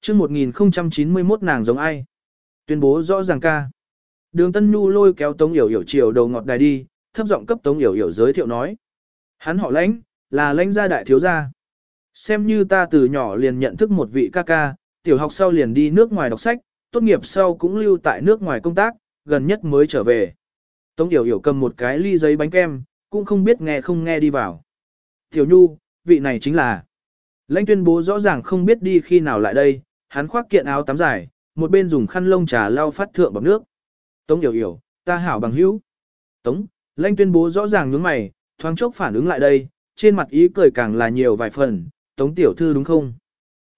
Trước 1091 nàng giống ai? Tuyên bố rõ ràng ca. Đường Tân Nhu lôi kéo Tống Yểu Yểu chiều đầu ngọt đài đi, thấp giọng cấp Tống Yểu Yểu giới thiệu nói. Hắn họ lãnh, là lãnh gia đại thiếu gia. Xem như ta từ nhỏ liền nhận thức một vị ca ca, tiểu học sau liền đi nước ngoài đọc sách, tốt nghiệp sau cũng lưu tại nước ngoài công tác, gần nhất mới trở về. Tống Yểu Yểu cầm một cái ly giấy bánh kem, cũng không biết nghe không nghe đi vào. Tiểu Nhu, vị này chính là. Lãnh tuyên bố rõ ràng không biết đi khi nào lại đây, hắn khoác kiện áo tắm dài, một bên dùng khăn lông trà lau phát thượng bằng nước. Tống Yểu Yểu, ta hảo bằng hữu. Tống, lanh tuyên bố rõ ràng nhướng mày, thoáng chốc phản ứng lại đây, trên mặt ý cười càng là nhiều vài phần, Tống Tiểu Thư đúng không?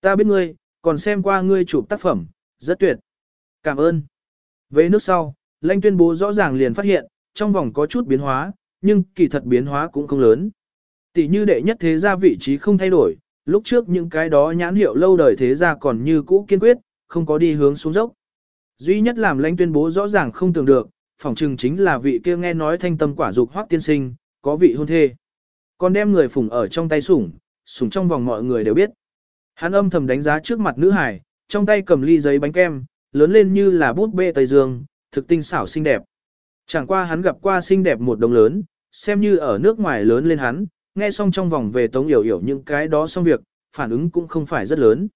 Ta biết ngươi, còn xem qua ngươi chụp tác phẩm, rất tuyệt. Cảm ơn. Về nước sau, lanh tuyên bố rõ ràng liền phát hiện, trong vòng có chút biến hóa, nhưng kỳ thật biến hóa cũng không lớn. Tỷ như đệ nhất thế gia vị trí không thay đổi, lúc trước những cái đó nhãn hiệu lâu đời thế gia còn như cũ kiên quyết, không có đi hướng xuống dốc. Duy nhất làm lãnh tuyên bố rõ ràng không tưởng được, phỏng chừng chính là vị kia nghe nói thanh tâm quả dục hoác tiên sinh, có vị hôn thê. Còn đem người phủng ở trong tay sủng, sủng trong vòng mọi người đều biết. Hắn âm thầm đánh giá trước mặt nữ hải, trong tay cầm ly giấy bánh kem, lớn lên như là bút bê Tây Dương, thực tinh xảo xinh đẹp. Chẳng qua hắn gặp qua xinh đẹp một đồng lớn, xem như ở nước ngoài lớn lên hắn, nghe xong trong vòng về tống Yểu Yểu những cái đó xong việc, phản ứng cũng không phải rất lớn.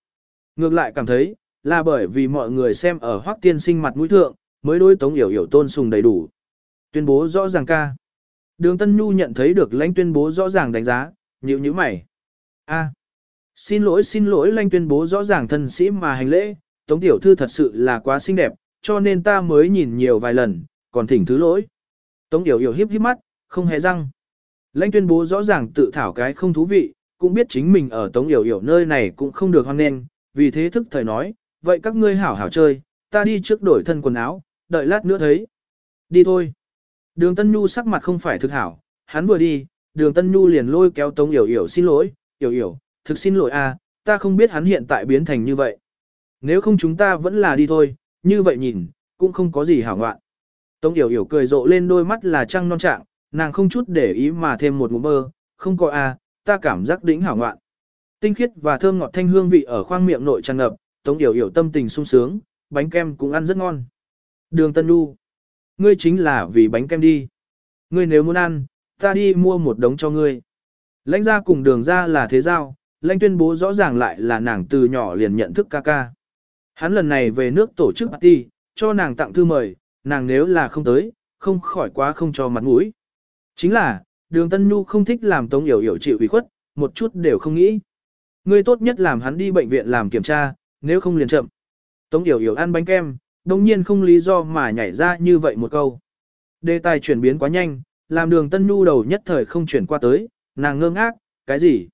Ngược lại cảm thấy, là bởi vì mọi người xem ở hoác tiên sinh mặt mũi thượng, mới đối tống Yểu Yểu tôn sùng đầy đủ. Tuyên bố rõ ràng ca. Đường Tân Nhu nhận thấy được lãnh tuyên bố rõ ràng đánh giá, nhíu nhíu mày. A. Xin lỗi xin lỗi lãnh tuyên bố rõ ràng thân sĩ mà hành lễ, tống tiểu thư thật sự là quá xinh đẹp, cho nên ta mới nhìn nhiều vài lần, còn thỉnh thứ lỗi. Tống Yểu Yểu hiếp hiếp mắt, không hề răng. Lãnh tuyên bố rõ ràng tự thảo cái không thú vị, cũng biết chính mình ở Tống Yểu Yểu nơi này cũng không được hoan nghênh, vì thế thức thời nói, vậy các ngươi hảo hảo chơi, ta đi trước đổi thân quần áo, đợi lát nữa thấy. Đi thôi. Đường Tân Nhu sắc mặt không phải thực hảo, hắn vừa đi, đường Tân Nhu liền lôi kéo Tống Yểu Yểu xin lỗi, Yểu Yểu, thực xin lỗi a, ta không biết hắn hiện tại biến thành như vậy. Nếu không chúng ta vẫn là đi thôi, như vậy nhìn, cũng không có gì hảo ngoạn. Tống Yểu Yểu cười rộ lên đôi mắt là trăng non trạng, nàng không chút để ý mà thêm một ngụm mơ, không có a, ta cảm giác đỉnh hảo ngoạn. Tinh khiết và thơm ngọt thanh hương vị ở khoang miệng nội tràn ngập, Tống Điểu Điểu tâm tình sung sướng, bánh kem cũng ăn rất ngon. Đường Tân Nhu, ngươi chính là vì bánh kem đi. Ngươi nếu muốn ăn, ta đi mua một đống cho ngươi. Lãnh gia cùng đường ra là thế giao, lãnh tuyên bố rõ ràng lại là nàng từ nhỏ liền nhận thức ca ca. Hắn lần này về nước tổ chức party, cho nàng tặng thư mời, nàng nếu là không tới, không khỏi quá không cho mặt mũi. Chính là, đường Tân Nhu không thích làm Tống Yểu Yểu chịu ủy khuất, một chút đều không nghĩ. Ngươi tốt nhất làm hắn đi bệnh viện làm kiểm tra, nếu không liền chậm. Tống Yểu Yểu ăn bánh kem, đồng nhiên không lý do mà nhảy ra như vậy một câu. Đề tài chuyển biến quá nhanh, làm đường Tân Nhu đầu nhất thời không chuyển qua tới, nàng ngơ ngác, cái gì?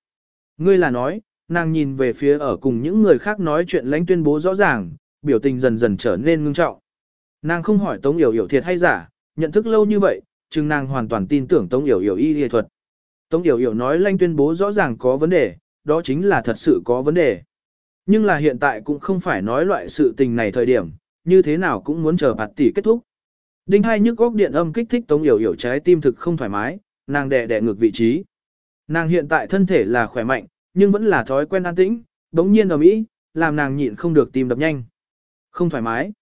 Ngươi là nói, nàng nhìn về phía ở cùng những người khác nói chuyện lãnh tuyên bố rõ ràng, biểu tình dần dần trở nên ngưng trọng. Nàng không hỏi Tống Yểu Yểu thiệt hay giả, nhận thức lâu như vậy, chừng nàng hoàn toàn tin tưởng Tống Yểu Yểu y y thuật. Tống Yểu Yểu nói lanh tuyên bố rõ ràng có vấn đề, đó chính là thật sự có vấn đề. Nhưng là hiện tại cũng không phải nói loại sự tình này thời điểm, như thế nào cũng muốn chờ bạt tỷ kết thúc. Đinh hai nhức góc điện âm kích thích Tống Yểu Yểu trái tim thực không thoải mái, nàng đè đè ngược vị trí. Nàng hiện tại thân thể là khỏe mạnh, nhưng vẫn là thói quen an tĩnh, đống nhiên ở mỹ, làm nàng nhịn không được tim đập nhanh. Không thoải mái.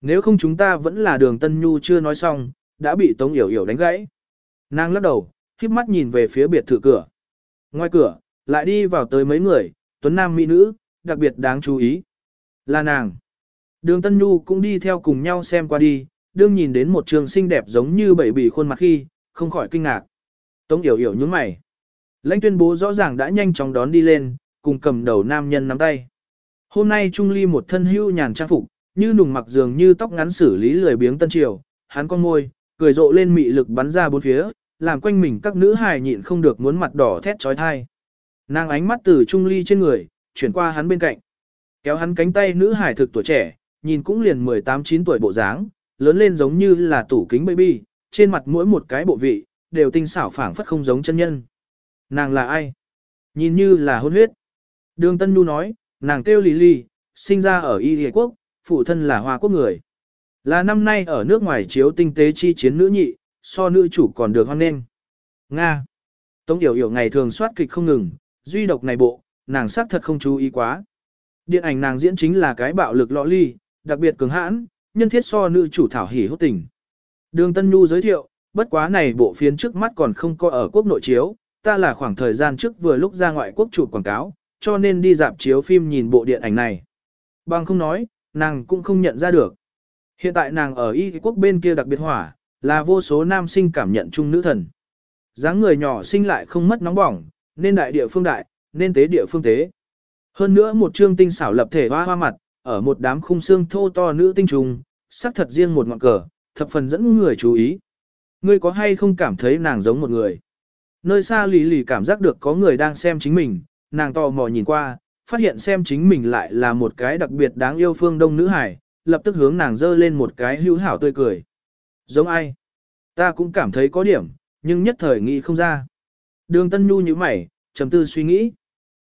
Nếu không chúng ta vẫn là đường Tân Nhu chưa nói xong, đã bị Tống Yểu Yểu đánh gãy. Nàng lắc đầu, khiếp mắt nhìn về phía biệt thự cửa. Ngoài cửa, lại đi vào tới mấy người, tuấn nam mỹ nữ, đặc biệt đáng chú ý. Là nàng. Đường Tân Nhu cũng đi theo cùng nhau xem qua đi, đương nhìn đến một trường xinh đẹp giống như bảy bỉ khuôn mặt khi, không khỏi kinh ngạc. Tống Yểu Yểu nhướng mày. Lãnh tuyên bố rõ ràng đã nhanh chóng đón đi lên, cùng cầm đầu nam nhân nắm tay. Hôm nay Trung Ly một thân hưu nhàn trang phục, như nùng mặc dường như tóc ngắn xử lý lười biếng tân triều, hắn con môi, cười rộ lên mị lực bắn ra bốn phía, làm quanh mình các nữ hài nhịn không được muốn mặt đỏ thét trói thai. Nàng ánh mắt từ Trung Ly trên người, chuyển qua hắn bên cạnh. Kéo hắn cánh tay nữ hài thực tuổi trẻ, nhìn cũng liền 18-9 tuổi bộ dáng, lớn lên giống như là tủ kính baby, trên mặt mỗi một cái bộ vị, đều tinh xảo phảng phất không giống chân nhân. Nàng là ai? Nhìn như là hôn huyết. Đường Tân Nhu nói, nàng kêu Lý Ly, sinh ra ở Y Địa Quốc, phụ thân là Hoa Quốc người. Là năm nay ở nước ngoài chiếu tinh tế chi chiến nữ nhị, so nữ chủ còn được hoan nghênh. Nga. Tống Yểu Yểu ngày thường soát kịch không ngừng, duy độc này bộ, nàng xác thật không chú ý quá. Điện ảnh nàng diễn chính là cái bạo lực lọ ly, đặc biệt cứng hãn, nhân thiết so nữ chủ thảo hỉ hốt tình. Đường Tân Nhu giới thiệu, bất quá này bộ phiến trước mắt còn không có ở quốc nội chiếu, ta là khoảng thời gian trước vừa lúc ra ngoại quốc chụp quảng cáo, cho nên đi dạp chiếu phim nhìn bộ điện ảnh này. Bằng không nói, nàng cũng không nhận ra được. Hiện tại nàng ở y quốc bên kia đặc biệt hỏa, là vô số nam sinh cảm nhận chung nữ thần. dáng người nhỏ sinh lại không mất nóng bỏng, nên đại địa phương đại, nên tế địa phương tế. Hơn nữa một trương tinh xảo lập thể hoa hoa mặt, ở một đám khung xương thô to nữ tinh trùng, sắc thật riêng một ngọn cờ, thập phần dẫn người chú ý. Ngươi có hay không cảm thấy nàng giống một người? Nơi xa lì lì cảm giác được có người đang xem chính mình, nàng tò mò nhìn qua, phát hiện xem chính mình lại là một cái đặc biệt đáng yêu phương đông nữ hải, lập tức hướng nàng dơ lên một cái hữu hảo tươi cười. Giống ai? Ta cũng cảm thấy có điểm, nhưng nhất thời nghĩ không ra. Đường Tân Nhu như mày, trầm tư suy nghĩ.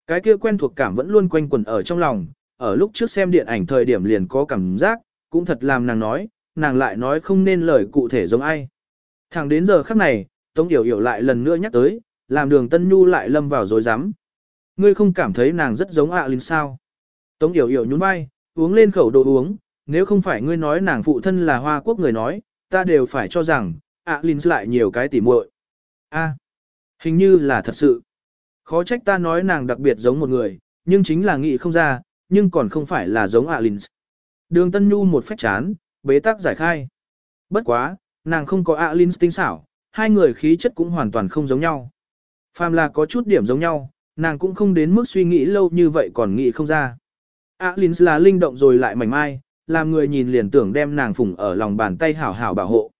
Cái kia quen thuộc cảm vẫn luôn quanh quẩn ở trong lòng, ở lúc trước xem điện ảnh thời điểm liền có cảm giác, cũng thật làm nàng nói, nàng lại nói không nên lời cụ thể giống ai. Thẳng đến giờ khắc này, Tống Yểu Yểu lại lần nữa nhắc tới, làm đường Tân Nhu lại lâm vào dối rắm Ngươi không cảm thấy nàng rất giống ạ linh sao? Tống Yểu Yểu nhún vai, uống lên khẩu đồ uống, nếu không phải ngươi nói nàng phụ thân là Hoa Quốc người nói, ta đều phải cho rằng, ạ linh lại nhiều cái tỉ muội. A, hình như là thật sự. Khó trách ta nói nàng đặc biệt giống một người, nhưng chính là nghĩ không ra, nhưng còn không phải là giống Alins. Đường Tân Nhu một phách chán, bế tắc giải khai. Bất quá, nàng không có Alins tinh xảo, hai người khí chất cũng hoàn toàn không giống nhau. Phàm là có chút điểm giống nhau, nàng cũng không đến mức suy nghĩ lâu như vậy còn nghĩ không ra. Alins là linh động rồi lại mảnh mai, làm người nhìn liền tưởng đem nàng phủng ở lòng bàn tay hảo hảo bảo hộ.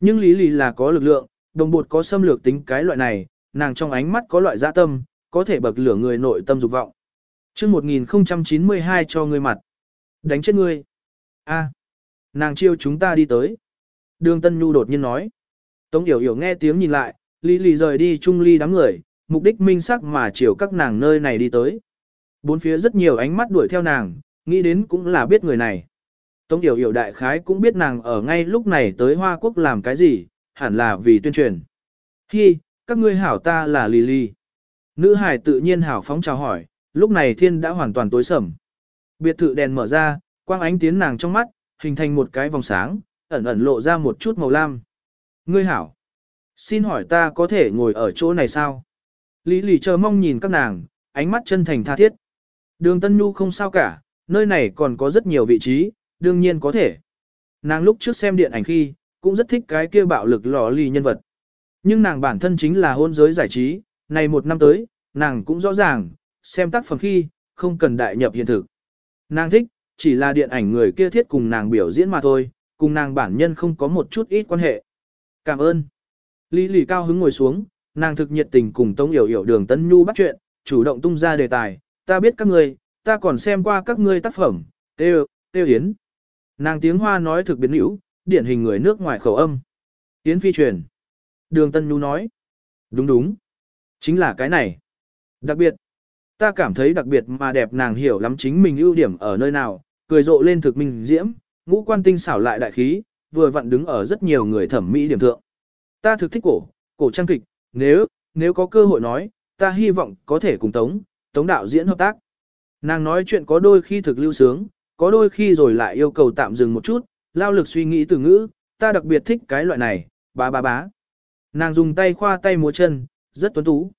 Nhưng lý lì là có lực lượng, đồng bột có xâm lược tính cái loại này, nàng trong ánh mắt có loại dạ tâm, có thể bậc lửa người nội tâm dục vọng. Trước 1092 cho ngươi mặt. Đánh chết ngươi. a nàng chiêu chúng ta đi tới. Đường Tân Nhu đột nhiên nói. Tống Yểu Yểu nghe tiếng nhìn lại, Lý Lý rời đi chung ly đám người, mục đích minh sắc mà chiều các nàng nơi này đi tới. Bốn phía rất nhiều ánh mắt đuổi theo nàng, nghĩ đến cũng là biết người này. Tống Yểu Yểu đại khái cũng biết nàng ở ngay lúc này tới Hoa Quốc làm cái gì, hẳn là vì tuyên truyền. Hi, các ngươi hảo ta là Lily. Nữ hải tự nhiên hảo phóng chào hỏi, lúc này thiên đã hoàn toàn tối sầm. Biệt thự đèn mở ra, quang ánh tiến nàng trong mắt, hình thành một cái vòng sáng, ẩn ẩn lộ ra một chút màu lam. Ngươi hảo, xin hỏi ta có thể ngồi ở chỗ này sao? Lý lì chờ mong nhìn các nàng, ánh mắt chân thành tha thiết. Đường Tân Nhu không sao cả, nơi này còn có rất nhiều vị trí, đương nhiên có thể. Nàng lúc trước xem điện ảnh khi, cũng rất thích cái kia bạo lực lò lì nhân vật. Nhưng nàng bản thân chính là hôn giới giải trí, này một năm tới, nàng cũng rõ ràng, xem tác phẩm khi, không cần đại nhập hiện thực. Nàng thích, chỉ là điện ảnh người kia thiết cùng nàng biểu diễn mà thôi, cùng nàng bản nhân không có một chút ít quan hệ. Cảm ơn. Lý lì cao hứng ngồi xuống, nàng thực nhiệt tình cùng Tống Yểu Yểu đường Tân Nhu bắt chuyện, chủ động tung ra đề tài, ta biết các ngươi, ta còn xem qua các ngươi tác phẩm, Têu, Têu Yến. Nàng tiếng Hoa nói thực biến hữu, điển hình người nước ngoài khẩu âm. Yến phi truyền. Đường Tân Nhu nói. Đúng đúng. Chính là cái này. Đặc biệt, ta cảm thấy đặc biệt mà đẹp nàng hiểu lắm chính mình ưu điểm ở nơi nào, cười rộ lên thực minh diễm, ngũ quan tinh xảo lại đại khí, vừa vặn đứng ở rất nhiều người thẩm mỹ điểm thượng. Ta thực thích cổ, cổ trang kịch, nếu, nếu có cơ hội nói, ta hy vọng có thể cùng Tống, Tống đạo diễn hợp tác. Nàng nói chuyện có đôi khi thực lưu sướng, có đôi khi rồi lại yêu cầu tạm dừng một chút, lao lực suy nghĩ từ ngữ, ta đặc biệt thích cái loại này, bá bá bá. Nàng dùng tay khoa tay múa chân, rất tuấn tú.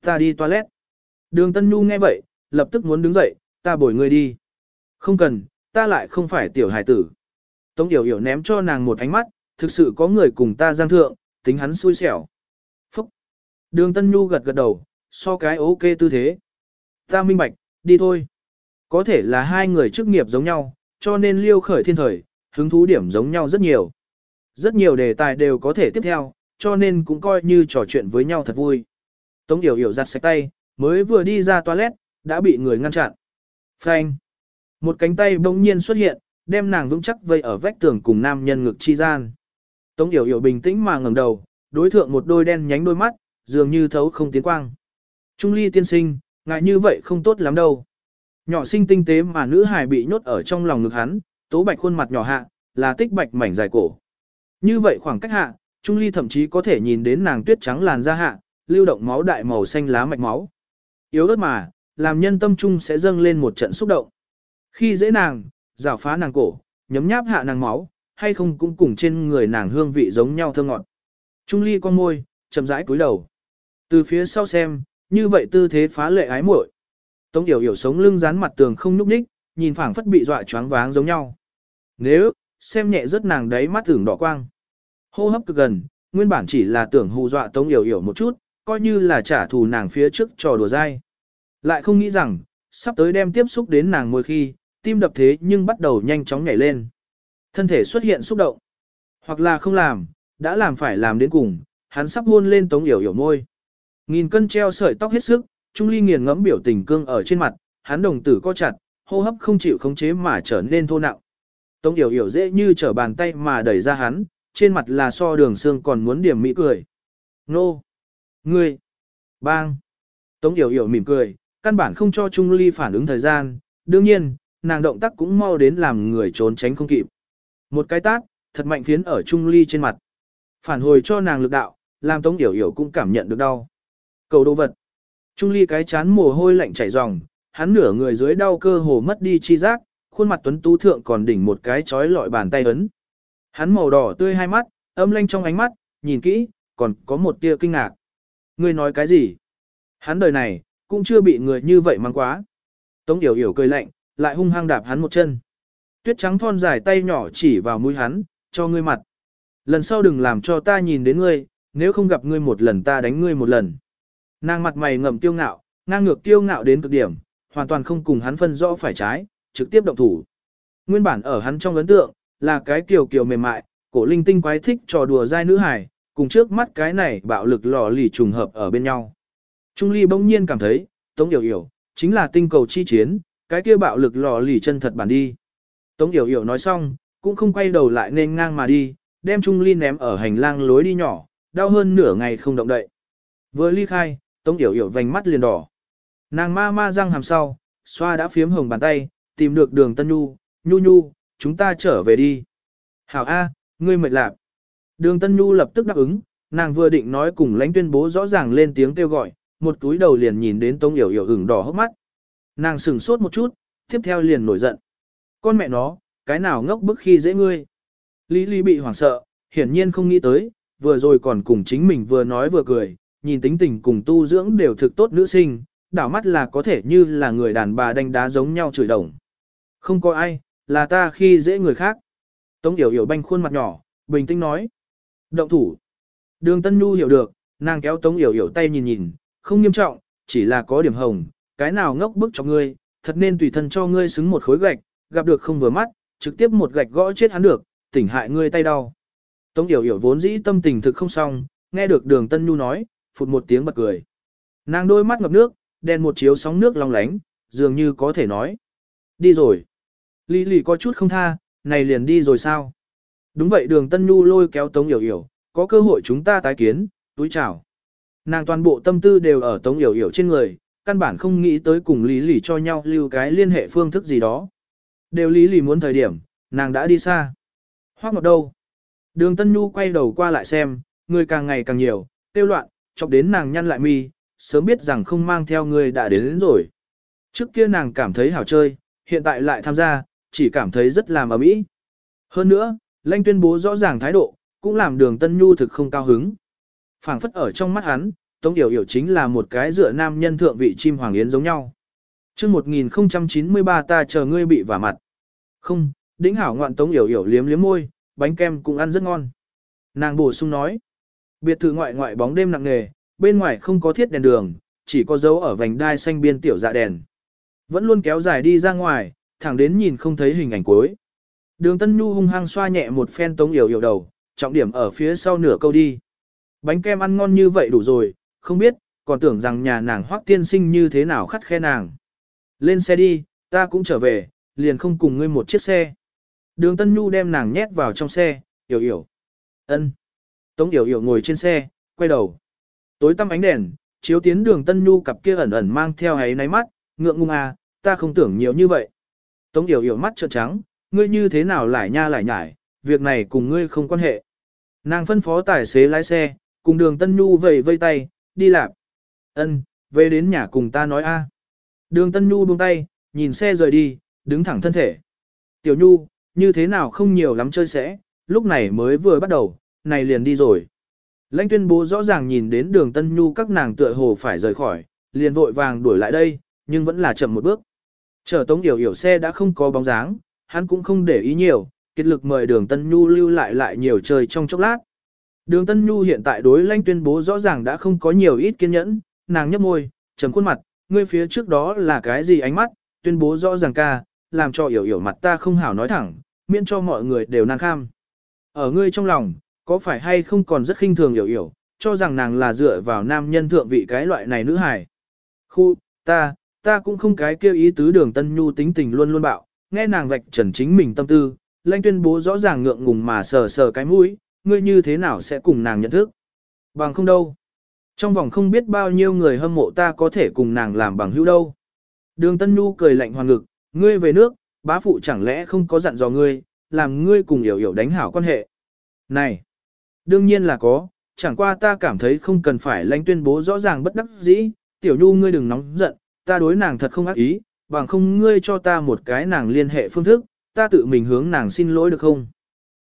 Ta đi toilet. Đường Tân Nhu nghe vậy, lập tức muốn đứng dậy, ta bồi người đi. Không cần, ta lại không phải tiểu hài tử. Tống Yểu Yểu ném cho nàng một ánh mắt, thực sự có người cùng ta giang thượng, tính hắn xui xẻo. Phúc. Đường Tân Nhu gật gật đầu, so cái ok tư thế. Ta minh bạch, đi thôi. Có thể là hai người chức nghiệp giống nhau, cho nên liêu khởi thiên thời, hứng thú điểm giống nhau rất nhiều. Rất nhiều đề tài đều có thể tiếp theo, cho nên cũng coi như trò chuyện với nhau thật vui. Tống Yểu Yểu giặt sạch tay, mới vừa đi ra toilet, đã bị người ngăn chặn. Phanh. Một cánh tay bỗng nhiên xuất hiện, đem nàng vững chắc vây ở vách tường cùng nam nhân ngực chi gian. Tống Yểu Yểu bình tĩnh mà ngẩng đầu, đối thượng một đôi đen nhánh đôi mắt, dường như thấu không tiến quang. Trung ly tiên sinh, ngại như vậy không tốt lắm đâu. Nhỏ sinh tinh tế mà nữ hài bị nhốt ở trong lòng ngực hắn, tố bạch khuôn mặt nhỏ hạ, là tích bạch mảnh dài cổ. Như vậy khoảng cách hạ, Trung ly thậm chí có thể nhìn đến nàng tuyết trắng làn da hạ, lưu động máu đại màu xanh lá mạch máu. Yếu ớt mà, làm nhân tâm trung sẽ dâng lên một trận xúc động. Khi dễ nàng, rào phá nàng cổ, nhấm nháp hạ nàng máu, hay không cũng cùng trên người nàng hương vị giống nhau thơm ngọt. Trung ly con môi, chậm rãi cúi đầu. Từ phía sau xem, như vậy tư thế phá lệ ái muội. Tống Yểu Yểu sống lưng dán mặt tường không nhúc nhích, nhìn phảng phất bị dọa choáng váng giống nhau. Nếu, xem nhẹ rất nàng đấy mắt tưởng đỏ quang. Hô hấp cực gần, nguyên bản chỉ là tưởng hù dọa Tống Yểu Yểu một chút, coi như là trả thù nàng phía trước trò đùa dai. Lại không nghĩ rằng, sắp tới đem tiếp xúc đến nàng môi khi, tim đập thế nhưng bắt đầu nhanh chóng nhảy lên. Thân thể xuất hiện xúc động. Hoặc là không làm, đã làm phải làm đến cùng, hắn sắp hôn lên Tống Yểu Yểu môi. Nghìn cân treo sợi tóc hết sức, Trung Ly nghiền ngẫm biểu tình cương ở trên mặt, hắn đồng tử co chặt, hô hấp không chịu khống chế mà trở nên thô nặng. Tống Yểu Yểu dễ như trở bàn tay mà đẩy ra hắn, trên mặt là so đường xương còn muốn điểm mỹ cười. Nô! Ngươi! Bang! Tống Yểu Yểu mỉm cười, căn bản không cho Trung Ly phản ứng thời gian, đương nhiên, nàng động tác cũng mau đến làm người trốn tránh không kịp. Một cái tát, thật mạnh phiến ở Trung Ly trên mặt. Phản hồi cho nàng lực đạo, làm Tống Yểu Yểu cũng cảm nhận được đau. Cầu đồ vật. Trung Ly cái chán mồ hôi lạnh chảy ròng, hắn nửa người dưới đau cơ hồ mất đi chi giác, khuôn mặt tuấn tú thượng còn đỉnh một cái chói lọi bàn tay ấn. Hắn màu đỏ tươi hai mắt, âm lanh trong ánh mắt, nhìn kỹ, còn có một tia kinh ngạc. Ngươi nói cái gì? Hắn đời này, cũng chưa bị người như vậy mang quá. Tống Yểu Yểu cười lạnh, lại hung hăng đạp hắn một chân. Tuyết trắng thon dài tay nhỏ chỉ vào mũi hắn, cho ngươi mặt. Lần sau đừng làm cho ta nhìn đến ngươi, nếu không gặp ngươi một lần ta đánh ngươi một lần. Nàng mặt mày ngậm tiêu ngạo, ngang ngược tiêu ngạo đến cực điểm, hoàn toàn không cùng hắn phân rõ phải trái, trực tiếp động thủ. Nguyên bản ở hắn trong ấn tượng, là cái kiều kiều mềm mại, cổ linh tinh quái thích trò đùa dai nữ hài, cùng trước mắt cái này bạo lực lò lì trùng hợp ở bên nhau. Trung Ly bỗng nhiên cảm thấy, Tống Yểu Yểu, chính là tinh cầu chi chiến, cái kia bạo lực lò lì chân thật bản đi. Tống Yểu Yểu nói xong, cũng không quay đầu lại nên ngang mà đi, đem Trung Ly ném ở hành lang lối đi nhỏ, đau hơn nửa ngày không động đậy. Vừa ly khai, Tống Yểu Yểu vành mắt liền đỏ. Nàng ma ma răng hàm sau, xoa đã phiếm hồng bàn tay, tìm được đường Tân Nhu, Nhu Nhu, chúng ta trở về đi. Hảo A, ngươi mệt lạp. Đường Tân Nhu lập tức đáp ứng, nàng vừa định nói cùng lãnh tuyên bố rõ ràng lên tiếng kêu gọi, một túi đầu liền nhìn đến Tống Yểu Yểu ửng đỏ hốc mắt. Nàng sửng sốt một chút, tiếp theo liền nổi giận. Con mẹ nó, cái nào ngốc bức khi dễ ngươi. Lý Lý bị hoảng sợ, hiển nhiên không nghĩ tới, vừa rồi còn cùng chính mình vừa nói vừa cười, nhìn tính tình cùng tu dưỡng đều thực tốt nữ sinh, đảo mắt là có thể như là người đàn bà đánh đá giống nhau chửi đồng. Không có ai, là ta khi dễ người khác. Tống Yểu Yểu banh khuôn mặt nhỏ, bình tĩnh nói. Động thủ. Đường Tân Nhu hiểu được, nàng kéo Tống Yểu Yểu tay nhìn nhìn, không nghiêm trọng, chỉ là có điểm hồng, cái nào ngốc bức cho ngươi, thật nên tùy thân cho ngươi xứng một khối gạch, gặp được không vừa mắt, trực tiếp một gạch gõ chết hắn được, tỉnh hại ngươi tay đau. Tống Yểu Yểu vốn dĩ tâm tình thực không xong, nghe được đường Tân Nhu nói, phụt một tiếng bật cười. Nàng đôi mắt ngập nước, đèn một chiếu sóng nước long lánh, dường như có thể nói. Đi rồi. Lý lì có chút không tha, này liền đi rồi sao? Đúng vậy đường Tân Nhu lôi kéo Tống Yểu Yểu, có cơ hội chúng ta tái kiến, túi chào. Nàng toàn bộ tâm tư đều ở Tống Yểu Yểu trên người, căn bản không nghĩ tới cùng Lý lì cho nhau lưu cái liên hệ phương thức gì đó. Đều Lý lì muốn thời điểm, nàng đã đi xa. Hoác ngọt đâu? Đường Tân Nhu quay đầu qua lại xem, người càng ngày càng nhiều, tiêu loạn, chọc đến nàng nhăn lại mi, sớm biết rằng không mang theo người đã đến, đến rồi. Trước kia nàng cảm thấy hảo chơi, hiện tại lại tham gia, chỉ cảm thấy rất làm ấm ý. Hơn nữa, Lanh tuyên bố rõ ràng thái độ, cũng làm đường Tân Nhu thực không cao hứng. phảng phất ở trong mắt hắn, Tống Yểu Yểu chính là một cái dựa nam nhân thượng vị chim hoàng yến giống nhau. Trước 1093 ta chờ ngươi bị vả mặt. Không, đĩnh hảo ngoạn Tống Yểu Yểu liếm liếm môi, bánh kem cũng ăn rất ngon. Nàng bổ sung nói. Biệt thự ngoại ngoại bóng đêm nặng nề, bên ngoài không có thiết đèn đường, chỉ có dấu ở vành đai xanh biên tiểu dạ đèn. Vẫn luôn kéo dài đi ra ngoài, thẳng đến nhìn không thấy hình ảnh cuối. Đường Tân Nhu hung hăng xoa nhẹ một phen tống yểu yểu đầu, trọng điểm ở phía sau nửa câu đi. Bánh kem ăn ngon như vậy đủ rồi, không biết, còn tưởng rằng nhà nàng hoác tiên sinh như thế nào khắt khe nàng. Lên xe đi, ta cũng trở về, liền không cùng ngươi một chiếc xe. Đường Tân Nhu đem nàng nhét vào trong xe, yểu yểu. ân. Tống yểu yểu ngồi trên xe, quay đầu. Tối tăm ánh đèn, chiếu tiến đường Tân Nhu cặp kia ẩn ẩn mang theo ấy náy mắt, ngượng ngùng à, ta không tưởng nhiều như vậy. Tống yểu yểu mắt trợn trắng, ngươi như thế nào lại nha lại nhải, việc này cùng ngươi không quan hệ. Nàng phân phó tài xế lái xe, cùng đường Tân Nhu vầy vây tay, đi làm. Ân, về đến nhà cùng ta nói a. Đường Tân Nhu buông tay, nhìn xe rời đi, đứng thẳng thân thể. Tiểu Nhu, như thế nào không nhiều lắm chơi sẽ, lúc này mới vừa bắt đầu, này liền đi rồi. Lãnh tuyên bố rõ ràng nhìn đến đường Tân Nhu các nàng tựa hồ phải rời khỏi, liền vội vàng đuổi lại đây, nhưng vẫn là chậm một bước. Chờ tống yểu yểu xe đã không có bóng dáng, hắn cũng không để ý nhiều, kết lực mời đường Tân Nhu lưu lại lại nhiều chơi trong chốc lát. Đường Tân Nhu hiện tại đối lãnh tuyên bố rõ ràng đã không có nhiều ít kiên nhẫn, nàng nhấp môi, trầm khuôn mặt, ngươi phía trước đó là cái gì ánh mắt, tuyên bố rõ ràng ca, làm cho yểu yểu mặt ta không hảo nói thẳng, miễn cho mọi người đều nan kham. Ở ngươi trong lòng, có phải hay không còn rất khinh thường hiểu hiểu cho rằng nàng là dựa vào nam nhân thượng vị cái loại này nữ hài. Khu, ta, ta cũng không cái kêu ý tứ đường tân nhu tính tình luôn luôn bạo, nghe nàng vạch trần chính mình tâm tư, lanh tuyên bố rõ ràng ngượng ngùng mà sờ sờ cái mũi, ngươi như thế nào sẽ cùng nàng nhận thức. Bằng không đâu. Trong vòng không biết bao nhiêu người hâm mộ ta có thể cùng nàng làm bằng hữu đâu. Đường Tân Nhu cười lạnh hoàn ngực, ngươi về nước, bá phụ chẳng lẽ không có dặn dò ngươi, làm ngươi cùng hiểu hiểu đánh hảo quan hệ. Này, đương nhiên là có, chẳng qua ta cảm thấy không cần phải lãnh tuyên bố rõ ràng bất đắc dĩ, tiểu nhu ngươi đừng nóng giận, ta đối nàng thật không ác ý, bằng không ngươi cho ta một cái nàng liên hệ phương thức, ta tự mình hướng nàng xin lỗi được không?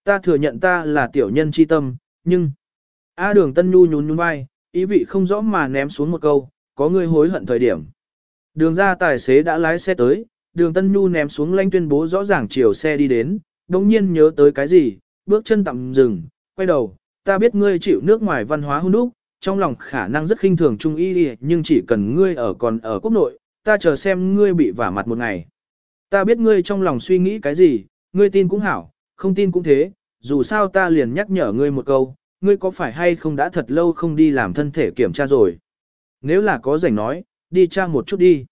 Ta thừa nhận ta là tiểu nhân chi tâm, nhưng... A đường tân nhu nhún nhún vai, ý vị không rõ mà ném xuống một câu, có ngươi hối hận thời điểm. Đường ra tài xế đã lái xe tới, đường tân nhu ném xuống lanh tuyên bố rõ ràng chiều xe đi đến, đồng nhiên nhớ tới cái gì, bước chân tạm dừng, quay đầu, ta biết ngươi chịu nước ngoài văn hóa hôn đúc, trong lòng khả năng rất khinh thường trung y nhưng chỉ cần ngươi ở còn ở quốc nội, ta chờ xem ngươi bị vả mặt một ngày. Ta biết ngươi trong lòng suy nghĩ cái gì, ngươi tin cũng hảo, không tin cũng thế, dù sao ta liền nhắc nhở ngươi một câu, ngươi có phải hay không đã thật lâu không đi làm thân thể kiểm tra rồi. Nếu là có rảnh nói, đi tra một chút đi.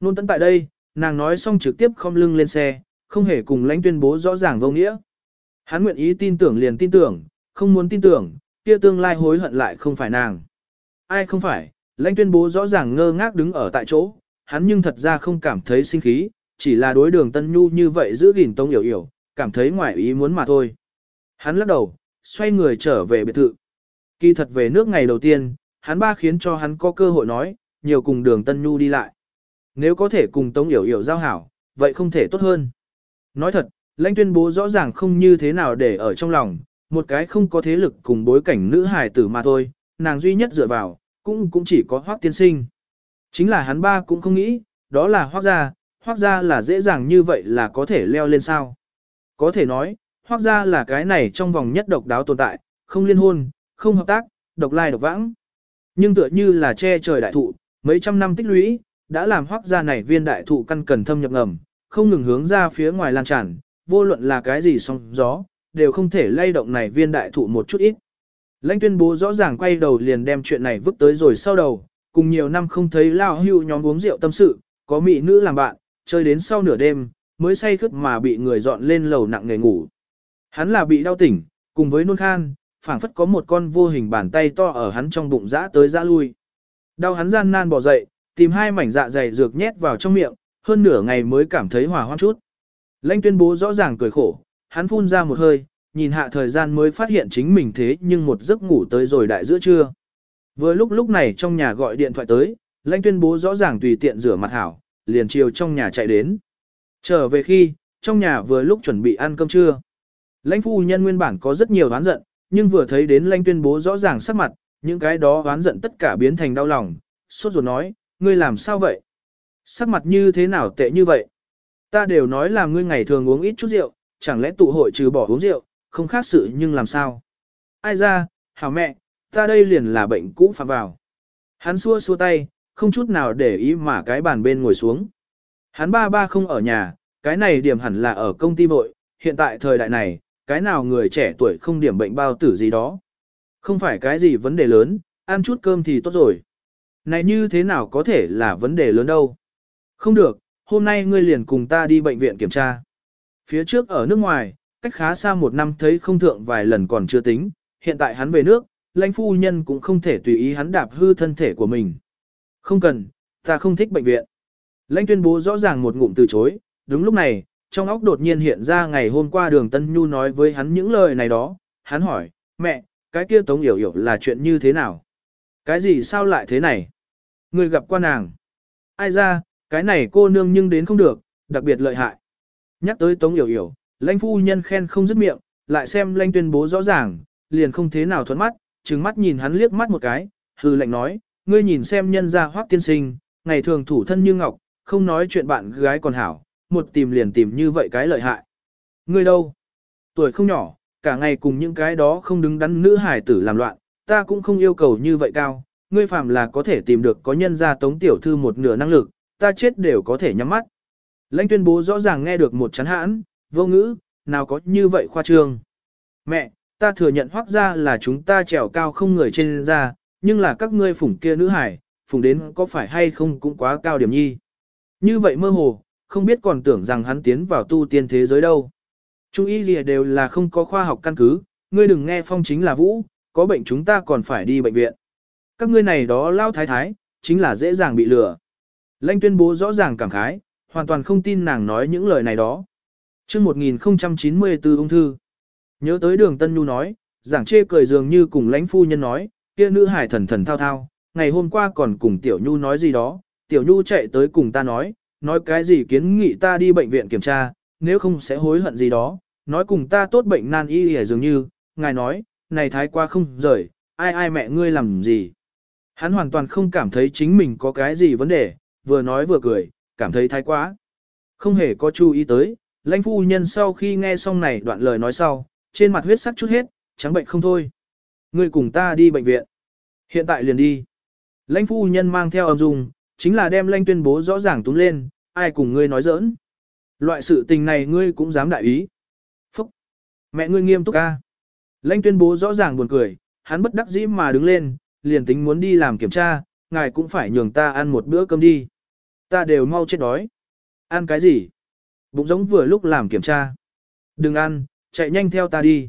Nôn tấn tại đây, nàng nói xong trực tiếp không lưng lên xe, không hề cùng lãnh tuyên bố rõ ràng vô nghĩa. Hắn nguyện ý tin tưởng liền tin tưởng, không muốn tin tưởng, kia tương lai hối hận lại không phải nàng. Ai không phải, lãnh tuyên bố rõ ràng ngơ ngác đứng ở tại chỗ, hắn nhưng thật ra không cảm thấy sinh khí, chỉ là đối đường Tân Nhu như vậy giữ gìn tông hiểu hiểu, cảm thấy ngoài ý muốn mà thôi. Hắn lắc đầu, xoay người trở về biệt thự. Kỳ thật về nước ngày đầu tiên, hắn ba khiến cho hắn có cơ hội nói, nhiều cùng đường Tân Nhu đi lại. Nếu có thể cùng Tống Hiểu Hiểu giao hảo, vậy không thể tốt hơn. Nói thật, lãnh tuyên bố rõ ràng không như thế nào để ở trong lòng, một cái không có thế lực cùng bối cảnh nữ hài tử mà thôi, nàng duy nhất dựa vào, cũng cũng chỉ có hoác tiên sinh. Chính là hắn ba cũng không nghĩ, đó là hoác gia, hoác gia là dễ dàng như vậy là có thể leo lên sao. Có thể nói, hoác gia là cái này trong vòng nhất độc đáo tồn tại, không liên hôn, không hợp tác, độc lai độc vãng. Nhưng tựa như là che trời đại thụ, mấy trăm năm tích lũy, đã làm hoác gia này viên đại thụ căn cần thâm nhập ngầm, không ngừng hướng ra phía ngoài lan tràn, vô luận là cái gì song gió, đều không thể lay động này viên đại thụ một chút ít. Lãnh tuyên bố rõ ràng quay đầu liền đem chuyện này vứt tới rồi sau đầu, cùng nhiều năm không thấy lao hưu nhóm uống rượu tâm sự, có mỹ nữ làm bạn, chơi đến sau nửa đêm, mới say khướt mà bị người dọn lên lầu nặng nghề ngủ. Hắn là bị đau tỉnh, cùng với nôn khan, phảng phất có một con vô hình bàn tay to ở hắn trong bụng dã tới dã lui. Đau hắn gian nan bỏ dậy, tìm hai mảnh dạ dày dược nhét vào trong miệng, hơn nửa ngày mới cảm thấy hòa hoãn chút. Lãnh tuyên bố rõ ràng cười khổ, hắn phun ra một hơi, nhìn hạ thời gian mới phát hiện chính mình thế nhưng một giấc ngủ tới rồi đại giữa trưa. Vừa lúc lúc này trong nhà gọi điện thoại tới, lãnh tuyên bố rõ ràng tùy tiện rửa mặt hảo, liền chiều trong nhà chạy đến. Trở về khi, trong nhà vừa lúc chuẩn bị ăn cơm trưa. Lãnh phu nhân nguyên bản có rất nhiều oán giận, nhưng vừa thấy đến lãnh tuyên bố rõ ràng sắc mặt, những cái đó oán giận tất cả biến thành đau lòng, sốt ruột nói, ngươi làm sao vậy? Sắc mặt như thế nào tệ như vậy? Ta đều nói là ngươi ngày thường uống ít chút rượu, chẳng lẽ tụ hội trừ bỏ uống rượu, không khác sự nhưng làm sao? Ai ra, hảo mẹ, ta đây liền là bệnh cũ phạm vào. Hắn xua xua tay, không chút nào để ý mà cái bàn bên ngồi xuống. Hắn ba ba không ở nhà, cái này điểm hẳn là ở công ty vội, hiện tại thời đại này, cái nào người trẻ tuổi không điểm bệnh bao tử gì đó. Không phải cái gì vấn đề lớn, ăn chút cơm thì tốt rồi. Này như thế nào có thể là vấn đề lớn đâu. Không được, hôm nay ngươi liền cùng ta đi bệnh viện kiểm tra. Phía trước ở nước ngoài, cách khá xa một năm thấy không thượng vài lần còn chưa tính, hiện tại hắn về nước, lãnh phu nhân cũng không thể tùy ý hắn đạp hư thân thể của mình. Không cần, ta không thích bệnh viện. Lãnh tuyên bố rõ ràng một ngụm từ chối, đúng lúc này, trong óc đột nhiên hiện ra ngày hôm qua đường Tân Nhu nói với hắn những lời này đó, hắn hỏi, mẹ, cái kia Tống hiểu hiểu là chuyện như thế nào? Cái gì sao lại thế này? Người gặp qua nàng. Ai ra, cái này cô nương nhưng đến không được, đặc biệt lợi hại. Nhắc tới Tống Yểu Yểu, lãnh phu nhân khen không dứt miệng, lại xem lãnh tuyên bố rõ ràng, liền không thế nào thuận mắt, trừng mắt nhìn hắn liếc mắt một cái, hừ lạnh nói, ngươi nhìn xem nhân gia hoác tiên sinh, ngày thường thủ thân như ngọc, không nói chuyện bạn gái còn hảo, một tìm liền tìm như vậy cái lợi hại. Ngươi đâu? Tuổi không nhỏ, cả ngày cùng những cái đó không đứng đắn nữ hải tử làm loạn, ta cũng không yêu cầu như vậy cao, ngươi phàm là có thể tìm được có nhân gia tống tiểu thư một nửa năng lực, ta chết đều có thể nhắm mắt. Lãnh tuyên bố rõ ràng nghe được một chán hãn, vô ngữ, nào có như vậy khoa trương. Mẹ, ta thừa nhận hoác ra là chúng ta trèo cao không người trên ra, nhưng là các ngươi phủng kia nữ hải, phủng đến có phải hay không cũng quá cao điểm nhi. Như vậy mơ hồ, không biết còn tưởng rằng hắn tiến vào tu tiên thế giới đâu. Trung y gì đều là không có khoa học căn cứ, ngươi đừng nghe phong chính là vũ, có bệnh chúng ta còn phải đi bệnh viện. Các ngươi này đó lao thái thái, chính là dễ dàng bị lừa. Lãnh tuyên bố rõ ràng cảm khái, hoàn toàn không tin nàng nói những lời này đó. Trước 1094 ung thư, nhớ tới đường Tân Nhu nói, giảng chê cười dường như cùng lãnh phu nhân nói, kia nữ hải thần thần thao thao, ngày hôm qua còn cùng Tiểu Nhu nói gì đó, Tiểu Nhu chạy tới cùng ta nói, nói cái gì kiến nghị ta đi bệnh viện kiểm tra, nếu không sẽ hối hận gì đó, nói cùng ta tốt bệnh nan y hề dường như, ngài nói, này thái qua không rời, ai ai mẹ ngươi làm gì. Hắn hoàn toàn không cảm thấy chính mình có cái gì vấn đề, vừa nói vừa cười, cảm thấy thái quá. Không hề có chú ý tới, lãnh phu nhân sau khi nghe xong này đoạn lời nói sau, trên mặt huyết sắc chút hết, trắng bệnh không thôi. Ngươi cùng ta đi bệnh viện. Hiện tại liền đi. Lãnh phu nhân mang theo âm dung, chính là đem lãnh tuyên bố rõ ràng túng lên, ai cùng ngươi nói giỡn. Loại sự tình này ngươi cũng dám đại ý. Phúc! Mẹ ngươi nghiêm túc ca. Lãnh tuyên bố rõ ràng buồn cười, hắn bất đắc dĩ mà đứng lên, liền tính muốn đi làm kiểm tra, ngài cũng phải nhường ta ăn một bữa cơm đi. Ta đều mau chết đói. Ăn cái gì? Bụng giống vừa lúc làm kiểm tra. Đừng ăn, chạy nhanh theo ta đi.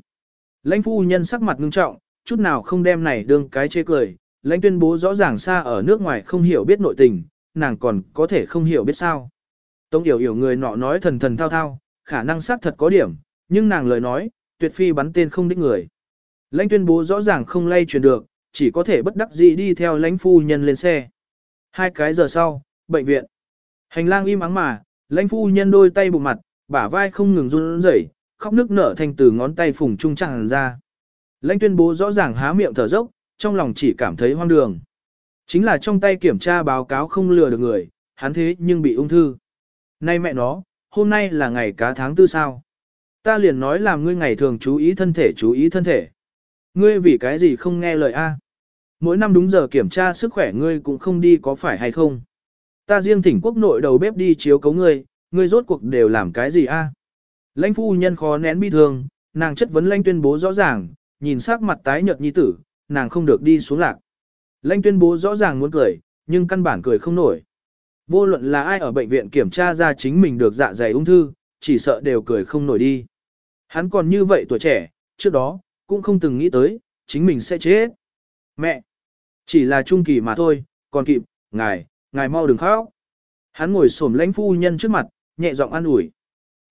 Lãnh phu nhân sắc mặt ngưng trọng, chút nào không đem này đương cái chê cười. Lãnh tuyên bố rõ ràng xa ở nước ngoài không hiểu biết nội tình, nàng còn có thể không hiểu biết sao. Tống yểu yểu người nọ nói thần thần thao thao, khả năng xác thật có điểm, nhưng nàng lời nói, tuyệt phi bắn tên không đích người. Lãnh tuyên bố rõ ràng không lay truyền được, chỉ có thể bất đắc dĩ đi theo lãnh phu nhân lên xe. Hai cái giờ sau, bệnh viện. Hành lang im ắng mà, lãnh phu nhân đôi tay bụng mặt, bả vai không ngừng run rẩy, khóc nước nở thành từ ngón tay phùng trung tràn ra. Lãnh tuyên bố rõ ràng há miệng thở dốc, trong lòng chỉ cảm thấy hoang đường. Chính là trong tay kiểm tra báo cáo không lừa được người, hắn thế nhưng bị ung thư. Nay mẹ nó, hôm nay là ngày cá tháng tư sao. Ta liền nói làm ngươi ngày thường chú ý thân thể chú ý thân thể. Ngươi vì cái gì không nghe lời a? Mỗi năm đúng giờ kiểm tra sức khỏe ngươi cũng không đi có phải hay không? Ta riêng thỉnh quốc nội đầu bếp đi chiếu cấu ngươi, ngươi rốt cuộc đều làm cái gì a? Lãnh phu nhân khó nén bi thương, nàng chất vấn lãnh tuyên bố rõ ràng, nhìn sắc mặt tái nhợt nhi tử, nàng không được đi xuống lạc. Lãnh tuyên bố rõ ràng muốn cười, nhưng căn bản cười không nổi. Vô luận là ai ở bệnh viện kiểm tra ra chính mình được dạ dày ung thư, chỉ sợ đều cười không nổi đi. Hắn còn như vậy tuổi trẻ, trước đó, cũng không từng nghĩ tới, chính mình sẽ chết. Mẹ! Chỉ là trung kỳ mà thôi, còn kịp, ngài, ngài mau đừng khóc. Hắn ngồi xổm lãnh phu nhân trước mặt, nhẹ giọng an ủi.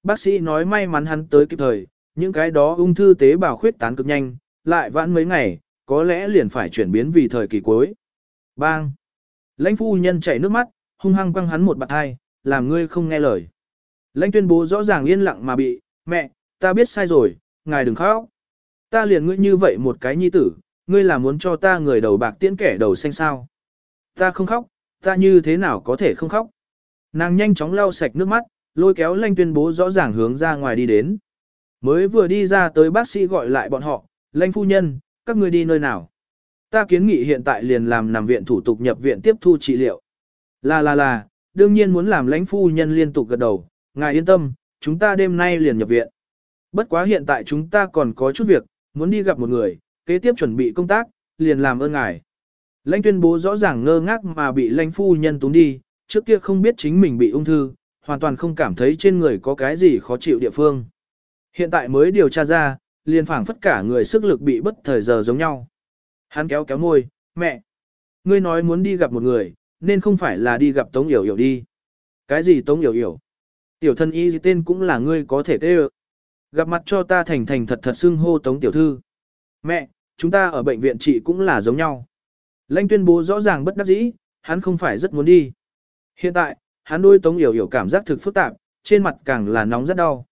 Bác sĩ nói may mắn hắn tới kịp thời, những cái đó ung thư tế bào khuyết tán cực nhanh, lại vãn mấy ngày, có lẽ liền phải chuyển biến vì thời kỳ cuối. Bang! Lãnh phu nhân chảy nước mắt, hung hăng quăng hắn một bạt hai, làm ngươi không nghe lời. Lãnh tuyên bố rõ ràng yên lặng mà bị, mẹ, ta biết sai rồi, ngài đừng khóc. Ta liền ngươi như vậy một cái nhi tử, ngươi là muốn cho ta người đầu bạc tiễn kẻ đầu xanh sao. Ta không khóc, ta như thế nào có thể không khóc. Nàng nhanh chóng lau sạch nước mắt, lôi kéo lanh tuyên bố rõ ràng hướng ra ngoài đi đến. Mới vừa đi ra tới bác sĩ gọi lại bọn họ, lanh phu nhân, các ngươi đi nơi nào. Ta kiến nghị hiện tại liền làm nằm viện thủ tục nhập viện tiếp thu trị liệu. Là là là, đương nhiên muốn làm lãnh phu nhân liên tục gật đầu, ngài yên tâm, chúng ta đêm nay liền nhập viện. Bất quá hiện tại chúng ta còn có chút việc, muốn đi gặp một người, kế tiếp chuẩn bị công tác, liền làm ơn ngài. Lãnh tuyên bố rõ ràng ngơ ngác mà bị lãnh phu nhân túng đi, trước kia không biết chính mình bị ung thư, hoàn toàn không cảm thấy trên người có cái gì khó chịu địa phương. Hiện tại mới điều tra ra, liền phảng phất cả người sức lực bị bất thời giờ giống nhau. Hắn kéo kéo môi, mẹ, ngươi nói muốn đi gặp một người, nên không phải là đi gặp Tống Yểu Yểu đi. Cái gì Tống Yểu Yểu? Tiểu thân y gì tên cũng là ngươi có thể tê. Gặp mặt cho ta thành thành thật thật xưng hô Tống Tiểu Thư. Mẹ, chúng ta ở bệnh viện chị cũng là giống nhau. Lãnh tuyên bố rõ ràng bất đắc dĩ, hắn không phải rất muốn đi. Hiện tại, hắn đôi Tống Yểu Yểu cảm giác thực phức tạp, trên mặt càng là nóng rất đau.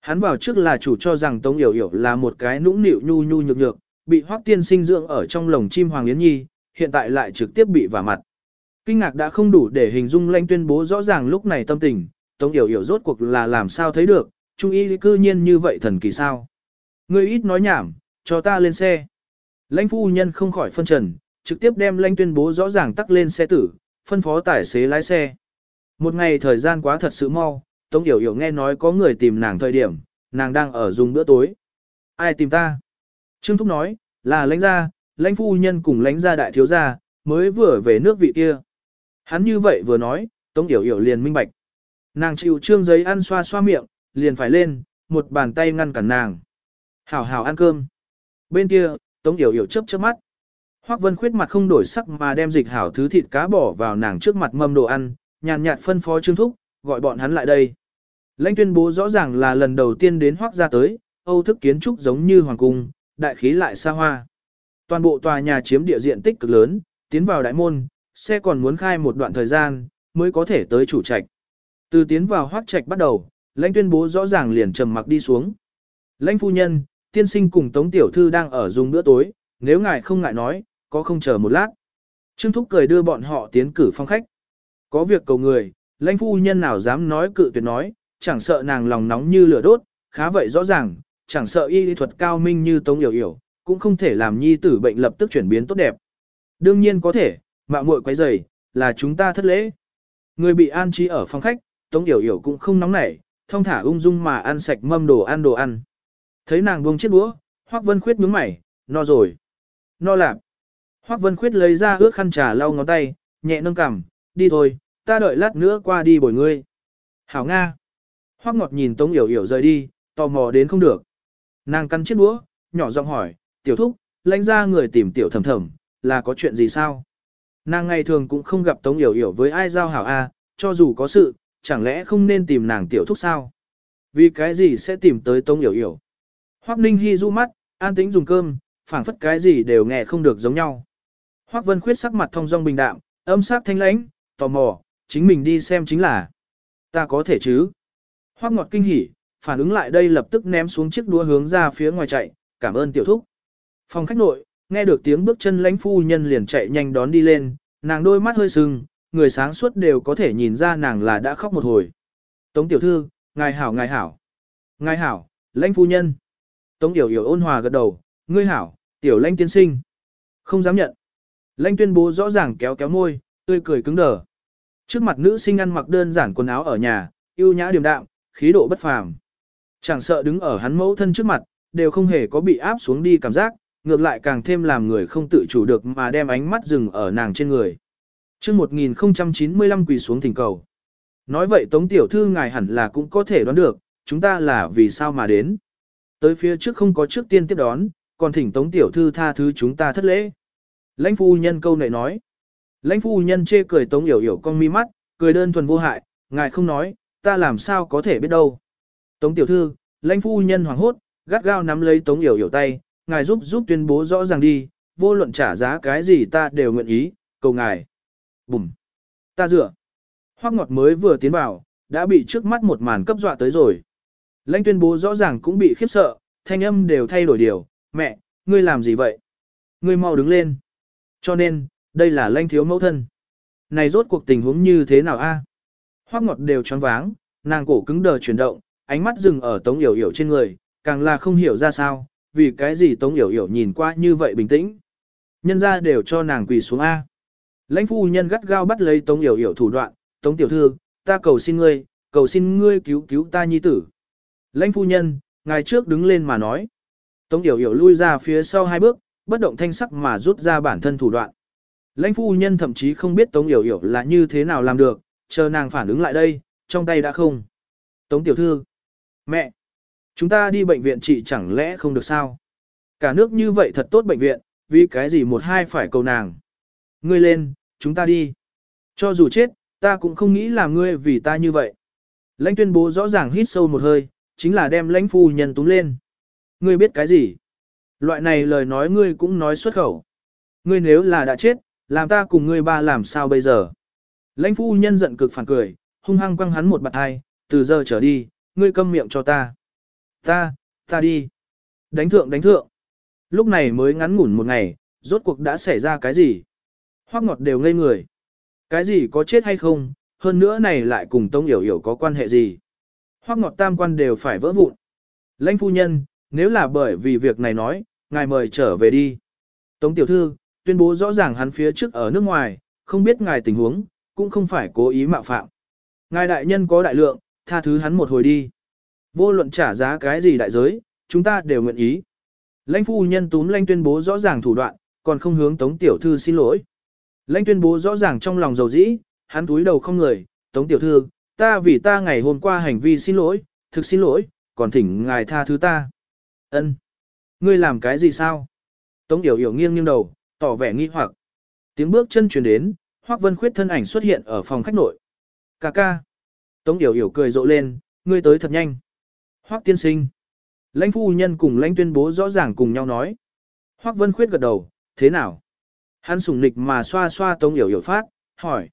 Hắn vào trước là chủ cho rằng Tống Yểu Yểu là một cái nũng nịu nhu nhu nhược nhược, bị hoác Tiên sinh dưỡng ở trong lồng chim Hoàng Yến Nhi, hiện tại lại trực tiếp bị vả mặt. Kinh ngạc đã không đủ để hình dung lãnh tuyên bố rõ ràng lúc này tâm tình, Tống Yểu Yểu rốt cuộc là làm sao thấy được, trung y cư nhiên như vậy thần kỳ sao. Ngươi ít nói nhảm, cho ta lên xe. Lãnh phu nhân không khỏi phân trần, trực tiếp đem lãnh tuyên bố rõ ràng tắc lên xe tử, phân phó tài xế lái xe. Một ngày thời gian quá thật sự mau, Tống Yểu Yểu nghe nói có người tìm nàng thời điểm, nàng đang ở dùng bữa tối. Ai tìm ta? Trương Thúc nói, là lãnh gia, lãnh phu nhân cùng lãnh gia đại thiếu gia, mới vừa về nước vị kia. Hắn như vậy vừa nói, Tống Yểu Yểu liền minh bạch. Nàng chịu trương giấy ăn xoa xoa miệng, liền phải lên, một bàn tay ngăn cản nàng. Hảo hảo ăn cơm. Bên kia, Tống Yểu Yểu chớp chớp mắt. Hoắc Vân khuyết mặt không đổi sắc mà đem dịch hảo thứ thịt cá bỏ vào nàng trước mặt mâm đồ ăn, nhàn nhạt phân phó Trương Thúc, gọi bọn hắn lại đây. Lãnh tuyên bố rõ ràng là lần đầu tiên đến Hoắc gia tới, Âu thức kiến trúc giống như hoàng cung, đại khí lại xa hoa. Toàn bộ tòa nhà chiếm địa diện tích cực lớn, tiến vào đại môn, xe còn muốn khai một đoạn thời gian, mới có thể tới chủ trạch. Từ tiến vào Hoắc trạch bắt đầu, lãnh tuyên bố rõ ràng liền trầm mặc đi xuống. Lãnh phu nhân, tiên sinh cùng tống tiểu thư đang ở dùng bữa tối, nếu ngài không ngại nói, có không chờ một lát. Trương Thúc cười đưa bọn họ tiến cử phong khách. Có việc cầu người, lãnh phu nhân nào dám nói cự tuyệt nói, chẳng sợ nàng lòng nóng như lửa đốt, khá vậy rõ ràng, chẳng sợ y lý thuật cao minh như tống yểu yểu, cũng không thể làm nhi tử bệnh lập tức chuyển biến tốt đẹp. Đương nhiên có thể, mạo muội quấy rầy, là chúng ta thất lễ. Người bị an trí ở phòng khách, tống yểu yểu cũng không nóng nảy, thông thả ung dung mà ăn sạch mâm đồ ăn đồ ăn. Thấy nàng buông chiếc đũa, Hoắc Vân Khuyết nhướng mày, no rồi. No lạc. Hoắc Vân Khuyết lấy ra ước khăn trà lau ngón tay, nhẹ nâng cằm, đi thôi, ta đợi lát nữa qua đi bồi ngươi. Hảo Nga. Hoắc Ngọt nhìn Tống Yểu Yểu rời đi, tò mò đến không được. Nàng căn chiếc đũa, nhỏ giọng hỏi, tiểu thúc, lãnh ra người tìm tiểu thầm thầm, là có chuyện gì sao? Nàng ngày thường cũng không gặp Tống Yểu Yểu với ai giao hảo a, cho dù có sự, chẳng lẽ không nên tìm nàng tiểu thúc sao? Vì cái gì sẽ tìm tới Tống Yểu Yểu? Hoắc Ninh Hi du mắt, an tĩnh dùng cơm, phảng phất cái gì đều nghe không được giống nhau. Hoắc Vân Khuyết sắc mặt thông dong bình đạm, âm sắc thanh lãnh, tò mò, chính mình đi xem chính là. Ta có thể chứ? Hoắc Ngọt kinh hỉ, phản ứng lại đây lập tức ném xuống chiếc đũa hướng ra phía ngoài chạy, cảm ơn tiểu thúc. Phòng khách nội, nghe được tiếng bước chân lãnh phu nhân liền chạy nhanh đón đi lên, nàng đôi mắt hơi sưng, người sáng suốt đều có thể nhìn ra nàng là đã khóc một hồi. Tống tiểu thư, ngài hảo ngài hảo. Ngài hảo, lãnh phu nhân. Tống Yểu Yểu ôn hòa gật đầu, ngươi hảo, tiểu lãnh tiên sinh. Không dám nhận. Lanh tuyên bố rõ ràng kéo kéo môi, tươi cười cứng đờ. Trước mặt nữ sinh ăn mặc đơn giản quần áo ở nhà, yêu nhã điềm đạm, khí độ bất phàm. Chẳng sợ đứng ở hắn mẫu thân trước mặt, đều không hề có bị áp xuống đi cảm giác, ngược lại càng thêm làm người không tự chủ được mà đem ánh mắt dừng ở nàng trên người. Trước 1095 quỳ xuống thỉnh cầu. Nói vậy Tống Tiểu Thư ngài hẳn là cũng có thể đoán được, chúng ta là vì sao mà đến. Tới phía trước không có trước tiên tiếp đón, còn thỉnh Tống Tiểu Thư tha thứ chúng ta thất lễ. Lãnh phu nhân câu nệ nói. Lãnh phu nhân chê cười Tống Yểu Yểu con mi mắt, cười đơn thuần vô hại, ngài không nói, ta làm sao có thể biết đâu. Tống Tiểu Thư, lãnh phu nhân hoảng hốt, gắt gao nắm lấy Tống Yểu Yểu tay, ngài giúp giúp tuyên bố rõ ràng đi, vô luận trả giá cái gì ta đều nguyện ý, cầu ngài. Bùm. Ta dựa. Hoác ngọt mới vừa tiến vào, đã bị trước mắt một màn cấp dọa tới rồi. Lãnh tuyên bố rõ ràng cũng bị khiếp sợ, thanh âm đều thay đổi điều, mẹ, ngươi làm gì vậy? Ngươi mau đứng lên. Cho nên, đây là lanh thiếu mẫu thân. Này rốt cuộc tình huống như thế nào a? Hoắc ngọt đều choáng váng, nàng cổ cứng đờ chuyển động, ánh mắt dừng ở tống yểu yểu trên người, càng là không hiểu ra sao, vì cái gì tống yểu yểu nhìn qua như vậy bình tĩnh. Nhân ra đều cho nàng quỳ xuống A. Lãnh phu nhân gắt gao bắt lấy tống yểu yểu thủ đoạn, tống tiểu thư, ta cầu xin ngươi, cầu xin ngươi cứu cứu ta nhi tử. Lãnh phu nhân, ngài trước đứng lên mà nói. Tống Yểu Yểu lui ra phía sau hai bước, bất động thanh sắc mà rút ra bản thân thủ đoạn. Lãnh phu nhân thậm chí không biết Tống Yểu Yểu là như thế nào làm được, chờ nàng phản ứng lại đây, trong tay đã không. Tống tiểu thư, mẹ, chúng ta đi bệnh viện trị chẳng lẽ không được sao? Cả nước như vậy thật tốt bệnh viện, vì cái gì một hai phải cầu nàng. Ngươi lên, chúng ta đi. Cho dù chết, ta cũng không nghĩ là ngươi vì ta như vậy. Lãnh tuyên bố rõ ràng hít sâu một hơi, chính là đem lãnh phu nhân túng lên. Ngươi biết cái gì? Loại này lời nói ngươi cũng nói xuất khẩu. Ngươi nếu là đã chết, làm ta cùng ngươi ba làm sao bây giờ? Lãnh phu nhân giận cực phản cười, hung hăng quăng hắn một bạt hai, từ giờ trở đi, ngươi câm miệng cho ta. Ta, ta đi. Đánh thượng đánh thượng. Lúc này mới ngắn ngủn một ngày, rốt cuộc đã xảy ra cái gì? Hoác ngọt đều ngây người. Cái gì có chết hay không, hơn nữa này lại cùng tông Yểu Yểu có quan hệ gì? Hoác ngọt tam quan đều phải vỡ vụn. Lãnh phu nhân, nếu là bởi vì việc này nói, ngài mời trở về đi. Tống tiểu thư, tuyên bố rõ ràng hắn phía trước ở nước ngoài, không biết ngài tình huống, cũng không phải cố ý mạo phạm. Ngài đại nhân có đại lượng, tha thứ hắn một hồi đi. Vô luận trả giá cái gì đại giới, chúng ta đều nguyện ý. Lãnh phu nhân túm lãnh tuyên bố rõ ràng thủ đoạn, còn không hướng tống tiểu thư xin lỗi. Lãnh tuyên bố rõ ràng trong lòng dầu dĩ, hắn túi đầu không người, tống tiểu thư, ta vì ta ngày hôm qua hành vi xin lỗi, thực xin lỗi, còn thỉnh ngài tha thứ ta. Ân, Ngươi làm cái gì sao? Tống Yểu Yểu nghiêng nghiêng đầu, tỏ vẻ nghi hoặc. Tiếng bước chân truyền đến, Hoắc Vân Khuyết thân ảnh xuất hiện ở phòng khách nội. Cà ca. Tống Yểu Yểu cười rộ lên, ngươi tới thật nhanh. Hoắc tiên sinh. Lãnh phu nhân cùng lãnh tuyên bố rõ ràng cùng nhau nói. Hoắc Vân Khuyết gật đầu, thế nào? Hắn sùng nịch mà xoa xoa Tống Yểu Yểu phát, hỏi.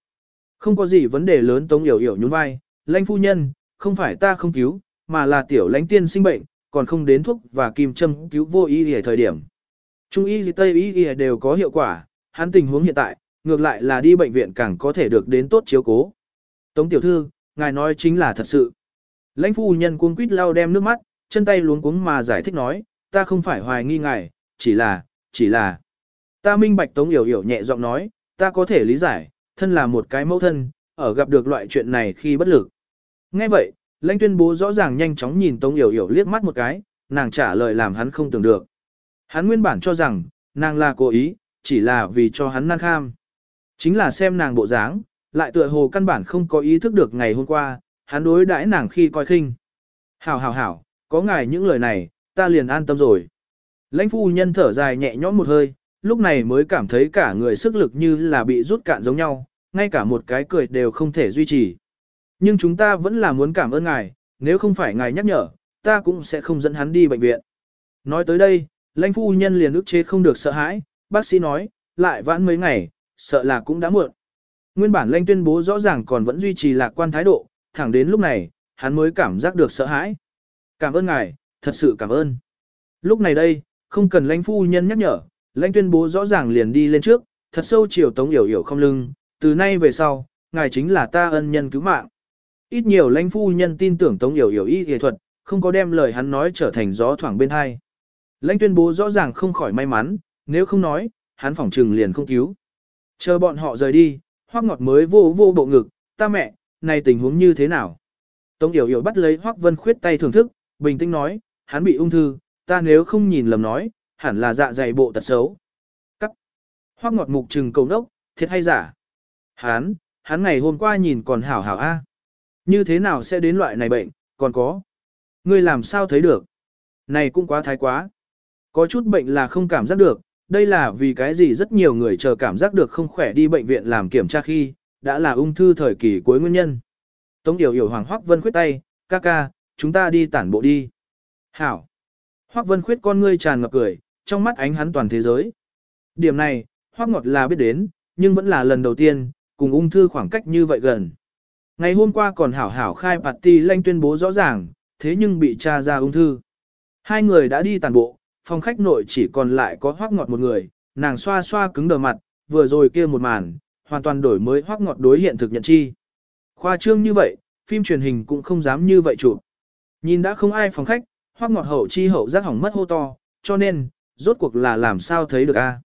Không có gì vấn đề lớn Tống Yểu Yểu nhún vai, lãnh phu nhân, không phải ta không cứu, mà là tiểu lãnh tiên sinh bệnh, còn không đến thuốc và kim châm cứu vô ý ở thời điểm. Trung y gì Tây y đều có hiệu quả, hắn tình huống hiện tại, ngược lại là đi bệnh viện càng có thể được đến tốt chiếu cố. Tống tiểu thư, ngài nói chính là thật sự. Lãnh phu nhân cuống quýt lau đem nước mắt, chân tay luống cuống mà giải thích nói, ta không phải hoài nghi ngài, chỉ là, chỉ là. Ta minh bạch Tống Yểu Yểu nhẹ giọng nói, ta có thể lý giải, thân là một cái mẫu thân, ở gặp được loại chuyện này khi bất lực. Nghe vậy, lãnh tuyên bố rõ ràng nhanh chóng nhìn Tống Yểu Yểu liếc mắt một cái, nàng trả lời làm hắn không tưởng được. Hắn nguyên bản cho rằng, nàng là cố ý, chỉ là vì cho hắn năng kham. Chính là xem nàng bộ dáng, lại tựa hồ căn bản không có ý thức được ngày hôm qua, hắn đối đãi nàng khi coi khinh. Hảo hảo hảo, có ngài những lời này, ta liền an tâm rồi. Lãnh phu nhân thở dài nhẹ nhõm một hơi, lúc này mới cảm thấy cả người sức lực như là bị rút cạn giống nhau, ngay cả một cái cười đều không thể duy trì. Nhưng chúng ta vẫn là muốn cảm ơn ngài, nếu không phải ngài nhắc nhở, ta cũng sẽ không dẫn hắn đi bệnh viện. Nói tới đây, lãnh phu nhân liền ức chế không được sợ hãi, bác sĩ nói, lại vãn mấy ngày, sợ là cũng đã muộn. Nguyên bản lãnh tuyên bố rõ ràng còn vẫn duy trì lạc quan thái độ, thẳng đến lúc này, hắn mới cảm giác được sợ hãi. Cảm ơn ngài, thật sự cảm ơn. Lúc này đây, không cần lãnh phu nhân nhắc nhở, lãnh tuyên bố rõ ràng liền đi lên trước, thật sâu chiều tống hiểu hiểu không lưng, từ nay về sau, ngài chính là ta ân nhân cứu mạng. Ít nhiều lãnh phu nhân tin tưởng tống hiểu hiểu y y thuật, không có đem lời hắn nói trở thành gió thoảng bên hai. Lãnh tuyên bố rõ ràng không khỏi may mắn, nếu không nói, hắn phỏng trừng liền không cứu. Chờ bọn họ rời đi, hoác ngọt mới vô vô bộ ngực, ta mẹ, này tình huống như thế nào? Tống Yểu Yểu bắt lấy hoác vân khuyết tay thưởng thức, bình tĩnh nói, hắn bị ung thư, ta nếu không nhìn lầm nói, hẳn là dạ dày bộ tật xấu. Cắt. Hoác ngọt mục trừng cầu nốc, thiệt hay giả? Hắn, hắn ngày hôm qua nhìn còn hảo hảo a. Như thế nào sẽ đến loại này bệnh, còn có. Ngươi làm sao thấy được? Này cũng quá thái quá. Có chút bệnh là không cảm giác được, đây là vì cái gì rất nhiều người chờ cảm giác được không khỏe đi bệnh viện làm kiểm tra khi, đã là ung thư thời kỳ cuối nguyên nhân. Tống Yểu Yểu Hoàng Hoắc Vân khuyết tay, ca ca, chúng ta đi tản bộ đi. Hảo. Hoắc Vân khuyết con ngươi tràn ngập cười, trong mắt ánh hắn toàn thế giới. Điểm này, Hoắc Ngọt là biết đến, nhưng vẫn là lần đầu tiên, cùng ung thư khoảng cách như vậy gần. Ngày hôm qua còn hảo hảo khai party lanh tuyên bố rõ ràng, thế nhưng bị tra ra ung thư. Hai người đã đi tàn bộ, phòng khách nội chỉ còn lại có hoác ngọt một người, nàng xoa xoa cứng đờ mặt, vừa rồi kia một màn, hoàn toàn đổi mới hoác ngọt đối hiện thực nhận chi. Khoa trương như vậy, phim truyền hình cũng không dám như vậy chụp. Nhìn đã không ai phòng khách, hoác ngọt hậu chi hậu giác hỏng mất hô to, cho nên, rốt cuộc là làm sao thấy được a?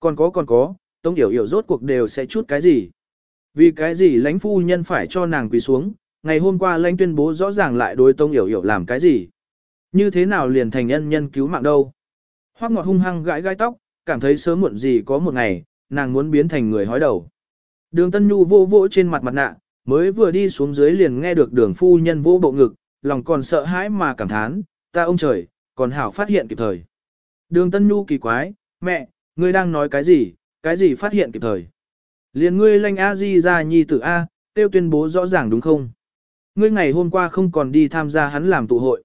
Còn có còn có, tống yểu yểu rốt cuộc đều sẽ chút cái gì? Vì cái gì lãnh phu nhân phải cho nàng quỳ xuống, ngày hôm qua lãnh tuyên bố rõ ràng lại đối tông hiểu hiểu làm cái gì? Như thế nào liền thành nhân nhân cứu mạng đâu? Hoác ngọt hung hăng gãi gai tóc, cảm thấy sớm muộn gì có một ngày, nàng muốn biến thành người hói đầu. Đường Tân Nhu vô vỗ trên mặt mặt nạ, mới vừa đi xuống dưới liền nghe được đường phu nhân vô bộ ngực, lòng còn sợ hãi mà cảm thán, ta ông trời, còn hảo phát hiện kịp thời. Đường Tân Nhu kỳ quái, mẹ, ngươi đang nói cái gì, cái gì phát hiện kịp thời. Liền ngươi lanh A Di ra nhi tử A, tiêu tuyên bố rõ ràng đúng không? Ngươi ngày hôm qua không còn đi tham gia hắn làm tụ hội.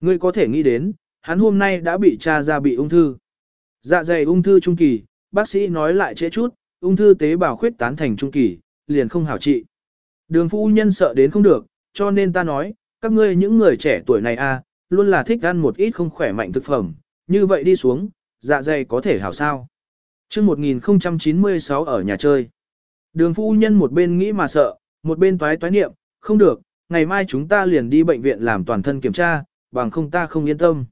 Ngươi có thể nghĩ đến, hắn hôm nay đã bị cha ra bị ung thư. Dạ dày ung thư trung kỳ, bác sĩ nói lại trễ chút, ung thư tế bào khuyết tán thành trung kỳ, liền không hảo trị. Đường phu nhân sợ đến không được, cho nên ta nói, các ngươi những người trẻ tuổi này a, luôn là thích ăn một ít không khỏe mạnh thực phẩm, như vậy đi xuống, dạ dày có thể hảo sao. Trước 1096 ở nhà chơi, đường phu nhân một bên nghĩ mà sợ, một bên toái toái niệm, không được, ngày mai chúng ta liền đi bệnh viện làm toàn thân kiểm tra, bằng không ta không yên tâm.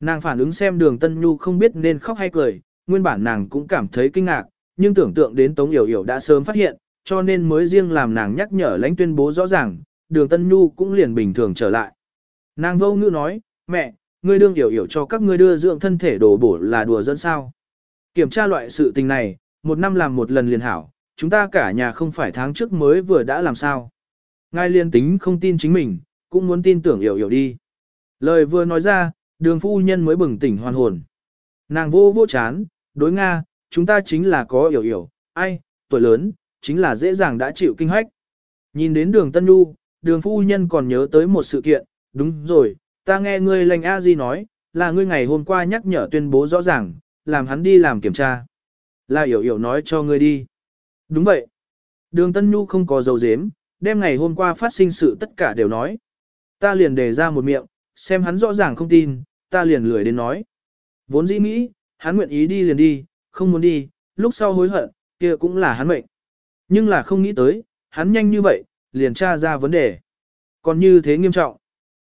Nàng phản ứng xem đường Tân Nhu không biết nên khóc hay cười, nguyên bản nàng cũng cảm thấy kinh ngạc, nhưng tưởng tượng đến Tống Yểu Yểu đã sớm phát hiện, cho nên mới riêng làm nàng nhắc nhở lãnh tuyên bố rõ ràng, đường Tân Nhu cũng liền bình thường trở lại. Nàng vô ngữ nói, mẹ, ngươi đương Yểu Yểu cho các ngươi đưa dưỡng thân thể đổ bổ là đùa dẫn sao. Kiểm tra loại sự tình này, một năm làm một lần liền hảo, chúng ta cả nhà không phải tháng trước mới vừa đã làm sao. Ngài liên tính không tin chính mình, cũng muốn tin tưởng hiểu hiểu đi. Lời vừa nói ra, đường phu nhân mới bừng tỉnh hoàn hồn. Nàng vô vô chán, đối Nga, chúng ta chính là có hiểu hiểu ai, tuổi lớn, chính là dễ dàng đã chịu kinh hách. Nhìn đến đường Tân Nhu, đường phu nhân còn nhớ tới một sự kiện, đúng rồi, ta nghe ngươi lành A Di nói, là ngươi ngày hôm qua nhắc nhở tuyên bố rõ ràng, làm hắn đi làm kiểm tra. Là hiểu hiểu nói cho ngươi đi. Đúng vậy. Đường Tân Nhu không có dầu dếm, đem ngày hôm qua phát sinh sự tất cả đều nói. Ta liền đề ra một miệng, xem hắn rõ ràng không tin, ta liền lười đến nói. Vốn dĩ nghĩ, hắn nguyện ý đi liền đi, không muốn đi, lúc sau hối hận, kia cũng là hắn mệnh. Nhưng là không nghĩ tới, hắn nhanh như vậy, liền tra ra vấn đề. Còn như thế nghiêm trọng.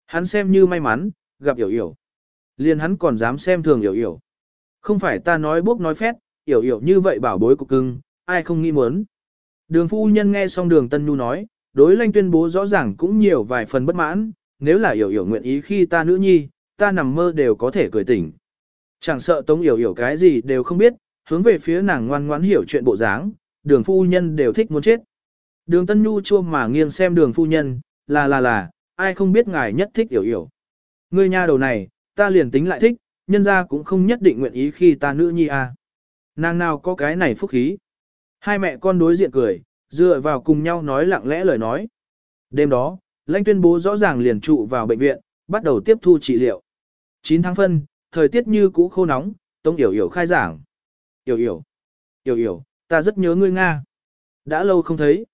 Hắn xem như may mắn, gặp hiểu hiểu. Liền hắn còn dám xem thường hiểu hiểu. Không phải ta nói bốc nói phét, hiểu hiểu như vậy bảo bối cục cưng, ai không nghĩ muốn. Đường phu nhân nghe xong đường Tân Nhu nói, đối lanh tuyên bố rõ ràng cũng nhiều vài phần bất mãn, nếu là hiểu hiểu nguyện ý khi ta nữ nhi, ta nằm mơ đều có thể cười tỉnh. Chẳng sợ tống hiểu hiểu cái gì đều không biết, hướng về phía nàng ngoan ngoãn hiểu chuyện bộ dáng, đường phu nhân đều thích muốn chết. Đường Tân Nhu chua mà nghiêng xem đường phu nhân, là là là, ai không biết ngài nhất thích hiểu hiểu. Ngươi nha đầu này, ta liền tính lại thích, nhân ra cũng không nhất định nguyện ý khi ta nữ nhi à. Nàng nào có cái này phúc khí. Hai mẹ con đối diện cười, dựa vào cùng nhau nói lặng lẽ lời nói. Đêm đó, lãnh tuyên bố rõ ràng liền trụ vào bệnh viện, bắt đầu tiếp thu trị liệu. 9 tháng phân, thời tiết như cũ khô nóng, Tống Yểu Yểu khai giảng. Yểu Yểu, Yểu Yểu, ta rất nhớ ngươi Nga. Đã lâu không thấy.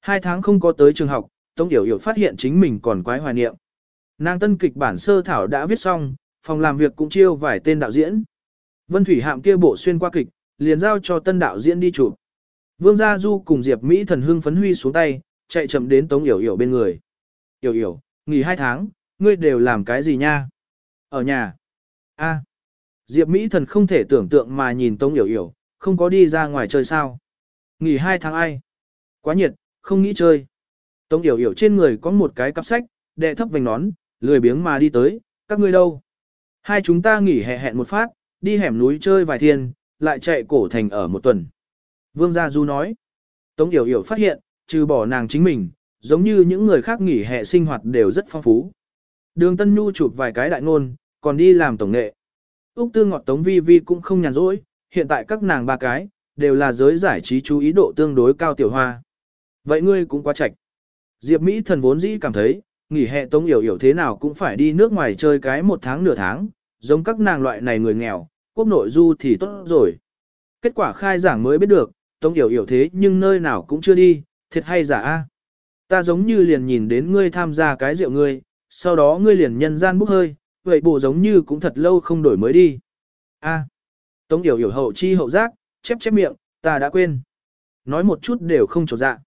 Hai tháng không có tới trường học, Tống Yểu Yểu phát hiện chính mình còn quái hoài niệm. Nàng tân kịch bản sơ thảo đã viết xong, phòng làm việc cũng chiêu vài tên đạo diễn. Vân Thủy Hạm kia bộ xuyên qua kịch, liền giao cho tân đạo diễn đi chụp. Vương Gia Du cùng Diệp Mỹ thần hưng phấn huy xuống tay, chạy chậm đến Tống Yểu Yểu bên người. Yểu Yểu, nghỉ hai tháng, ngươi đều làm cái gì nha? Ở nhà. A. Diệp Mỹ thần không thể tưởng tượng mà nhìn Tống Yểu Yểu, không có đi ra ngoài chơi sao. Nghỉ hai tháng ai? Quá nhiệt, không nghĩ chơi. Tống Yểu Yểu trên người có một cái cặp sách, đệ thấp vành nón, lười biếng mà đi tới, các ngươi đâu? Hai chúng ta nghỉ hè hẹn một phát, đi hẻm núi chơi vài thiên, lại chạy cổ thành ở một tuần. Vương Gia Du nói. Tống Yểu Yểu phát hiện, trừ bỏ nàng chính mình, giống như những người khác nghỉ hè sinh hoạt đều rất phong phú. Đường Tân Nhu chụp vài cái đại ngôn, còn đi làm tổng nghệ. Úc Tư Ngọt Tống Vi Vi cũng không nhàn rỗi, hiện tại các nàng ba cái, đều là giới giải trí chú ý độ tương đối cao tiểu hoa. Vậy ngươi cũng quá chạch. Diệp Mỹ thần vốn dĩ cảm thấy, nghỉ hè Tống Yểu Yểu thế nào cũng phải đi nước ngoài chơi cái một tháng nửa tháng, giống các nàng loại này người nghèo, quốc nội du thì tốt rồi. Kết quả khai giảng mới biết được, Tống Yểu Yểu thế nhưng nơi nào cũng chưa đi, thiệt hay giả a? Ta giống như liền nhìn đến ngươi tham gia cái rượu ngươi, sau đó ngươi liền nhân gian bốc hơi, vậy bộ giống như cũng thật lâu không đổi mới đi. A. Tống Yểu Yểu hậu chi hậu giác, chép chép miệng, ta đã quên. Nói một chút đều không trột dạ.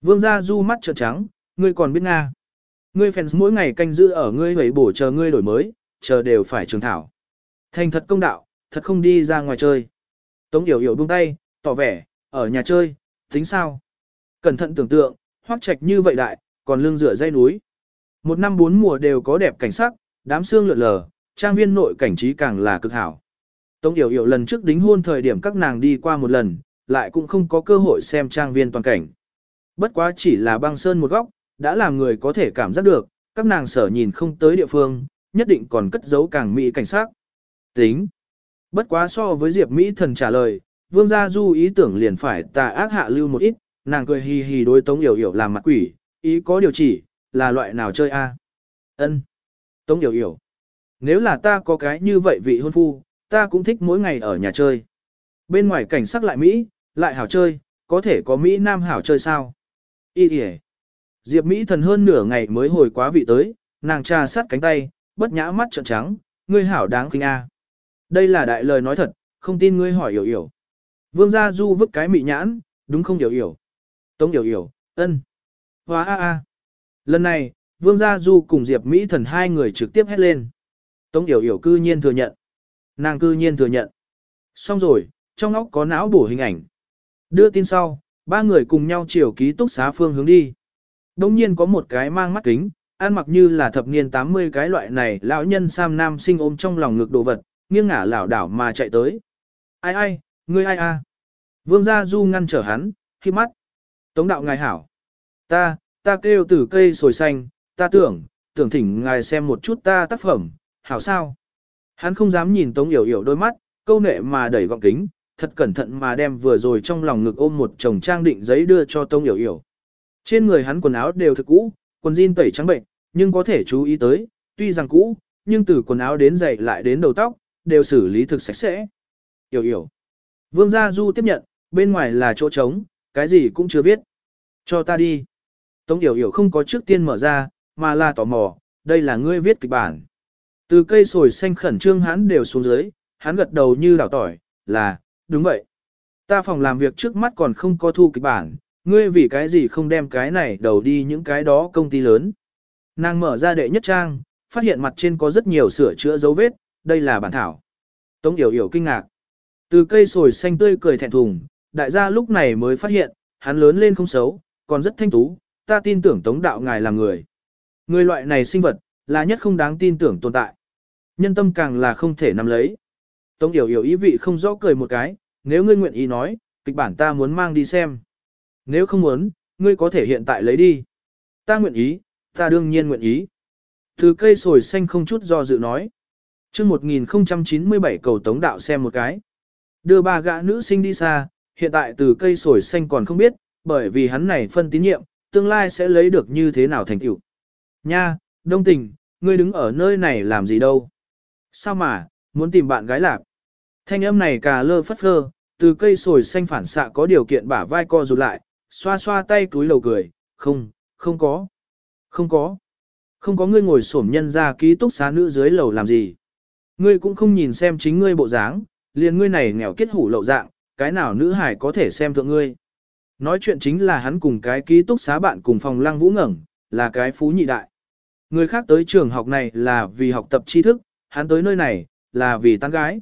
Vương gia du mắt trợn trắng, ngươi còn biết Nga. Ngươi fans mỗi ngày canh giữ ở ngươi vậy bổ chờ ngươi đổi mới, chờ đều phải trường thảo. Thành thật công đạo, thật không đi ra ngoài chơi. Tống Yểu Yểu buông tay, tỏ vẻ, ở nhà chơi, tính sao? Cẩn thận tưởng tượng, hoác trạch như vậy đại, còn lưng rửa dây núi. Một năm bốn mùa đều có đẹp cảnh sắc, đám xương lượn lờ, trang viên nội cảnh trí càng là cực hảo. Tống Yểu Yểu lần trước đính hôn thời điểm các nàng đi qua một lần, lại cũng không có cơ hội xem trang viên toàn cảnh. Bất quá chỉ là băng sơn một góc, đã làm người có thể cảm giác được, các nàng sở nhìn không tới địa phương, nhất định còn cất giấu càng mỹ cảnh sát. Tính. Bất quá so với Diệp Mỹ thần trả lời, Vương Gia Du ý tưởng liền phải tà ác hạ lưu một ít, nàng cười hì hì đối Tống Yểu Yểu làm mặt quỷ, ý có điều chỉ, là loại nào chơi a? Ân. Tống Yểu Yểu. Nếu là ta có cái như vậy vị hôn phu, ta cũng thích mỗi ngày ở nhà chơi. Bên ngoài cảnh sắc lại Mỹ, lại hảo chơi, có thể có Mỹ Nam hảo chơi sao? Ý kìa. Diệp Mỹ thần hơn nửa ngày mới hồi quá vị tới, nàng trà sát cánh tay, bất nhã mắt trợn trắng, ngươi hảo đáng khinh a. Đây là đại lời nói thật, không tin ngươi hỏi hiểu hiểu. Vương Gia Du vứt cái mị nhãn, đúng không hiểu hiểu. Tống hiểu hiểu, ân. Hóa a a. Lần này, Vương Gia Du cùng Diệp Mỹ thần hai người trực tiếp hét lên. Tống hiểu hiểu cư nhiên thừa nhận. Nàng cư nhiên thừa nhận. Xong rồi, trong óc có não bổ hình ảnh. Đưa tin sau, ba người cùng nhau chiều ký túc xá phương hướng đi. Đông nhiên có một cái mang mắt kính, ăn mặc như là thập niên 80 cái loại này, lão nhân sam nam sinh ôm trong lòng ngực đồ vật, nghiêng ngả lảo đảo mà chạy tới. Ai ai, ngươi ai a? Vương Gia Du ngăn trở hắn, khi mắt. Tống đạo ngài hảo. Ta, ta kêu từ cây sồi xanh, ta tưởng, tưởng thỉnh ngài xem một chút ta tác phẩm, hảo sao? Hắn không dám nhìn Tống Yểu Yểu đôi mắt, câu nệ mà đẩy gọng kính, thật cẩn thận mà đem vừa rồi trong lòng ngực ôm một chồng trang định giấy đưa cho Tống Yểu Yểu. Trên người hắn quần áo đều thực cũ, quần jean tẩy trắng bệnh, nhưng có thể chú ý tới, tuy rằng cũ, nhưng từ quần áo đến giày lại đến đầu tóc, đều xử lý thực sạch sẽ. Yểu Yểu. Vương Gia Du tiếp nhận, bên ngoài là chỗ trống, cái gì cũng chưa viết. Cho ta đi. Tống Yểu Yểu không có trước tiên mở ra, mà là tò mò, đây là ngươi viết kịch bản. Từ cây sồi xanh khẩn trương hắn đều xuống dưới, hắn gật đầu như đảo tỏi, là, đúng vậy. Ta phòng làm việc trước mắt còn không có thu kịch bản, ngươi vì cái gì không đem cái này đầu đi những cái đó công ty lớn. Nàng mở ra đệ nhất trang, phát hiện mặt trên có rất nhiều sửa chữa dấu vết, đây là bản thảo. Tống Yểu Yểu kinh ngạc. Từ cây sồi xanh tươi cười thẹn thùng, đại gia lúc này mới phát hiện, hắn lớn lên không xấu, còn rất thanh tú, ta tin tưởng Tống đạo ngài là người. Người loại này sinh vật, là nhất không đáng tin tưởng tồn tại. Nhân tâm càng là không thể nắm lấy. Tống Yểu Yểu ý vị không rõ cười một cái, nếu ngươi nguyện ý nói, kịch bản ta muốn mang đi xem. Nếu không muốn, ngươi có thể hiện tại lấy đi. Ta nguyện ý, ta đương nhiên nguyện ý. Từ cây sồi xanh không chút do dự nói. chương 1097 cầu tống đạo xem một cái. Đưa ba gã nữ sinh đi xa, hiện tại từ cây sồi xanh còn không biết, bởi vì hắn này phân tín nhiệm, tương lai sẽ lấy được như thế nào thành tựu. Nha, đông tình, ngươi đứng ở nơi này làm gì đâu? Sao mà, muốn tìm bạn gái lạc? Thanh âm này cà lơ phất phơ, từ cây sồi xanh phản xạ có điều kiện bả vai co rụt lại, xoa xoa tay túi lầu cười, không, không có, không có, không có ngươi ngồi xổm nhân ra ký túc xá nữ dưới lầu làm gì. Ngươi cũng không nhìn xem chính ngươi bộ dáng, liền ngươi này nghèo kết hủ lậu dạng, cái nào nữ hải có thể xem thượng ngươi. Nói chuyện chính là hắn cùng cái ký túc xá bạn cùng phòng lăng vũ ngẩng, là cái phú nhị đại. Người khác tới trường học này là vì học tập tri thức, hắn tới nơi này, là vì tán gái.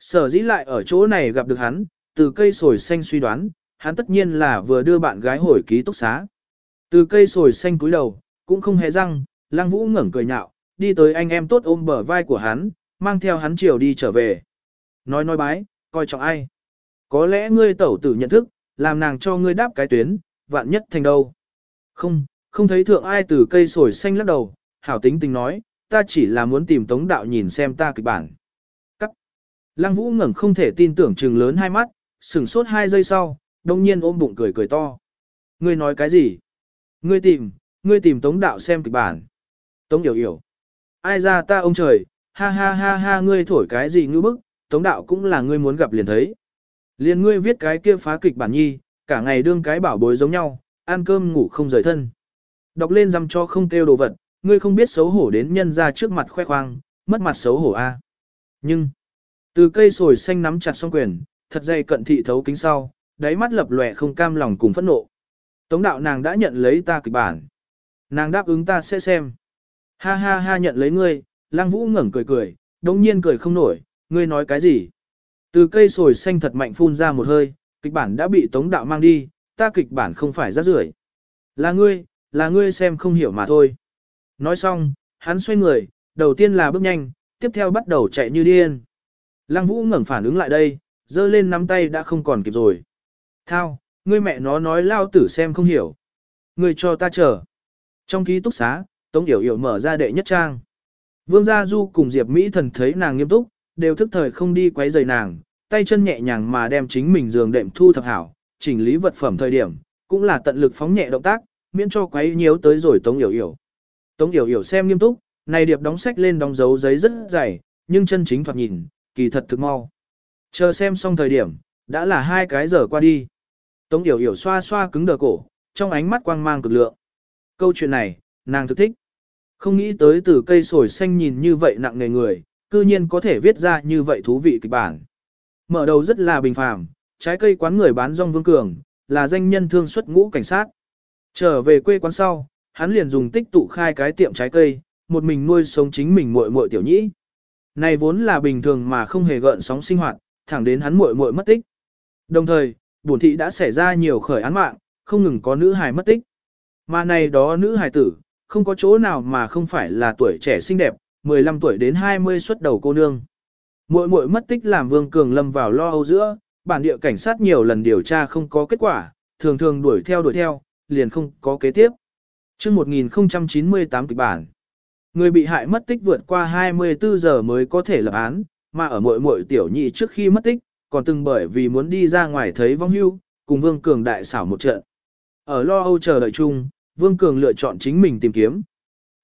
Sở dĩ lại ở chỗ này gặp được hắn, từ cây sồi xanh suy đoán, hắn tất nhiên là vừa đưa bạn gái hồi ký túc xá. Từ cây sồi xanh cúi đầu, cũng không hề răng, lăng vũ ngẩng cười nhạo, đi tới anh em tốt ôm bờ vai của hắn, mang theo hắn chiều đi trở về. Nói nói bái, coi trọng ai. Có lẽ ngươi tẩu tử nhận thức, làm nàng cho ngươi đáp cái tuyến, vạn nhất thành đâu. Không, không thấy thượng ai từ cây sồi xanh lắc đầu, hảo tính tình nói, ta chỉ là muốn tìm tống đạo nhìn xem ta kịch bản. Cắt. Lăng vũ ngẩng không thể tin tưởng trừng lớn hai mắt, sửng sốt hai giây sau, đông nhiên ôm bụng cười cười to. Ngươi nói cái gì? Ngươi tìm, ngươi tìm tống đạo xem kịch bản. Tống hiểu hiểu. Ai ra ta ông trời, ha ha ha ha ngươi thổi cái gì ngư bức, tống đạo cũng là ngươi muốn gặp liền thấy. Liền ngươi viết cái kia phá kịch bản nhi, cả ngày đương cái bảo bối giống nhau, ăn cơm ngủ không rời thân. Đọc lên dăm cho không kêu đồ vật, ngươi không biết xấu hổ đến nhân ra trước mặt khoe khoang, mất mặt xấu hổ a. Nhưng, từ cây sồi xanh nắm chặt song quyền, thật dày cận thị thấu kính sau, đáy mắt lập lòe không cam lòng cùng phẫn nộ. Tống đạo nàng đã nhận lấy ta kịch bản. Nàng đáp ứng ta sẽ xem. Ha ha ha nhận lấy ngươi, lang vũ ngẩng cười cười, đồng nhiên cười không nổi, ngươi nói cái gì? Từ cây sồi xanh thật mạnh phun ra một hơi, kịch bản đã bị tống đạo mang đi, ta kịch bản không phải rác rưởi. Là ngươi, là ngươi xem không hiểu mà thôi. Nói xong, hắn xoay người, đầu tiên là bước nhanh, tiếp theo bắt đầu chạy như điên. Lăng Vũ ngẩng phản ứng lại đây, giơ lên nắm tay đã không còn kịp rồi. Thao, ngươi mẹ nó nói lao tử xem không hiểu. Ngươi cho ta chờ. Trong ký túc xá, Tống Yểu Yểu mở ra đệ nhất trang. Vương Gia Du cùng Diệp Mỹ thần thấy nàng nghiêm túc, đều thức thời không đi quấy rầy nàng, tay chân nhẹ nhàng mà đem chính mình giường đệm thu thập hảo, chỉnh lý vật phẩm thời điểm, cũng là tận lực phóng nhẹ động tác, miễn cho quấy nhiễu tới rồi Tống Yểu Yểu. Tống Yểu Yểu xem nghiêm túc, này điệp đóng sách lên đóng dấu giấy rất dày, nhưng chân chính thoạt nhìn, kỳ thật thực mau. Chờ xem xong thời điểm, đã là hai cái giờ qua đi. Tống Yểu Yểu xoa xoa cứng đờ cổ, trong ánh mắt quang mang cực lượng. Câu chuyện này, nàng thực thích. Không nghĩ tới từ cây sồi xanh nhìn như vậy nặng nề người, cư nhiên có thể viết ra như vậy thú vị kịch bản. Mở đầu rất là bình phàm, trái cây quán người bán rong vương cường, là danh nhân thương xuất ngũ cảnh sát. Trở về quê quán sau, hắn liền dùng tích tụ khai cái tiệm trái cây, một mình nuôi sống chính mình muội muội tiểu nhĩ. Này vốn là bình thường mà không hề gợn sóng sinh hoạt, thẳng đến hắn muội muội mất tích. Đồng thời, bổn thị đã xảy ra nhiều khởi án mạng, không ngừng có nữ hài mất tích. Mà này đó nữ hài tử, không có chỗ nào mà không phải là tuổi trẻ xinh đẹp, 15 tuổi đến 20 xuất đầu cô nương. Muội muội mất tích làm Vương Cường lâm vào lo âu giữa, bản địa cảnh sát nhiều lần điều tra không có kết quả, thường thường đuổi theo đuổi theo, liền không có kế tiếp. Trước 1098 kịch bản, người bị hại mất tích vượt qua 24 giờ mới có thể lập án, mà ở muội muội tiểu nhị trước khi mất tích, còn từng bởi vì muốn đi ra ngoài thấy vong hưu, cùng Vương Cường đại xảo một trận. Ở lo âu chờ đợi chung, Vương Cường lựa chọn chính mình tìm kiếm.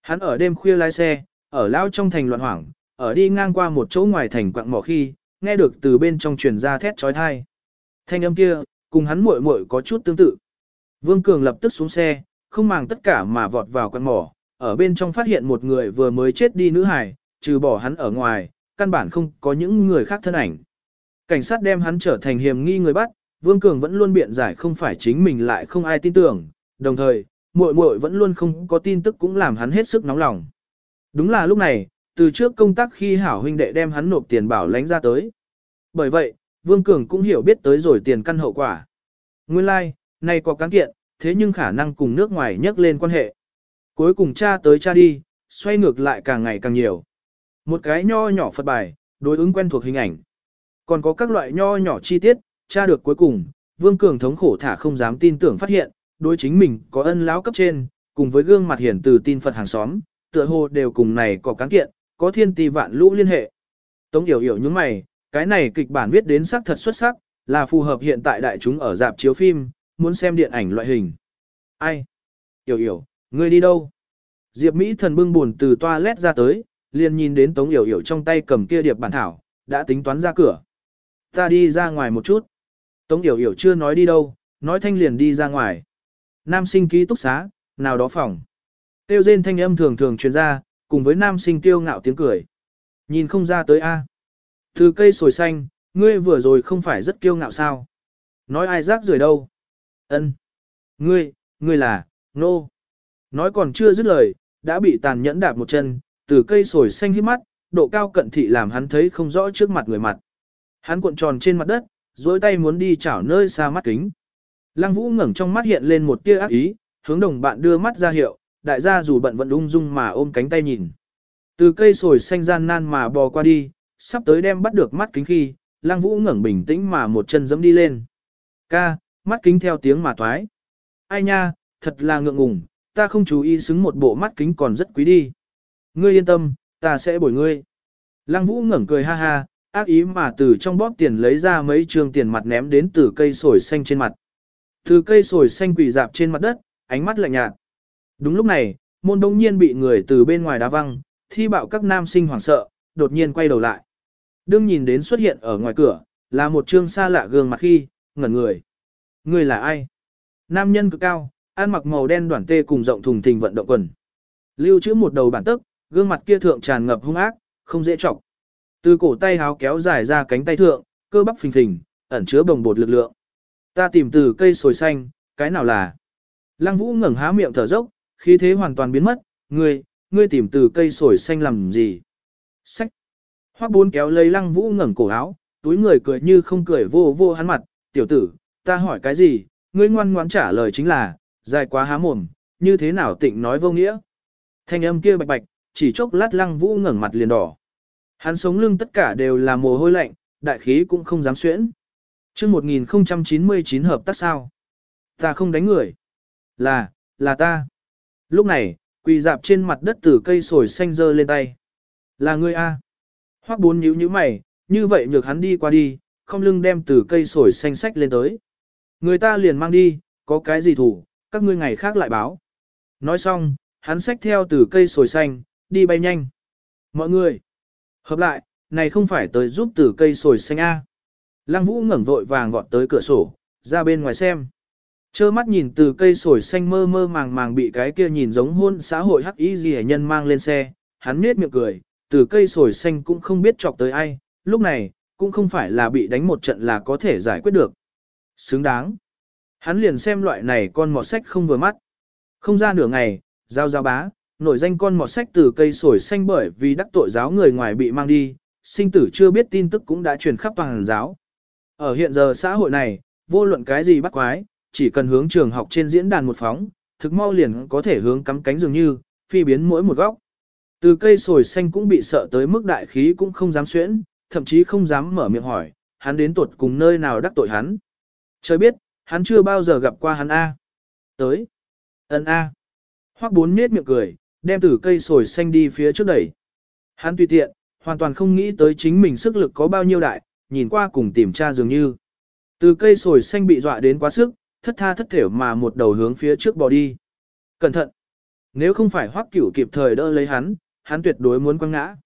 Hắn ở đêm khuya lái xe, ở lao trong thành loạn hoảng, ở đi ngang qua một chỗ ngoài thành quạng mỏ khi, nghe được từ bên trong truyền ra thét trói thai. Thanh âm kia, cùng hắn muội muội có chút tương tự. Vương Cường lập tức xuống xe, không màng tất cả mà vọt vào quạng mỏ, ở bên trong phát hiện một người vừa mới chết đi nữ hài, trừ bỏ hắn ở ngoài, căn bản không có những người khác thân ảnh. Cảnh sát đem hắn trở thành hiểm nghi người bắt, Vương Cường vẫn luôn biện giải không phải chính mình lại không ai tin tưởng, đồng thời, muội muội vẫn luôn không có tin tức cũng làm hắn hết sức nóng lòng. Đúng là lúc này, từ trước công tác khi hảo huynh đệ đem hắn nộp tiền bảo lãnh ra tới. Bởi vậy, Vương Cường cũng hiểu biết tới rồi tiền căn hậu quả. Nguyên lai, like, này có cán kiện, thế nhưng khả năng cùng nước ngoài nhắc lên quan hệ. Cuối cùng cha tới cha đi, xoay ngược lại càng ngày càng nhiều. Một cái nho nhỏ Phật bài, đối ứng quen thuộc hình ảnh. Còn có các loại nho nhỏ chi tiết, cha được cuối cùng, Vương Cường thống khổ thả không dám tin tưởng phát hiện, đối chính mình có ân lão cấp trên, cùng với gương mặt hiển từ tin Phật hàng xóm, tựa hồ đều cùng này có cán kiện, có thiên ti vạn lũ liên hệ. Tống Yểu Yểu những mày, cái này kịch bản viết đến sắc thật xuất sắc, là phù hợp hiện tại đại chúng ở dạp chiếu phim, muốn xem điện ảnh loại hình. Ai? Yểu Yểu, ngươi đi đâu? Diệp Mỹ thần bưng buồn từ toilet ra tới, liền nhìn đến Tống Yểu Yểu trong tay cầm kia điệp bản thảo, đã tính toán ra cửa. Ta đi ra ngoài một chút. Tống Yểu Yểu chưa nói đi đâu, nói thanh liền đi ra ngoài. Nam sinh ký túc xá, nào đó phòng. Tiêu rên thanh âm thường thường truyền ra, cùng với nam sinh tiêu ngạo tiếng cười. Nhìn không ra tới a. Từ cây sồi xanh, ngươi vừa rồi không phải rất kiêu ngạo sao? Nói ai rác rưởi đâu? Ân. Ngươi, ngươi là, nô. No. Nói còn chưa dứt lời, đã bị tàn nhẫn đạp một chân, từ cây sồi xanh hít mắt, độ cao cận thị làm hắn thấy không rõ trước mặt người mặt. Hắn cuộn tròn trên mặt đất, duỗi tay muốn đi chảo nơi xa mắt kính. Lăng Vũ ngẩng trong mắt hiện lên một tia ác ý, hướng đồng bạn đưa mắt ra hiệu, đại gia dù bận vẫn ung dung mà ôm cánh tay nhìn. Từ cây sồi xanh gian nan mà bò qua đi, sắp tới đem bắt được mắt kính khi, Lang Vũ ngẩng bình tĩnh mà một chân dẫm đi lên. Ca, mắt kính theo tiếng mà toái. Ai nha, thật là ngượng ngùng, ta không chú ý xứng một bộ mắt kính còn rất quý đi. Ngươi yên tâm, ta sẽ bồi ngươi. Lăng Vũ ngẩng cười ha ha, ác ý mà từ trong bóp tiền lấy ra mấy trường tiền mặt ném đến từ cây sồi xanh trên mặt. Từ cây sồi xanh quỳ dạp trên mặt đất, ánh mắt lạnh nhạt. Đúng lúc này, môn đông nhiên bị người từ bên ngoài đá văng, thi bạo các nam sinh hoảng sợ, đột nhiên quay đầu lại. Đương nhìn đến xuất hiện ở ngoài cửa, là một trương xa lạ gương mặt khi, ngẩn người. Người là ai? Nam nhân cực cao, ăn mặc màu đen đoản tê cùng rộng thùng thình vận động quần. Lưu trữ một đầu bản tức, gương mặt kia thượng tràn ngập hung ác, không dễ chọc. Từ cổ tay háo kéo dài ra cánh tay thượng, cơ bắp phình phình, ẩn chứa bồng bột lực lượng. Ta tìm từ cây sồi xanh, cái nào là? Lăng Vũ ngẩng há miệng thở dốc, khí thế hoàn toàn biến mất, ngươi, ngươi tìm từ cây sồi xanh làm gì? Sách. Hoắc bốn kéo lấy Lăng Vũ ngẩng cổ áo, túi người cười như không cười vô vô hắn mặt, tiểu tử, ta hỏi cái gì, ngươi ngoan ngoãn trả lời chính là, dài quá há mồm, như thế nào tịnh nói vô nghĩa. Thanh âm kia bạch bạch, chỉ chốc lát Lăng Vũ ngẩng mặt liền đỏ. Hắn sống lưng tất cả đều là mồ hôi lạnh, đại khí cũng không dám xuyễn. Trước 1099 hợp tác sao? Ta không đánh người. Là, là ta. Lúc này, quỳ dạp trên mặt đất từ cây sồi xanh dơ lên tay. Là ngươi A. Hoắc bốn nhíu nhíu mày, như vậy nhược hắn đi qua đi, không lưng đem từ cây sồi xanh sách lên tới. Người ta liền mang đi, có cái gì thủ, các ngươi ngày khác lại báo. Nói xong, hắn sách theo từ cây sồi xanh, đi bay nhanh. Mọi người, hợp lại, này không phải tới giúp từ cây sồi xanh A. Lăng Vũ ngẩng vội vàng vọt tới cửa sổ, ra bên ngoài xem. Chơ mắt nhìn từ cây sồi xanh mơ mơ màng màng bị cái kia nhìn giống hôn xã hội hắc y gì nhân mang lên xe, hắn nết miệng cười, từ cây sồi xanh cũng không biết chọc tới ai, lúc này, cũng không phải là bị đánh một trận là có thể giải quyết được. Xứng đáng. Hắn liền xem loại này con mọt sách không vừa mắt. Không ra nửa ngày, giao giao bá, nổi danh con mọt sách từ cây sồi xanh bởi vì đắc tội giáo người ngoài bị mang đi, sinh tử chưa biết tin tức cũng đã truyền khắp toàn giáo. Ở hiện giờ xã hội này, vô luận cái gì bắt quái, chỉ cần hướng trường học trên diễn đàn một phóng, thực mau liền có thể hướng cắm cánh dường như, phi biến mỗi một góc. Từ cây sồi xanh cũng bị sợ tới mức đại khí cũng không dám xuyễn, thậm chí không dám mở miệng hỏi, hắn đến tuột cùng nơi nào đắc tội hắn. Trời biết, hắn chưa bao giờ gặp qua hắn A. Tới. ân A. Hoắc bốn nết miệng cười, đem từ cây sồi xanh đi phía trước đẩy. Hắn tùy tiện, hoàn toàn không nghĩ tới chính mình sức lực có bao nhiêu đại, nhìn qua cùng tìm tra dường như. Từ cây sồi xanh bị dọa đến quá sức, thất tha thất thểu mà một đầu hướng phía trước bỏ đi. Cẩn thận! Nếu không phải hoắc cửu kịp thời đỡ lấy hắn, hắn tuyệt đối muốn quăng ngã.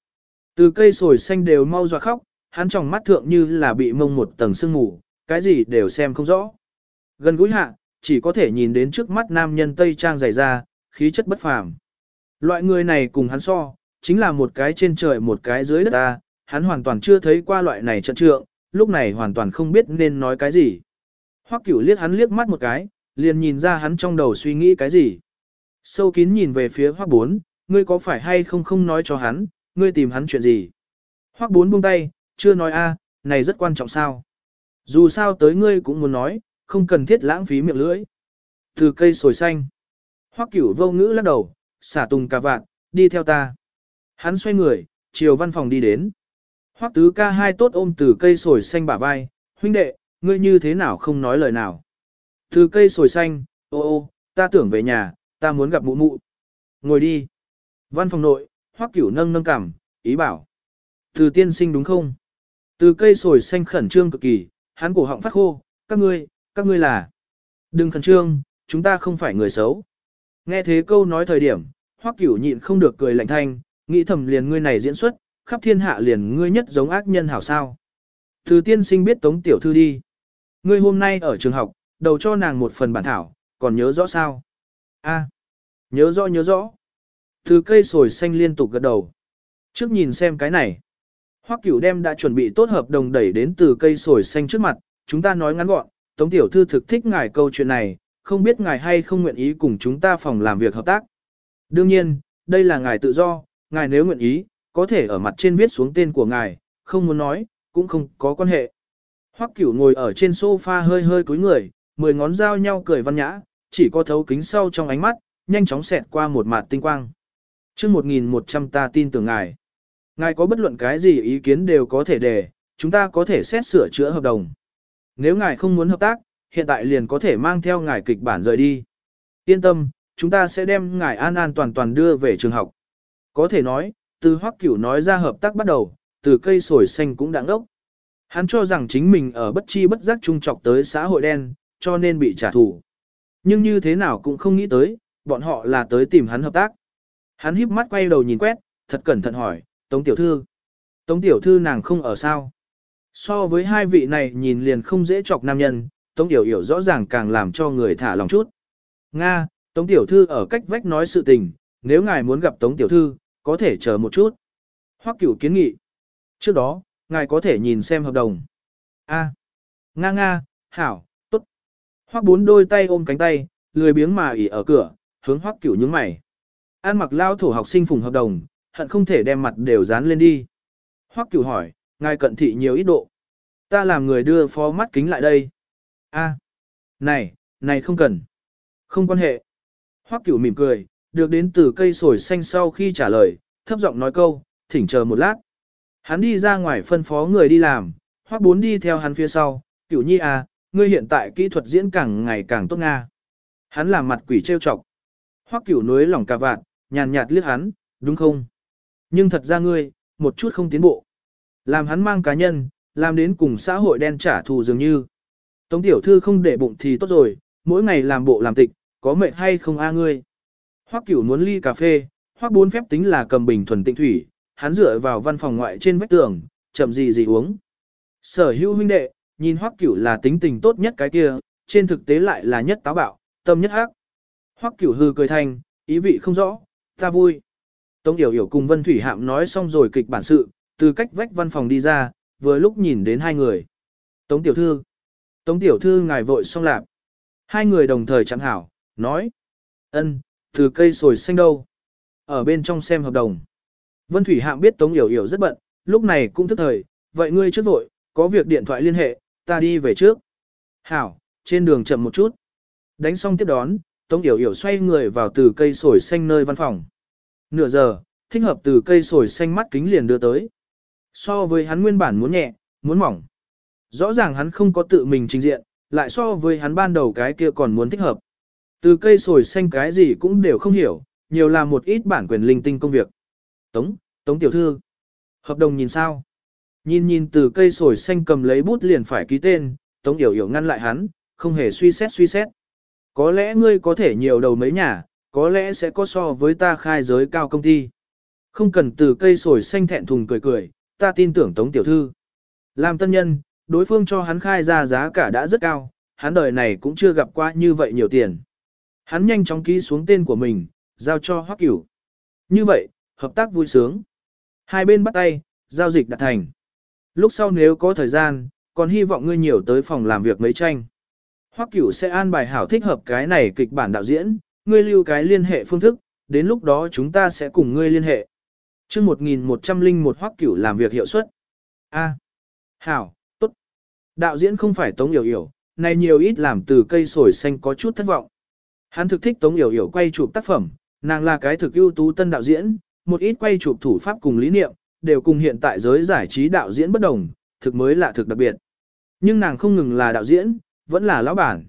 Từ cây sồi xanh đều mau dọa khóc, hắn trong mắt thượng như là bị mông một tầng sương mù, cái gì đều xem không rõ. Gần gũi hạ, chỉ có thể nhìn đến trước mắt nam nhân Tây Trang dày ra, khí chất bất phàm. Loại người này cùng hắn so, chính là một cái trên trời một cái dưới đất ta, hắn hoàn toàn chưa thấy qua loại này trận trượng, lúc này hoàn toàn không biết nên nói cái gì. Hoắc cửu liếc hắn liếc mắt một cái, liền nhìn ra hắn trong đầu suy nghĩ cái gì. Sâu kín nhìn về phía Hoắc bốn, ngươi có phải hay không không nói cho hắn, ngươi tìm hắn chuyện gì. Hoắc bốn buông tay, chưa nói a, này rất quan trọng sao. Dù sao tới ngươi cũng muốn nói, không cần thiết lãng phí miệng lưỡi. Từ cây sồi xanh. Hoắc cửu vô ngữ lắc đầu, xả tùng cà vạn, đi theo ta. Hắn xoay người, chiều văn phòng đi đến. Hoắc tứ ca hai tốt ôm từ cây sồi xanh bả vai, huynh đệ, ngươi như thế nào không nói lời nào. Từ cây sồi xanh, ô ô, ta tưởng về nhà, ta muốn gặp mụ mụ. Ngồi đi. Văn phòng nội, Hoắc cửu nâng nâng cảm, ý bảo. Từ tiên sinh đúng không? Từ cây sồi xanh khẩn trương cực kỳ, hắn cổ họng phát khô, các ngươi, các ngươi là. Đừng khẩn trương, chúng ta không phải người xấu. Nghe thế câu nói thời điểm, Hoắc cửu nhịn không được cười lạnh thanh, nghĩ thầm liền ngươi này diễn xuất, khắp thiên hạ liền ngươi nhất giống ác nhân hảo sao. Từ tiên sinh biết tống tiểu thư đi. Ngươi hôm nay ở trường học, đầu cho nàng một phần bản thảo, còn nhớ rõ sao? A, nhớ rõ nhớ rõ. Từ cây sồi xanh liên tục gật đầu. Trước nhìn xem cái này. Hoắc cửu đem đã chuẩn bị tốt hợp đồng đẩy đến từ cây sồi xanh trước mặt, chúng ta nói ngắn gọn, Tống tiểu thư thực thích ngài câu chuyện này, không biết ngài hay không nguyện ý cùng chúng ta phòng làm việc hợp tác. Đương nhiên, đây là ngài tự do, ngài nếu nguyện ý, có thể ở mặt trên viết xuống tên của ngài, không muốn nói, cũng không có quan hệ. Hoắc cửu ngồi ở trên sofa hơi hơi cúi người, mười ngón dao nhau cười văn nhã, chỉ có thấu kính sâu trong ánh mắt, nhanh chóng xẹt qua một mạt tinh quang. chương 1100 ta tin tưởng ngài. Ngài có bất luận cái gì ý kiến đều có thể đề, chúng ta có thể xét sửa chữa hợp đồng. Nếu ngài không muốn hợp tác, hiện tại liền có thể mang theo ngài kịch bản rời đi. Yên tâm, chúng ta sẽ đem ngài an an toàn toàn đưa về trường học. Có thể nói, từ Hoắc Cửu nói ra hợp tác bắt đầu, từ cây sồi xanh cũng đã ngốc. Hắn cho rằng chính mình ở bất chi bất giác trung trọc tới xã hội đen, cho nên bị trả thù. Nhưng như thế nào cũng không nghĩ tới, bọn họ là tới tìm hắn hợp tác. Hắn híp mắt quay đầu nhìn quét, thật cẩn thận hỏi, Tống Tiểu Thư. Tống Tiểu Thư nàng không ở sao? So với hai vị này nhìn liền không dễ chọc nam nhân, Tống Tiểu Hiểu rõ ràng càng làm cho người thả lòng chút. Nga, Tống Tiểu Thư ở cách vách nói sự tình, nếu ngài muốn gặp Tống Tiểu Thư, có thể chờ một chút. Hoắc cửu kiến nghị. Trước đó, ngài có thể nhìn xem hợp đồng. A. Nga nga, hảo, tốt. Hoắc bốn đôi tay ôm cánh tay, lười biếng mà ỉ ở cửa, hướng Hoắc cửu nhướng mày. An mặc lao thổ học sinh phùng hợp đồng, hận không thể đem mặt đều dán lên đi. Hoắc cửu hỏi, ngài cận thị nhiều ít độ. Ta làm người đưa phó mắt kính lại đây. A. Này, này không cần. Không quan hệ. Hoắc cửu mỉm cười, được đến từ cây sồi xanh sau khi trả lời, thấp giọng nói câu, thỉnh chờ một lát. Hắn đi ra ngoài phân phó người đi làm, Hoắc bốn đi theo hắn phía sau, cửu nhi à, ngươi hiện tại kỹ thuật diễn càng ngày càng tốt nga. Hắn làm mặt quỷ trêu chọc. Hoắc cửu nối lỏng cà vạt, nhàn nhạt liếc hắn, đúng không? Nhưng thật ra ngươi, một chút không tiến bộ. Làm hắn mang cá nhân, làm đến cùng xã hội đen trả thù dường như. Tống tiểu thư không để bụng thì tốt rồi, mỗi ngày làm bộ làm tịch, có mệt hay không a ngươi. Hoắc cửu muốn ly cà phê, Hoắc bốn phép tính là cầm bình thuần tịnh thủy, hắn dựa vào văn phòng ngoại trên vách tường, chậm gì gì uống. Sở hữu huynh đệ, nhìn Hoắc cửu là tính tình tốt nhất cái kia, trên thực tế lại là nhất táo bạo, tâm nhất ác. Hoắc Cửu hư cười thành, ý vị không rõ, ta vui. Tống Yểu Yểu cùng Vân Thủy Hạm nói xong rồi kịch bản sự, từ cách vách văn phòng đi ra, vừa lúc nhìn đến hai người. Tống Tiểu Thư. Tống Tiểu Thư ngài vội xong lạp. Hai người đồng thời chẳng hảo, nói. ân, từ cây sồi xanh đâu. Ở bên trong xem hợp đồng. Vân Thủy Hạm biết Tống Yểu Yểu rất bận, lúc này cũng thức thời, vậy ngươi trước vội, có việc điện thoại liên hệ, ta đi về trước. Hảo, trên đường chậm một chút. Đánh xong tiếp đón, Tống Yểu Yểu xoay người vào từ cây sồi xanh nơi văn phòng. Nửa giờ, thích hợp từ cây sồi xanh mắt kính liền đưa tới. So với hắn nguyên bản muốn nhẹ, muốn mỏng. Rõ ràng hắn không có tự mình trình diện, lại so với hắn ban đầu cái kia còn muốn thích hợp. Từ cây sồi xanh cái gì cũng đều không hiểu, nhiều là một ít bản quyền linh tinh công việc. Tống, Tống tiểu thư. Hợp đồng nhìn sao? Nhìn nhìn từ cây sồi xanh cầm lấy bút liền phải ký tên, Tống Yểu Yểu ngăn lại hắn, không hề suy xét suy xét. Có lẽ ngươi có thể nhiều đầu mấy nhà, có lẽ sẽ có so với ta khai giới cao công ty. Không cần từ cây sồi xanh thẹn thùng cười cười, ta tin tưởng Tống Tiểu Thư. Làm tân nhân, đối phương cho hắn khai ra giá cả đã rất cao, hắn đời này cũng chưa gặp qua như vậy nhiều tiền. Hắn nhanh chóng ký xuống tên của mình, giao cho Hoắc Cửu. Như vậy, hợp tác vui sướng. Hai bên bắt tay, giao dịch đạt thành. Lúc sau nếu có thời gian, còn hy vọng ngươi nhiều tới phòng làm việc mấy tranh. Hoắc Cửu sẽ an bài hảo thích hợp cái này kịch bản đạo diễn, ngươi lưu cái liên hệ phương thức, đến lúc đó chúng ta sẽ cùng ngươi liên hệ. Chương 1101 Hoắc Cửu làm việc hiệu suất. A. Hảo, tốt. Đạo diễn không phải Tống Yểu Yểu, này nhiều ít làm từ cây sồi xanh có chút thất vọng. Hắn thực thích Tống Yểu Yểu quay chụp tác phẩm, nàng là cái thực ưu tú tân đạo diễn, một ít quay chụp thủ pháp cùng lý niệm, đều cùng hiện tại giới giải trí đạo diễn bất đồng, thực mới là thực đặc biệt. Nhưng nàng không ngừng là đạo diễn, vẫn là lão bản.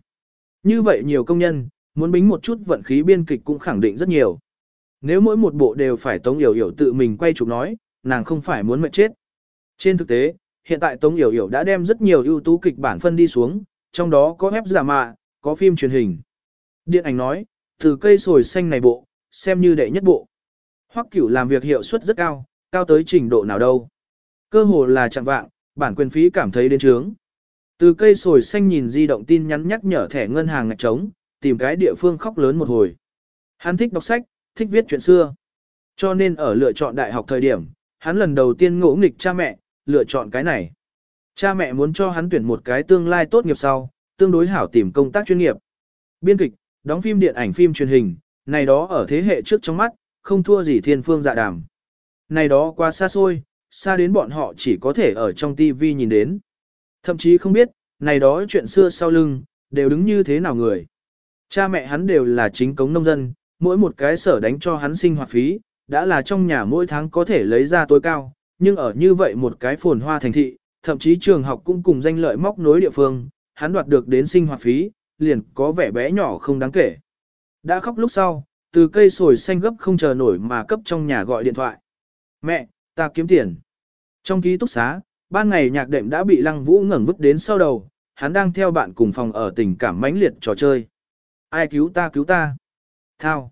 Như vậy nhiều công nhân, muốn bính một chút vận khí biên kịch cũng khẳng định rất nhiều. Nếu mỗi một bộ đều phải Tống Yểu Yểu tự mình quay chụp nói, nàng không phải muốn mệt chết. Trên thực tế, hiện tại Tống Yểu Yểu đã đem rất nhiều ưu tú kịch bản phân đi xuống, trong đó có ép giả mạ, có phim truyền hình. Điện ảnh nói, từ cây sồi xanh này bộ, xem như đệ nhất bộ. Hoắc Cửu làm việc hiệu suất rất cao, cao tới trình độ nào đâu. Cơ hồ là chẳng vạng, bản quyền phí cảm thấy đến trướng. Từ cây sồi xanh nhìn di động tin nhắn nhắc nhở thẻ ngân hàng ngạch trống, tìm cái địa phương khóc lớn một hồi. Hắn thích đọc sách, thích viết chuyện xưa. Cho nên ở lựa chọn đại học thời điểm, hắn lần đầu tiên ngỗ nghịch cha mẹ, lựa chọn cái này. Cha mẹ muốn cho hắn tuyển một cái tương lai tốt nghiệp sau, tương đối hảo tìm công tác chuyên nghiệp. Biên kịch, đóng phim điện ảnh phim truyền hình, này đó ở thế hệ trước trong mắt, không thua gì thiên phương dạ đàm. Này đó quá xa xôi, xa đến bọn họ chỉ có thể ở trong TV nhìn đến. Thậm chí không biết, này đó chuyện xưa sau lưng, đều đứng như thế nào người. Cha mẹ hắn đều là chính cống nông dân, mỗi một cái sở đánh cho hắn sinh hoạt phí, đã là trong nhà mỗi tháng có thể lấy ra tối cao, nhưng ở như vậy một cái phồn hoa thành thị, thậm chí trường học cũng cùng danh lợi móc nối địa phương, hắn đoạt được đến sinh hoạt phí, liền có vẻ bé nhỏ không đáng kể. Đã khóc lúc sau, từ cây sồi xanh gấp không chờ nổi mà cấp trong nhà gọi điện thoại. Mẹ, ta kiếm tiền. Trong ký túc xá, ban ngày nhạc đệm đã bị lăng vũ ngẩng vứt đến sau đầu, hắn đang theo bạn cùng phòng ở tình cảm mãnh liệt trò chơi. Ai cứu ta cứu ta. Thao.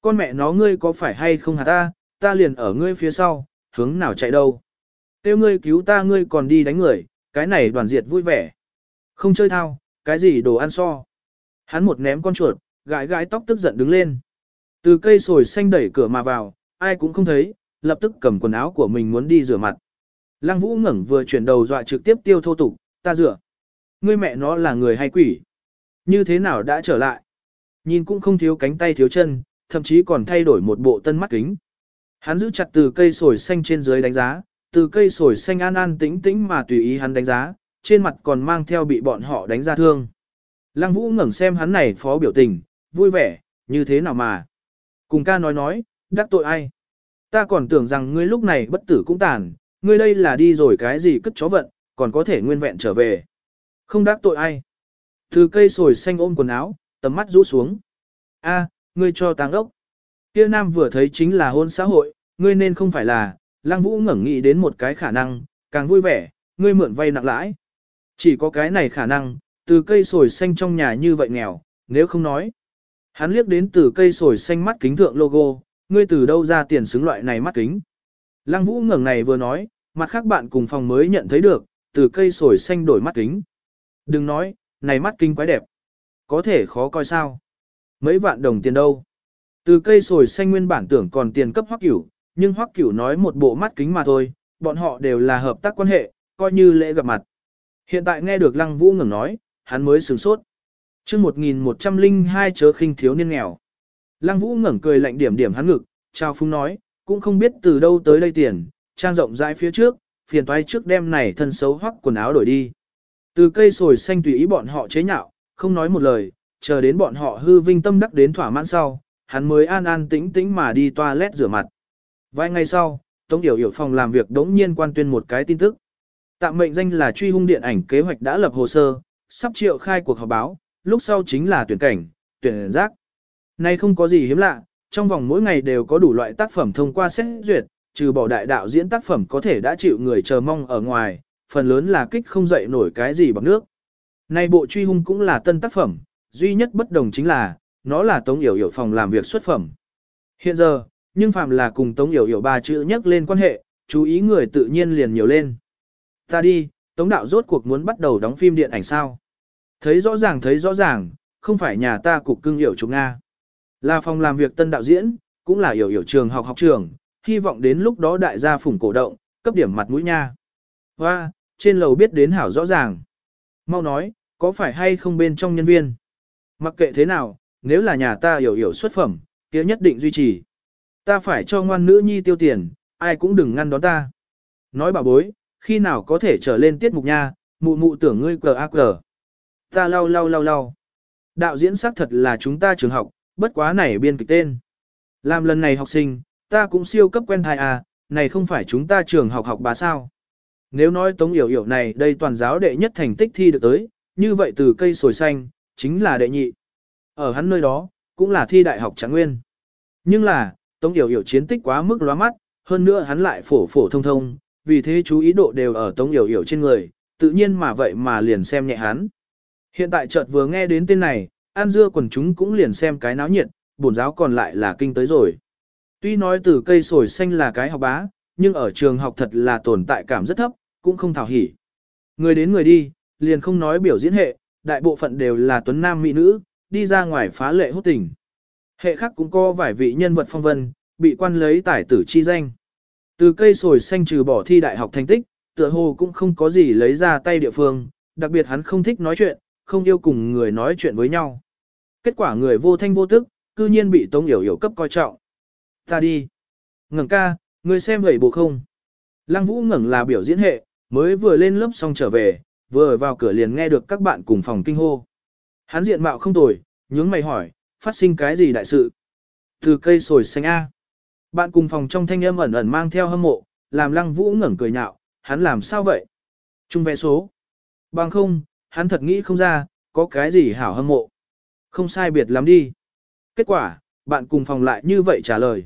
Con mẹ nó ngươi có phải hay không hả ta, ta liền ở ngươi phía sau, hướng nào chạy đâu. Tiêu ngươi cứu ta ngươi còn đi đánh người, cái này đoàn diệt vui vẻ. Không chơi thao, cái gì đồ ăn so. Hắn một ném con chuột, gãi gãi tóc tức giận đứng lên. Từ cây sồi xanh đẩy cửa mà vào, ai cũng không thấy, lập tức cầm quần áo của mình muốn đi rửa mặt. Lăng Vũ ngẩng vừa chuyển đầu dọa trực tiếp tiêu thô tục, ta rửa. Ngươi mẹ nó là người hay quỷ? Như thế nào đã trở lại? Nhìn cũng không thiếu cánh tay thiếu chân, thậm chí còn thay đổi một bộ tân mắt kính. Hắn giữ chặt từ cây sồi xanh trên dưới đánh giá, từ cây sồi xanh an an tĩnh tĩnh mà tùy ý hắn đánh giá, trên mặt còn mang theo bị bọn họ đánh ra thương. Lăng Vũ ngẩng xem hắn này phó biểu tình, vui vẻ, như thế nào mà. Cùng ca nói nói, đắc tội ai. Ta còn tưởng rằng ngươi lúc này bất tử cũng tàn, ngươi đây là đi rồi cái gì cất chó vận, còn có thể nguyên vẹn trở về. Không đắc tội ai. Từ cây sồi xanh ôm quần áo, tầm mắt rũ xuống. A, ngươi cho táng ốc. Kia nam vừa thấy chính là hôn xã hội, ngươi nên không phải là, lang vũ ngẩng nghĩ đến một cái khả năng, càng vui vẻ, ngươi mượn vay nặng lãi. Chỉ có cái này khả năng, từ cây sồi xanh trong nhà như vậy nghèo, nếu không nói. Hắn liếc đến từ cây sồi xanh mắt kính thượng logo, ngươi từ đâu ra tiền xứng loại này mắt kính. Lăng vũ ngẩng này vừa nói, mặt khác bạn cùng phòng mới nhận thấy được, từ cây sồi xanh đổi mắt kính. Đừng nói, này mắt kính quái đẹp. có thể khó coi sao. Mấy vạn đồng tiền đâu. Từ cây sồi xanh nguyên bản tưởng còn tiền cấp hoắc cửu, nhưng hoắc cửu nói một bộ mắt kính mà thôi, bọn họ đều là hợp tác quan hệ, coi như lễ gặp mặt. Hiện tại nghe được lăng vũ ngẩng nói, hắn mới sửng sốt chương 1102 chớ khinh thiếu niên nghèo. Lăng vũ ngẩng cười lạnh điểm điểm hắn ngực, trao phúng nói, cũng không biết từ đâu tới đây tiền, trang rộng rãi phía trước, phiền toái trước đêm này thân xấu hoắc quần áo đổi đi. Từ cây sồi xanh tùy ý bọn họ chế nhạo, không nói một lời, chờ đến bọn họ hư vinh tâm đắc đến thỏa mãn sau, hắn mới an an tĩnh tĩnh mà đi toilet rửa mặt. Vài ngày sau, Tống Điểu Hiểu phòng làm việc đống nhiên quan tuyên một cái tin tức. Tạm mệnh danh là truy hung điện ảnh kế hoạch đã lập hồ sơ, sắp triệu khai cuộc họp báo, lúc sau chính là tuyển cảnh, tuyển giác. Nay không có gì hiếm lạ, trong vòng mỗi ngày đều có đủ loại tác phẩm thông qua xét duyệt, trừ bỏ đại đạo diễn tác phẩm có thể đã chịu người chờ mong ở ngoài, phần lớn là kích không dậy nổi cái gì bằng nước. Nay bộ truy hung cũng là tân tác phẩm, duy nhất bất đồng chính là, nó là Tống Yểu Yểu phòng làm việc xuất phẩm. Hiện giờ, nhưng phạm là cùng Tống Yểu Yểu ba chữ nhắc lên quan hệ, chú ý người tự nhiên liền nhiều lên. Ta đi, Tống Đạo rốt cuộc muốn bắt đầu đóng phim điện ảnh sao? Thấy rõ ràng thấy rõ ràng, không phải nhà ta cục cưng hiểu chúng Nga. Là phòng làm việc tân đạo diễn, cũng là hiểu hiểu trường học học trường, hy vọng đến lúc đó đại gia phủng cổ động, cấp điểm mặt mũi nha. và trên lầu biết đến hảo rõ ràng. Mau nói, có phải hay không bên trong nhân viên? Mặc kệ thế nào, nếu là nhà ta hiểu hiểu xuất phẩm, kia nhất định duy trì. Ta phải cho ngoan nữ nhi tiêu tiền, ai cũng đừng ngăn đón ta. Nói bà bối, khi nào có thể trở lên tiết mục nha, mụ mụ tưởng ngươi cờ ác cờ. Ta lau lau lau lau. Đạo diễn xác thật là chúng ta trường học, bất quá này biên kịch tên. Làm lần này học sinh, ta cũng siêu cấp quen thai à, này không phải chúng ta trường học học bà sao. Nếu nói tống hiểu hiểu này đây toàn giáo đệ nhất thành tích thi được tới, như vậy từ cây sồi xanh, chính là đệ nhị. Ở hắn nơi đó, cũng là thi đại học trạng nguyên. Nhưng là, Tống Yểu Yểu chiến tích quá mức lóa mắt, hơn nữa hắn lại phổ phổ thông thông, vì thế chú ý độ đều ở Tống Yểu Yểu trên người, tự nhiên mà vậy mà liền xem nhẹ hắn. Hiện tại chợt vừa nghe đến tên này, An Dưa quần chúng cũng liền xem cái náo nhiệt, bổn giáo còn lại là kinh tới rồi. Tuy nói từ cây sồi xanh là cái học bá, nhưng ở trường học thật là tồn tại cảm rất thấp, cũng không thảo hỉ. Người đến người đi, liền không nói biểu diễn hệ, đại bộ phận đều là tuấn nam mỹ nữ, đi ra ngoài phá lệ hút tình. Hệ khác cũng có vài vị nhân vật phong vân, bị quan lấy tải tử chi danh. Từ cây sồi xanh trừ bỏ thi đại học thành tích, tựa hồ cũng không có gì lấy ra tay địa phương, đặc biệt hắn không thích nói chuyện, không yêu cùng người nói chuyện với nhau. Kết quả người vô thanh vô tức, cư nhiên bị Tống Yểu Yểu cấp coi trọng. Ta đi. Ngẩng ca, người xem vậy bộ không? Lăng Vũ ngẩng là biểu diễn hệ, mới vừa lên lớp xong trở về, vừa vào cửa liền nghe được các bạn cùng phòng kinh hô. Hắn diện mạo không tồi, nhướng mày hỏi, phát sinh cái gì đại sự? Từ cây sồi xanh A. Bạn cùng phòng trong thanh âm ẩn ẩn mang theo hâm mộ, làm lăng vũ ngẩng cười nhạo, hắn làm sao vậy? Trung vẽ số. Bằng không, hắn thật nghĩ không ra, có cái gì hảo hâm mộ. Không sai biệt lắm đi. Kết quả, bạn cùng phòng lại như vậy trả lời.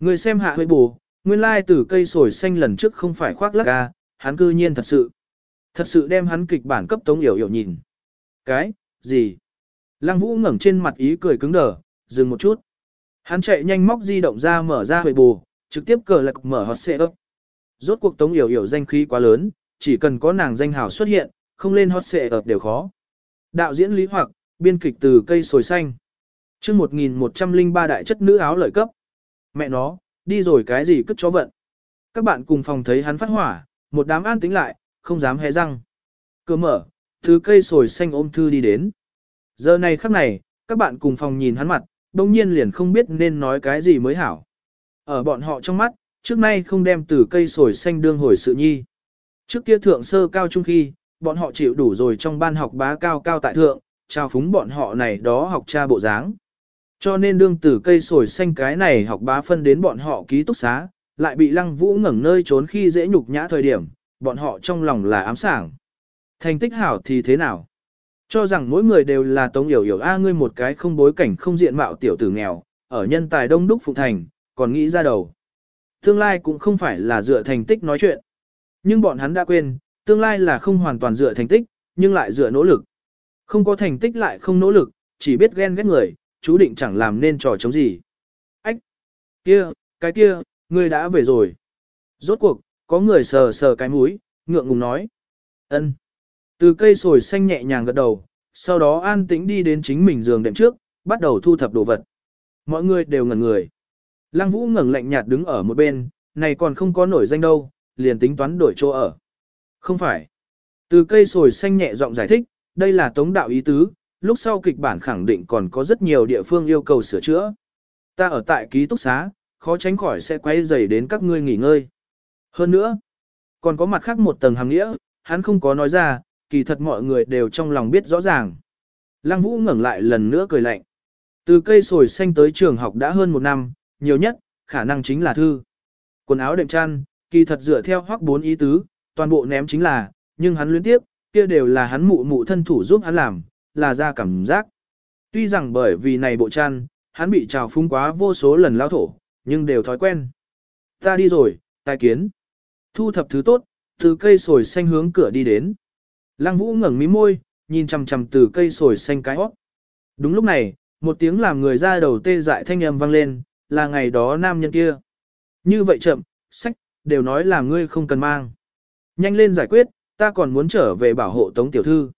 Người xem hạ hơi bù, nguyên lai từ cây sồi xanh lần trước không phải khoác lắc ga, à, hắn cư nhiên thật sự. Thật sự đem hắn kịch bản cấp tống hiểu hiểu nhìn. Cái, gì? Lăng Vũ ngẩng trên mặt ý cười cứng đờ, dừng một chút. Hắn chạy nhanh móc di động ra mở ra huệ bù, trực tiếp cờ lạc mở hot xệ ấp. Rốt cuộc tống hiểu hiểu danh khí quá lớn, chỉ cần có nàng danh hào xuất hiện, không lên hot xệ ợp đều khó. Đạo diễn lý hoặc, biên kịch từ cây sồi xanh. chương 1103 đại chất nữ áo lợi cấp. Mẹ nó, đi rồi cái gì cất chó vận. Các bạn cùng phòng thấy hắn phát hỏa, một đám an tính lại, không dám hé răng. Cửa mở, thứ cây sồi xanh ôm thư đi đến. Giờ này khắc này, các bạn cùng phòng nhìn hắn mặt, đồng nhiên liền không biết nên nói cái gì mới hảo. Ở bọn họ trong mắt, trước nay không đem từ cây sồi xanh đương hồi sự nhi. Trước kia thượng sơ cao trung khi, bọn họ chịu đủ rồi trong ban học bá cao cao tại thượng, trao phúng bọn họ này đó học cha bộ dáng. Cho nên đương tử cây sồi xanh cái này học bá phân đến bọn họ ký túc xá, lại bị lăng vũ ngẩng nơi trốn khi dễ nhục nhã thời điểm, bọn họ trong lòng là ám sảng. Thành tích hảo thì thế nào? Cho rằng mỗi người đều là tống hiểu hiểu a ngươi một cái không bối cảnh không diện mạo tiểu tử nghèo, ở nhân tài đông đúc phụ thành, còn nghĩ ra đầu. Tương lai cũng không phải là dựa thành tích nói chuyện. Nhưng bọn hắn đã quên, tương lai là không hoàn toàn dựa thành tích, nhưng lại dựa nỗ lực. Không có thành tích lại không nỗ lực, chỉ biết ghen ghét người, chú định chẳng làm nên trò chống gì. Ách! Kia, cái kia, ngươi đã về rồi. Rốt cuộc, có người sờ sờ cái mũi, ngượng ngùng nói. ân. Từ cây sồi xanh nhẹ nhàng gật đầu, sau đó an tĩnh đi đến chính mình giường đệm trước, bắt đầu thu thập đồ vật. Mọi người đều ngẩn người. Lăng Vũ ngẩng lạnh nhạt đứng ở một bên, này còn không có nổi danh đâu, liền tính toán đổi chỗ ở. Không phải. Từ cây sồi xanh nhẹ giọng giải thích, đây là tống đạo ý tứ, lúc sau kịch bản khẳng định còn có rất nhiều địa phương yêu cầu sửa chữa. Ta ở tại ký túc xá, khó tránh khỏi sẽ quay dày đến các ngươi nghỉ ngơi. Hơn nữa, còn có mặt khác một tầng hàng nghĩa, hắn không có nói ra, kỳ thật mọi người đều trong lòng biết rõ ràng. Lăng Vũ ngẩng lại lần nữa cười lạnh. Từ cây sồi xanh tới trường học đã hơn một năm, nhiều nhất, khả năng chính là thư. Quần áo đệm chăn, kỳ thật dựa theo hoắc bốn ý tứ, toàn bộ ném chính là, nhưng hắn luyến tiếp, kia đều là hắn mụ mụ thân thủ giúp hắn làm, là ra cảm giác. Tuy rằng bởi vì này bộ chăn, hắn bị trào phúng quá vô số lần lao thổ, nhưng đều thói quen. Ta đi rồi, tai kiến. Thu thập thứ tốt, từ cây sồi xanh hướng cửa đi đến. Lăng Vũ ngẩng mí môi, nhìn chằm chằm từ cây sồi xanh cái hót. Đúng lúc này, một tiếng làm người ra đầu tê dại thanh âm vang lên, là ngày đó nam nhân kia. Như vậy chậm, sách, đều nói là ngươi không cần mang. Nhanh lên giải quyết, ta còn muốn trở về bảo hộ tống tiểu thư.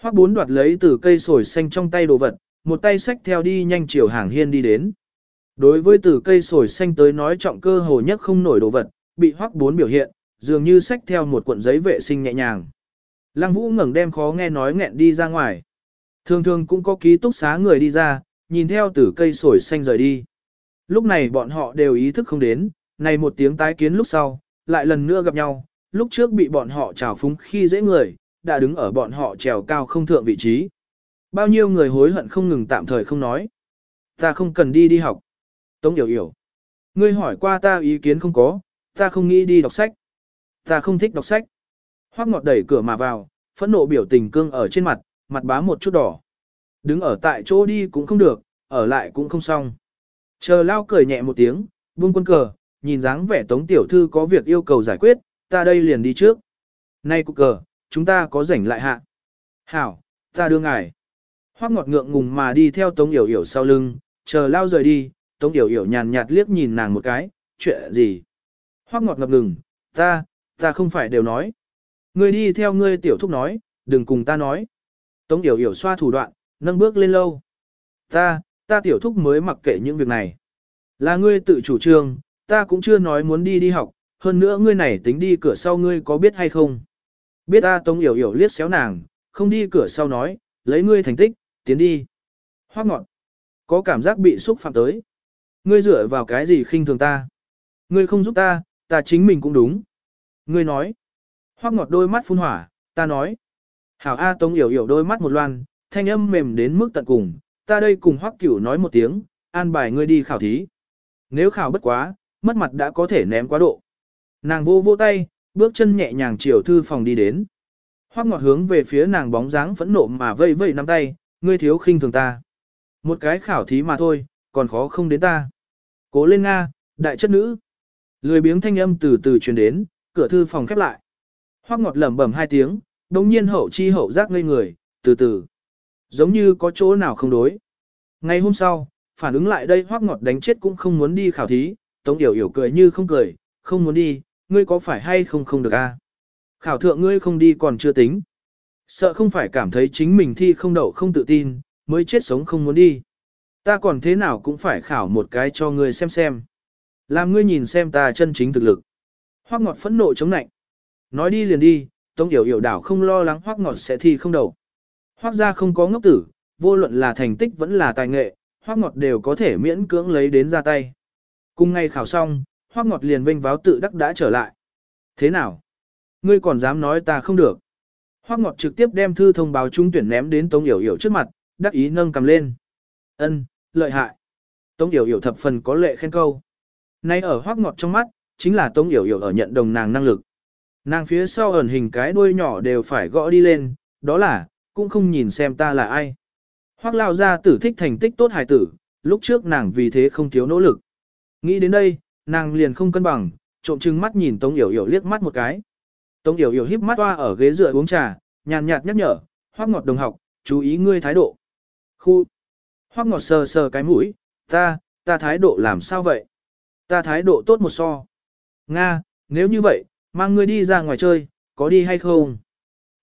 Hoắc bốn đoạt lấy từ cây sồi xanh trong tay đồ vật, một tay sách theo đi nhanh chiều hàng hiên đi đến. Đối với từ cây sồi xanh tới nói trọng cơ hồ nhất không nổi đồ vật, bị hoắc bốn biểu hiện, dường như sách theo một cuộn giấy vệ sinh nhẹ nhàng. Lăng Vũ ngẩng đem khó nghe nói nghẹn đi ra ngoài. Thường thường cũng có ký túc xá người đi ra, nhìn theo từ cây sồi xanh rời đi. Lúc này bọn họ đều ý thức không đến, này một tiếng tái kiến lúc sau, lại lần nữa gặp nhau, lúc trước bị bọn họ trào phúng khi dễ người, đã đứng ở bọn họ trèo cao không thượng vị trí. Bao nhiêu người hối hận không ngừng tạm thời không nói. Ta không cần đi đi học. Tống Yểu Yểu. Ngươi hỏi qua ta ý kiến không có, ta không nghĩ đi đọc sách. Ta không thích đọc sách. Hoác ngọt đẩy cửa mà vào, phẫn nộ biểu tình cương ở trên mặt, mặt bá một chút đỏ. Đứng ở tại chỗ đi cũng không được, ở lại cũng không xong. Chờ lao cười nhẹ một tiếng, buông quân cờ, nhìn dáng vẻ tống tiểu thư có việc yêu cầu giải quyết, ta đây liền đi trước. Nay cục cờ, chúng ta có rảnh lại hạ. Hảo, ta đưa ngài. Hoác ngọt ngượng ngùng mà đi theo tống yểu yểu sau lưng, chờ lao rời đi, tống yểu yểu nhàn nhạt liếc nhìn nàng một cái, chuyện gì. Hoác ngọt ngập ngừng, ta, ta không phải đều nói. Ngươi đi theo ngươi tiểu thúc nói, đừng cùng ta nói. Tống yểu yểu xoa thủ đoạn, nâng bước lên lâu. Ta, ta tiểu thúc mới mặc kệ những việc này. Là ngươi tự chủ trương, ta cũng chưa nói muốn đi đi học, hơn nữa ngươi này tính đi cửa sau ngươi có biết hay không. Biết ta tống yểu yểu liếc xéo nàng, không đi cửa sau nói, lấy ngươi thành tích, tiến đi. Hoác ngọn. Có cảm giác bị xúc phạm tới. Ngươi dựa vào cái gì khinh thường ta. Ngươi không giúp ta, ta chính mình cũng đúng. Ngươi nói. Hoác ngọt đôi mắt phun hỏa, ta nói. Hảo A Tống yểu yểu đôi mắt một loan, thanh âm mềm đến mức tận cùng, ta đây cùng hoác cửu nói một tiếng, an bài ngươi đi khảo thí. Nếu khảo bất quá, mất mặt đã có thể ném quá độ. Nàng vô vô tay, bước chân nhẹ nhàng chiều thư phòng đi đến. Hoác ngọt hướng về phía nàng bóng dáng phẫn nộ mà vây vây nắm tay, ngươi thiếu khinh thường ta. Một cái khảo thí mà thôi, còn khó không đến ta. Cố lên Nga, đại chất nữ. Lười biếng thanh âm từ từ truyền đến, cửa thư phòng khép lại. Hoác ngọt lẩm bẩm hai tiếng, đồng nhiên hậu chi hậu giác ngây người, từ từ. Giống như có chỗ nào không đối. Ngày hôm sau, phản ứng lại đây hoác ngọt đánh chết cũng không muốn đi khảo thí, Tống Yểu Yểu cười như không cười, không muốn đi, ngươi có phải hay không không được a? Khảo thượng ngươi không đi còn chưa tính. Sợ không phải cảm thấy chính mình thi không đậu không tự tin, mới chết sống không muốn đi. Ta còn thế nào cũng phải khảo một cái cho ngươi xem xem. Làm ngươi nhìn xem ta chân chính thực lực. Hoác ngọt phẫn nộ chống nạnh. Nói đi liền đi, Tống Yểu Yểu đảo không lo lắng hoác ngọt sẽ thi không đậu. Hoác ra không có ngốc tử, vô luận là thành tích vẫn là tài nghệ, hoác ngọt đều có thể miễn cưỡng lấy đến ra tay. Cùng ngày khảo xong, hoác ngọt liền vênh váo tự đắc đã trở lại. Thế nào? Ngươi còn dám nói ta không được. Hoác ngọt trực tiếp đem thư thông báo trúng tuyển ném đến Tống Yểu Yểu trước mặt, đắc ý nâng cầm lên. Ân, lợi hại. Tống Yểu Yểu thập phần có lệ khen câu. Nay ở hoác ngọt trong mắt, chính là Tống Yểu Yểu ở nhận đồng nàng năng lực. Nàng phía sau ẩn hình cái đuôi nhỏ đều phải gõ đi lên, đó là, cũng không nhìn xem ta là ai. Hoác lao ra tử thích thành tích tốt hài tử, lúc trước nàng vì thế không thiếu nỗ lực. Nghĩ đến đây, nàng liền không cân bằng, trộm trừng mắt nhìn Tống Yểu Yểu liếc mắt một cái. Tống Yểu Yểu híp mắt toa ở ghế dựa uống trà, nhàn nhạt nhắc nhở, "Hoắc ngọt đồng học, chú ý ngươi thái độ. Khu. Hoắc ngọt sờ sờ cái mũi, ta, ta thái độ làm sao vậy? Ta thái độ tốt một so. Nga, nếu như vậy, mang ngươi đi ra ngoài chơi, có đi hay không?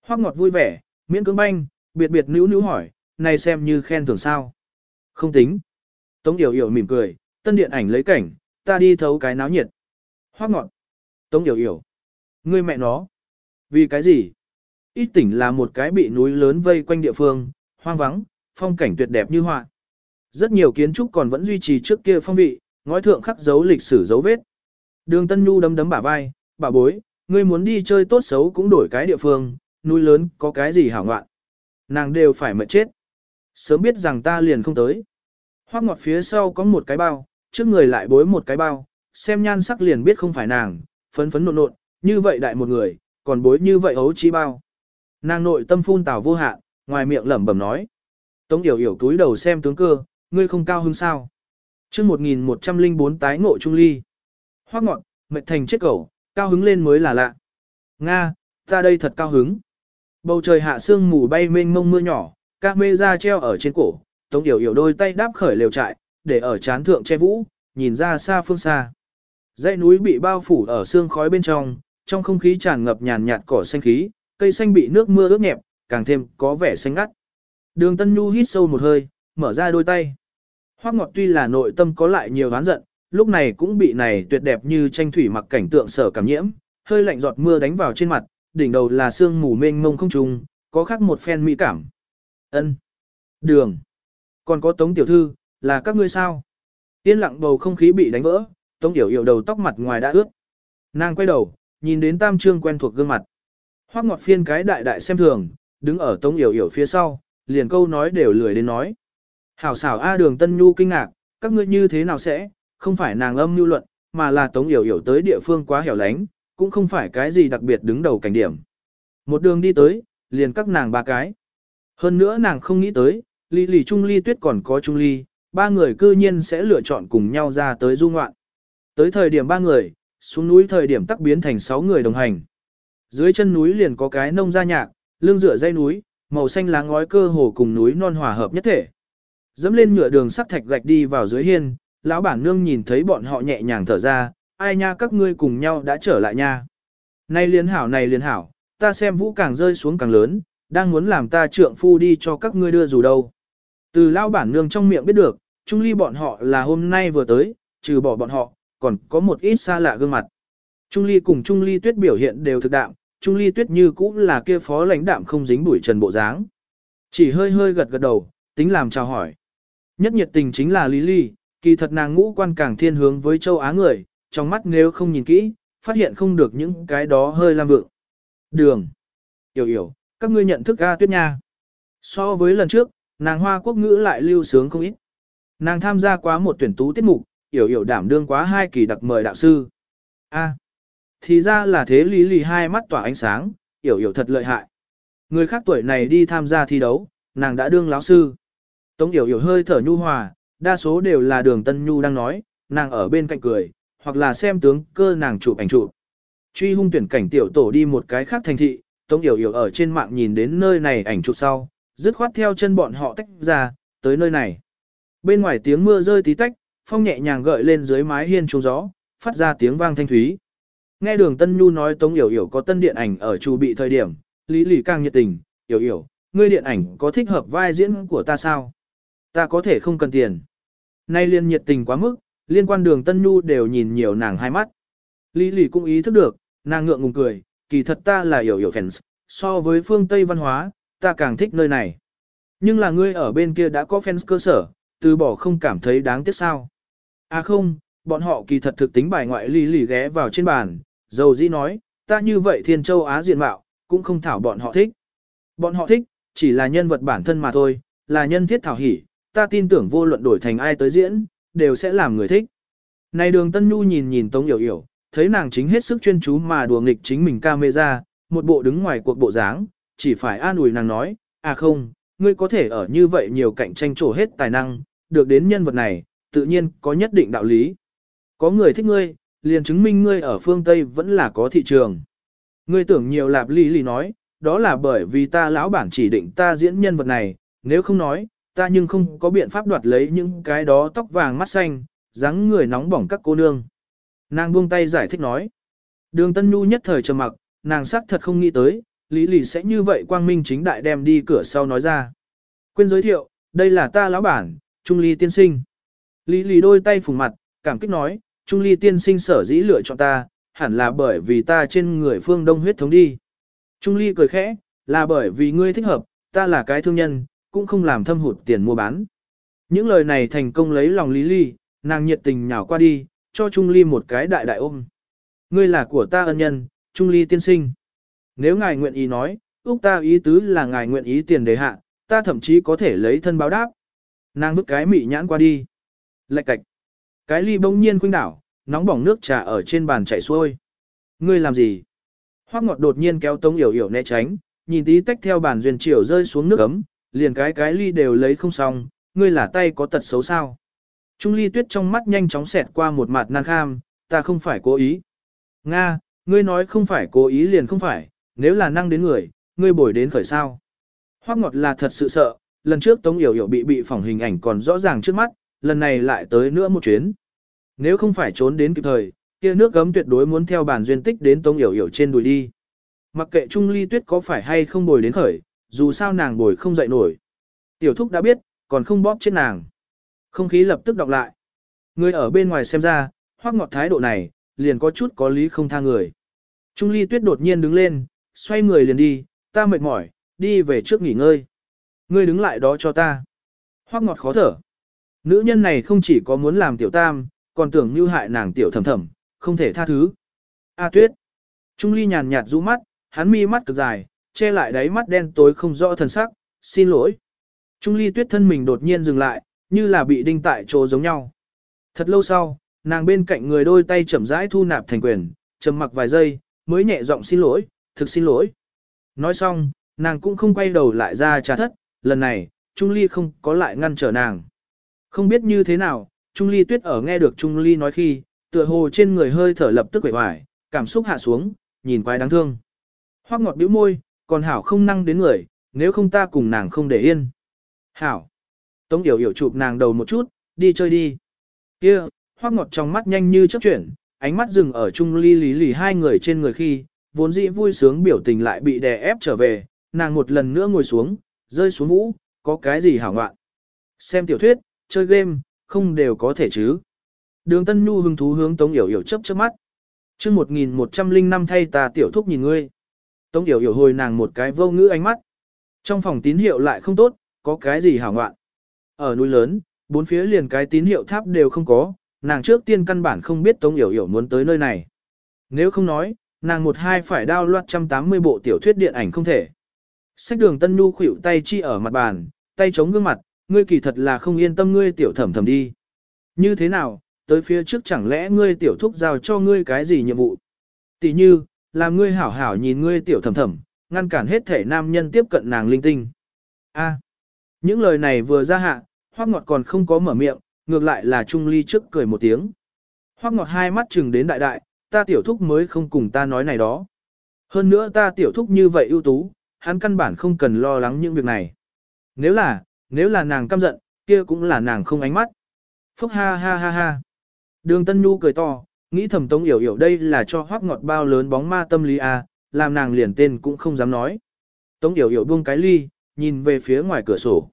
Hoắc ngọt vui vẻ, miễn cưỡng banh, biệt biệt nữu nữu hỏi, này xem như khen thưởng sao. Không tính. Tống Yểu Yểu mỉm cười, tân điện ảnh lấy cảnh, ta đi thấu cái náo nhiệt. Hoác ngọn. Tống Yểu Yểu. Ngươi mẹ nó. Vì cái gì? Ít tỉnh là một cái bị núi lớn vây quanh địa phương, hoang vắng, phong cảnh tuyệt đẹp như họa. Rất nhiều kiến trúc còn vẫn duy trì trước kia phong vị, ngói thượng khắc dấu lịch sử dấu vết. Đường Tân Nhu đấm đấm bả vai, bà bối, ngươi muốn đi chơi tốt xấu cũng đổi cái địa phương, núi lớn có cái gì hảo ngoạn. Nàng đều phải mệt chết. Sớm biết rằng ta liền không tới. Hoác ngọt phía sau có một cái bao, trước người lại bối một cái bao, xem nhan sắc liền biết không phải nàng, phấn phấn nộn nộn, như vậy đại một người, còn bối như vậy ấu trí bao. Nàng nội tâm phun tào vô hạn, ngoài miệng lẩm bẩm nói. Tống yểu yểu túi đầu xem tướng cơ, ngươi không cao hứng sao. chương 1104 tái ngộ trung ly. Hoác ngọn, mệt thành chết cẩu, cao hứng lên mới là lạ. Nga, ta đây thật cao hứng. Bầu trời hạ sương mù bay mênh mông mưa nhỏ, các mê ra treo ở trên cổ, Tống Yểu Yểu đôi tay đáp khởi lều trại, để ở chán thượng che vũ, nhìn ra xa phương xa. Dãy núi bị bao phủ ở sương khói bên trong, trong không khí tràn ngập nhàn nhạt cỏ xanh khí, cây xanh bị nước mưa ướt nhẹp, càng thêm có vẻ xanh ngắt. Đường Tân Nhu hít sâu một hơi, mở ra đôi tay. Hoắc Ngọt tuy là nội tâm có lại nhiều oán giận, lúc này cũng bị này tuyệt đẹp như tranh thủy mặc cảnh tượng sở cảm nhiễm, hơi lạnh giọt mưa đánh vào trên mặt, đỉnh đầu là sương mù mênh mông không trùng, có khác một phen mỹ cảm. Ân, Đường. Còn có Tống tiểu thư, là các ngươi sao? Yên lặng bầu không khí bị đánh vỡ, Tống Yểu Yểu đầu tóc mặt ngoài đã ướt. Nàng quay đầu, nhìn đến Tam Trương quen thuộc gương mặt. Hoắc Ngọt Phiên cái đại đại xem thường, đứng ở Tống Yểu Yểu phía sau, liền câu nói đều lười đến nói. Hảo xảo A Đường Tân Nhu kinh ngạc, các ngươi như thế nào sẽ, không phải nàng âm nhu luận, mà là Tống Yểu Yểu tới địa phương quá hẻo lánh, cũng không phải cái gì đặc biệt đứng đầu cảnh điểm. Một đường đi tới, liền các nàng ba cái. Hơn nữa nàng không nghĩ tới, Lý Lý trung ly tuyết còn có trung ly, ba người cư nhiên sẽ lựa chọn cùng nhau ra tới du ngoạn. Tới thời điểm ba người, xuống núi thời điểm tắc biến thành sáu người đồng hành. Dưới chân núi liền có cái nông gia nhạc, lưng dựa dây núi, màu xanh lá ngói cơ hồ cùng núi non hòa hợp nhất thể. Dẫm lên nhựa đường sắt thạch gạch đi vào dưới hiên, lão bản nương nhìn thấy bọn họ nhẹ nhàng thở ra, ai nha các ngươi cùng nhau đã trở lại nha. Này liên hảo này liên hảo, ta xem vũ càng rơi xuống càng lớn, đang muốn làm ta trượng phu đi cho các ngươi đưa dù đâu. Từ lão bản nương trong miệng biết được, Trung Ly bọn họ là hôm nay vừa tới, trừ bỏ bọn họ, còn có một ít xa lạ gương mặt. Trung Ly cùng Trung Ly tuyết biểu hiện đều thực đạm, Trung Ly tuyết như cũng là kia phó lãnh đạm không dính bụi trần bộ dáng. Chỉ hơi hơi gật gật đầu, tính làm chào hỏi. Nhất nhiệt tình chính là Lý Ly, kỳ thật nàng ngũ quan càng thiên hướng với châu Á người, trong mắt nếu không nhìn kỹ, phát hiện không được những cái đó hơi lam vượng. Đường. Yểu yểu, các ngươi nhận thức A tuyết nha. So với lần trước, nàng hoa quốc ngữ lại lưu sướng không ít. Nàng tham gia quá một tuyển tú tiết mục, hiểu hiểu đảm đương quá hai kỳ đặc mời đạo sư. A. Thì ra là thế lý lì hai mắt tỏa ánh sáng, hiểu hiểu thật lợi hại. Người khác tuổi này đi tham gia thi đấu, nàng đã đương lão sư. Tống hiểu hiểu hơi thở nhu hòa, đa số đều là đường tân nhu đang nói, nàng ở bên cạnh cười, hoặc là xem tướng cơ nàng chụp ảnh chụp. Truy hung tuyển cảnh tiểu tổ đi một cái khác thành thị, Tống Yểu Yểu ở trên mạng nhìn đến nơi này ảnh chụp sau, dứt khoát theo chân bọn họ tách ra, tới nơi này. Bên ngoài tiếng mưa rơi tí tách, phong nhẹ nhàng gợi lên dưới mái hiên trúng gió, phát ra tiếng vang thanh thúy. Nghe đường Tân Nhu nói Tống Yểu Yểu có tân điện ảnh ở chủ bị thời điểm, Lý Lì càng nhiệt tình, Yểu Yểu, ngươi điện ảnh có thích hợp vai diễn của ta sao? Ta có thể không cần tiền. Nay liên nhiệt tình quá mức, liên quan đường Tân Nhu đều nhìn nhiều nàng hai mắt. Lý Lì cũng ý thức được, nàng ngượng ngùng cười, kỳ thật ta là Yểu Yểu fans, so với phương Tây văn hóa, ta càng thích nơi này. Nhưng là ngươi ở bên kia đã có fans cơ sở, từ bỏ không cảm thấy đáng tiếc sao. À không, bọn họ kỳ thật thực tính bài ngoại lì Lì ghé vào trên bàn, dầu dĩ nói, ta như vậy thiên châu Á diện mạo, cũng không thảo bọn họ thích. Bọn họ thích, chỉ là nhân vật bản thân mà thôi, là nhân thiết thảo hỉ, ta tin tưởng vô luận đổi thành ai tới diễn, đều sẽ làm người thích. Này đường Tân Nhu nhìn nhìn Tống Yểu Yểu, thấy nàng chính hết sức chuyên chú mà đùa nghịch chính mình camera, một bộ đứng ngoài cuộc bộ dáng, chỉ phải an ủi nàng nói, à không, ngươi có thể ở như vậy nhiều cạnh tranh trổ hết tài năng, được đến nhân vật này, tự nhiên có nhất định đạo lý. Có người thích ngươi, liền chứng minh ngươi ở phương Tây vẫn là có thị trường. Ngươi tưởng nhiều lạp lý lý nói, đó là bởi vì ta lão bản chỉ định ta diễn nhân vật này, nếu không nói, ta nhưng không có biện pháp đoạt lấy những cái đó tóc vàng mắt xanh, dáng người nóng bỏng các cô nương. Nàng buông tay giải thích nói. Đường Tân Nhu nhất thời trầm mặc, nàng xác thật không nghĩ tới, Lý Lì sẽ như vậy quang minh chính đại đem đi cửa sau nói ra. Quên giới thiệu, đây là ta lão bản, Trung Ly tiên sinh. Lý Lì đôi tay phùng mặt, cảm kích nói, Trung Ly tiên sinh sở dĩ lựa chọn ta, hẳn là bởi vì ta trên người phương đông huyết thống đi. Trung Ly cười khẽ, là bởi vì ngươi thích hợp, ta là cái thương nhân, cũng không làm thâm hụt tiền mua bán. Những lời này thành công lấy lòng Lý Ly, nàng nhiệt tình nhào qua đi, cho Trung Ly một cái đại đại ôm. Ngươi là của ta ân nhân, Trung Ly tiên sinh. Nếu ngài nguyện ý nói, Úc ta ý tứ là ngài nguyện ý tiền đề hạ, ta thậm chí có thể lấy thân báo đáp. Nàng vứt cái mị nhãn qua đi. Lạch cạch. Cái ly bỗng nhiên khuynh đảo, nóng bỏng nước trà ở trên bàn chảy xuôi. Ngươi làm gì? Hoắc ngọt đột nhiên kéo tống yểu yểu né tránh, nhìn tí tách theo bàn duyên chiều rơi xuống nước ấm, liền cái cái ly đều lấy không xong, ngươi là tay có tật xấu sao? Trung ly tuyết trong mắt nhanh chóng xẹt qua một mặt nan kham, ta không phải cố ý. Nga, ngươi nói không phải cố ý liền không phải, nếu là năng đến người, ngươi bồi đến khởi sao. Hoắc ngọt là thật sự sợ, lần trước Tống Yểu Yểu bị bị phỏng hình ảnh còn rõ ràng trước mắt, lần này lại tới nữa một chuyến. Nếu không phải trốn đến kịp thời, kia nước gấm tuyệt đối muốn theo bản duyên tích đến Tống Yểu Yểu trên đùi đi. Mặc kệ Trung Ly Tuyết có phải hay không bồi đến khởi, dù sao nàng bồi không dậy nổi. Tiểu thúc đã biết, còn không bóp chết nàng. Không khí lập tức đọc lại. Người ở bên ngoài xem ra, hoắc ngọt thái độ này, liền có chút có lý không tha người. Trung Ly Tuyết đột nhiên đứng lên, xoay người liền đi, ta mệt mỏi, đi về trước nghỉ ngơi. Ngươi đứng lại đó cho ta. Hoắc ngọt khó thở. Nữ nhân này không chỉ có muốn làm tiểu tam, còn tưởng như hại nàng tiểu thầm thầm, không thể tha thứ. A tuyết. Trung ly nhàn nhạt rũ mắt, hắn mi mắt cực dài, che lại đáy mắt đen tối không rõ thần sắc, xin lỗi. Trung ly tuyết thân mình đột nhiên dừng lại, như là bị đinh tại chỗ giống nhau. Thật lâu sau, nàng bên cạnh người đôi tay chậm rãi thu nạp thành quyền, trầm mặc vài giây, mới nhẹ giọng xin lỗi, thực xin lỗi. Nói xong, nàng cũng không quay đầu lại ra trà thất, lần này, Trung Ly không có lại ngăn trở nàng. Không biết như thế nào, Trung Ly tuyết ở nghe được Trung Ly nói khi, tựa hồ trên người hơi thở lập tức quẩy hoài, cảm xúc hạ xuống, nhìn quái đáng thương. Hoác ngọt bĩu môi, còn Hảo không năng đến người, nếu không ta cùng nàng không để yên. Hảo. Tống Yểu Yểu chụp nàng đầu một chút, đi chơi đi. Kia, hoác ngọt trong mắt nhanh như chớp chuyển, ánh mắt dừng ở Trung Ly lý lì hai người trên người khi, vốn dĩ vui sướng biểu tình lại bị đè ép trở về, nàng một lần nữa ngồi xuống, rơi xuống vũ, có cái gì hảo ngoạn. Xem tiểu thuyết, chơi game, không đều có thể chứ. Đường Tân Nhu hứng thú hướng Tống Yểu Yểu chấp chớp mắt. Chương 1105 thay ta tiểu thúc nhìn ngươi. Tống Yểu Yểu hồi nàng một cái vô ngữ ánh mắt. Trong phòng tín hiệu lại không tốt, có cái gì hảo ngoạn. Ở núi lớn, bốn phía liền cái tín hiệu tháp đều không có, nàng trước tiên căn bản không biết Tống Yểu Yểu muốn tới nơi này. Nếu không nói, nàng một hai phải đao loạt 180 bộ tiểu thuyết điện ảnh không thể. Sách đường Tân Nhu khuỷu tay chi ở mặt bàn, tay chống gương mặt, ngươi kỳ thật là không yên tâm ngươi tiểu thẩm thẩm đi. Như thế nào, tới phía trước chẳng lẽ ngươi tiểu thúc giao cho ngươi cái gì nhiệm vụ? Tỷ như, làm ngươi hảo hảo nhìn ngươi tiểu thẩm thẩm, ngăn cản hết thể nam nhân tiếp cận nàng linh tinh. A. những lời này vừa ra hạ, hoác ngọt còn không có mở miệng, ngược lại là Trung Ly trước cười một tiếng. Hoác ngọt hai mắt chừng đến đại đại, ta tiểu thúc mới không cùng ta nói này đó. Hơn nữa ta tiểu thúc như vậy ưu tú, hắn căn bản không cần lo lắng những việc này. Nếu là, nếu là nàng căm giận, kia cũng là nàng không ánh mắt. Phúc ha ha ha ha. Đường Tân Nhu cười to, nghĩ thầm Tống Yểu Yểu đây là cho hoác ngọt bao lớn bóng ma tâm lý à, làm nàng liền tên cũng không dám nói. Tống Yểu Yểu buông cái ly, nhìn về phía ngoài cửa sổ.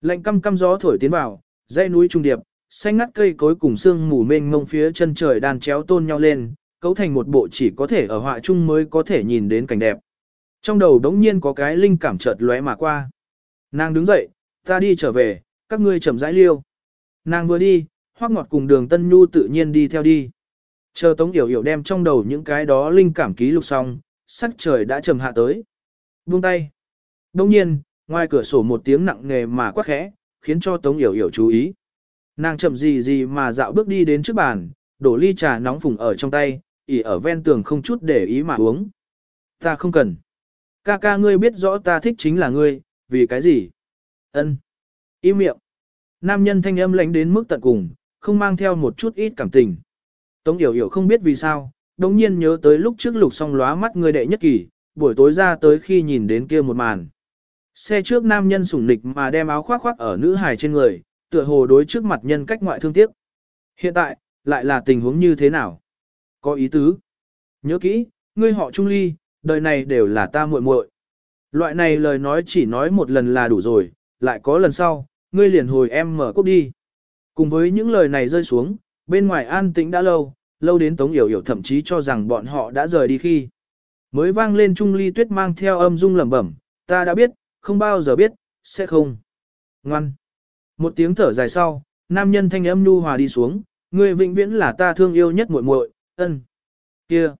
Lạnh căm căm gió thổi tiến vào, dãy núi trung điệp, xanh ngắt cây cối cùng sương mù mênh mông phía chân trời đàn chéo tôn nhau lên, cấu thành một bộ chỉ có thể ở họa chung mới có thể nhìn đến cảnh đẹp. Trong đầu đống nhiên có cái linh cảm chợt lóe mà qua. Nàng đứng dậy, ta đi trở về, các ngươi chậm rãi liêu. Nàng vừa đi, hoác ngọt cùng đường Tân Nhu tự nhiên đi theo đi. Chờ Tống Yểu Yểu đem trong đầu những cái đó linh cảm ký lục xong, sắc trời đã trầm hạ tới. Buông tay. Đông nhiên, ngoài cửa sổ một tiếng nặng nề mà quát khẽ, khiến cho Tống Yểu Yểu chú ý. Nàng chậm gì gì mà dạo bước đi đến trước bàn, đổ ly trà nóng phùng ở trong tay, ỉ ở ven tường không chút để ý mà uống. Ta không cần. Ca ca ngươi biết rõ ta thích chính là ngươi, vì cái gì? Ân. Im miệng. Nam nhân thanh âm lãnh đến mức tận cùng, không mang theo một chút ít cảm tình. Tống Yểu Yểu không biết vì sao, đồng nhiên nhớ tới lúc trước lục song lóa mắt người đệ nhất kỳ, buổi tối ra tới khi nhìn đến kia một màn. Xe trước nam nhân sủng nịch mà đem áo khoác khoác ở nữ hài trên người, tựa hồ đối trước mặt nhân cách ngoại thương tiếc. Hiện tại, lại là tình huống như thế nào? Có ý tứ. Nhớ kỹ, ngươi họ Trung Ly, Đời này đều là ta muội muội. Loại này lời nói chỉ nói một lần là đủ rồi, lại có lần sau, ngươi liền hồi em mở cốc đi. Cùng với những lời này rơi xuống, bên ngoài an tĩnh đã lâu, lâu đến Tống Yểu Yểu thậm chí cho rằng bọn họ đã rời đi khi. Mới vang lên Trung Ly Tuyết mang theo âm dung lẩm bẩm, ta đã biết, không bao giờ biết, sẽ không. Ngoan. Một tiếng thở dài sau, nam nhân thanh âm nhu hòa đi xuống, ngươi vĩnh viễn là ta thương yêu nhất muội muội, ân. Kia.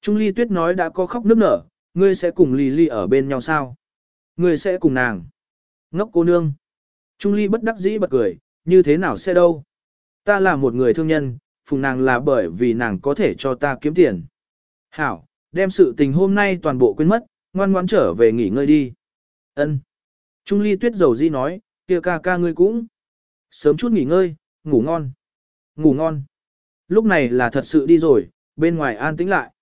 Trung Ly Tuyết nói đã có khóc nước nở, ngươi sẽ cùng Ly Ly ở bên nhau sao? Ngươi sẽ cùng nàng. Ngốc cô nương. Trung Ly bất đắc dĩ bật cười, như thế nào sẽ đâu? Ta là một người thương nhân, phùng nàng là bởi vì nàng có thể cho ta kiếm tiền. Hảo, đem sự tình hôm nay toàn bộ quên mất, ngoan ngoãn trở về nghỉ ngơi đi. Ân. Trung Ly Tuyết dầu di nói, kia ca ca ngươi cũng. Sớm chút nghỉ ngơi, ngủ ngon. Ngủ ngon. Lúc này là thật sự đi rồi, bên ngoài an tĩnh lại.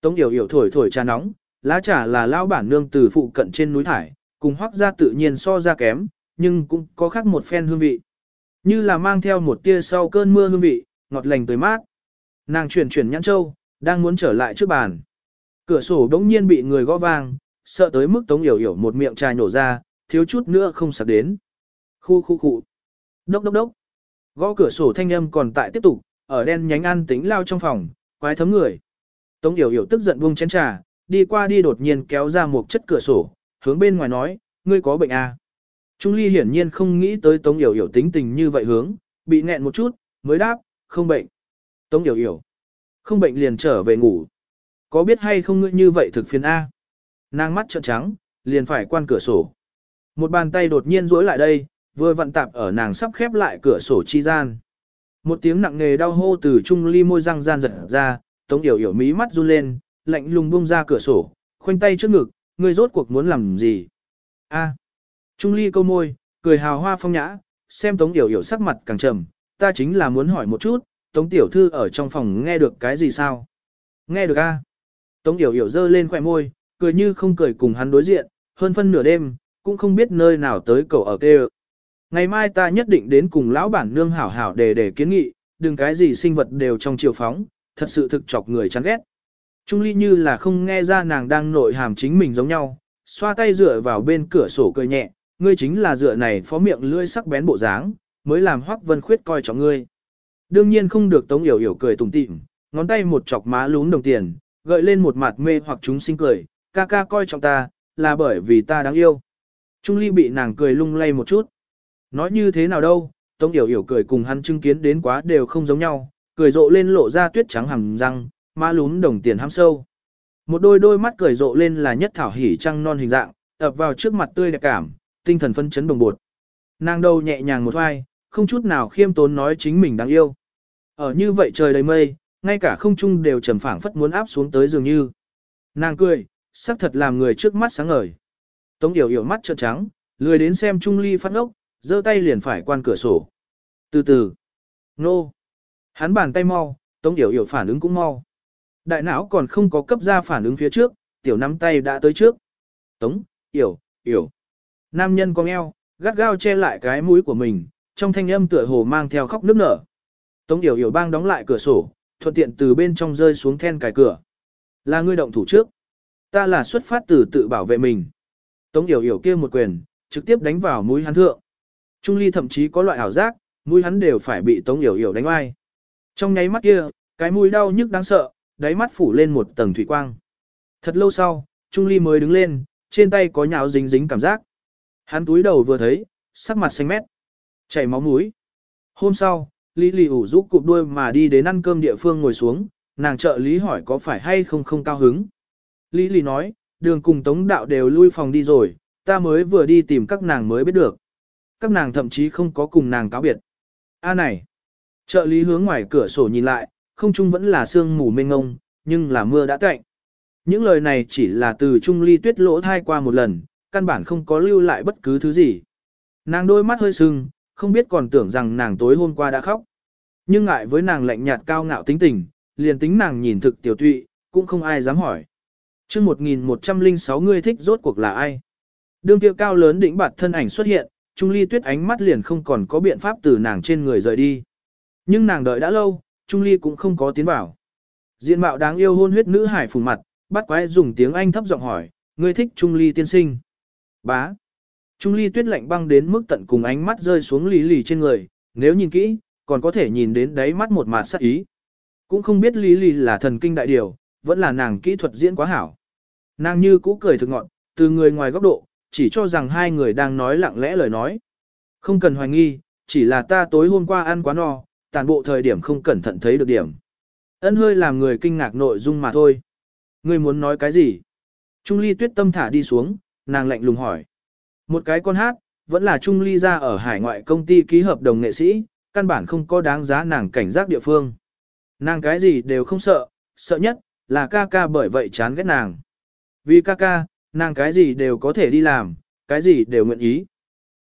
Tống Yểu Yểu thổi thổi trà nóng, lá trà là lao bản nương từ phụ cận trên núi thải, cùng hoác ra tự nhiên so ra kém, nhưng cũng có khác một phen hương vị. Như là mang theo một tia sau cơn mưa hương vị, ngọt lành tới mát. Nàng chuyển chuyển nhãn châu, đang muốn trở lại trước bàn. Cửa sổ đống nhiên bị người gõ vang, sợ tới mức Tống Yểu Yểu một miệng trà nổ ra, thiếu chút nữa không sạc đến. Khu khu khu. Đốc đốc đốc. Gõ cửa sổ thanh âm còn tại tiếp tục, ở đen nhánh ăn tính lao trong phòng, quái thấm người. Tống Yểu Yểu tức giận buông chén trà, đi qua đi đột nhiên kéo ra một chất cửa sổ, hướng bên ngoài nói, ngươi có bệnh à. Trung Ly hiển nhiên không nghĩ tới Tống Yểu Yểu tính tình như vậy hướng, bị nghẹn một chút, mới đáp, không bệnh. Tống Yểu Yểu, không bệnh liền trở về ngủ. Có biết hay không ngươi như vậy thực phiền A. Nàng mắt trợn trắng, liền phải quan cửa sổ. Một bàn tay đột nhiên duỗi lại đây, vừa vặn tạp ở nàng sắp khép lại cửa sổ chi gian. Một tiếng nặng nề đau hô từ Trung Ly môi răng gian giật ra, Tống Yểu Yểu mí mắt run lên, lạnh lùng buông ra cửa sổ, khoanh tay trước ngực, ngươi rốt cuộc muốn làm gì? A. Trung ly câu môi, cười hào hoa phong nhã, xem Tống Yểu Yểu sắc mặt càng trầm, ta chính là muốn hỏi một chút, Tống Tiểu Thư ở trong phòng nghe được cái gì sao? Nghe được a? Tống Yểu Yểu giơ lên khỏe môi, cười như không cười cùng hắn đối diện, hơn phân nửa đêm, cũng không biết nơi nào tới cầu ở kêu. Ngày mai ta nhất định đến cùng lão bản nương hảo hảo để để kiến nghị, đừng cái gì sinh vật đều trong chiều phóng, thật sự thực chọc người chán ghét. Trung ly như là không nghe ra nàng đang nội hàm chính mình giống nhau, xoa tay dựa vào bên cửa sổ cười nhẹ, ngươi chính là dựa này phó miệng lưỡi sắc bén bộ dáng, mới làm Hoắc Vân Khuyết coi trọng ngươi. Đương nhiên không được Tống Yểu Yểu cười tủm tỉm, ngón tay một chọc má lún đồng tiền, gợi lên một mặt mê hoặc chúng sinh cười, ca ca coi trọng ta, là bởi vì ta đáng yêu. Trung Ly bị nàng cười lung lay một chút. Nói như thế nào đâu, Tống Yểu Yểu cười cùng hắn chứng kiến đến quá đều không giống nhau, cười rộ lên lộ ra tuyết trắng hằng răng, má lún đồng tiền ham sâu. Một đôi đôi mắt cười rộ lên là nhất thảo hỉ trăng non hình dạng, ập vào trước mặt tươi đẹp cảm, tinh thần phân chấn đồng bột. Nàng đầu nhẹ nhàng một hoài, không chút nào khiêm tốn nói chính mình đáng yêu. Ở như vậy trời đầy mây, ngay cả không trung đều trầm phảng phất muốn áp xuống tới dường như. Nàng cười, sắc thật làm người trước mắt sáng ngời. Tống yểu yểu mắt trợn trắng, lười đến xem Trung Ly phát ốc, giơ tay liền phải quan cửa sổ. Từ từ. Nô. Hắn bàn tay mau, Tống yểu yểu phản ứng cũng mau. Đại não còn không có cấp ra phản ứng phía trước, tiểu nắm tay đã tới trước. Tống, yểu, yểu. Nam nhân cong eo, gắt gao che lại cái mũi của mình, trong thanh âm tựa hồ mang theo khóc nước nở. Tống Yểu Yểu bang đóng lại cửa sổ, thuận tiện từ bên trong rơi xuống then cài cửa. Là ngươi động thủ trước. Ta là xuất phát từ tự bảo vệ mình. Tống Yểu Yểu kia một quyền, trực tiếp đánh vào mũi hắn thượng. Trung Ly thậm chí có loại ảo giác, mũi hắn đều phải bị Tống Yểu Yểu đánh oai. Trong nháy mắt kia, cái mũi đau nhức đáng sợ, đáy mắt phủ lên một tầng thủy quang. Thật lâu sau, Trung Ly mới đứng lên, trên tay có nhào dính dính cảm giác. Hắn túi đầu vừa thấy, sắc mặt xanh mét, chảy máu mũi. Hôm sau, Lý Lì ủ rũ cụp đuôi mà đi đến ăn cơm địa phương ngồi xuống, nàng trợ lý hỏi có phải hay không không cao hứng. Lý Lì nói, đường cùng tống đạo đều lui phòng đi rồi, ta mới vừa đi tìm các nàng mới biết được. Các nàng thậm chí không có cùng nàng cáo biệt. A này, trợ lý hướng ngoài cửa sổ nhìn lại, không trung vẫn là sương mù mênh ngông, nhưng là mưa đã cạnh. Những lời này chỉ là từ Trung Ly tuyết lỗ thai qua một lần, căn bản không có lưu lại bất cứ thứ gì. Nàng đôi mắt hơi sưng, không biết còn tưởng rằng nàng tối hôm qua đã khóc. Nhưng ngại với nàng lạnh nhạt cao ngạo tính tình, liền tính nàng nhìn thực tiểu tụy, cũng không ai dám hỏi. Trước 1106 người thích rốt cuộc là ai? Đương kia cao lớn đỉnh bạt thân ảnh xuất hiện, Trung Ly tuyết ánh mắt liền không còn có biện pháp từ nàng trên người rời đi. Nhưng nàng đợi đã lâu, Trung Ly cũng không có tiến vào. Diện mạo đáng yêu hôn huyết nữ hải phùng mặt, bắt quái dùng tiếng Anh thấp giọng hỏi, ngươi thích Trung Ly tiên sinh. Bá. Trung Ly tuyết lạnh băng đến mức tận cùng ánh mắt rơi xuống lý lì trên người, nếu nhìn kỹ, còn có thể nhìn đến đáy mắt một mạt sắc ý. Cũng không biết lý lì là thần kinh đại điều, vẫn là nàng kỹ thuật diễn quá hảo. Nàng như cũ cười thực ngọn, từ người ngoài góc độ, chỉ cho rằng hai người đang nói lặng lẽ lời nói. Không cần hoài nghi, chỉ là ta tối hôm qua ăn quá no, tàn bộ thời điểm không cẩn thận thấy được điểm. Ân hơi làm người kinh ngạc nội dung mà thôi. Ngươi muốn nói cái gì? Trung ly tuyết tâm thả đi xuống, nàng lạnh lùng hỏi. Một cái con hát, vẫn là Trung ly ra ở hải ngoại công ty ký hợp đồng nghệ sĩ, căn bản không có đáng giá nàng cảnh giác địa phương. Nàng cái gì đều không sợ, sợ nhất, là ca ca bởi vậy chán ghét nàng. Vì ca ca, nàng cái gì đều có thể đi làm, cái gì đều nguyện ý.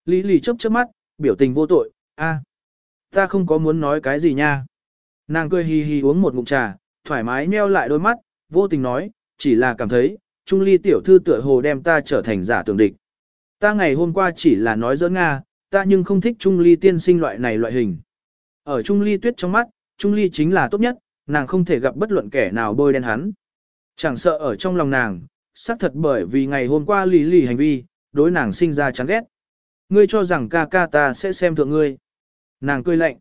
Lý lì chớp chớp mắt, biểu tình vô tội, a, ta không có muốn nói cái gì nha. Nàng cười hì hì uống một ngụm trà, thoải mái nheo lại đôi mắt, vô tình nói, chỉ là cảm thấy, Trung Ly tiểu thư tựa hồ đem ta trở thành giả tưởng địch. Ta ngày hôm qua chỉ là nói giỡn Nga, ta nhưng không thích Trung Ly tiên sinh loại này loại hình. Ở Trung Ly tuyết trong mắt, Trung Ly chính là tốt nhất, nàng không thể gặp bất luận kẻ nào bôi đen hắn. Chẳng sợ ở trong lòng nàng, xác thật bởi vì ngày hôm qua lì lì hành vi, đối nàng sinh ra chán ghét. Ngươi cho rằng ca ca ta sẽ xem thượng ngươi. Nàng cười lạnh.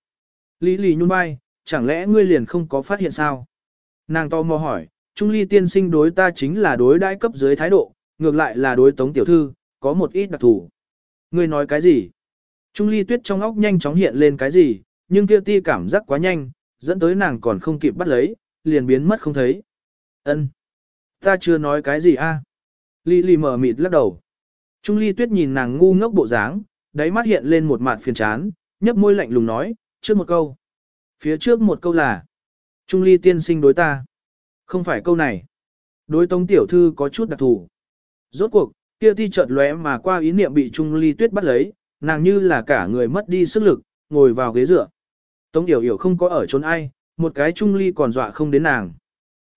Lý lì nhún vai, chẳng lẽ ngươi liền không có phát hiện sao? Nàng to mò hỏi, Trung Ly tiên sinh đối ta chính là đối đãi cấp dưới thái độ, ngược lại là đối tống tiểu thư, có một ít đặc thù. Ngươi nói cái gì? Trung Ly tuyết trong óc nhanh chóng hiện lên cái gì, nhưng kia ti cảm giác quá nhanh, dẫn tới nàng còn không kịp bắt lấy, liền biến mất không thấy. Ân, Ta chưa nói cái gì a? À? Ly Ly mở mịt lắc đầu. Trung Ly tuyết nhìn nàng ngu ngốc bộ dáng, đáy mắt hiện lên một mặt phiền chán, nhấp môi lạnh lùng nói, trước một câu. Phía trước một câu là, Trung Ly tiên sinh đối ta. Không phải câu này. Đối tống tiểu thư có chút đặc thù. Rốt cuộc, kia ti chợt lóe mà qua ý niệm bị Trung Ly tuyết bắt lấy, nàng như là cả người mất đi sức lực, ngồi vào ghế dựa. Tống Yểu Yểu không có ở trốn ai, một cái Trung Ly còn dọa không đến nàng.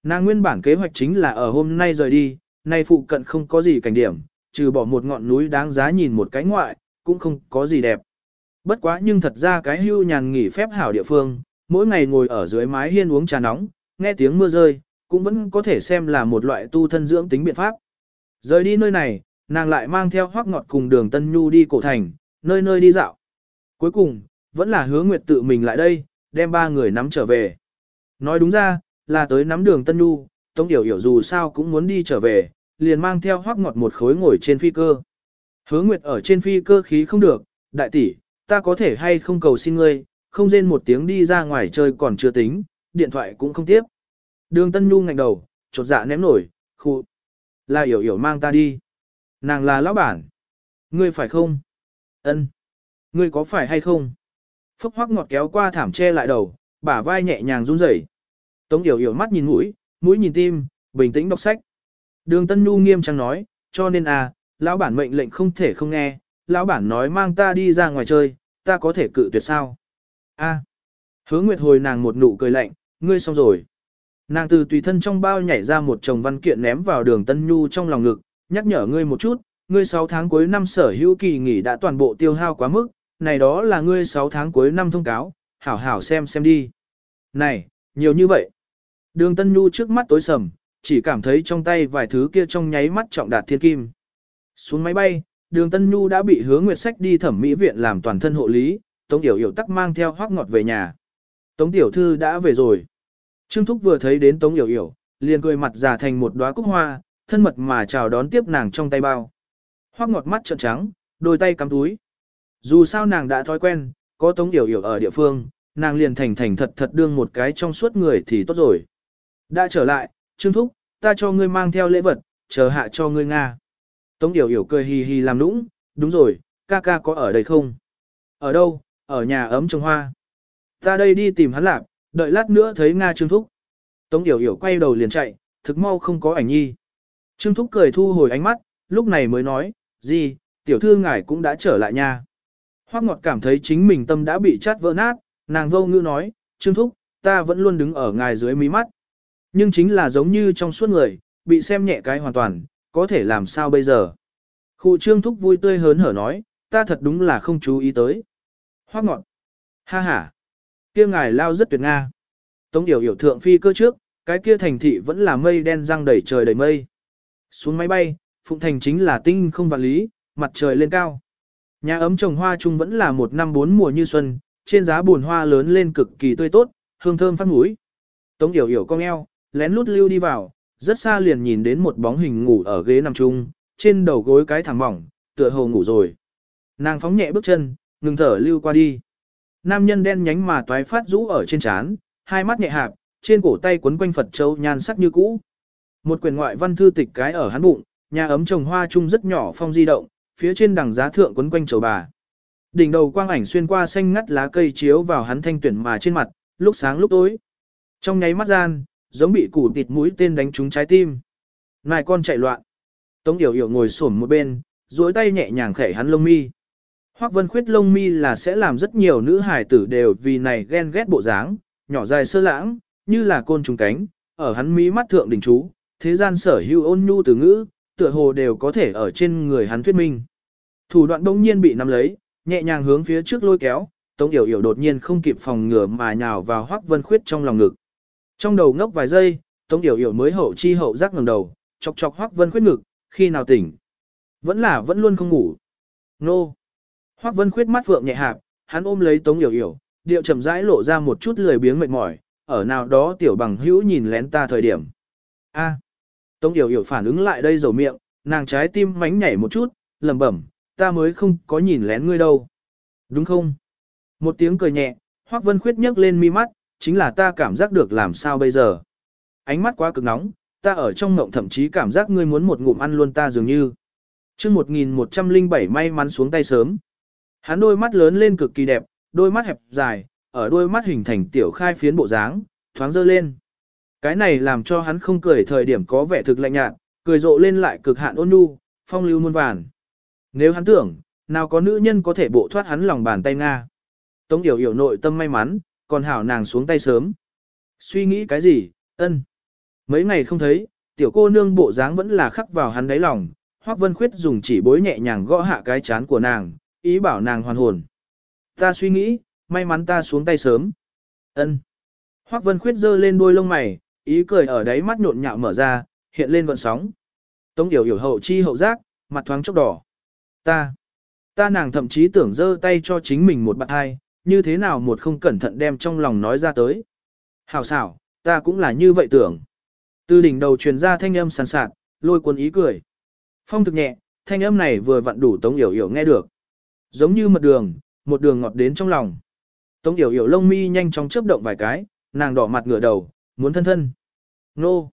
Nàng nguyên bản kế hoạch chính là ở hôm nay rời đi, nay phụ cận không có gì cảnh điểm, trừ bỏ một ngọn núi đáng giá nhìn một cái ngoại, cũng không có gì đẹp. Bất quá nhưng thật ra cái hưu nhàn nghỉ phép hảo địa phương, mỗi ngày ngồi ở dưới mái hiên uống trà nóng, nghe tiếng mưa rơi, cũng vẫn có thể xem là một loại tu thân dưỡng tính biện pháp. Rời đi nơi này, nàng lại mang theo hoác ngọt cùng đường Tân Nhu đi cổ thành, nơi nơi đi dạo. Cuối cùng, vẫn là hứa nguyệt tự mình lại đây, đem ba người nắm trở về. Nói đúng ra, là tới nắm đường Tân Nhu, Tống Yểu Yểu dù sao cũng muốn đi trở về, liền mang theo hoác ngọt một khối ngồi trên phi cơ. Hứa nguyệt ở trên phi cơ khí không được, đại tỷ, ta có thể hay không cầu xin ngươi, không rên một tiếng đi ra ngoài chơi còn chưa tính, điện thoại cũng không tiếp. Đường Tân Nhu ngạnh đầu, chột dạ ném nổi, khu. Là Yểu Yểu mang ta đi. Nàng là lão bản. Ngươi phải không? Ân. Ngươi có phải hay không? Phúc hoác ngọt kéo qua thảm che lại đầu, bả vai nhẹ nhàng run rẩy. Tống hiểu hiểu mắt nhìn mũi, mũi nhìn tim, bình tĩnh đọc sách. Đường Tân Nhu nghiêm trang nói, cho nên à, lão bản mệnh lệnh không thể không nghe, lão bản nói mang ta đi ra ngoài chơi, ta có thể cự tuyệt sao? A. Hứa Nguyệt hồi nàng một nụ cười lạnh, ngươi xong rồi. Nàng từ tùy thân trong bao nhảy ra một chồng văn kiện ném vào đường Tân Nhu trong lòng ngực, nhắc nhở ngươi một chút, ngươi 6 tháng cuối năm sở hữu kỳ nghỉ đã toàn bộ tiêu hao quá mức, này đó là ngươi 6 tháng cuối năm thông cáo, hảo hảo xem xem đi. Này, nhiều như vậy. Đường Tân Nhu trước mắt tối sầm, chỉ cảm thấy trong tay vài thứ kia trong nháy mắt trọng đạt thiên kim. Xuống máy bay, đường Tân Nhu đã bị hứa nguyệt sách đi thẩm mỹ viện làm toàn thân hộ lý, Tống Yểu Yểu tắc mang theo hoác ngọt về nhà. Tống Tiểu Thư đã về rồi. Trương Thúc vừa thấy đến Tống Yểu Yểu, liền cười mặt già thành một đóa cúc hoa, thân mật mà chào đón tiếp nàng trong tay bao. Hoác ngọt mắt trợn trắng, đôi tay cắm túi. Dù sao nàng đã thói quen, có Tống Yểu Yểu ở địa phương, nàng liền thành thành thật thật đương một cái trong suốt người thì tốt rồi. Đã trở lại, Trương Thúc, ta cho ngươi mang theo lễ vật, chờ hạ cho ngươi Nga. Tống Yểu Yểu cười hì hì làm nũng, đúng rồi, ca ca có ở đây không? Ở đâu, ở nhà ấm trồng hoa. Ta đây đi tìm hắn lạc, đợi lát nữa thấy Nga Trương Thúc. Tống Yểu Yểu quay đầu liền chạy, thực mau không có ảnh nhi. Trương Thúc cười thu hồi ánh mắt, lúc này mới nói, gì, tiểu thư ngài cũng đã trở lại nha. Hoác ngọt cảm thấy chính mình tâm đã bị chát vỡ nát, nàng vô ngữ nói, Trương Thúc, ta vẫn luôn đứng ở ngài dưới mí mắt. Nhưng chính là giống như trong suốt người, bị xem nhẹ cái hoàn toàn, có thể làm sao bây giờ. Khu Trương Thúc vui tươi hớn hở nói, ta thật đúng là không chú ý tới. Hoác ngọn Ha ha. kia ngài lao rất tuyệt Nga. Tống Yểu hiểu thượng phi cơ trước, Cái kia thành thị vẫn là mây đen răng đầy trời đầy mây. Xuống máy bay, Phụng Thành chính là tinh không vạn lý, mặt trời lên cao. Nhà ấm trồng hoa chung vẫn là một năm bốn mùa như xuân, trên giá buồn hoa lớn lên cực kỳ tươi tốt, hương thơm phát mũi. Tống yểu yểu cong eo, lén lút lưu đi vào, rất xa liền nhìn đến một bóng hình ngủ ở ghế nằm chung, trên đầu gối cái thẳng mỏng, tựa hồ ngủ rồi. Nàng phóng nhẹ bước chân, ngừng thở lưu qua đi. Nam nhân đen nhánh mà toái phát rũ ở trên trán, hai mắt nhẹ hạp, trên cổ tay quấn quanh Phật châu nhan sắc như cũ. Một quyển ngoại văn thư tịch cái ở hắn bụng, nhà ấm trồng hoa chung rất nhỏ phong di động, phía trên đằng giá thượng quấn quanh chầu bà. Đỉnh đầu quang ảnh xuyên qua xanh ngắt lá cây chiếu vào hắn thanh tuyển mà trên mặt, lúc sáng lúc tối. Trong nháy mắt gian, giống bị củ tịt mũi tên đánh trúng trái tim. Nài con chạy loạn. Tống Yểu Yểu ngồi xổm một bên, duỗi tay nhẹ nhàng khẽ hắn lông mi. Hoắc Vân Khuyết lông mi là sẽ làm rất nhiều nữ hài tử đều vì này ghen ghét bộ dáng, nhỏ dài sơ lãng, như là côn trùng cánh, ở hắn mí mắt thượng đỉnh chú, thế gian sở hữu ôn nhu từ ngữ, tựa hồ đều có thể ở trên người hắn thuyết minh. Thủ đoạn đông nhiên bị nắm lấy, nhẹ nhàng hướng phía trước lôi kéo, Tống Yểu Yểu đột nhiên không kịp phòng ngừa mà nhào vào Hoắc Vân Khuyết trong lòng ngực. Trong đầu ngốc vài giây, Tống Yểu Yểu mới hậu chi hậu giác ngẩng đầu, chọc chọc Hoắc Vân Khuyết ngực, khi nào tỉnh? Vẫn là vẫn luôn không ngủ. Nô. Hoắc Vân Khuyết mắt phượng nhẹ hạp, hắn ôm lấy Tống Yểu Yểu, điệu chậm rãi lộ ra một chút lười biếng mệt mỏi, ở nào đó tiểu bằng hữu nhìn lén ta thời điểm. A. Tống Yểu Yểu phản ứng lại đây dầu miệng, nàng trái tim mánh nhảy một chút, lẩm bẩm, ta mới không có nhìn lén ngươi đâu. Đúng không? Một tiếng cười nhẹ, Hoắc Vân Khuyết nhấc lên mi mắt, chính là ta cảm giác được làm sao bây giờ. Ánh mắt quá cực nóng, ta ở trong ngộng thậm chí cảm giác ngươi muốn một ngụm ăn luôn ta dường như. chương 1107 may mắn xuống tay sớm. Hắn đôi mắt lớn lên cực kỳ đẹp, đôi mắt hẹp dài, ở đôi mắt hình thành tiểu khai phiến bộ dáng, thoáng dơ lên. Cái này làm cho hắn không cười thời điểm có vẻ thực lạnh nhạt, cười rộ lên lại cực hạn ôn nhu, phong lưu muôn vàn. Nếu hắn tưởng, nào có nữ nhân có thể bộ thoát hắn lòng bàn tay Nga. Tống yểu yểu nội tâm may mắn, còn hảo nàng xuống tay sớm. Suy nghĩ cái gì, ân. Mấy ngày không thấy, tiểu cô nương bộ dáng vẫn là khắc vào hắn đáy lòng, Hoắc Vân Khuyết dùng chỉ bối nhẹ nhàng gõ hạ cái chán của nàng, ý bảo nàng hoàn hồn. Ta suy nghĩ, may mắn ta xuống tay sớm. Ân. Hoắc Vân Khuyết giơ lên đôi lông mày, ý cười ở đáy mắt nhộn nhạo mở ra, hiện lên gợn sóng. Tống Điểu hiểu hậu chi hậu giác, mặt thoáng chốc đỏ. Ta, ta nàng thậm chí tưởng giơ tay cho chính mình một bạn hai, như thế nào một không cẩn thận đem trong lòng nói ra tới. Hảo xảo, ta cũng là như vậy tưởng. Từ đỉnh đầu truyền ra thanh âm sàn sạt, lôi quân ý cười. Phong thực nhẹ, thanh âm này vừa vặn đủ Tống Yểu Yểu nghe được. Giống như mật đường, một đường ngọt đến trong lòng. Tống Yểu Yểu lông mi nhanh chóng chớp động vài cái, nàng đỏ mặt ngửa đầu, muốn thân thân. Nô!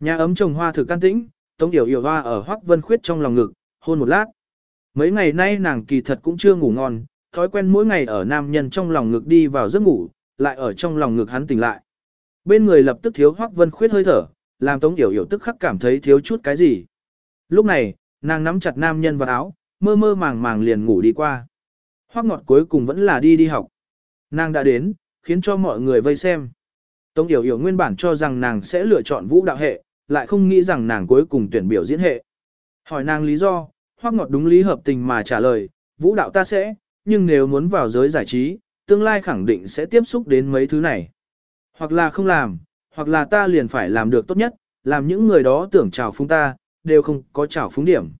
Nhà ấm trồng hoa thực can tĩnh, Tống Yểu Yểu hoa ở Hoắc Vân Khuyết trong lòng ngực, hôn một lát. Mấy ngày nay nàng kỳ thật cũng chưa ngủ ngon, thói quen mỗi ngày ở nam nhân trong lòng ngực đi vào giấc ngủ, lại ở trong lòng ngực hắn tỉnh lại. Bên người lập tức thiếu Hoắc Vân Khuyết hơi thở, làm Tống Yểu Yểu tức khắc cảm thấy thiếu chút cái gì. Lúc này, nàng nắm chặt nam nhân vào áo, mơ mơ màng màng liền ngủ đi qua. Hoắc Ngọt cuối cùng vẫn là đi đi học. Nàng đã đến, khiến cho mọi người vây xem. Tống Yểu Yểu nguyên bản cho rằng nàng sẽ lựa chọn vũ đạo hệ, lại không nghĩ rằng nàng cuối cùng tuyển biểu diễn hệ. Hỏi nàng lý do, Hoắc Ngọt đúng lý hợp tình mà trả lời, vũ đạo ta sẽ, nhưng nếu muốn vào giới giải trí, tương lai khẳng định sẽ tiếp xúc đến mấy thứ này. Hoặc là không làm, hoặc là ta liền phải làm được tốt nhất, làm những người đó tưởng chào phúng ta, đều không có chào phúng điểm.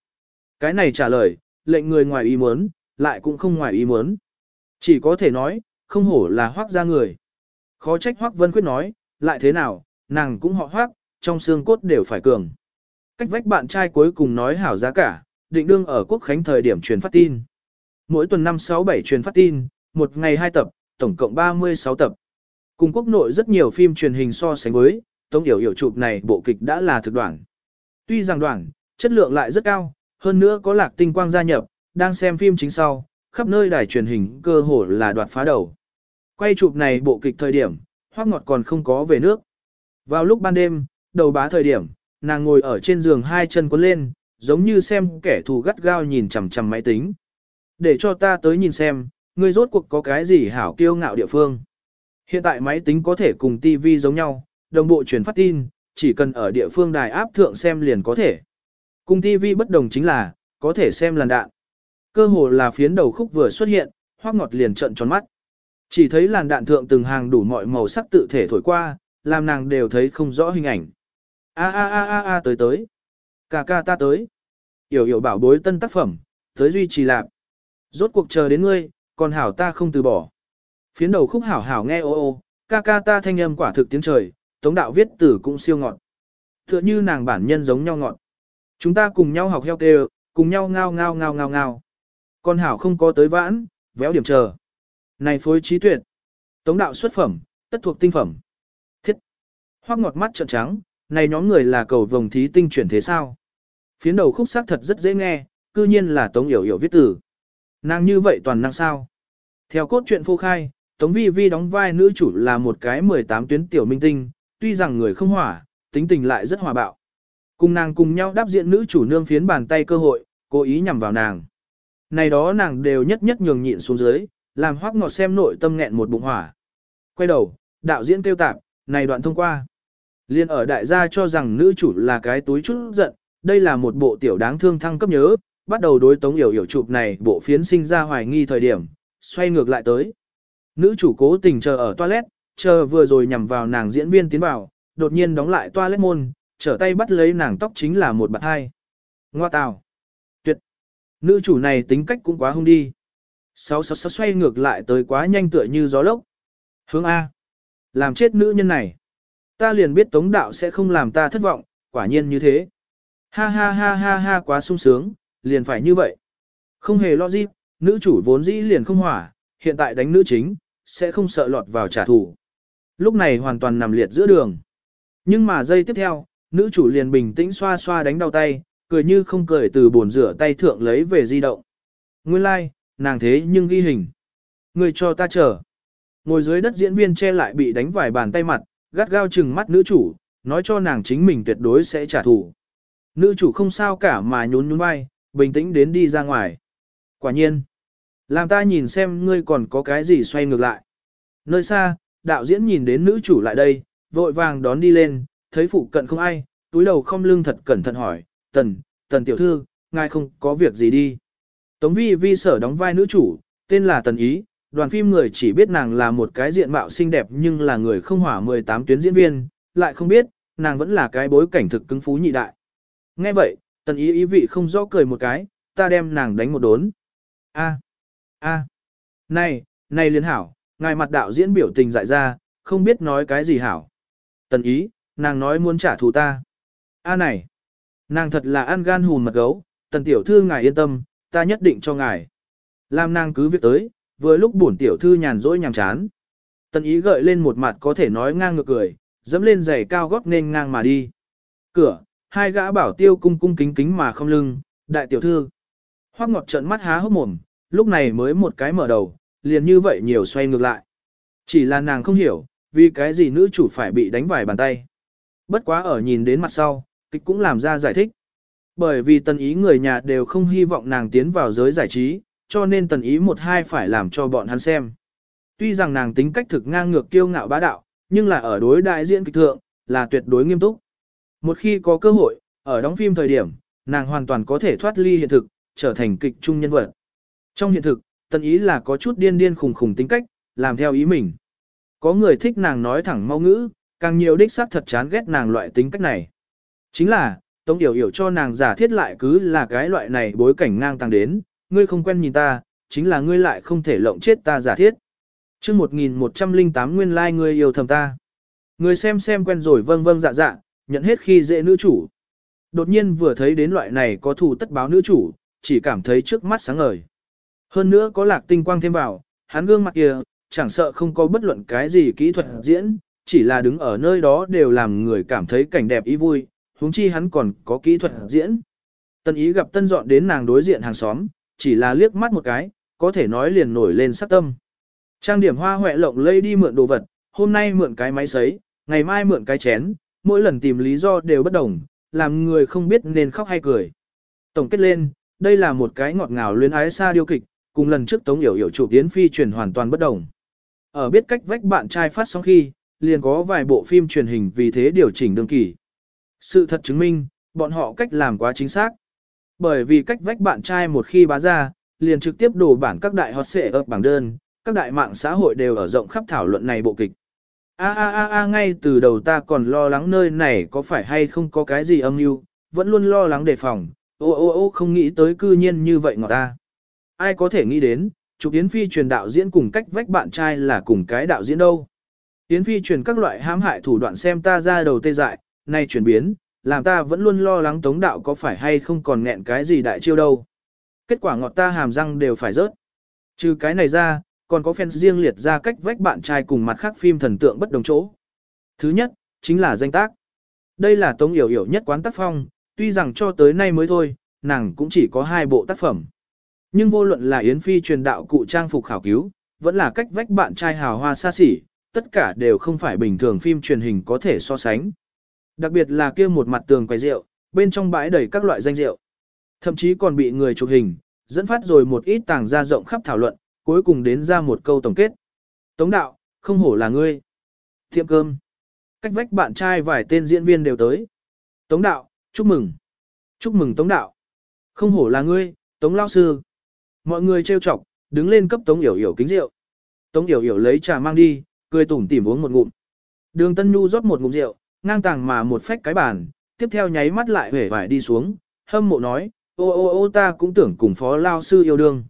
Cái này trả lời, lệnh người ngoài ý muốn, lại cũng không ngoài ý muốn. Chỉ có thể nói, không hổ là hoác ra người. Khó trách hoác vân quyết nói, lại thế nào, nàng cũng họ hoác, trong xương cốt đều phải cường. Cách vách bạn trai cuối cùng nói hảo giá cả, định đương ở quốc khánh thời điểm truyền phát tin. Mỗi tuần 5-6-7 truyền phát tin, một ngày 2 tập, tổng cộng 36 tập. Cùng quốc nội rất nhiều phim truyền hình so sánh với, Tống Yểu Yểu chụp này bộ kịch đã là thực đoạn. Tuy rằng đoạn, chất lượng lại rất cao, hơn nữa có lạc tinh quang gia nhập, đang xem phim chính sau, khắp nơi đài truyền hình cơ hồ là đoạt phá đầu. Quay chụp này bộ kịch thời điểm, hoác ngọt còn không có về nước. Vào lúc ban đêm, đầu bá thời điểm, nàng ngồi ở trên giường hai chân quấn lên, giống như xem kẻ thù gắt gao nhìn chằm chằm máy tính. Để cho ta tới nhìn xem, ngươi rốt cuộc có cái gì hảo kiêu ngạo địa phương. Hiện tại máy tính có thể cùng TV giống nhau, đồng bộ truyền phát tin, chỉ cần ở địa phương đài áp thượng xem liền có thể. Cùng TV bất đồng chính là, có thể xem làn đạn. Cơ hồ là phiến đầu khúc vừa xuất hiện, hoác ngọt liền trận tròn mắt. Chỉ thấy làn đạn thượng từng hàng đủ mọi màu sắc tự thể thổi qua, làm nàng đều thấy không rõ hình ảnh. A a a a a tới tới. Cà ca ta tới. Yểu yểu bảo bối tân tác phẩm, tới duy trì lạc. Rốt cuộc chờ đến ngươi, còn hảo ta không từ bỏ. Phiến đầu khúc hảo hảo nghe ô ô, ca ca ta thanh âm quả thực tiếng trời, tống đạo viết tử cũng siêu ngọt. Tựa như nàng bản nhân giống nhau ngọt. Chúng ta cùng nhau học heo kêu, cùng nhau ngao ngao ngao ngao ngao. Con hảo không có tới vãn, véo điểm chờ. Này phối trí tuyệt. Tống đạo xuất phẩm, tất thuộc tinh phẩm. Thiết. Hoác ngọt mắt trợn trắng, này nhóm người là cầu vồng thí tinh chuyển thế sao. Phiến đầu khúc sắc thật rất dễ nghe, cư nhiên là Tống Yểu Yểu viết tử. Nàng như vậy toàn năng sao. Theo cốt truyện phô khai, Tống Vi Vi đóng vai nữ chủ là một cái 18 tuyến tiểu minh tinh, tuy rằng người không hỏa, tính tình lại rất hòa bạo. Cùng nàng cùng nhau đáp diện nữ chủ nương phiến bàn tay cơ hội, cố ý nhằm vào nàng. Này đó nàng đều nhất nhất nhường nhịn xuống dưới, làm hoác ngọt xem nội tâm nghẹn một bụng hỏa. Quay đầu, đạo diễn kêu tạp, này đoạn thông qua. Liên ở đại gia cho rằng nữ chủ là cái túi chút giận, đây là một bộ tiểu đáng thương thăng cấp nhớ, bắt đầu đối tống hiểu hiểu chụp này bộ phiến sinh ra hoài nghi thời điểm, xoay ngược lại tới. Nữ chủ cố tình chờ ở toilet, chờ vừa rồi nhằm vào nàng diễn viên tiến vào, đột nhiên đóng lại toilet môn, trở tay bắt lấy nàng tóc chính là một bạn hai. Ngoa tào. Tuyệt. Nữ chủ này tính cách cũng quá hung đi. Sáu sáu sáu xoay ngược lại tới quá nhanh tựa như gió lốc. Hướng A. Làm chết nữ nhân này. Ta liền biết tống đạo sẽ không làm ta thất vọng, quả nhiên như thế. Ha ha ha ha ha quá sung sướng, liền phải như vậy. Không hề lo gì, nữ chủ vốn dĩ liền không hỏa, hiện tại đánh nữ chính, sẽ không sợ lọt vào trả thù. Lúc này hoàn toàn nằm liệt giữa đường. Nhưng mà giây tiếp theo, nữ chủ liền bình tĩnh xoa xoa đánh đau tay, cười như không cười từ bồn rửa tay thượng lấy về di động. Nguyên lai, like, nàng thế nhưng ghi hình. Người cho ta chờ. Ngồi dưới đất diễn viên che lại bị đánh vài bàn tay mặt, gắt gao chừng mắt nữ chủ, nói cho nàng chính mình tuyệt đối sẽ trả thù. Nữ chủ không sao cả mà nhún nhún vai, bình tĩnh đến đi ra ngoài. Quả nhiên, làm ta nhìn xem ngươi còn có cái gì xoay ngược lại. Nơi xa, đạo diễn nhìn đến nữ chủ lại đây, vội vàng đón đi lên, thấy phụ cận không ai, túi đầu không lưng thật cẩn thận hỏi, tần, tần tiểu thư, ngài không có việc gì đi. Tống vi vi sở đóng vai nữ chủ, tên là tần ý, đoàn phim người chỉ biết nàng là một cái diện mạo xinh đẹp nhưng là người không hỏa 18 tuyến diễn viên, lại không biết, nàng vẫn là cái bối cảnh thực cứng phú nhị đại. Nghe vậy, tần ý ý vị không rõ cười một cái, ta đem nàng đánh một đốn. A, a, này, này liên hảo, ngài mặt đạo diễn biểu tình dại ra, không biết nói cái gì hảo. Tần ý, nàng nói muốn trả thù ta. A này, nàng thật là ăn gan hùn mật gấu, tần tiểu thư ngài yên tâm, ta nhất định cho ngài. Làm nàng cứ việc tới, vừa lúc bổn tiểu thư nhàn rỗi nhàm chán. Tần ý gợi lên một mặt có thể nói ngang ngược cười, dẫm lên giày cao gót nên ngang mà đi. Cửa, hai gã bảo tiêu cung cung kính kính mà không lưng, đại tiểu thư. Hoắc ngọt trợn mắt há hốc mồm, lúc này mới một cái mở đầu, liền như vậy nhiều xoay ngược lại. Chỉ là nàng không hiểu, vì cái gì nữ chủ phải bị đánh vài bàn tay. Bất quá ở nhìn đến mặt sau, kịch cũng làm ra giải thích. Bởi vì tần ý người nhà đều không hy vọng nàng tiến vào giới giải trí, cho nên tần ý một hai phải làm cho bọn hắn xem. Tuy rằng nàng tính cách thực ngang ngược kiêu ngạo bá đạo, nhưng là ở đối đại diễn kịch thượng, là tuyệt đối nghiêm túc. Một khi có cơ hội, ở đóng phim thời điểm, nàng hoàn toàn có thể thoát ly hiện thực, trở thành kịch trung nhân vật. Trong hiện thực, tần ý là có chút điên điên khùng khùng tính cách, làm theo ý mình. Có người thích nàng nói thẳng mau ngữ, càng nhiều đích xác thật chán ghét nàng loại tính cách này. Chính là, Tống Yểu Yểu cho nàng giả thiết lại cứ là cái loại này bối cảnh ngang tăng đến, ngươi không quen nhìn ta, chính là ngươi lại không thể lộng chết ta giả thiết. chương 1108 nguyên lai like ngươi yêu thầm ta. Ngươi xem xem quen rồi vâng vâng dạ dạ, nhận hết khi dễ nữ chủ. Đột nhiên vừa thấy đến loại này có thù tất báo nữ chủ, chỉ cảm thấy trước mắt sáng ngời. Hơn nữa có lạc tinh quang thêm vào, hắn gương mặt kia, chẳng sợ không có bất luận cái gì kỹ thuật diễn, chỉ là đứng ở nơi đó đều làm người cảm thấy cảnh đẹp ý vui, huống chi hắn còn có kỹ thuật diễn. Tân ý gặp tân dọn đến nàng đối diện hàng xóm, chỉ là liếc mắt một cái, có thể nói liền nổi lên sắc tâm. Trang điểm hoa hoẹ lộng lây đi mượn đồ vật, hôm nay mượn cái máy sấy, ngày mai mượn cái chén, mỗi lần tìm lý do đều bất đồng, làm người không biết nên khóc hay cười. Tổng kết lên, đây là một cái ngọt ngào luyến ái xa điêu kịch, cùng lần trước Tống Yểu Yểu chủ tiến phi truyền hoàn toàn bất đồng. Ở biết cách vách bạn trai phát sóng khi, liền có vài bộ phim truyền hình vì thế điều chỉnh đương kỳ. Sự thật chứng minh, bọn họ cách làm quá chính xác. Bởi vì cách vách bạn trai một khi bá ra, liền trực tiếp đổ bản các đại hot xệ ở bảng đơn, các đại mạng xã hội đều ở rộng khắp thảo luận này bộ kịch. A a a a ngay từ đầu ta còn lo lắng nơi này có phải hay không có cái gì âm mưu, vẫn luôn lo lắng đề phòng, ô ô ô không nghĩ tới cư nhiên như vậy ngọt ta. Ai có thể nghĩ đến, chụp Yến Phi truyền đạo diễn cùng cách vách bạn trai là cùng cái đạo diễn đâu. Yến Phi truyền các loại hãm hại thủ đoạn xem ta ra đầu tê dại, nay chuyển biến, làm ta vẫn luôn lo lắng tống đạo có phải hay không còn nghẹn cái gì đại chiêu đâu. Kết quả ngọt ta hàm răng đều phải rớt. Trừ cái này ra, còn có fans riêng liệt ra cách vách bạn trai cùng mặt khác phim thần tượng bất đồng chỗ. Thứ nhất, chính là danh tác. Đây là tống yểu yểu nhất quán tác phong, tuy rằng cho tới nay mới thôi, nàng cũng chỉ có hai bộ tác phẩm. Nhưng vô luận là Yến Phi truyền đạo cụ trang phục khảo cứu, vẫn là cách vách bạn trai hào hoa xa xỉ, tất cả đều không phải bình thường phim truyền hình có thể so sánh. Đặc biệt là kia một mặt tường quầy rượu, bên trong bãi đầy các loại danh rượu. Thậm chí còn bị người chụp hình, dẫn phát rồi một ít tàng ra rộng khắp thảo luận, cuối cùng đến ra một câu tổng kết. Tống đạo, không hổ là ngươi. Tiệm cơm. Cách vách bạn trai vài tên diễn viên đều tới. Tống đạo, chúc mừng. Chúc mừng Tống đạo. Không hổ là ngươi, Tống lao sư. Mọi người trêu chọc, đứng lên cấp Tống Yểu Yểu kính rượu. Tống Yểu Yểu lấy trà mang đi, cười tủm tỉm uống một ngụm. Đường Tân Nhu rót một ngụm rượu, ngang tàng mà một phách cái bàn, tiếp theo nháy mắt lại huể vải đi xuống, hâm mộ nói, ô ô ô ta cũng tưởng cùng phó lao sư yêu đương.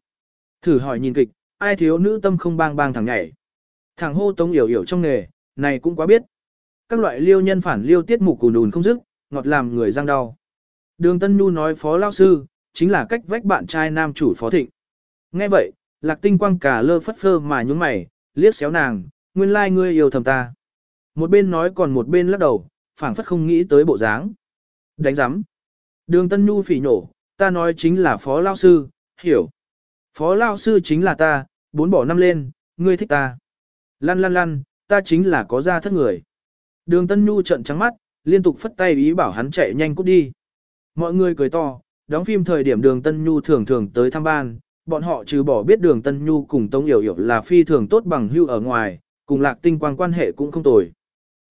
Thử hỏi nhìn kịch, ai thiếu nữ tâm không bang bang thẳng nhảy. Thằng hô tống yểu yểu trong nghề, này cũng quá biết. Các loại liêu nhân phản liêu tiết mục cùn đùn không dứt, ngọt làm người răng đau. Đường Tân Nhu nói phó lao sư, chính là cách vách bạn trai nam chủ phó thịnh. Nghe vậy, lạc tinh quang cả lơ phất phơ mà nhúng mày, liếc xéo nàng, nguyên lai like ngươi yêu thầm ta. Một bên nói còn một bên lắc đầu, phảng phất không nghĩ tới bộ dáng. Đánh giám. Đường Tân Nhu phỉ nổ, ta nói chính là phó lao sư, hiểu. Phó lao sư chính là ta, bốn bỏ năm lên, ngươi thích ta. Lăn lăn lăn, ta chính là có ra thất người. Đường Tân Nhu trận trắng mắt, liên tục phất tay ý bảo hắn chạy nhanh cút đi. Mọi người cười to, đóng phim thời điểm đường Tân Nhu thường thường tới thăm ban, bọn họ trừ bỏ biết đường Tân Nhu cùng Tống Yểu Yểu là phi thường tốt bằng hưu ở ngoài, cùng lạc tinh quang quan hệ cũng không tồi.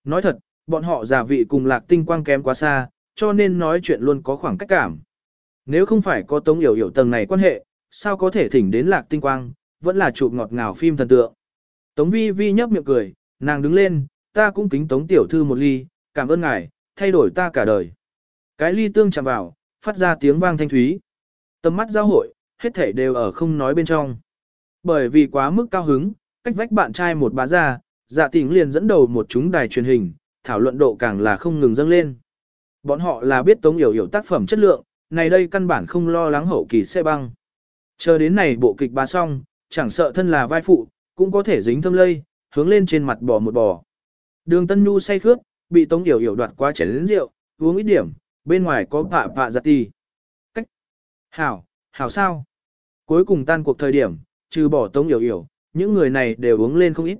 Nói thật, bọn họ giả vị cùng lạc tinh quang kém quá xa, cho nên nói chuyện luôn có khoảng cách cảm. Nếu không phải có Tống Yểu Yểu tầng này quan hệ, sao có thể thỉnh đến lạc tinh quang, vẫn là chụp ngọt ngào phim thần tượng. Tống vi vi nhấp miệng cười, nàng đứng lên, ta cũng kính tống tiểu thư một ly, cảm ơn ngài, thay đổi ta cả đời. Cái ly tương chạm vào, phát ra tiếng vang thanh thúy. Tầm mắt giao hội, hết thể đều ở không nói bên trong. Bởi vì quá mức cao hứng, cách vách bạn trai một bá ra, dạ tình liền dẫn đầu một chúng đài truyền hình, thảo luận độ càng là không ngừng dâng lên. Bọn họ là biết tống hiểu hiểu tác phẩm chất lượng, này đây căn bản không lo lắng hậu kỳ sẽ băng. Chờ đến này bộ kịch ba xong, chẳng sợ thân là vai phụ, cũng có thể dính thâm lây, hướng lên trên mặt bò một bò. Đường Tân Nhu say khướt, bị Tống Yểu Yểu đoạt qua chén lớn rượu, uống ít điểm, bên ngoài có pạ pạ giặt tì. Cách. Hảo, hảo sao? Cuối cùng tan cuộc thời điểm, trừ bỏ Tống Yểu Yểu, những người này đều uống lên không ít.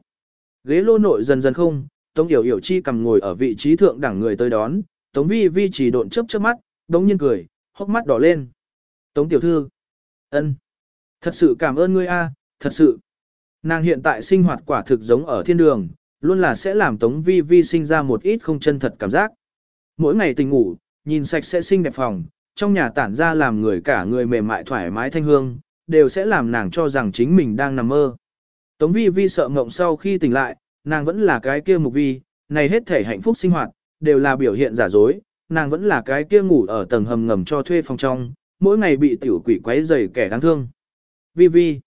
Ghế lô nội dần dần không, Tống Yểu Yểu chi cầm ngồi ở vị trí thượng đẳng người tới đón, Tống Vi Vi chỉ độn chớp chớp mắt, đống nhiên cười, hốc mắt đỏ lên. Tống tiểu thư, ân, thật sự cảm ơn ngươi a, thật sự. Nàng hiện tại sinh hoạt quả thực giống ở thiên đường, luôn là sẽ làm Tống Vi Vi sinh ra một ít không chân thật cảm giác. Mỗi ngày tình ngủ, nhìn sạch sẽ xinh đẹp phòng, trong nhà tản ra làm người cả người mềm mại thoải mái thanh hương, đều sẽ làm nàng cho rằng chính mình đang nằm mơ. Tống Vi Vi sợ ngộng sau khi tỉnh lại, nàng vẫn là cái kia mục vi, này hết thể hạnh phúc sinh hoạt, đều là biểu hiện giả dối, nàng vẫn là cái kia ngủ ở tầng hầm ngầm cho thuê phòng trong, mỗi ngày bị tiểu quỷ quấy rầy kẻ đáng thương. Vi Vi.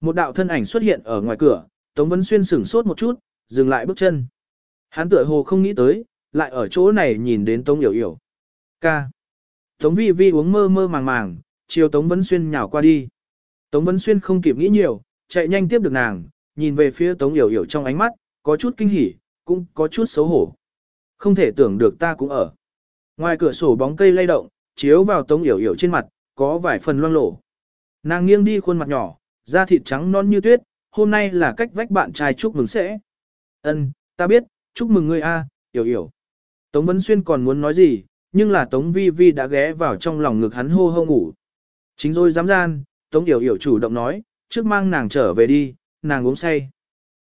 Một đạo thân ảnh xuất hiện ở ngoài cửa, Tống Vân Xuyên sửng sốt một chút, dừng lại bước chân. Hắn tựa hồ không nghĩ tới, lại ở chỗ này nhìn đến Tống Yểu Yểu. Ca. Tống Vi Vi uống mơ mơ màng màng, chiều Tống Vân Xuyên nhào qua đi. Tống Vân Xuyên không kịp nghĩ nhiều, chạy nhanh tiếp được nàng, nhìn về phía Tống Yểu Yểu trong ánh mắt, có chút kinh hỉ, cũng có chút xấu hổ. Không thể tưởng được ta cũng ở. Ngoài cửa sổ bóng cây lay động, chiếu vào Tống Yểu Yểu trên mặt, có vài phần loang lổ. Nàng nghiêng đi khuôn mặt nhỏ, da thịt trắng non như tuyết, hôm nay là cách vách bạn trai chúc mừng sẽ. Ân, ta biết, chúc mừng ngươi a, hiểu hiểu Tống Vân Xuyên còn muốn nói gì, nhưng là Tống Vi Vi đã ghé vào trong lòng ngực hắn hô hô ngủ. Chính rồi dám gian, Tống Yểu Yểu chủ động nói, trước mang nàng trở về đi, nàng uống say.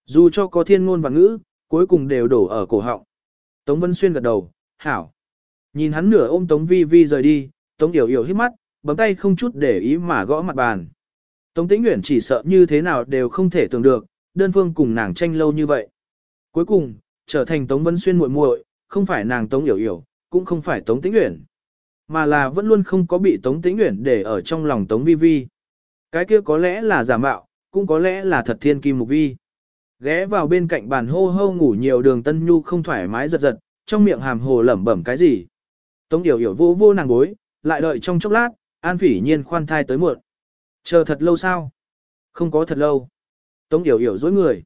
Dù cho có thiên ngôn và ngữ, cuối cùng đều đổ ở cổ họng. Tống Vân Xuyên gật đầu, hảo. Nhìn hắn nửa ôm Tống Vi Vi rời đi, Tống Yểu Yểu hít mắt, bấm tay không chút để ý mà gõ mặt bàn. Tống Tĩnh Uyển chỉ sợ như thế nào đều không thể tưởng được, đơn phương cùng nàng tranh lâu như vậy. Cuối cùng, trở thành Tống Vân Xuyên muội muội, không phải nàng Tống Yểu Yểu, cũng không phải Tống Tĩnh Uyển, mà là vẫn luôn không có bị Tống Tĩnh Uyển để ở trong lòng Tống Vi Vi. Cái kia có lẽ là giả mạo, cũng có lẽ là thật thiên kim mục vi. Ghé vào bên cạnh bàn hô hô ngủ nhiều đường Tân Nhu không thoải mái giật giật, trong miệng hàm hồ lẩm bẩm cái gì. Tống Yểu Yểu vô vô nàng gối, lại đợi trong chốc lát, An Phỉ Nhiên khoan thai tới muộn. Chờ thật lâu sao? Không có thật lâu. Tống Yểu Yểu dối người.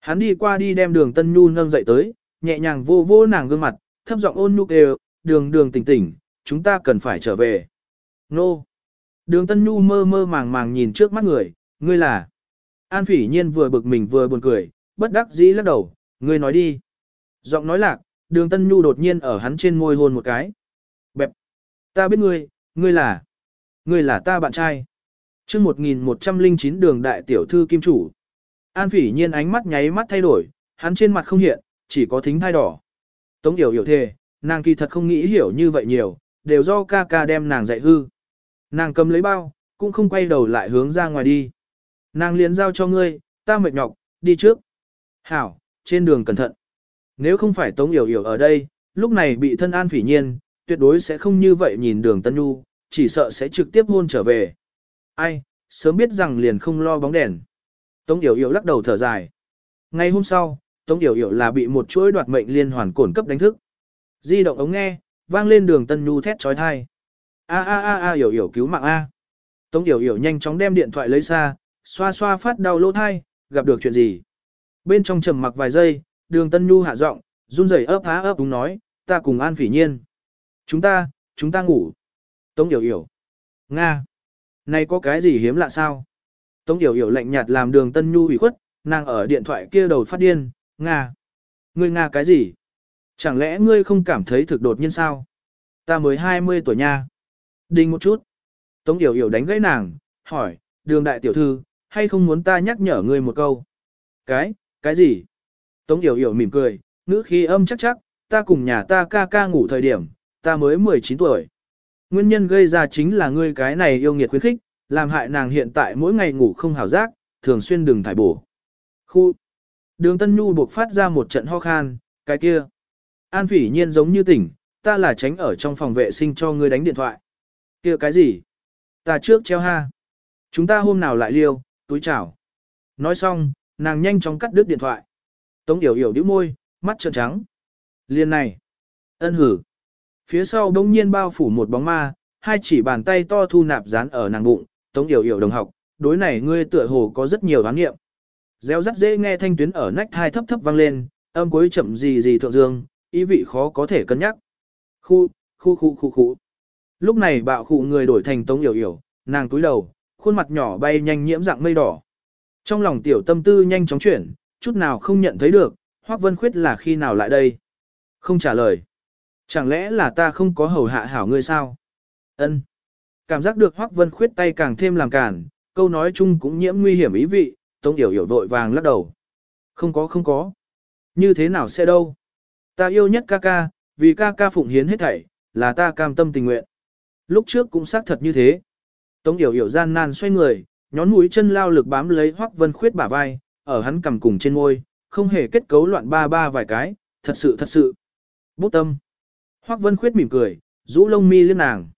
Hắn đi qua đi đem đường Tân Nhu nâng dậy tới, nhẹ nhàng vô vô nàng gương mặt, thấp giọng ôn nhu kêu, đường đường tỉnh tỉnh, chúng ta cần phải trở về. Nô! Đường Tân Nhu mơ mơ màng màng nhìn trước mắt người, ngươi là. An Phỉ Nhiên vừa bực mình vừa buồn cười, bất đắc dĩ lắc đầu, ngươi nói đi. Giọng nói lạc, đường Tân Nhu đột nhiên ở hắn trên môi hôn một cái. Bẹp! Ta biết ngươi, ngươi là. Ngươi là ta bạn trai. Trước 1109 đường đại tiểu thư kim chủ. An phỉ nhiên ánh mắt nháy mắt thay đổi, hắn trên mặt không hiện, chỉ có thính thai đỏ. Tống hiểu hiểu thề, nàng kỳ thật không nghĩ hiểu như vậy nhiều, đều do ca ca đem nàng dạy hư. Nàng cầm lấy bao, cũng không quay đầu lại hướng ra ngoài đi. Nàng liền giao cho ngươi, ta mệt nhọc, đi trước. Hảo, trên đường cẩn thận. Nếu không phải Tống Yểu Yểu ở đây, lúc này bị thân an phỉ nhiên, tuyệt đối sẽ không như vậy nhìn đường Tân Nhu, chỉ sợ sẽ trực tiếp hôn trở về. Ai, sớm biết rằng liền không lo bóng đèn. Tống Yểu Yểu lắc đầu thở dài. Ngay hôm sau, Tống Yểu Yểu là bị một chuỗi đoạt mệnh liên hoàn cổn cấp đánh thức. Di động ống nghe, vang lên đường Tân Nhu thét trói thai. A a a a Yểu Yểu cứu mạng A. Tống Yểu Yểu nhanh chóng đem điện thoại lấy ra, xoa xoa phát đau lỗ thai, gặp được chuyện gì. Bên trong trầm mặc vài giây, đường Tân Nhu hạ giọng, run rẩy ấp há ấp đúng nói, ta cùng An Phỉ Nhiên. Chúng ta, chúng ta ngủ. Tống Yểu Yểu. Nga. Này có cái gì hiếm lạ sao? Tống Yểu Yểu lạnh nhạt làm đường Tân Nhu ủy khuất, nàng ở điện thoại kia đầu phát điên, Nga. Ngươi Nga cái gì? Chẳng lẽ ngươi không cảm thấy thực đột nhiên sao? Ta mới 20 tuổi nha. Đinh một chút. Tống Yểu Yểu đánh gãy nàng, hỏi, đường đại tiểu thư, hay không muốn ta nhắc nhở ngươi một câu? Cái, cái gì? Tống Yểu Yểu mỉm cười, ngữ khí âm chắc chắc, ta cùng nhà ta ca ca ngủ thời điểm, ta mới 19 tuổi. Nguyên nhân gây ra chính là ngươi cái này yêu nghiệt khuyến khích, làm hại nàng hiện tại mỗi ngày ngủ không hảo giác, thường xuyên đừng thải bổ. Khu. Đường Tân Nhu buộc phát ra một trận ho khan, cái kia. An phỉ nhiên giống như tỉnh, ta là tránh ở trong phòng vệ sinh cho ngươi đánh điện thoại. kia cái gì? Ta trước treo ha. Chúng ta hôm nào lại liêu, túi chào. Nói xong, nàng nhanh chóng cắt đứt điện thoại. Tống yểu yểu đĩu môi, mắt trợn trắng. Liên này. Ân hử. Phía sau đông nhiên bao phủ một bóng ma, hai chỉ bàn tay to thu nạp dán ở nàng bụng, tống yểu yểu đồng học, đối này ngươi tựa hồ có rất nhiều đoán nghiệm. Gieo rắt dễ nghe thanh tuyến ở nách hai thấp thấp vang lên, âm cuối chậm gì gì thượng dương, ý vị khó có thể cân nhắc. Khu, khu khu khu khu. Lúc này bạo khu người đổi thành tống yểu yểu, nàng túi đầu, khuôn mặt nhỏ bay nhanh nhiễm dạng mây đỏ. Trong lòng tiểu tâm tư nhanh chóng chuyển, chút nào không nhận thấy được, Hoắc Vân Khuyết là khi nào lại đây? Không trả lời. Chẳng lẽ là ta không có hầu hạ hảo ngươi sao? Ân. Cảm giác được Hoắc Vân Khuyết tay càng thêm làm cản, câu nói chung cũng nhiễm nguy hiểm ý vị, Tống Yểu Yểu vội vàng lắc đầu. Không có không có. Như thế nào sẽ đâu? Ta yêu nhất ca ca, vì ca ca phụng hiến hết thảy, là ta cam tâm tình nguyện. Lúc trước cũng xác thật như thế. Tống Yểu Yểu gian nan xoay người, nhón mũi chân lao lực bám lấy Hoắc Vân Khuyết bả vai, ở hắn cầm cùng trên ngôi, không hề kết cấu loạn ba ba vài cái, thật sự thật sự. Bút tâm. Hoắc Vân Khuyết mỉm cười, rũ lông mi lên nàng.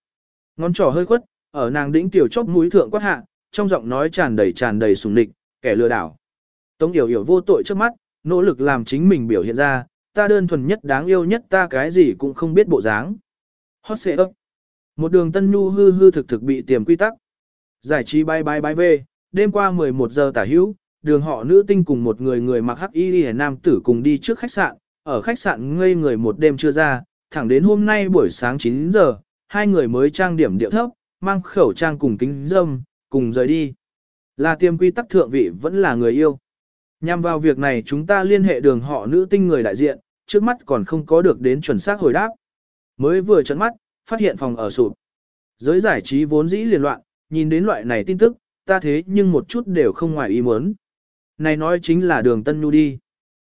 Ngón trỏ hơi khuất, ở nàng đỉnh tiểu chóp mũi thượng quát hạ, trong giọng nói tràn đầy tràn đầy sùng địch, kẻ lừa đảo. Tống Yểu Yểu vô tội trước mắt, nỗ lực làm chính mình biểu hiện ra, ta đơn thuần nhất đáng yêu nhất ta cái gì cũng không biết bộ dáng. Hot xệ ấp. Một đường tân nhu hư hư thực thực bị tiềm quy tắc. Giải trí bay bay bay về, đêm qua 11 giờ tả hữu, đường họ nữ tinh cùng một người người mặc hắc y nam tử cùng đi trước khách sạn, ở khách sạn ngây người một đêm chưa ra, thẳng đến hôm nay buổi sáng 9 giờ, hai người mới trang điểm điệu thấp, mang khẩu trang cùng kính dâm, cùng rời đi. Là tiêm quy tắc thượng vị vẫn là người yêu. Nhằm vào việc này chúng ta liên hệ đường họ nữ tinh người đại diện, trước mắt còn không có được đến chuẩn xác hồi đáp. Mới vừa chấn mắt, phát hiện phòng ở sụp. Giới giải trí vốn dĩ liền loạn, nhìn đến loại này tin tức, ta thế nhưng một chút đều không ngoài ý muốn. Này nói chính là đường Tân Nhu đi.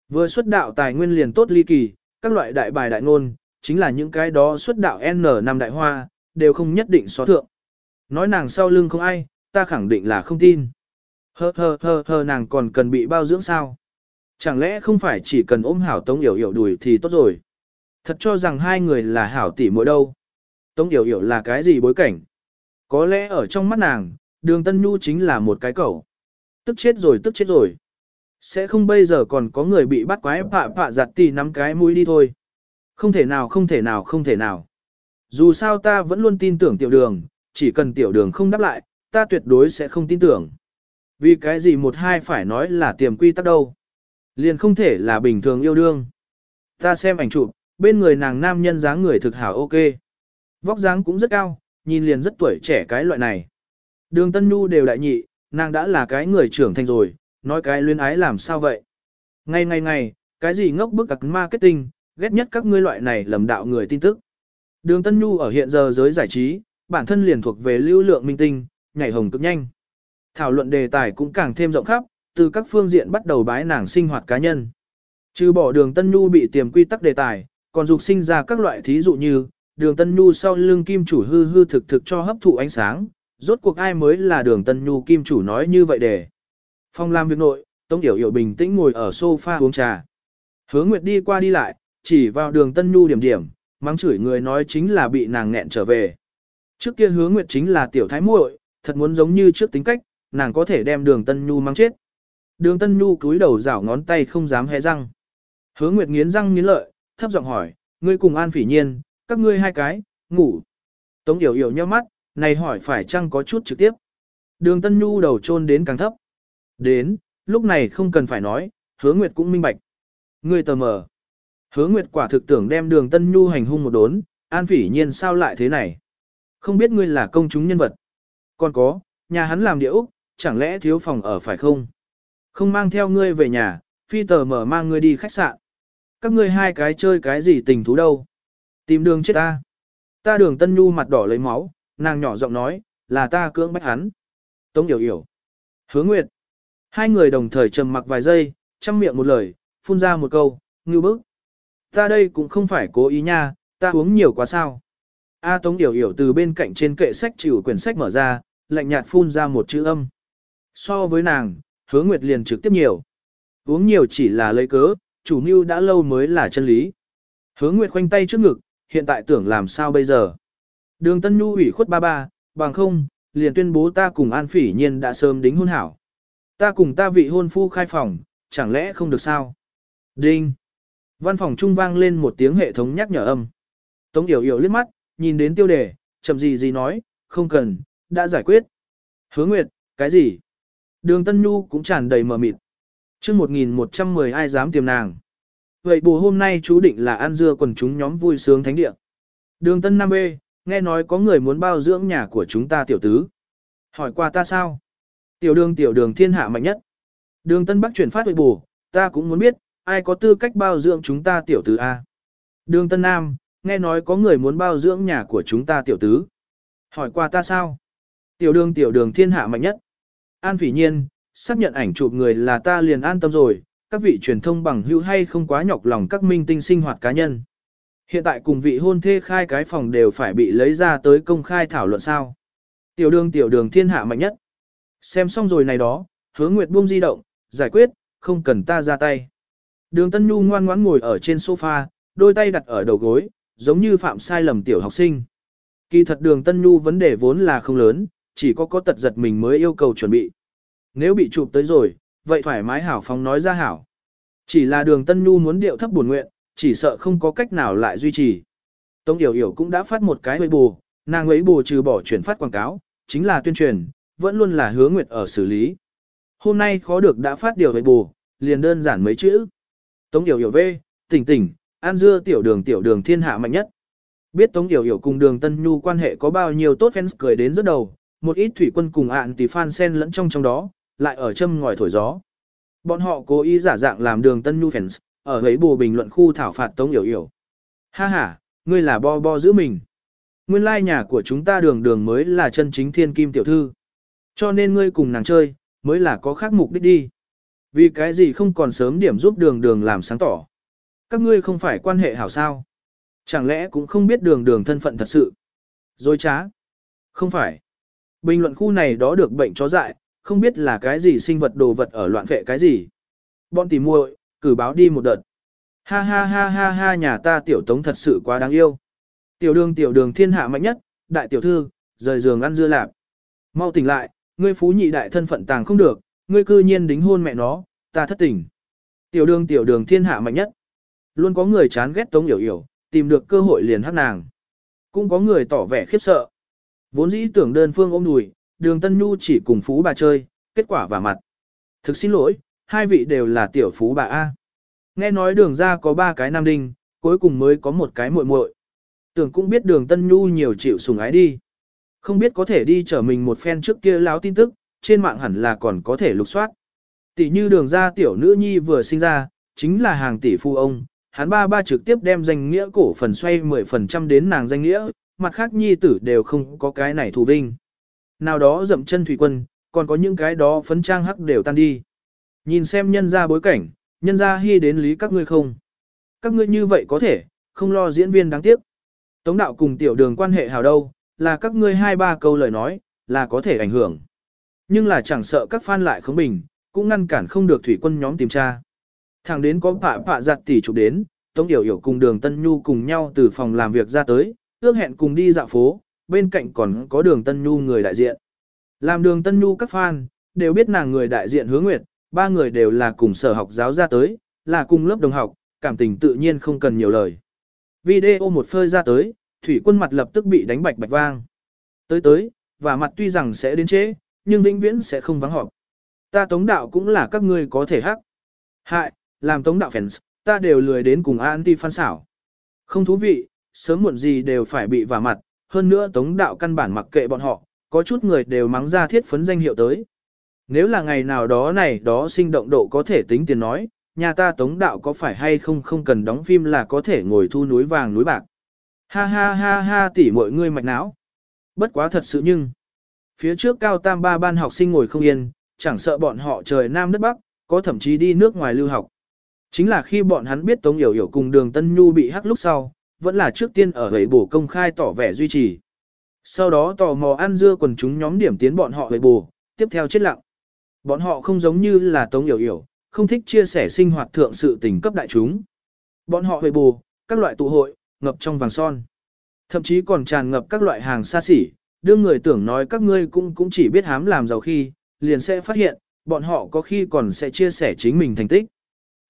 Vừa xuất đạo tài nguyên liền tốt ly kỳ, các loại đại bài đại ngôn, chính là những cái đó xuất đạo N năm đại hoa, đều không nhất định xóa thượng. Nói nàng sau lưng không ai, ta khẳng định là không tin. Hơ hơ hơ hơ nàng còn cần bị bao dưỡng sao. Chẳng lẽ không phải chỉ cần ôm hảo Tống Yểu Yểu đùi thì tốt rồi. Thật cho rằng hai người là hảo tỷ muội đâu. Tống Yểu Yểu là cái gì bối cảnh? Có lẽ ở trong mắt nàng, đường Tân Nhu chính là một cái cẩu. Tức chết rồi tức chết rồi. Sẽ không bây giờ còn có người bị bắt quái phạ phạ giặt tì nắm cái mũi đi thôi. Không thể nào không thể nào không thể nào. Dù sao ta vẫn luôn tin tưởng tiểu đường, chỉ cần tiểu đường không đáp lại, ta tuyệt đối sẽ không tin tưởng. Vì cái gì một hai phải nói là tiềm quy tắc đâu. Liền không thể là bình thường yêu đương. Ta xem ảnh chụp, bên người nàng nam nhân dáng người thực hảo ok. Vóc dáng cũng rất cao, nhìn liền rất tuổi trẻ cái loại này. Đường Tân Nhu đều đại nhị, nàng đã là cái người trưởng thành rồi, nói cái luyến ái làm sao vậy. Ngày ngày ngày, cái gì ngốc bức cặc marketing, ghét nhất các ngươi loại này lầm đạo người tin tức. Đường Tân Nhu ở hiện giờ giới giải trí, bản thân liền thuộc về lưu lượng minh tinh, nhảy hồng cực nhanh. Thảo luận đề tài cũng càng thêm rộng khắp, từ các phương diện bắt đầu bái nàng sinh hoạt cá nhân. Trừ bỏ đường Tân Nhu bị tiềm quy tắc đề tài, còn dục sinh ra các loại thí dụ như, đường Tân Nhu sau lưng kim chủ hư hư thực thực cho hấp thụ ánh sáng, rốt cuộc ai mới là đường Tân Nhu kim chủ nói như vậy để. Phong làm việc nội, Tống Yểu Yểu bình tĩnh ngồi ở sofa uống trà. Hứa Nguyệt đi qua đi lại, chỉ vào đường Tân Nhu điểm điểm, mắng chửi người nói chính là bị nàng nghẹn trở về. Trước kia Hứa Nguyệt chính là tiểu thái muội, thật muốn giống như trước tính cách, nàng có thể đem đường Tân Nhu mang chết. Đường Tân Nhu cúi đầu rảo ngón tay không dám hé răng. Hứa Nguyệt nghiến răng nghiến lợi, thấp giọng hỏi, ngươi cùng An Phỉ Nhiên, các ngươi hai cái, ngủ. Tống Yểu Yểu nhíu mắt, này hỏi phải chăng có chút trực tiếp. Đường Tân Nhu đầu chôn đến càng thấp. Đến, lúc này không cần phải nói, Hứa Nguyệt cũng minh bạch. Ngươi tờ mờ. Hứa Nguyệt quả thực tưởng đem đường Tân Nhu hành hung một đốn, An Phỉ Nhiên sao lại thế này? Không biết ngươi là công chúng nhân vật. Còn có, nhà hắn làm điệu, chẳng lẽ thiếu phòng ở phải không? Không mang theo ngươi về nhà, phi tờ mở mang ngươi đi khách sạn. Các ngươi hai cái chơi cái gì tình thú đâu? Tìm đường chết ta. Ta đường Tân Nhu mặt đỏ lấy máu, nàng nhỏ giọng nói, là ta cưỡng bách hắn. Tống Yểu Yểu. Hứa Nguyệt. Hai người đồng thời trầm mặc vài giây, chăm miệng một lời, phun ra một câu, ngưu bức. Ta đây cũng không phải cố ý nha, ta uống nhiều quá sao. A Tống Yểu Yểu từ bên cạnh trên kệ sách chịu quyển sách mở ra, lạnh nhạt phun ra một chữ âm. So với nàng, hứa nguyệt liền trực tiếp nhiều. Uống nhiều chỉ là lấy cớ, chủ mưu đã lâu mới là chân lý. Hứa nguyệt khoanh tay trước ngực, hiện tại tưởng làm sao bây giờ. Đường Tân Nhu ủy khuất ba ba, bằng không, liền tuyên bố ta cùng An Phỉ Nhiên đã sớm đính hôn hảo. Ta cùng ta vị hôn phu khai phòng, chẳng lẽ không được sao? Đinh! Văn phòng trung vang lên một tiếng hệ thống nhắc nhở âm. Tống Yểu Yểu liếc mắt, nhìn đến tiêu đề, chậm gì gì nói, không cần, đã giải quyết. Hứa Nguyệt, cái gì? Đường Tân Nhu cũng tràn đầy mờ mịt. chương 1110 ai dám tiềm nàng. Vậy bù hôm nay chú định là ăn dưa quần chúng nhóm vui sướng thánh địa. Đường Tân Nam B, nghe nói có người muốn bao dưỡng nhà của chúng ta tiểu tứ. Hỏi qua ta sao? Tiểu đường tiểu đường thiên hạ mạnh nhất. Đường Tân Bắc chuyển phát huệ bù, ta cũng muốn biết, ai có tư cách bao dưỡng chúng ta tiểu tứ A. Đường Tân Nam, nghe nói có người muốn bao dưỡng nhà của chúng ta tiểu tứ. Hỏi qua ta sao? Tiểu đường tiểu đường thiên hạ mạnh nhất. An phỉ nhiên, xác nhận ảnh chụp người là ta liền an tâm rồi, các vị truyền thông bằng hữu hay không quá nhọc lòng các minh tinh sinh hoạt cá nhân. Hiện tại cùng vị hôn thê khai cái phòng đều phải bị lấy ra tới công khai thảo luận sao. Tiểu đường tiểu đường thiên hạ mạnh nhất. Xem xong rồi này đó, hứa nguyệt buông di động, giải quyết, không cần ta ra tay. Đường Tân Nhu ngoan ngoãn ngồi ở trên sofa, đôi tay đặt ở đầu gối, giống như phạm sai lầm tiểu học sinh. Kỳ thật đường Tân Nhu vấn đề vốn là không lớn, chỉ có có tật giật mình mới yêu cầu chuẩn bị. Nếu bị chụp tới rồi, vậy thoải mái hảo phóng nói ra hảo. Chỉ là đường Tân Nhu muốn điệu thấp buồn nguyện, chỉ sợ không có cách nào lại duy trì. Tống Yểu Yểu cũng đã phát một cái hơi bù, nàng ấy bù trừ bỏ chuyển phát quảng cáo, chính là tuyên truyền, vẫn luôn là hứa nguyệt ở xử lý. Hôm nay khó được đã phát điều hơi bù, liền đơn giản mấy chữ. Tống Yểu Yểu V, tỉnh tỉnh, an dưa tiểu đường tiểu đường thiên hạ mạnh nhất. Biết Tống Yểu Yểu cùng đường Tân Nhu quan hệ có bao nhiêu tốt fans cười đến rất đầu, một ít thủy quân cùng ạn tỷ fan sen lẫn trong trong đó, lại ở châm ngòi thổi gió. Bọn họ cố ý giả dạng làm đường Tân Nhu fans, ở ấy bù bình luận khu thảo phạt Tống Yểu Yểu. Ha ha, ngươi là bo bo giữ mình. Nguyên lai nhà của chúng ta đường đường mới là chân chính thiên kim tiểu thư. Cho nên ngươi cùng nàng chơi, mới là có khác mục đích đi. Vì cái gì không còn sớm điểm giúp đường đường làm sáng tỏ. Các ngươi không phải quan hệ hảo sao. Chẳng lẽ cũng không biết đường đường thân phận thật sự. Dối trá. Không phải. Bình luận khu này đó được bệnh chó dại, không biết là cái gì sinh vật đồ vật ở loạn vệ cái gì. Bọn tìm muội, cử báo đi một đợt. Ha ha ha ha ha nhà ta tiểu tống thật sự quá đáng yêu. Tiểu đường tiểu đường thiên hạ mạnh nhất, đại tiểu thư, rời giường ăn dưa lạp. Mau tỉnh lại, ngươi phú nhị đại thân phận tàng không được, ngươi cư nhiên đính hôn mẹ nó, ta thất tình. Tiểu đường tiểu đường thiên hạ mạnh nhất. Luôn có người chán ghét tống hiểu hiểu, tìm được cơ hội liền hát nàng. Cũng có người tỏ vẻ khiếp sợ. Vốn dĩ tưởng đơn phương ôm đùi, đường tân nhu chỉ cùng phú bà chơi, kết quả và mặt. Thực xin lỗi, hai vị đều là tiểu phú bà A. Nghe nói đường ra có ba cái nam đinh, cuối cùng mới có một cái muội muội. Tưởng cũng biết đường tân nhu nhiều chịu sùng ái đi. Không biết có thể đi chở mình một phen trước kia láo tin tức, trên mạng hẳn là còn có thể lục soát. Tỷ như đường ra tiểu nữ nhi vừa sinh ra, chính là hàng tỷ phu ông, hắn ba ba trực tiếp đem danh nghĩa cổ phần xoay 10% đến nàng danh nghĩa, mặt khác nhi tử đều không có cái này thù vinh. Nào đó dậm chân thủy quân, còn có những cái đó phấn trang hắc đều tan đi. Nhìn xem nhân ra bối cảnh, nhân ra hy đến lý các ngươi không. Các ngươi như vậy có thể, không lo diễn viên đáng tiếc. Tống đạo cùng tiểu đường quan hệ hào đâu, là các ngươi hai ba câu lời nói, là có thể ảnh hưởng. Nhưng là chẳng sợ các fan lại không bình, cũng ngăn cản không được thủy quân nhóm tìm tra. Thẳng đến có phạ phạ giặt tỷ chụp đến, Tống Yểu Yểu cùng đường Tân Nhu cùng nhau từ phòng làm việc ra tới, ước hẹn cùng đi dạo phố, bên cạnh còn có đường Tân Nhu người đại diện. Làm đường Tân Nhu các fan, đều biết nàng người đại diện hứa nguyệt, ba người đều là cùng sở học giáo ra tới, là cùng lớp đồng học, cảm tình tự nhiên không cần nhiều lời. Video một phơi ra tới, thủy quân mặt lập tức bị đánh bạch bạch vang. Tới tới, và mặt tuy rằng sẽ đến chế, nhưng vĩnh viễn sẽ không vắng họp. Ta tống đạo cũng là các ngươi có thể hắc. Hại, làm tống đạo fans, ta đều lười đến cùng anti phan xảo. Không thú vị, sớm muộn gì đều phải bị vả mặt, hơn nữa tống đạo căn bản mặc kệ bọn họ, có chút người đều mắng ra thiết phấn danh hiệu tới. Nếu là ngày nào đó này đó sinh động độ có thể tính tiền nói, nhà ta tống đạo có phải hay không không cần đóng phim là có thể ngồi thu núi vàng núi bạc. Ha ha ha ha tỉ mọi người mạch não. Bất quá thật sự nhưng, phía trước cao tam ba ban học sinh ngồi không yên, chẳng sợ bọn họ trời nam đất bắc, có thậm chí đi nước ngoài lưu học. Chính là khi bọn hắn biết Tống Yểu Yểu cùng đường Tân Nhu bị hắc lúc sau, vẫn là trước tiên ở hầy bổ công khai tỏ vẻ duy trì. Sau đó tò mò ăn dưa quần chúng nhóm điểm tiến bọn họ hầy bổ, tiếp theo chết lặng. Bọn họ không giống như là Tống Yểu Yểu, không thích chia sẻ sinh hoạt thượng sự tình cấp đại chúng. Bọn họ hầy bổ, các loại tụ hội, ngập trong vàng son. Thậm chí còn tràn ngập các loại hàng xa xỉ, đương người tưởng nói các ngươi cũng cũng chỉ biết hám làm giàu khi, liền sẽ phát hiện, bọn họ có khi còn sẽ chia sẻ chính mình thành tích.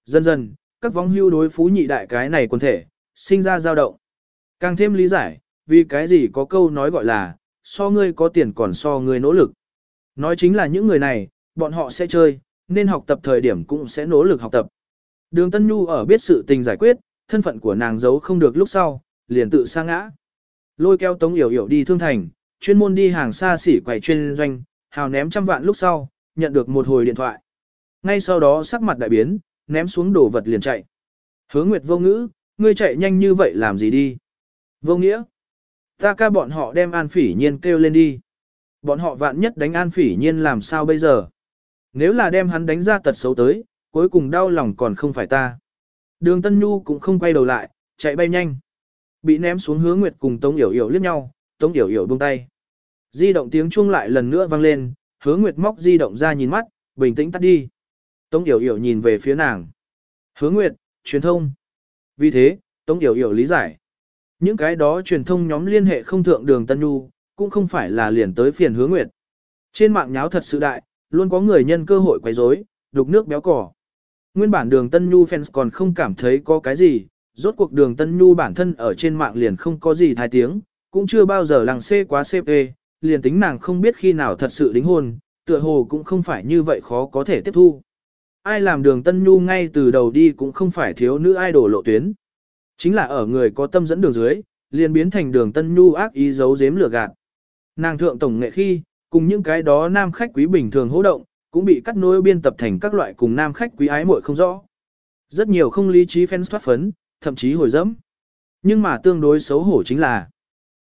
Dần dần, các vong hưu đối phú nhị đại cái này quần thể, sinh ra dao động. Càng thêm lý giải, vì cái gì có câu nói gọi là, so ngươi có tiền còn so ngươi nỗ lực. Nói chính là những người này, bọn họ sẽ chơi, nên học tập thời điểm cũng sẽ nỗ lực học tập. Đường Tân Nhu ở biết sự tình giải quyết, thân phận của nàng giấu không được lúc sau, liền tự sa ngã. Lôi kéo Tống Yểu Yểu đi thương thành, chuyên môn đi hàng xa xỉ quầy chuyên doanh, hào ném trăm vạn lúc sau, nhận được một hồi điện thoại. Ngay sau đó sắc mặt đại biến, ném xuống đồ vật liền chạy. Hứa Nguyệt vô ngữ, ngươi chạy nhanh như vậy làm gì đi? Vô nghĩa. Ta ca bọn họ đem An Phỉ Nhiên kêu lên đi. Bọn họ vạn nhất đánh An Phỉ Nhiên làm sao bây giờ? Nếu là đem hắn đánh ra tật xấu tới, cuối cùng đau lòng còn không phải ta. Đường Tân Nhu cũng không quay đầu lại, chạy bay nhanh. Bị ném xuống Hứa Nguyệt cùng Tống Yểu Yểu liếc nhau, Tống Yểu Yểu buông tay. Di động tiếng chuông lại lần nữa vang lên, Hứa Nguyệt móc di động ra nhìn mắt, bình tĩnh tắt đi. Tống Yểu Yểu nhìn về phía nàng. Hứa Nguyệt, truyền thông. Vì thế, Tống Yểu Yểu lý giải. Những cái đó truyền thông nhóm liên hệ không thượng đường Tân Nhu, cũng không phải là liền tới phiền Hứa Nguyệt. Trên mạng nháo thật sự đại, luôn có người nhân cơ hội quấy rối, đục nước béo cỏ. Nguyên bản đường Tân Nhu fans còn không cảm thấy có cái gì, rốt cuộc đường Tân Nhu bản thân ở trên mạng liền không có gì thai tiếng, cũng chưa bao giờ làng xê quá CP, liền tính nàng không biết khi nào thật sự đính hôn, tựa hồ cũng không phải như vậy khó có thể tiếp thu ai làm đường Tân Nhu ngay từ đầu đi cũng không phải thiếu nữ idol lộ tuyến. Chính là ở người có tâm dẫn đường dưới, liền biến thành đường Tân Nhu ác ý giấu giếm lừa gạt. Nàng thượng tổng nghệ khi, cùng những cái đó nam khách quý bình thường hỗ động, cũng bị cắt nối biên tập thành các loại cùng nam khách quý ái muội không rõ. Rất nhiều không lý trí fans thoát phấn, thậm chí hồi dẫm. Nhưng mà tương đối xấu hổ chính là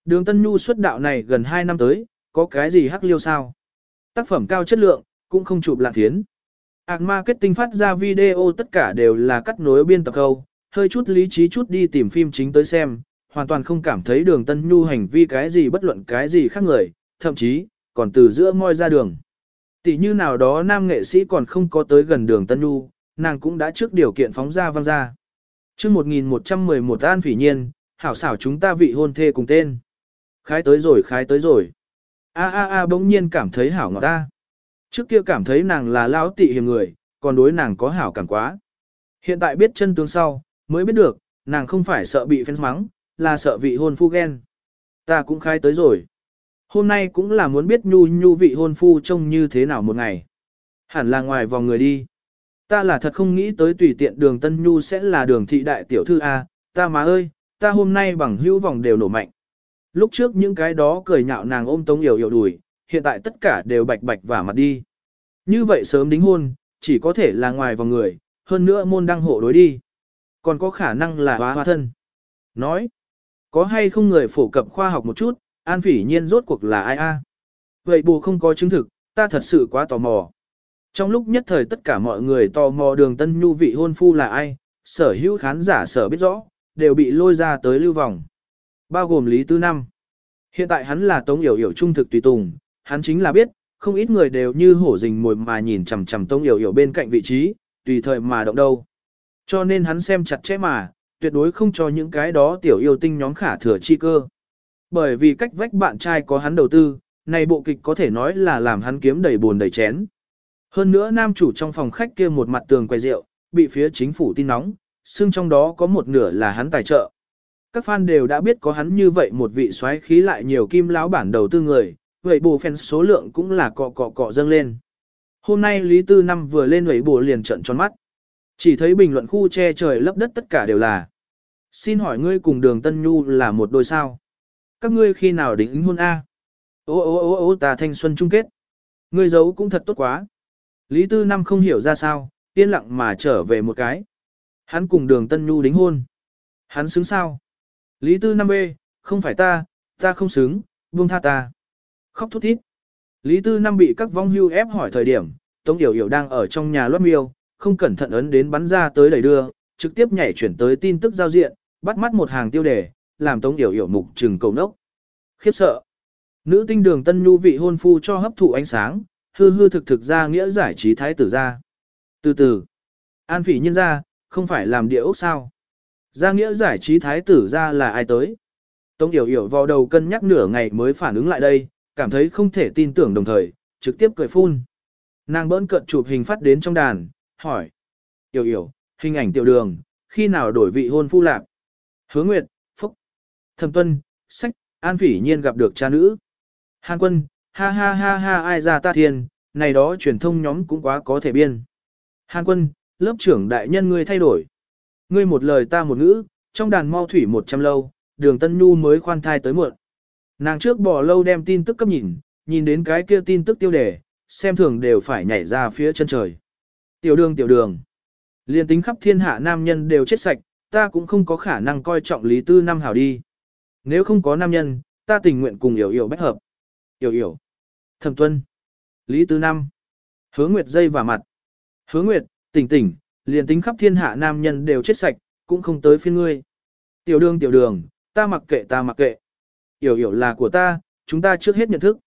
Đường Tân Nhu xuất đạo này gần 2 năm tới, có cái gì hắc liêu sao? Tác phẩm cao chất lượng, cũng không chụp lạ thiến. Ác marketing phát ra video tất cả đều là cắt nối biên tập câu, hơi chút lý trí chút đi tìm phim chính tới xem, hoàn toàn không cảm thấy đường Tân Nhu hành vi cái gì bất luận cái gì khác người, thậm chí, còn từ giữa môi ra đường. Tỷ như nào đó nam nghệ sĩ còn không có tới gần đường Tân Nhu, nàng cũng đã trước điều kiện phóng ra văng ra. Trước 1111 an phỉ nhiên, hảo xảo chúng ta vị hôn thê cùng tên. Khái tới rồi khái tới rồi. A a a bỗng nhiên cảm thấy hảo ngọt ta. Trước kia cảm thấy nàng là lão tị hiểm người, còn đối nàng có hảo cảm quá. Hiện tại biết chân tướng sau, mới biết được, nàng không phải sợ bị fans mắng, là sợ vị hôn phu ghen. Ta cũng khai tới rồi. Hôm nay cũng là muốn biết nhu nhu vị hôn phu trông như thế nào một ngày. Hẳn là ngoài vòng người đi. Ta là thật không nghĩ tới tùy tiện đường Tân Nhu sẽ là đường thị đại tiểu thư A, ta má ơi, ta hôm nay bằng hữu vòng đều nổ mạnh. Lúc trước những cái đó cười nhạo nàng ôm tống yểu yểu đùi, hiện tại tất cả đều bạch bạch và mặt đi. Như vậy sớm đính hôn, chỉ có thể là ngoài vòng người, hơn nữa môn đăng hộ đối đi. Còn có khả năng là hóa hóa thân. Nói, có hay không người phổ cập khoa học một chút, an phỉ nhiên rốt cuộc là ai a? Vậy bù không có chứng thực, ta thật sự quá tò mò. Trong lúc nhất thời tất cả mọi người tò mò đường tân nhu vị hôn phu là ai, sở hữu khán giả sở biết rõ, đều bị lôi ra tới lưu vòng. Bao gồm Lý Tư Năm. Hiện tại hắn là Tống Yểu Yểu trung thực tùy tùng, hắn chính là biết, không ít người đều như hổ rình mồi mà nhìn chằm chằm Tống Yểu Yểu bên cạnh vị trí, tùy thời mà động đâu. Cho nên hắn xem chặt chẽ mà, tuyệt đối không cho những cái đó tiểu yêu tinh nhóm khả thừa chi cơ. Bởi vì cách vách bạn trai có hắn đầu tư, này bộ kịch có thể nói là làm hắn kiếm đầy buồn đầy chén. Hơn nữa nam chủ trong phòng khách kia một mặt tường quay rượu, bị phía chính phủ tin nóng, xương trong đó có một nửa là hắn tài trợ. Các fan đều đã biết có hắn như vậy một vị xoáy khí lại nhiều kim lão bản đầu tư người, vậy bù fan số lượng cũng là cọ cọ cọ dâng lên. Hôm nay Lý Tư Năm vừa lên vậy bù liền trận tròn mắt. Chỉ thấy bình luận khu che trời lấp đất tất cả đều là. Xin hỏi ngươi cùng đường Tân Nhu là một đôi sao? Các ngươi khi nào đính hôn A? Ô ô ô ô ta thanh xuân chung kết. Ngươi giấu cũng thật tốt quá. Lý Tư Năm không hiểu ra sao, yên lặng mà trở về một cái. Hắn cùng đường Tân Nhu đính hôn. Hắn xứng sao? Lý Tư Năm B, không phải ta, ta không xứng, buông tha ta. Khóc thút thít. Lý Tư Năm bị các vong hưu ép hỏi thời điểm, Tống Yểu Yểu đang ở trong nhà loát miêu, không cẩn thận ấn đến bắn ra tới đẩy đưa, trực tiếp nhảy chuyển tới tin tức giao diện, bắt mắt một hàng tiêu đề, làm Tống Yểu Yểu mục trừng cầu nốc. Khiếp sợ. Nữ tinh đường Tân Nhu vị hôn phu cho hấp thụ ánh sáng, hư hư thực thực ra nghĩa giải trí thái tử ra. Từ từ, an phỉ nhân ra, không phải làm địa ốc sao gia nghĩa giải trí thái tử ra là ai tới? Tống Yểu Yểu vào đầu cân nhắc nửa ngày mới phản ứng lại đây, cảm thấy không thể tin tưởng đồng thời, trực tiếp cười phun. Nàng bỡn cận chụp hình phát đến trong đàn, hỏi. Yểu Yểu, hình ảnh tiểu đường, khi nào đổi vị hôn phu lạc? Hứa Nguyệt, Phúc, Thẩm Tuân, Sách, An Phỉ Nhiên gặp được cha nữ. Hàn Quân, ha ha ha ha ai ra ta thiên, này đó truyền thông nhóm cũng quá có thể biên. Hàn Quân, lớp trưởng đại nhân ngươi thay đổi. Ngươi một lời ta một ngữ, trong đàn mau thủy một trăm lâu, đường Tân Nhu mới khoan thai tới muộn. Nàng trước bỏ lâu đem tin tức cấp nhìn, nhìn đến cái kia tin tức tiêu đề, xem thường đều phải nhảy ra phía chân trời. Tiểu đường tiểu đường. Liên tính khắp thiên hạ nam nhân đều chết sạch, ta cũng không có khả năng coi trọng lý tư năm hảo đi. Nếu không có nam nhân, ta tình nguyện cùng hiểu hiểu bách hợp. Hiểu hiểu. Thẩm tuân. Lý tư năm. Hứa Nguyệt dây vào mặt. Hứa Nguyệt, tỉnh tỉnh, liền tính khắp thiên hạ nam nhân đều chết sạch, cũng không tới phiên ngươi. Tiểu đường tiểu đường, ta mặc kệ ta mặc kệ. Hiểu hiểu là của ta, chúng ta trước hết nhận thức.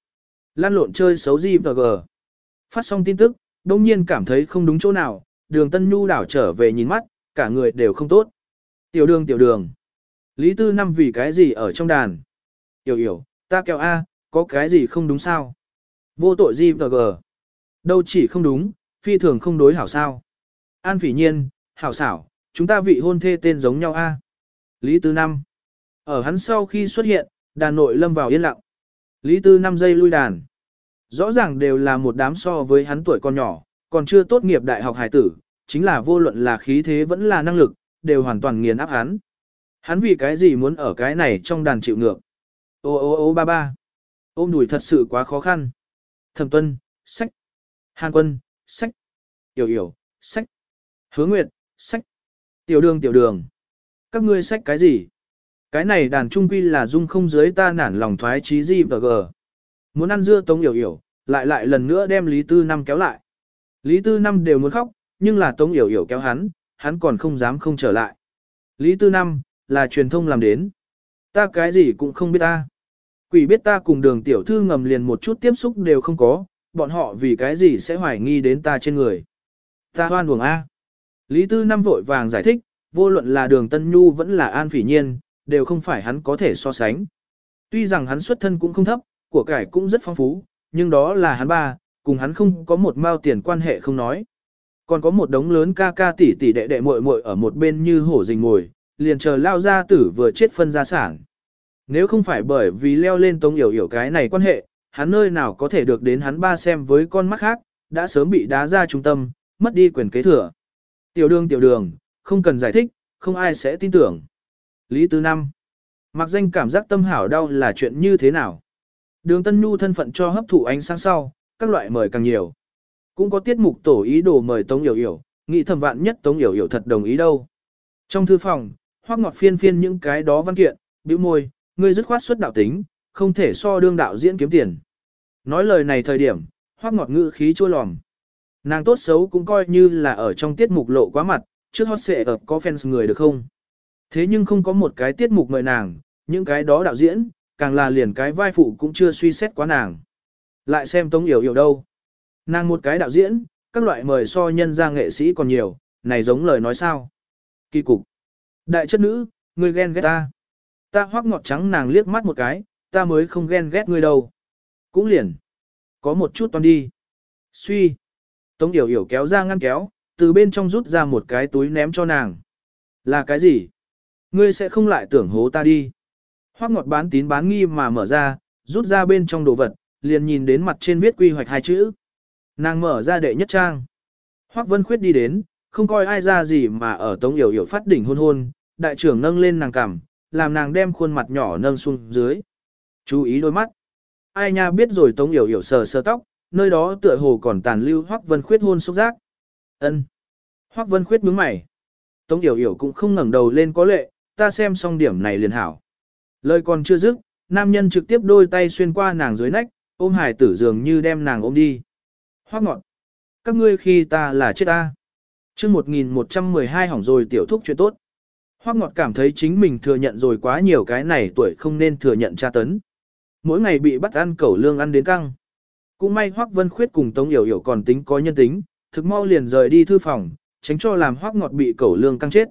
Lan lộn chơi xấu gì và gờ. Phát xong tin tức, đông nhiên cảm thấy không đúng chỗ nào, đường tân nhu đảo trở về nhìn mắt, cả người đều không tốt. Tiểu đường tiểu đường. Lý tư năm vì cái gì ở trong đàn. Hiểu hiểu, ta kêu A, có cái gì không đúng sao? Vô tội gì và gờ. Đâu chỉ không đúng, phi thường không đối hảo sao. An phỉ nhiên, hảo xảo, chúng ta vị hôn thê tên giống nhau A. Lý tư năm. Ở hắn sau khi xuất hiện, đàn nội lâm vào yên lặng. Lý tư năm giây lui đàn. Rõ ràng đều là một đám so với hắn tuổi còn nhỏ, còn chưa tốt nghiệp đại học hải tử, chính là vô luận là khí thế vẫn là năng lực, đều hoàn toàn nghiền áp hắn. Hắn vì cái gì muốn ở cái này trong đàn chịu ngược. Ô ô ô ba ba. Ôm đùi thật sự quá khó khăn. Thẩm tuân, sách. Hàn quân, sách. Yểu yểu, sách. Hứa nguyệt, sách. Tiểu đường tiểu đường. Các ngươi sách cái gì? Cái này đàn trung quy là dung không dưới ta nản lòng thoái trí gì và gờ. Muốn ăn dưa tống yểu yểu, lại lại lần nữa đem Lý Tư Năm kéo lại. Lý Tư Năm đều muốn khóc, nhưng là tống yểu yểu kéo hắn, hắn còn không dám không trở lại. Lý Tư Năm, là truyền thông làm đến. Ta cái gì cũng không biết ta. Quỷ biết ta cùng đường tiểu thư ngầm liền một chút tiếp xúc đều không có, bọn họ vì cái gì sẽ hoài nghi đến ta trên người. Ta hoan buồng A. Lý Tư Năm vội vàng giải thích, vô luận là đường Tân Nhu vẫn là An Phỉ Nhiên, đều không phải hắn có thể so sánh. Tuy rằng hắn xuất thân cũng không thấp, của cải cũng rất phong phú, nhưng đó là hắn ba, cùng hắn không có một mao tiền quan hệ không nói. Còn có một đống lớn ca ca tỷ tỷ đệ đệ muội muội ở một bên như hổ rình ngồi, liền chờ lao gia tử vừa chết phân gia sản. Nếu không phải bởi vì leo lên tống hiểu hiểu cái này quan hệ, hắn nơi nào có thể được đến hắn ba xem với con mắt khác, đã sớm bị đá ra trung tâm, mất đi quyền kế thừa. Tiểu đường tiểu đường, không cần giải thích, không ai sẽ tin tưởng. Lý Tư Năm Mặc danh cảm giác tâm hảo đau là chuyện như thế nào? Đường Tân Nhu thân phận cho hấp thụ ánh sáng sau, các loại mời càng nhiều. Cũng có tiết mục tổ ý đồ mời Tống Yểu Yểu, nghĩ thầm vạn nhất Tống Yểu Yểu thật đồng ý đâu. Trong thư phòng, hoác ngọt phiên phiên những cái đó văn kiện, bĩu môi, ngươi dứt khoát xuất đạo tính, không thể so đương đạo diễn kiếm tiền. Nói lời này thời điểm, hoác ngọt ngữ khí chua lòm. Nàng tốt xấu cũng coi như là ở trong tiết mục lộ quá mặt, trước hot xệ ở có fans người được không? Thế nhưng không có một cái tiết mục mời nàng, những cái đó đạo diễn, càng là liền cái vai phụ cũng chưa suy xét quá nàng. Lại xem Tống Yểu Yểu đâu. Nàng một cái đạo diễn, các loại mời so nhân ra nghệ sĩ còn nhiều, này giống lời nói sao. Kỳ cục. Đại chất nữ, ngươi ghen ghét ta. Ta hoác ngọt trắng nàng liếc mắt một cái, ta mới không ghen ghét ngươi đâu. Cũng liền. Có một chút toàn đi. Suy. Tống Yểu Yểu kéo ra ngăn kéo, từ bên trong rút ra một cái túi ném cho nàng. Là cái gì? Ngươi sẽ không lại tưởng hố ta đi. Hoác ngọt bán tín bán nghi mà mở ra, rút ra bên trong đồ vật, liền nhìn đến mặt trên viết quy hoạch hai chữ. Nàng mở ra đệ nhất trang. Hoác Vân Khuyết đi đến, không coi ai ra gì mà ở Tống Yểu Yểu phát đỉnh hôn hôn, đại trưởng nâng lên nàng cằm, làm nàng đem khuôn mặt nhỏ nâng xuống dưới. Chú ý đôi mắt. Ai nha biết rồi Tống Yểu Yểu sờ sờ tóc, nơi đó tựa hồ còn tàn lưu hoắc Vân Khuyết hôn xúc giác. Ân. hoắc Vân Khuyết nhướng mày. Tống Yểu Yểu cũng không ngẩng đầu lên có lệ, ta xem xong điểm này liền hảo. Lời còn chưa dứt, nam nhân trực tiếp đôi tay xuyên qua nàng dưới nách, ôm hải tử dường như đem nàng ôm đi. hoắc ngọn. Các ngươi khi ta là chết ta. chương 1112 hỏng rồi tiểu thúc chuyện tốt. hoắc ngọt cảm thấy chính mình thừa nhận rồi quá nhiều cái này tuổi không nên thừa nhận tra tấn. Mỗi ngày bị bắt ăn cẩu lương ăn đến căng. Cũng may Hoắc Vân Khuyết cùng Tống Yểu Yểu còn tính có nhân tính, thực mau liền rời đi thư phòng, tránh cho làm Hoắc ngọt bị cẩu lương căng chết.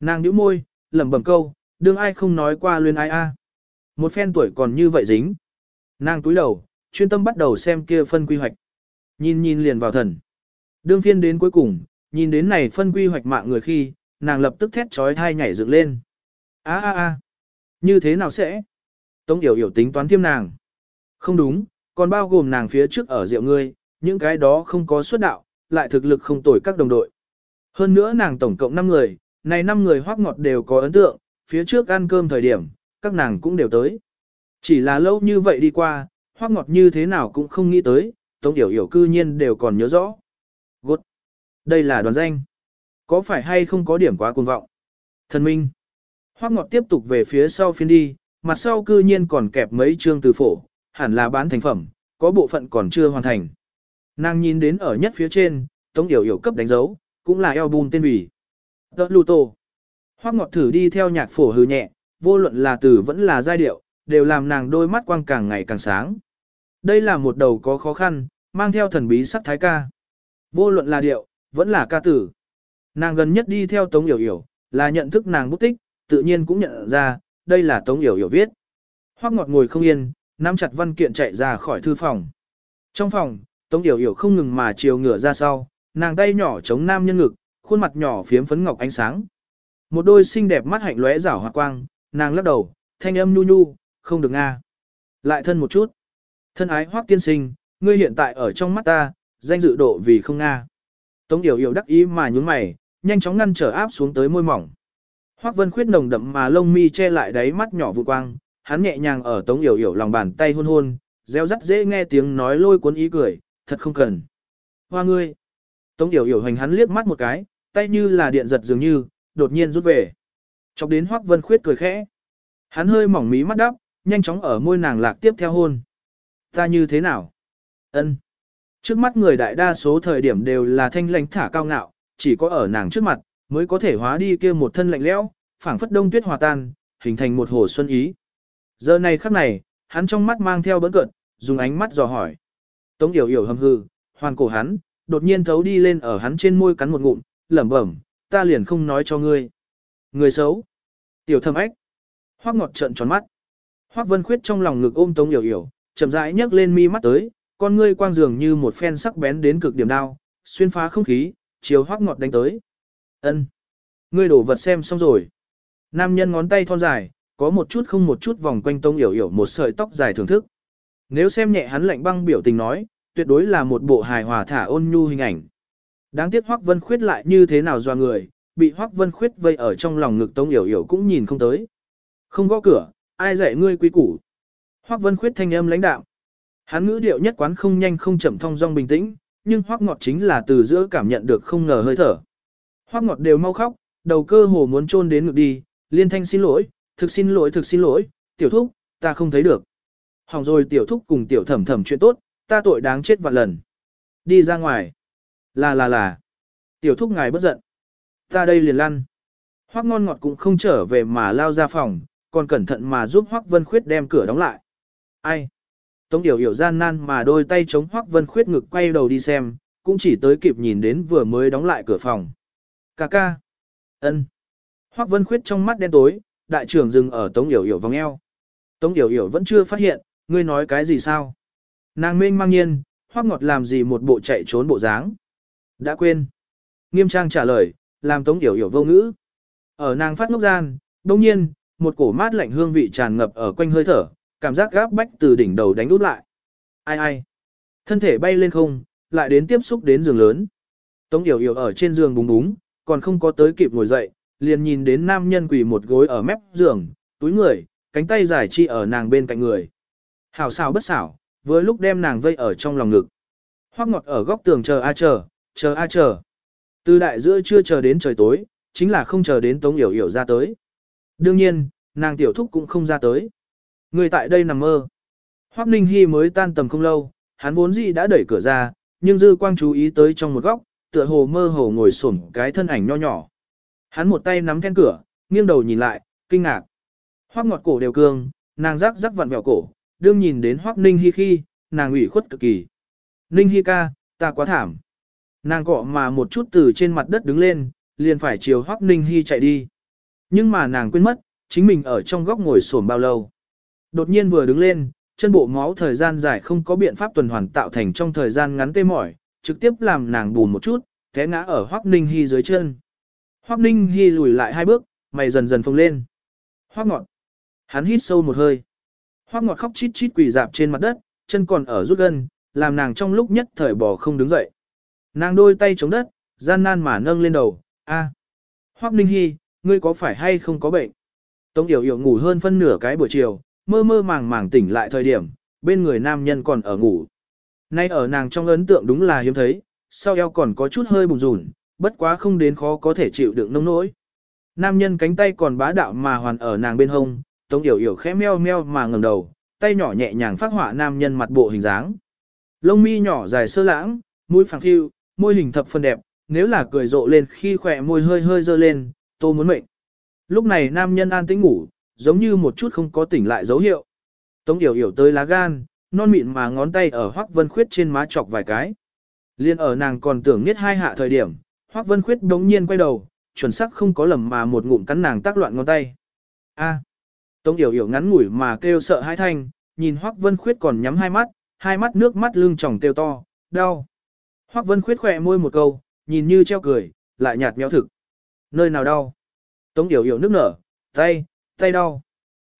Nàng nhíu môi, lẩm bẩm câu, đương ai không nói qua luyên ai a. Một phen tuổi còn như vậy dính. Nàng túi đầu, chuyên tâm bắt đầu xem kia phân quy hoạch. Nhìn nhìn liền vào thần. Đương phiên đến cuối cùng, nhìn đến này phân quy hoạch mạng người khi, nàng lập tức thét trói thai nhảy dựng lên. a a a như thế nào sẽ? Tống yểu yểu tính toán thiêm nàng. Không đúng, còn bao gồm nàng phía trước ở rượu ngươi, những cái đó không có xuất đạo, lại thực lực không tồi các đồng đội. Hơn nữa nàng tổng cộng 5 người, này 5 người hoác ngọt đều có ấn tượng, phía trước ăn cơm thời điểm, các nàng cũng đều tới. Chỉ là lâu như vậy đi qua, hoác ngọt như thế nào cũng không nghĩ tới, Tống Yểu Yểu cư nhiên đều còn nhớ rõ. Gốt. Đây là đoàn danh. Có phải hay không có điểm quá cuồng vọng? Thần minh. Hoác ngọt tiếp tục về phía sau phiên đi, mặt sau cư nhiên còn kẹp mấy chương từ phổ, hẳn là bán thành phẩm, có bộ phận còn chưa hoàn thành. Nàng nhìn đến ở nhất phía trên, Tống Yểu Yểu cấp đánh dấu, cũng là album tên vì. The Luto. Hoác ngọt thử đi theo nhạc phổ hư nhẹ, vô luận là từ vẫn là giai điệu, đều làm nàng đôi mắt quang càng ngày càng sáng. Đây là một đầu có khó khăn, mang theo thần bí sắc thái ca. Vô luận là điệu, vẫn là ca tử. Nàng gần nhất đi theo Tống Yểu Yểu, là nhận thức nàng bút tích, tự nhiên cũng nhận ra, đây là Tống Yểu Yểu viết. Hoác ngọt ngồi không yên, nắm chặt văn kiện chạy ra khỏi thư phòng. Trong phòng, Tống Yểu Yểu không ngừng mà chiều ngửa ra sau, nàng tay nhỏ chống nam nhân ngực, khuôn mặt nhỏ phiếm phấn ngọc ánh sáng. Một đôi xinh đẹp mắt hạnh lóe rảo hoa quang, nàng lắc đầu, thanh âm nhu nhu, không được nga. Lại thân một chút. Thân ái hoác tiên sinh, ngươi hiện tại ở trong mắt ta, danh dự độ vì không nga. Tống Yểu Yểu đắc ý mà nhún mày, nhanh chóng ngăn trở áp xuống tới môi mỏng. Hoắc Vân Khuyết nồng đậm mà lông mi che lại đáy mắt nhỏ vụ quang, hắn nhẹ nhàng ở Tống Yểu Yểu lòng bàn tay hôn hôn, reo rắt dễ nghe tiếng nói lôi cuốn ý cười, thật không cần. Hoa ngươi. Tống Yểu Yểu hành hắn liếc mắt một cái, tay như là điện giật dường như, đột nhiên rút về. Chọc đến Hoắc Vân Khuyết cười khẽ. Hắn hơi mỏng mí mắt đắp, nhanh chóng ở môi nàng lạc tiếp theo hôn. Ta như thế nào? Ân. Trước mắt người đại đa số thời điểm đều là thanh lãnh thả cao ngạo, chỉ có ở nàng trước mặt, mới có thể hóa đi kia một thân lạnh lẽo, phảng phất đông tuyết hòa tan, hình thành một hồ xuân ý. Giờ này khắc này, hắn trong mắt mang theo bỡn cợt, dùng ánh mắt dò hỏi. Tống yểu yểu hầm hư, hoàn cổ hắn, đột nhiên thấu đi lên ở hắn trên môi cắn một ngụm, lẩm bẩm, ta liền không nói cho ngươi. Người xấu. Tiểu thâm ách. Hoắc ngọt trợn tròn mắt. Hoắc Vân Khuyết trong lòng ngực ôm Tống Yểu Yểu, chậm rãi nhấc lên mi mắt tới, con ngươi quang dường như một phen sắc bén đến cực điểm đao, xuyên phá không khí, chiều Hoắc ngọt đánh tới. Ân, Ngươi đổ vật xem xong rồi. Nam nhân ngón tay thon dài, có một chút không một chút vòng quanh tông Yểu Yểu một sợi tóc dài thưởng thức. Nếu xem nhẹ hắn lạnh băng biểu tình nói, tuyệt đối là một bộ hài hòa thả ôn nhu hình ảnh. Đáng tiếc Hoắc Vân Khuyết lại như thế nào do người, bị Hoắc Vân Khuyết vây ở trong lòng ngực Tống Yểu Yểu cũng nhìn không tới. Không gõ cửa, ai dạy ngươi quý củ. Hoắc Vân Khuyết thanh âm lãnh đạo Hắn ngữ điệu nhất quán không nhanh không chậm thong dong bình tĩnh, nhưng Hoắc Ngọt chính là từ giữa cảm nhận được không ngờ hơi thở. Hoắc Ngọt đều mau khóc, đầu cơ hồ muốn chôn đến ngực đi, liên thanh xin lỗi, thực xin lỗi thực xin lỗi, tiểu thúc, ta không thấy được. Hỏng rồi tiểu thúc cùng tiểu thẩm thẩm chuyện tốt, ta tội đáng chết vạn lần. Đi ra ngoài. Là là là. Tiểu thúc ngài bất giận. Ta đây liền lăn. Hoắc ngon ngọt cũng không trở về mà lao ra phòng, còn cẩn thận mà giúp Hoắc Vân Khuyết đem cửa đóng lại. Ai? Tống Điểu hiểu gian nan mà đôi tay chống Hoắc Vân Khuyết ngực quay đầu đi xem, cũng chỉ tới kịp nhìn đến vừa mới đóng lại cửa phòng. Cà ca. Ân. Hoắc Vân Khuyết trong mắt đen tối, đại trưởng dừng ở Tống Yểu hiểu vòng eo. Tống Yểu hiểu vẫn chưa phát hiện, ngươi nói cái gì sao? Nàng mênh mang nhiên, Hoắc Ngọt làm gì một bộ chạy trốn bộ dáng? Đã quên. Nghiêm trang trả lời, làm Tống Yểu hiểu vô ngữ. Ở nàng phát ngốc gian, đông nhiên, một cổ mát lạnh hương vị tràn ngập ở quanh hơi thở, cảm giác gáp bách từ đỉnh đầu đánh út lại. Ai ai? Thân thể bay lên không, lại đến tiếp xúc đến giường lớn. Tống Yểu Yểu ở trên giường búng búng, còn không có tới kịp ngồi dậy, liền nhìn đến nam nhân quỳ một gối ở mép giường, túi người, cánh tay dài chi ở nàng bên cạnh người. Hảo xảo bất xảo, với lúc đem nàng vây ở trong lòng ngực. Hoắc ngọt ở góc tường chờ a chờ, chờ a chờ. Từ đại giữa chưa chờ đến trời tối, chính là không chờ đến Tống Yểu Yểu ra tới. Đương nhiên, nàng tiểu thúc cũng không ra tới. Người tại đây nằm mơ. Hoắc Ninh Hy mới tan tầm không lâu, hắn vốn dĩ đã đẩy cửa ra, nhưng dư quang chú ý tới trong một góc, tựa hồ mơ hồ ngồi xổm cái thân ảnh nho nhỏ. Hắn một tay nắm then cửa, nghiêng đầu nhìn lại, kinh ngạc. Hoắc ngọt cổ đều cương, nàng rắc rắc vặn vẹo cổ, đương nhìn đến Hoắc Ninh Hi khi, nàng ủy khuất cực kỳ. Ninh Hi ca, ta quá thảm. Nàng cọ mà một chút từ trên mặt đất đứng lên, liền phải chiều Hoắc Ninh Hi chạy đi. Nhưng mà nàng quên mất, chính mình ở trong góc ngồi xổm bao lâu. Đột nhiên vừa đứng lên, chân bộ máu thời gian dài không có biện pháp tuần hoàn tạo thành trong thời gian ngắn tê mỏi, trực tiếp làm nàng bùn một chút, té ngã ở Hoắc Ninh Hi dưới chân. Hoắc Ninh Hi lùi lại hai bước, mày dần dần phồng lên. Hoắc ngọt. Hắn hít sâu một hơi. Hoắc ngọt khóc chít chít quỳ dạp trên mặt đất, chân còn ở rút gân, làm nàng trong lúc nhất thời bò không đứng dậy. Nàng đôi tay chống đất, gian nan mà nâng lên đầu, a. Hoắc Ninh Hi, ngươi có phải hay không có bệnh? Tống Yểu Yểu ngủ hơn phân nửa cái buổi chiều, mơ mơ màng màng tỉnh lại thời điểm, bên người nam nhân còn ở ngủ. Nay ở nàng trong ấn tượng đúng là hiếm thấy, sau eo còn có chút hơi bùng rùn, bất quá không đến khó có thể chịu đựng nông nỗi. Nam nhân cánh tay còn bá đạo mà hoàn ở nàng bên hông, Tống Yểu Yểu khẽ meo meo mà ngẩng đầu, tay nhỏ nhẹ nhàng phát họa nam nhân mặt bộ hình dáng. Lông mi nhỏ dài sơ lãng, mũi phẳng phiu, môi hình thập phần đẹp, nếu là cười rộ lên khi khỏe môi hơi hơi dơ lên, tô muốn mệnh. Lúc này nam nhân an tĩnh ngủ, giống như một chút không có tỉnh lại dấu hiệu. Tống yểu yểu tới lá gan, non mịn mà ngón tay ở Hoắc Vân Khuyết trên má chọc vài cái. Liên ở nàng còn tưởng niết hai hạ thời điểm, Hoắc Vân Khuyết đống nhiên quay đầu, chuẩn xác không có lầm mà một ngụm cắn nàng tác loạn ngón tay. A. Tống yểu yểu ngắn ngủi mà kêu sợ hai thanh, nhìn Hoắc Vân Khuyết còn nhắm hai mắt, hai mắt nước mắt lưng tròng kêu to, đau. Hoắc Vân Khuyết khỏe môi một câu, nhìn như treo cười, lại nhạt méo thực. Nơi nào đau? Tống Yểu Yểu nước nở, tay, tay đau.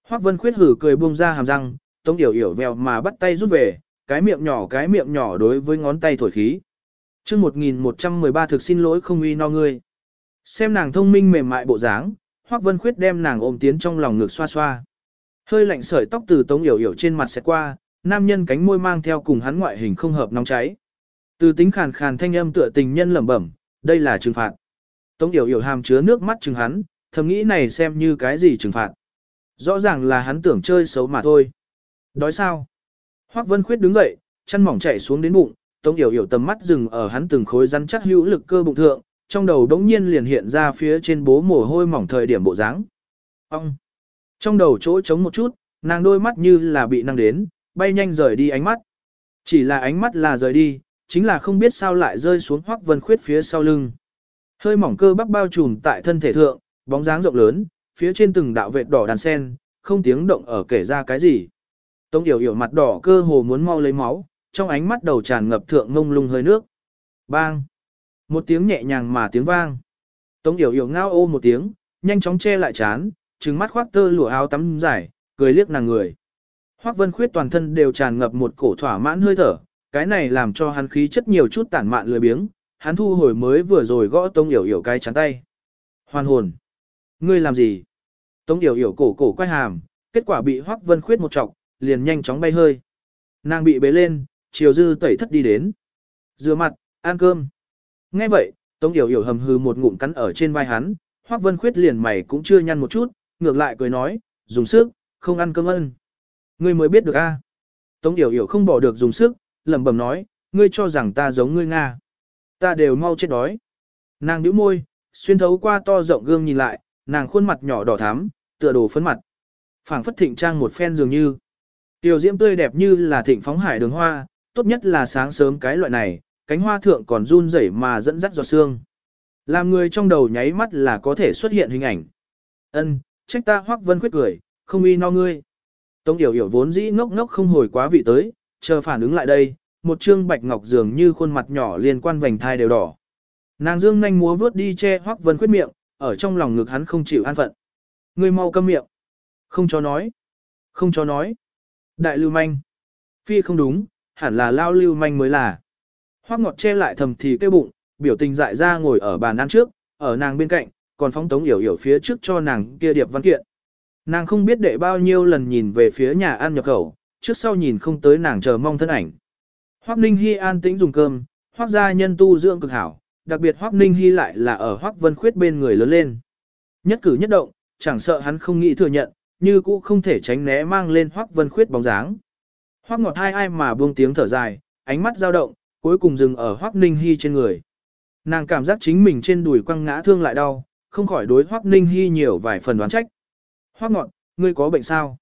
Hoắc Vân Khuyết hử cười buông ra hàm răng, Tống Yểu Yểu vèo mà bắt tay rút về, cái miệng nhỏ cái miệng nhỏ đối với ngón tay thổi khí. Chương 1113 thực xin lỗi không uy no ngươi. Xem nàng thông minh mềm mại bộ dáng, Hoắc Vân Khuyết đem nàng ôm tiến trong lòng ngực xoa xoa. Hơi lạnh sợi tóc từ Tống Yểu Yểu trên mặt sẽ qua, nam nhân cánh môi mang theo cùng hắn ngoại hình không hợp nóng cháy. Từ tính khàn khàn thanh âm tựa tình nhân lẩm bẩm, đây là trừng phạt. Tống Yểu Yểu hàm chứa nước mắt chừng hắn, thầm nghĩ này xem như cái gì trừng phạt. Rõ ràng là hắn tưởng chơi xấu mà thôi. Đói sao? Hoắc Vân Khuyết đứng dậy, chân mỏng chảy xuống đến bụng, Tống Yểu Yểu tầm mắt dừng ở hắn từng khối rắn chắc hữu lực cơ bụng thượng, trong đầu đống nhiên liền hiện ra phía trên bố mồ hôi mỏng thời điểm bộ dáng. Ông! Trong đầu chỗ trống một chút, nàng đôi mắt như là bị năng đến, bay nhanh rời đi ánh mắt. Chỉ là ánh mắt là rời đi, chính là không biết sao lại rơi xuống Hoắc Vân Khuyết phía sau lưng. Hơi mỏng cơ bắp bao trùm tại thân thể thượng, bóng dáng rộng lớn, phía trên từng đạo vệt đỏ đàn sen, không tiếng động ở kể ra cái gì. Tống Yểu Yểu mặt đỏ cơ hồ muốn mau lấy máu, trong ánh mắt đầu tràn ngập thượng ngông lung hơi nước. Bang! Một tiếng nhẹ nhàng mà tiếng vang. Tống Yểu Yểu ngao ô một tiếng, nhanh chóng che lại chán, trừng mắt khoác tơ lụa áo tắm dài, cười liếc nàng người. Hoắc Vân Khuyết toàn thân đều tràn ngập một cổ thỏa mãn hơi thở, cái này làm cho hắn khí chất nhiều chút tản mạn lười biếng, hắn thu hồi mới vừa rồi gõ Tống Yểu Yểu cái chán tay. Hoàn hồn! Ngươi làm gì? Tống Yểu Yểu cổ cổ quay hàm, kết quả bị Hoắc Vân Khuyết một chọc, liền nhanh chóng bay hơi. Nàng bị bế lên, chiều dư tẩy thất đi đến. Rửa mặt, ăn cơm. Nghe vậy, Tống Yểu Yểu hầm hừ một ngụm cắn ở trên vai hắn, Hoắc Vân Khuyết liền mày cũng chưa nhăn một chút, ngược lại cười nói, dùng sức, không ăn cơm ân. Ngươi mới biết được a. Tống Yểu Yểu không bỏ được dùng sức, lẩm bẩm nói, ngươi cho rằng ta giống ngươi Nga. Ta đều mau chết đói. Nàng nhíu môi, xuyên thấu qua to rộng gương nhìn lại, nàng khuôn mặt nhỏ đỏ thắm, tựa đồ phấn mặt. phảng phất thịnh trang một phen dường như. Tiểu diễm tươi đẹp như là thịnh phóng hải đường hoa, tốt nhất là sáng sớm cái loại này, cánh hoa thượng còn run rẩy mà dẫn dắt giọt sương. Làm người trong đầu nháy mắt là có thể xuất hiện hình ảnh. Ân, trách ta hoắc vân khuyết cười, không y no ngươi. Tống Yểu Yểu vốn dĩ ngốc ngốc không hồi quá vị tới, chờ phản ứng lại đây, một trương bạch ngọc dường như khuôn mặt nhỏ liên quan vành thai đều đỏ. Nàng dương nhanh múa vướt đi che hoắc vân khuyết miệng, ở trong lòng ngực hắn không chịu an phận. Ngươi mau câm miệng. Không cho nói. Không cho nói. Đại lưu manh. Phi không đúng, hẳn là lao lưu manh mới là. Hoác ngọt che lại thầm thì kêu bụng, biểu tình dại ra ngồi ở bàn ăn trước, ở nàng bên cạnh, còn phóng tống yểu yểu phía trước cho nàng kia điệp văn kiện. Nàng không biết đệ bao nhiêu lần nhìn về phía nhà ăn nhập khẩu, trước sau nhìn không tới nàng chờ mong thân ảnh. Hoắc Ninh Hy an tĩnh dùng cơm, Hoắc gia nhân tu dưỡng cực hảo, đặc biệt Hoắc Ninh Hy lại là ở Hoắc Vân Khuyết bên người lớn lên. Nhất cử nhất động, chẳng sợ hắn không nghĩ thừa nhận, như cũ không thể tránh né mang lên Hoắc Vân Khuyết bóng dáng. Hoắc Ngọt hai ai mà buông tiếng thở dài, ánh mắt dao động, cuối cùng dừng ở Hoắc Ninh Hi trên người. Nàng cảm giác chính mình trên đùi quăng ngã thương lại đau, không khỏi đối Hoắc Ninh Hi nhiều vài phần đoán trách. Hoắc Ngọt, ngươi có bệnh sao?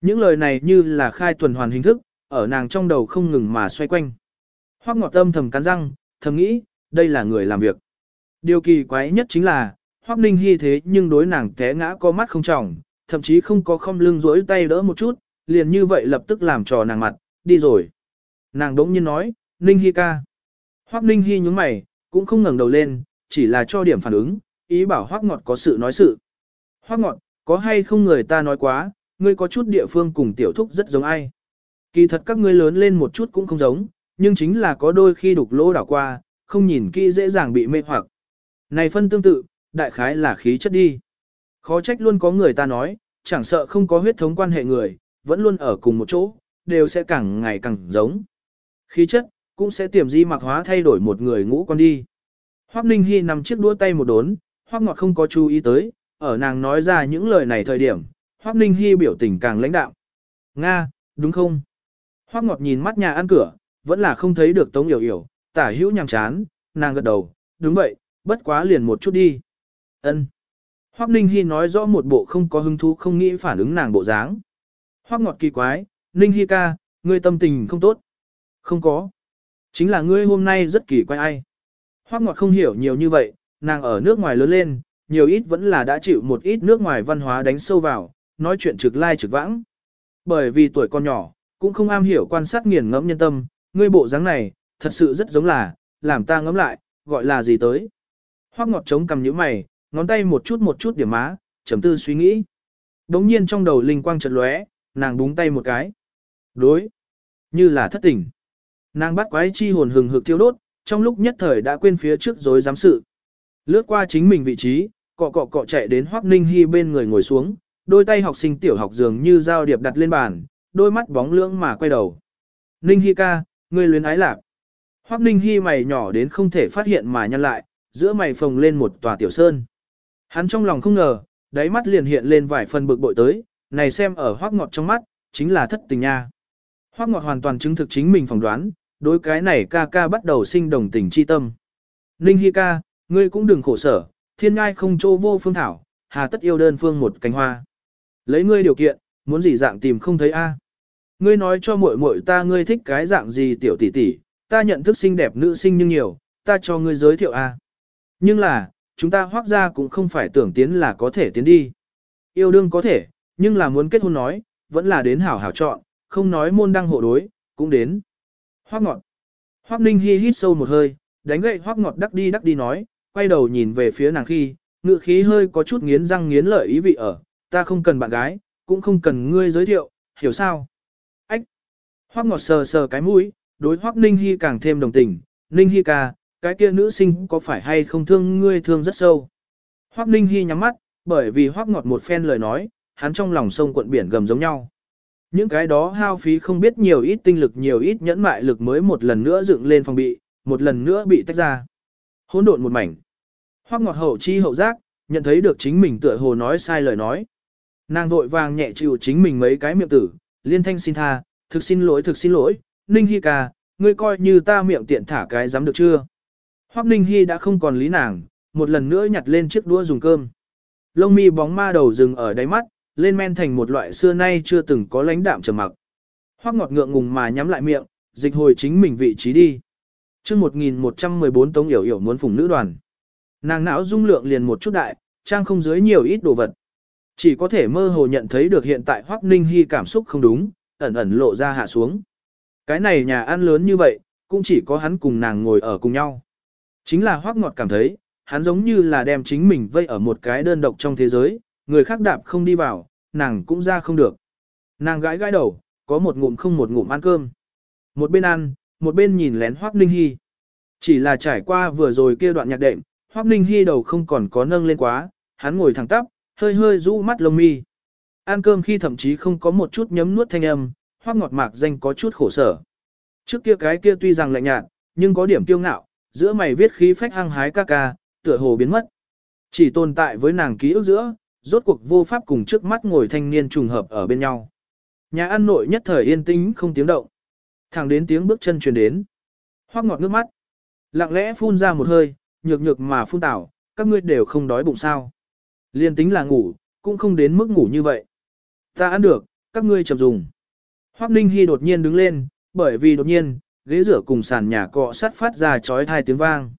Những lời này như là khai tuần hoàn hình thức, ở nàng trong đầu không ngừng mà xoay quanh. Hoắc Ngọt tâm thầm cắn răng, thầm nghĩ, đây là người làm việc. Điều kỳ quái nhất chính là, Hoắc Ninh Hi thế nhưng đối nàng té ngã có mắt không trọng, thậm chí không có không lưng rỗi tay đỡ một chút, liền như vậy lập tức làm trò nàng mặt, đi rồi. Nàng đống nhiên nói, Ninh Hi ca. Hoắc Ninh Hi nhúng mày, cũng không ngẩng đầu lên, chỉ là cho điểm phản ứng, ý bảo Hoắc Ngọt có sự nói sự. Hoắc Ngọt, có hay không người ta nói quá, ngươi có chút địa phương cùng tiểu thúc rất giống ai. Kỳ thật các ngươi lớn lên một chút cũng không giống, nhưng chính là có đôi khi đục lỗ đảo qua, không nhìn kỹ dễ dàng bị mê hoặc. Này phân tương tự, đại khái là khí chất đi. Khó trách luôn có người ta nói, chẳng sợ không có huyết thống quan hệ người, vẫn luôn ở cùng một chỗ, đều sẽ càng ngày càng giống. Khí chất, cũng sẽ tiềm di mặc hóa thay đổi một người ngũ con đi. Hoắc Ninh Hi nằm chiếc đũa tay một đốn, Hoắc Ngọt không có chú ý tới, ở nàng nói ra những lời này thời điểm, Hoắc Ninh Hi biểu tình càng lãnh đạm. Nga, đúng không? Hoắc Ngọt nhìn mắt nhà ăn cửa, vẫn là không thấy được Tống Yểu Yểu, tả hữu nhằm chán, nàng gật đầu, đúng vậy, bất quá liền một chút đi. Ân. Hoắc Ninh Hi nói rõ một bộ không có hứng thú không nghĩ phản ứng nàng bộ dáng. Hoắc Ngọt kỳ quái, Ninh Hi ca, ngươi tâm tình không tốt. Không có. Chính là ngươi hôm nay rất kỳ quái ai. Hoắc Ngọt không hiểu nhiều như vậy, nàng ở nước ngoài lớn lên, nhiều ít vẫn là đã chịu một ít nước ngoài văn hóa đánh sâu vào, nói chuyện trực lai trực vãng. Bởi vì tuổi con nhỏ, cũng không am hiểu quan sát nghiền ngẫm nhân tâm, ngươi bộ dáng này, thật sự rất giống là, làm ta ngẫm lại, gọi là gì tới. Hoắc ngọt chống cầm nhíu mày, ngón tay một chút một chút điểm má, trầm tư suy nghĩ. Đống nhiên trong đầu linh quang chợt lóe, nàng búng tay một cái. Đối, như là thất tình. Nàng bắt quái chi hồn hừng hực thiêu đốt, trong lúc nhất thời đã quên phía trước dối giám sự. Lướt qua chính mình vị trí, cọ cọ cọ chạy đến Hoắc Ninh Hi bên người ngồi xuống, đôi tay học sinh tiểu học dường như dao điệp đặt lên bàn, đôi mắt bóng lưỡng mà quay đầu. Ninh Hi ca, ngươi luyến ái lạc. Hoắc Ninh Hi mày nhỏ đến không thể phát hiện mà nhăn lại, giữa mày phồng lên một tòa tiểu sơn. Hắn trong lòng không ngờ, đáy mắt liền hiện lên vài phần bực bội tới, này xem ở hoác Ngọt trong mắt, chính là thất tình nha. Hoác Ngọt hoàn toàn chứng thực chính mình phỏng đoán, đối cái này ca ca bắt đầu sinh đồng tình chi tâm. Ninh Hi ca, ngươi cũng đừng khổ sở, thiên ngai không chỗ vô phương thảo, hà tất yêu đơn phương một cánh hoa. Lấy ngươi điều kiện, muốn gì dạng tìm không thấy a? Ngươi nói cho muội muội ta ngươi thích cái dạng gì tiểu tỷ tỷ, ta nhận thức xinh đẹp nữ sinh nhưng nhiều, ta cho ngươi giới thiệu a. Nhưng là, chúng ta hoác ra cũng không phải tưởng tiến là có thể tiến đi. Yêu đương có thể, nhưng là muốn kết hôn nói, vẫn là đến hảo hảo chọn, không nói môn đăng hộ đối, cũng đến. Hoác ngọt. Hoác ninh hi hít sâu một hơi, đánh gậy hoác ngọt đắc đi đắc đi nói, quay đầu nhìn về phía nàng khi, ngự khí hơi có chút nghiến răng nghiến lợi ý vị ở, ta không cần bạn gái, cũng không cần ngươi giới thiệu, hiểu sao? Ách! Hoác ngọt sờ sờ cái mũi, đối hoác ninh hi càng thêm đồng tình, ninh hi ca, cái kia nữ sinh có phải hay không thương ngươi thương rất sâu. Hoác ninh hi nhắm mắt, bởi vì hoác ngọt một phen lời nói, hắn trong lòng sông cuộn biển gầm giống nhau. Những cái đó hao phí không biết nhiều ít tinh lực nhiều ít nhẫn mại lực mới một lần nữa dựng lên phòng bị, một lần nữa bị tách ra. Hỗn độn một mảnh. Hoắc ngọt hậu chi hậu giác, nhận thấy được chính mình tựa hồ nói sai lời nói. Nàng vội vàng nhẹ chịu chính mình mấy cái miệng tử, liên thanh xin tha, thực xin lỗi thực xin lỗi, Ninh Hi ca, ngươi coi như ta miệng tiện thả cái dám được chưa? Hoắc Ninh Hi đã không còn lý nàng, một lần nữa nhặt lên chiếc đũa dùng cơm. Lông mi bóng ma đầu dừng ở đáy mắt, lên men thành một loại xưa nay chưa từng có lãnh đạm trầm mặc. Hoắc ngọt ngượng ngùng mà nhắm lại miệng, dịch hồi chính mình vị trí đi. Chương 1114 Tống Yểu Yểu muốn phụng nữ đoàn. Nàng não dung lượng liền một chút đại, trang không dưới nhiều ít đồ vật. Chỉ có thể mơ hồ nhận thấy được hiện tại Hoắc Ninh Hi cảm xúc không đúng, ẩn ẩn lộ ra hạ xuống. Cái này nhà ăn lớn như vậy, cũng chỉ có hắn cùng nàng ngồi ở cùng nhau. Chính là Hoắc Ngọt cảm thấy, hắn giống như là đem chính mình vây ở một cái đơn độc trong thế giới, người khác đạp không đi vào, nàng cũng ra không được. Nàng gãi gãi đầu, có một ngụm không một ngụm ăn cơm. Một bên ăn, một bên nhìn lén Hoắc Ninh Hi. Chỉ là trải qua vừa rồi kia đoạn nhạc đệm, Hoắc Ninh Hi đầu không còn có nâng lên quá, hắn ngồi thẳng tắp, hơi hơi rũ mắt lông mi. Ăn cơm khi thậm chí không có một chút nhấm nuốt thanh âm, Hoác ngọt mạc danh có chút khổ sở. Trước kia cái kia tuy rằng lạnh nhạt, nhưng có điểm kiêu ngạo, giữa mày viết khí phách hăng hái ca ca, tựa hồ biến mất. Chỉ tồn tại với nàng ký ức giữa, rốt cuộc vô pháp cùng trước mắt ngồi thanh niên trùng hợp ở bên nhau. Nhà ăn nội nhất thời yên tĩnh không tiếng động. Thẳng đến tiếng bước chân truyền đến. Hoắc ngọt nước mắt. Lặng lẽ phun ra một hơi, nhược nhược mà phun tảo, các ngươi đều không đói bụng sao. Liên tính là ngủ, cũng không đến mức ngủ như vậy. Ta ăn được, các ngươi chậm dùng. Hoắc Ninh Hi đột nhiên đứng lên, bởi vì đột nhiên, ghế rửa cùng sàn nhà cọ sát phát ra chói tai tiếng vang.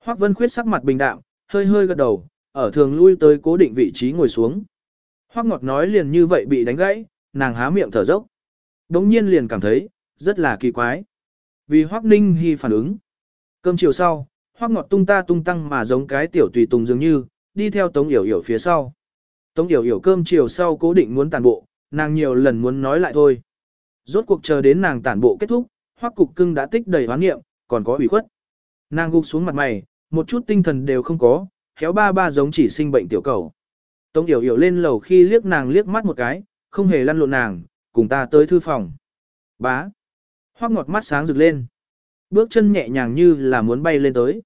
Hoắc Vân Khuyết sắc mặt bình đạm, hơi hơi gật đầu, ở thường lui tới cố định vị trí ngồi xuống. Hoắc Ngọt nói liền như vậy bị đánh gãy, nàng há miệng thở dốc. Đống nhiên liền cảm thấy, rất là kỳ quái. Vì Hoắc Ninh Hy phản ứng. Cơm chiều sau, Hoắc Ngọt tung ta tung tăng mà giống cái tiểu tùy tùng dường như, đi theo Tống Yểu Yểu phía sau. Tống Yểu Yểu cơm chiều sau cố định muốn tàn bộ, nàng nhiều lần muốn nói lại thôi. Rốt cuộc chờ đến nàng tản bộ kết thúc, Hoắc Cục Cưng đã tích đầy hoán nghiệm, còn có ủy khuất. Nàng gục xuống mặt mày, một chút tinh thần đều không có, khéo ba ba giống chỉ sinh bệnh tiểu cầu. Tống Yểu Yểu lên lầu khi liếc nàng liếc mắt một cái, không hề lăn lộn nàng, cùng ta tới thư phòng. Bá. Hoắc ngọt mắt sáng rực lên. Bước chân nhẹ nhàng như là muốn bay lên tới.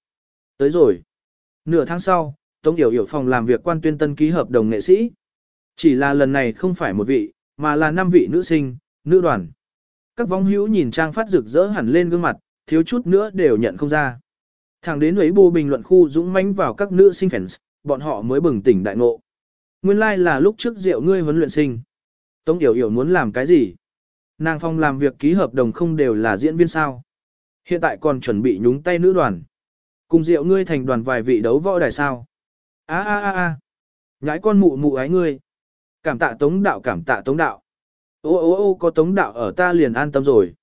Tới rồi. Nửa tháng sau, Tống Yểu Yểu phòng làm việc quan tuyên tân ký hợp đồng nghệ sĩ. Chỉ là lần này không phải một vị, mà là năm vị nữ sinh, nữ đoàn. Các vong hữu nhìn trang phát rực rỡ hẳn lên gương mặt, thiếu chút nữa đều nhận không ra. Thẳng đến ấy bù bình luận khu dũng mãnh vào các nữ sinh fans, bọn họ mới bừng tỉnh đại ngộ. Nguyên lai like là lúc trước rượu ngươi huấn luyện sinh. Tống Yểu Yểu muốn làm cái gì? Nàng phong làm việc ký hợp đồng không đều là diễn viên sao. Hiện tại còn chuẩn bị nhúng tay nữ đoàn. Cùng rượu ngươi thành đoàn vài vị đấu võ đài sao. a a a a Nhãi con mụ mụ ái ngươi. Cảm tạ tống đạo cảm tạ tống đạo. Ô ô ô có tống đạo ở ta liền an tâm rồi.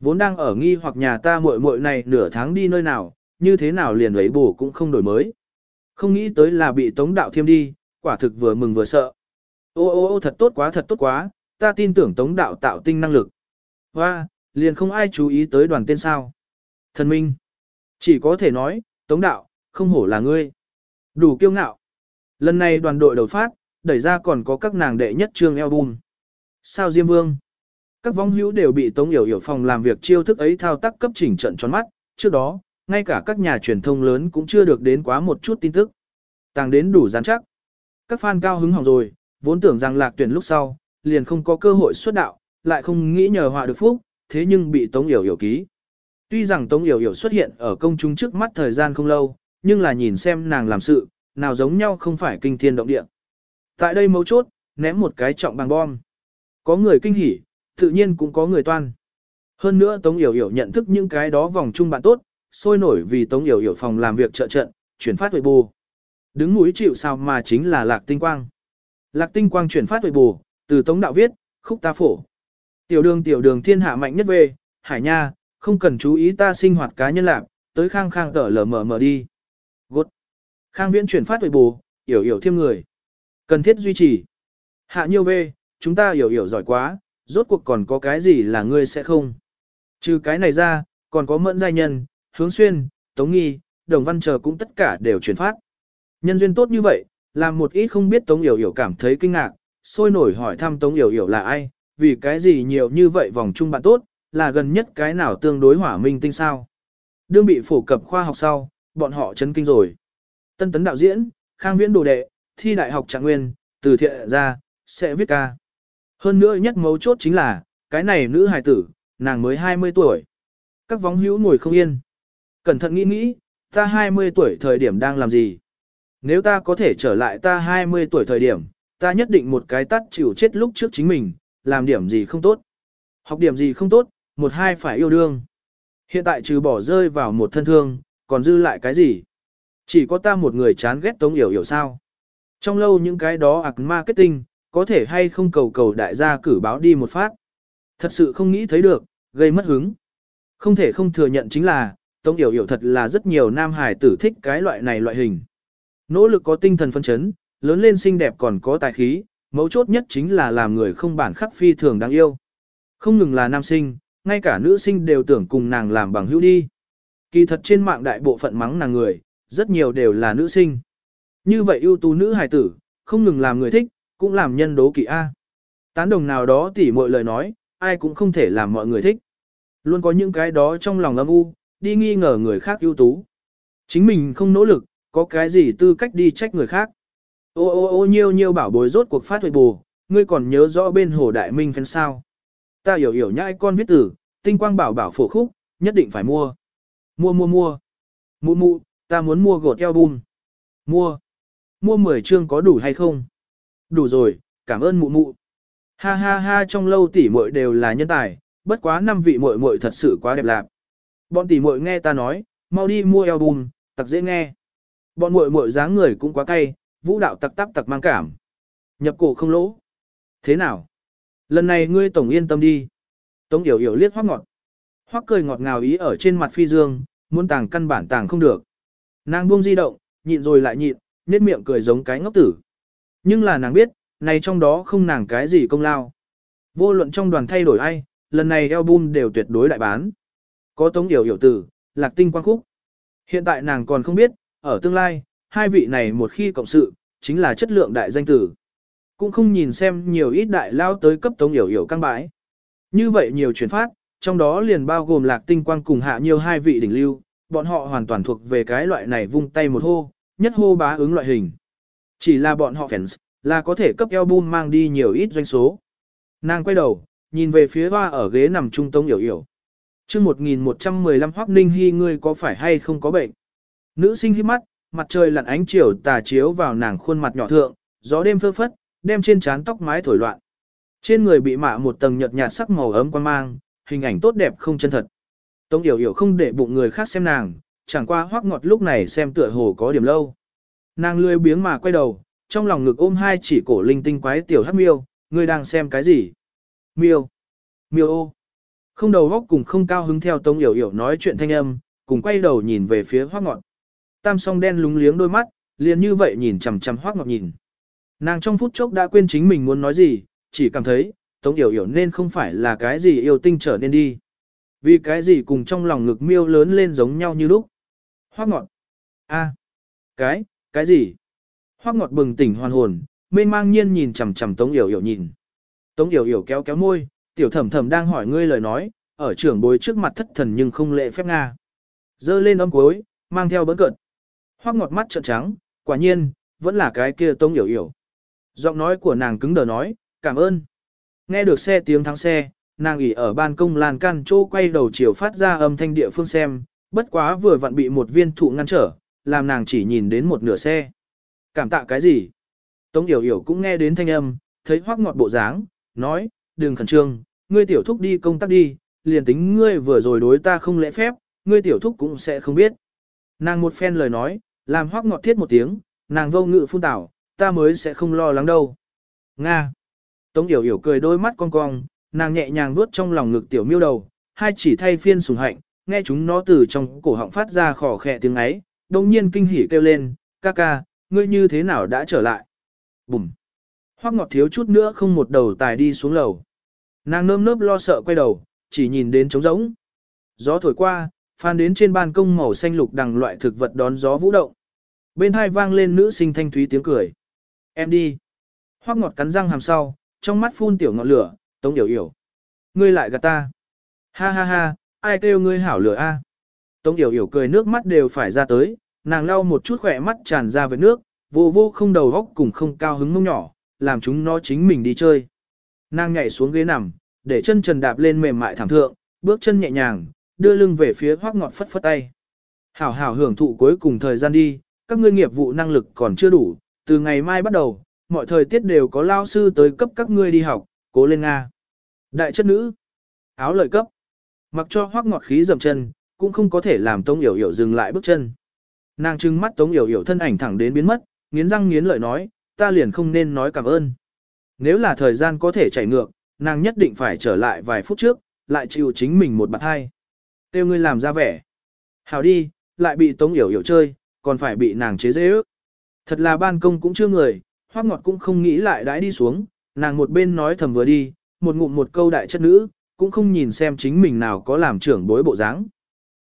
Vốn đang ở nghi hoặc nhà ta muội muội này nửa tháng đi nơi nào, như thế nào liền ấy bổ cũng không đổi mới. Không nghĩ tới là bị tống đạo thiêm đi, quả thực vừa mừng vừa sợ. Ô ô ô thật tốt quá thật tốt quá, ta tin tưởng tống đạo tạo tinh năng lực. Và, liền không ai chú ý tới đoàn tên sao. Thần minh. Chỉ có thể nói, tống đạo, không hổ là ngươi. Đủ kiêu ngạo. Lần này đoàn đội đầu phát, đẩy ra còn có các nàng đệ nhất trương album. Sao Diêm Vương? Các vong hữu đều bị Tống Yểu Yểu phòng làm việc chiêu thức ấy thao tác cấp chỉnh trận tròn mắt, trước đó, ngay cả các nhà truyền thông lớn cũng chưa được đến quá một chút tin tức. Tàng đến đủ rắn chắc. Các fan cao hứng hỏng rồi, vốn tưởng rằng lạc tuyển lúc sau, liền không có cơ hội xuất đạo, lại không nghĩ nhờ họa được phúc, thế nhưng bị Tống Yểu Yểu ký. Tuy rằng Tống Yểu Yểu xuất hiện ở công chúng trước mắt thời gian không lâu, nhưng là nhìn xem nàng làm sự, nào giống nhau không phải kinh thiên động địa. Tại đây mấu chốt, ném một cái trọng bằng bom. Có người kinh hỉ, tự nhiên cũng có người toan. Hơn nữa Tống Yểu Yểu nhận thức những cái đó vòng chung bạn tốt, sôi nổi vì Tống Yểu Yểu phòng làm việc trợ trận, chuyển phát huệ bù. Đứng mũi chịu sao mà chính là lạc tinh quang. Lạc tinh quang chuyển phát huệ bù, từ tống đạo viết, khúc ta phổ. Tiểu đường tiểu đường thiên hạ mạnh nhất về, hải nha, không cần chú ý ta sinh hoạt cá nhân lạc, tới khang khang tở lở mở mở đi. Gốt. Khang viễn chuyển phát huệ bù, Yểu Yểu thêm người. Cần thiết duy trì. Hạ nhiêu về, chúng ta Yểu Yểu giỏi quá, rốt cuộc còn có cái gì là ngươi sẽ không. Trừ cái này ra, còn có mẫn giai nhân, hướng xuyên, tống nghi, đồng văn chờ cũng tất cả đều chuyển phát. Nhân duyên tốt như vậy, làm một ít không biết tống Yểu Yểu cảm thấy kinh ngạc, sôi nổi hỏi thăm tống Yểu Yểu là ai, vì cái gì nhiều như vậy vòng chung bạn tốt, là gần nhất cái nào tương đối hỏa minh tinh sao. Đương bị phổ cập khoa học sau, bọn họ chấn kinh rồi. Tân tấn đạo diễn, khang viễn đồ đệ, thi đại học trạng nguyên, từ thiện ra, sẽ viết ca. Hơn nữa nhất mấu chốt chính là, cái này nữ hài tử, nàng mới 20 tuổi. Các vóng hữu ngồi không yên. Cẩn thận nghĩ nghĩ, ta 20 tuổi thời điểm đang làm gì? Nếu ta có thể trở lại ta 20 tuổi thời điểm, ta nhất định một cái tắt chịu chết lúc trước chính mình, làm điểm gì không tốt. Học điểm gì không tốt, một hai phải yêu đương. Hiện tại trừ bỏ rơi vào một thân thương, còn dư lại cái gì? Chỉ có ta một người chán ghét tống hiểu hiểu sao. Trong lâu những cái đó ạc marketing, có thể hay không cầu cầu đại gia cử báo đi một phát. Thật sự không nghĩ thấy được, gây mất hứng. Không thể không thừa nhận chính là, Tống Yểu Yểu thật là rất nhiều nam hải tử thích cái loại này loại hình. Nỗ lực có tinh thần phân chấn, lớn lên xinh đẹp còn có tài khí, mấu chốt nhất chính là làm người không bản khắc phi thường đáng yêu. Không ngừng là nam sinh, ngay cả nữ sinh đều tưởng cùng nàng làm bằng hữu đi. Kỳ thật trên mạng đại bộ phận mắng nàng người, rất nhiều đều là nữ sinh. Như vậy ưu tú nữ hài tử, không ngừng làm người thích, cũng làm nhân đố kỵ A. Tán đồng nào đó tỉ mọi lời nói, ai cũng không thể làm mọi người thích. Luôn có những cái đó trong lòng âm u, đi nghi ngờ người khác ưu tú. Chính mình không nỗ lực, có cái gì tư cách đi trách người khác. Ô ô ô nhiêu nhiêu bảo bối rốt cuộc phát huệ bù, ngươi còn nhớ rõ bên hồ đại minh phèn sao. Ta hiểu hiểu nhãi con viết tử, tinh quang bảo bảo phổ khúc, nhất định phải mua. Mua mua mua. Mụ mụ, ta muốn mua gột album. Mua. Mua 10 chương có đủ hay không? Đủ rồi, cảm ơn mụ mụ. Ha ha ha trong lâu tỷ muội đều là nhân tài, bất quá năm vị muội muội thật sự quá đẹp lạc. Bọn tỷ muội nghe ta nói, mau đi mua album, tặc dễ nghe. Bọn muội muội dáng người cũng quá cay, vũ đạo tặc tắc tặc mang cảm. Nhập cổ không lỗ. Thế nào? Lần này ngươi tổng yên tâm đi. Tống yểu yểu liếc hoác ngọt. Hoác cười ngọt ngào ý ở trên mặt phi dương, muốn tàng căn bản tàng không được. Nàng buông di động, nhịn rồi lại nhịn, nét miệng cười giống cái ngốc tử. Nhưng là nàng biết, này trong đó không nàng cái gì công lao. Vô luận trong đoàn thay đổi ai, lần này album đều tuyệt đối đại bán. Có tống điều hiểu tử, lạc tinh quang khúc. Hiện tại nàng còn không biết, ở tương lai, hai vị này một khi cộng sự, chính là chất lượng đại danh tử. Cũng không nhìn xem nhiều ít đại lao tới cấp tống yểu hiểu căng bãi. Như vậy nhiều chuyển phát, trong đó liền bao gồm lạc tinh quang cùng hạ nhiều hai vị đỉnh lưu, bọn họ hoàn toàn thuộc về cái loại này vung tay một hô, nhất hô bá ứng loại hình. Chỉ là bọn họ fans, là có thể cấp album mang đi nhiều ít doanh số. Nàng quay đầu, nhìn về phía hoa ở ghế nằm trung tông hiểu hiểu chương 1115 Hoác Ninh Hy ngươi có phải hay không có bệnh? Nữ sinh hít mắt, mặt trời lặn ánh chiều tà chiếu vào nàng khuôn mặt nhỏ thượng, gió đêm phơ phất, đem trên trán tóc mái thổi loạn. Trên người bị mạ một tầng nhợt nhạt sắc màu ấm quan mang, hình ảnh tốt đẹp không chân thật. Tống Yểu Yểu không để bụng người khác xem nàng, chẳng qua hoác ngọt lúc này xem tựa hồ có điểm lâu. Nàng lười biếng mà quay đầu, trong lòng ngực ôm hai chỉ cổ linh tinh quái tiểu hắc miêu, ngươi đang xem cái gì? Miêu. Miêu ô. Không đầu góc cùng không cao hứng theo Tống Yểu Yểu nói chuyện thanh âm, cùng quay đầu nhìn về phía hoác ngọt. Tam song đen lúng liếng đôi mắt, liền như vậy nhìn chằm chằm hoác ngọt nhìn. Nàng trong phút chốc đã quên chính mình muốn nói gì, chỉ cảm thấy, Tống Yểu Yểu nên không phải là cái gì yêu tinh trở nên đi. Vì cái gì cùng trong lòng ngực miêu lớn lên giống nhau như lúc. Hoác ngọt. a cái, cái gì? Hoác ngọt bừng tỉnh hoàn hồn, mênh mang nhiên nhìn chằm chằm Tống Yểu Yểu nhìn. Tống Yểu Yểu kéo kéo môi, tiểu thẩm thẩm đang hỏi ngươi lời nói, ở trưởng bối trước mặt thất thần nhưng không lệ phép Nga. Dơ lên ấm cuối, mang theo bấn cận. Hoác ngọt mắt trợn trắng, quả nhiên, vẫn là cái kia tông hiểu hiểu. Giọng nói của nàng cứng đờ nói, cảm ơn. Nghe được xe tiếng thắng xe, nàng ỉ ở ban công lan can chỗ quay đầu chiều phát ra âm thanh địa phương xem, bất quá vừa vặn bị một viên thụ ngăn trở, làm nàng chỉ nhìn đến một nửa xe. Cảm tạ cái gì? Tống Yểu Yểu cũng nghe đến thanh âm, thấy hoác ngọt bộ dáng, nói, đừng khẩn trương, ngươi tiểu thúc đi công tác đi, liền tính ngươi vừa rồi đối ta không lễ phép, ngươi tiểu thúc cũng sẽ không biết. Nàng một phen lời nói, Làm hoác ngọt thiết một tiếng, nàng vô ngự phun tảo, ta mới sẽ không lo lắng đâu. Nga. Tống yểu yểu cười đôi mắt cong cong, nàng nhẹ nhàng vuốt trong lòng ngực tiểu miêu đầu, hai chỉ thay phiên sùng hạnh, nghe chúng nó từ trong cổ họng phát ra khò khẽ tiếng ấy, đồng nhiên kinh hỉ kêu lên, ca ca, ngươi như thế nào đã trở lại. Bùm. Hoác ngọt thiếu chút nữa không một đầu tài đi xuống lầu. Nàng nơm nớp lo sợ quay đầu, chỉ nhìn đến trống rỗng. Gió thổi qua, phan đến trên ban công màu xanh lục đằng loại thực vật đón gió vũ động. Bên hai vang lên nữ sinh thanh thúy tiếng cười. Em đi. Hoác ngọt cắn răng hàm sau, trong mắt phun tiểu ngọn lửa, tống yểu yểu. Ngươi lại gạt ta. Ha ha ha, ai kêu ngươi hảo lửa a? Tống yểu yểu cười nước mắt đều phải ra tới, nàng lau một chút khỏe mắt tràn ra với nước, vô vô không đầu góc cùng không cao hứng mông nhỏ, làm chúng nó chính mình đi chơi. Nàng nhảy xuống ghế nằm, để chân trần đạp lên mềm mại thảm thượng, bước chân nhẹ nhàng, đưa lưng về phía hoác ngọt phất phất tay. Hảo hảo hưởng thụ cuối cùng thời gian đi, các ngươi nghiệp vụ năng lực còn chưa đủ, từ ngày mai bắt đầu, mọi thời tiết đều có lao sư tới cấp các ngươi đi học, cố lên Nga. Đại chất nữ, áo lợi cấp, mặc cho hoác ngọt khí dầm chân, cũng không có thể làm Tống Yểu Yểu dừng lại bước chân. Nàng trừng mắt Tống Yểu Yểu thân ảnh thẳng đến biến mất, nghiến răng nghiến lợi nói, ta liền không nên nói cảm ơn. Nếu là thời gian có thể chạy ngược, nàng nhất định phải trở lại vài phút trước, lại chịu chính mình một bạc hai. Tiêu ngươi làm ra vẻ. Hảo đi, lại bị Tống Yểu Yểu chơi, còn phải bị nàng chế dễ ước. Thật là ban công cũng chưa người, hoác ngọt cũng không nghĩ lại đãi đi xuống, nàng một bên nói thầm vừa đi, một ngụm một câu đại chất nữ, cũng không nhìn xem chính mình nào có làm trưởng bối bộ dáng.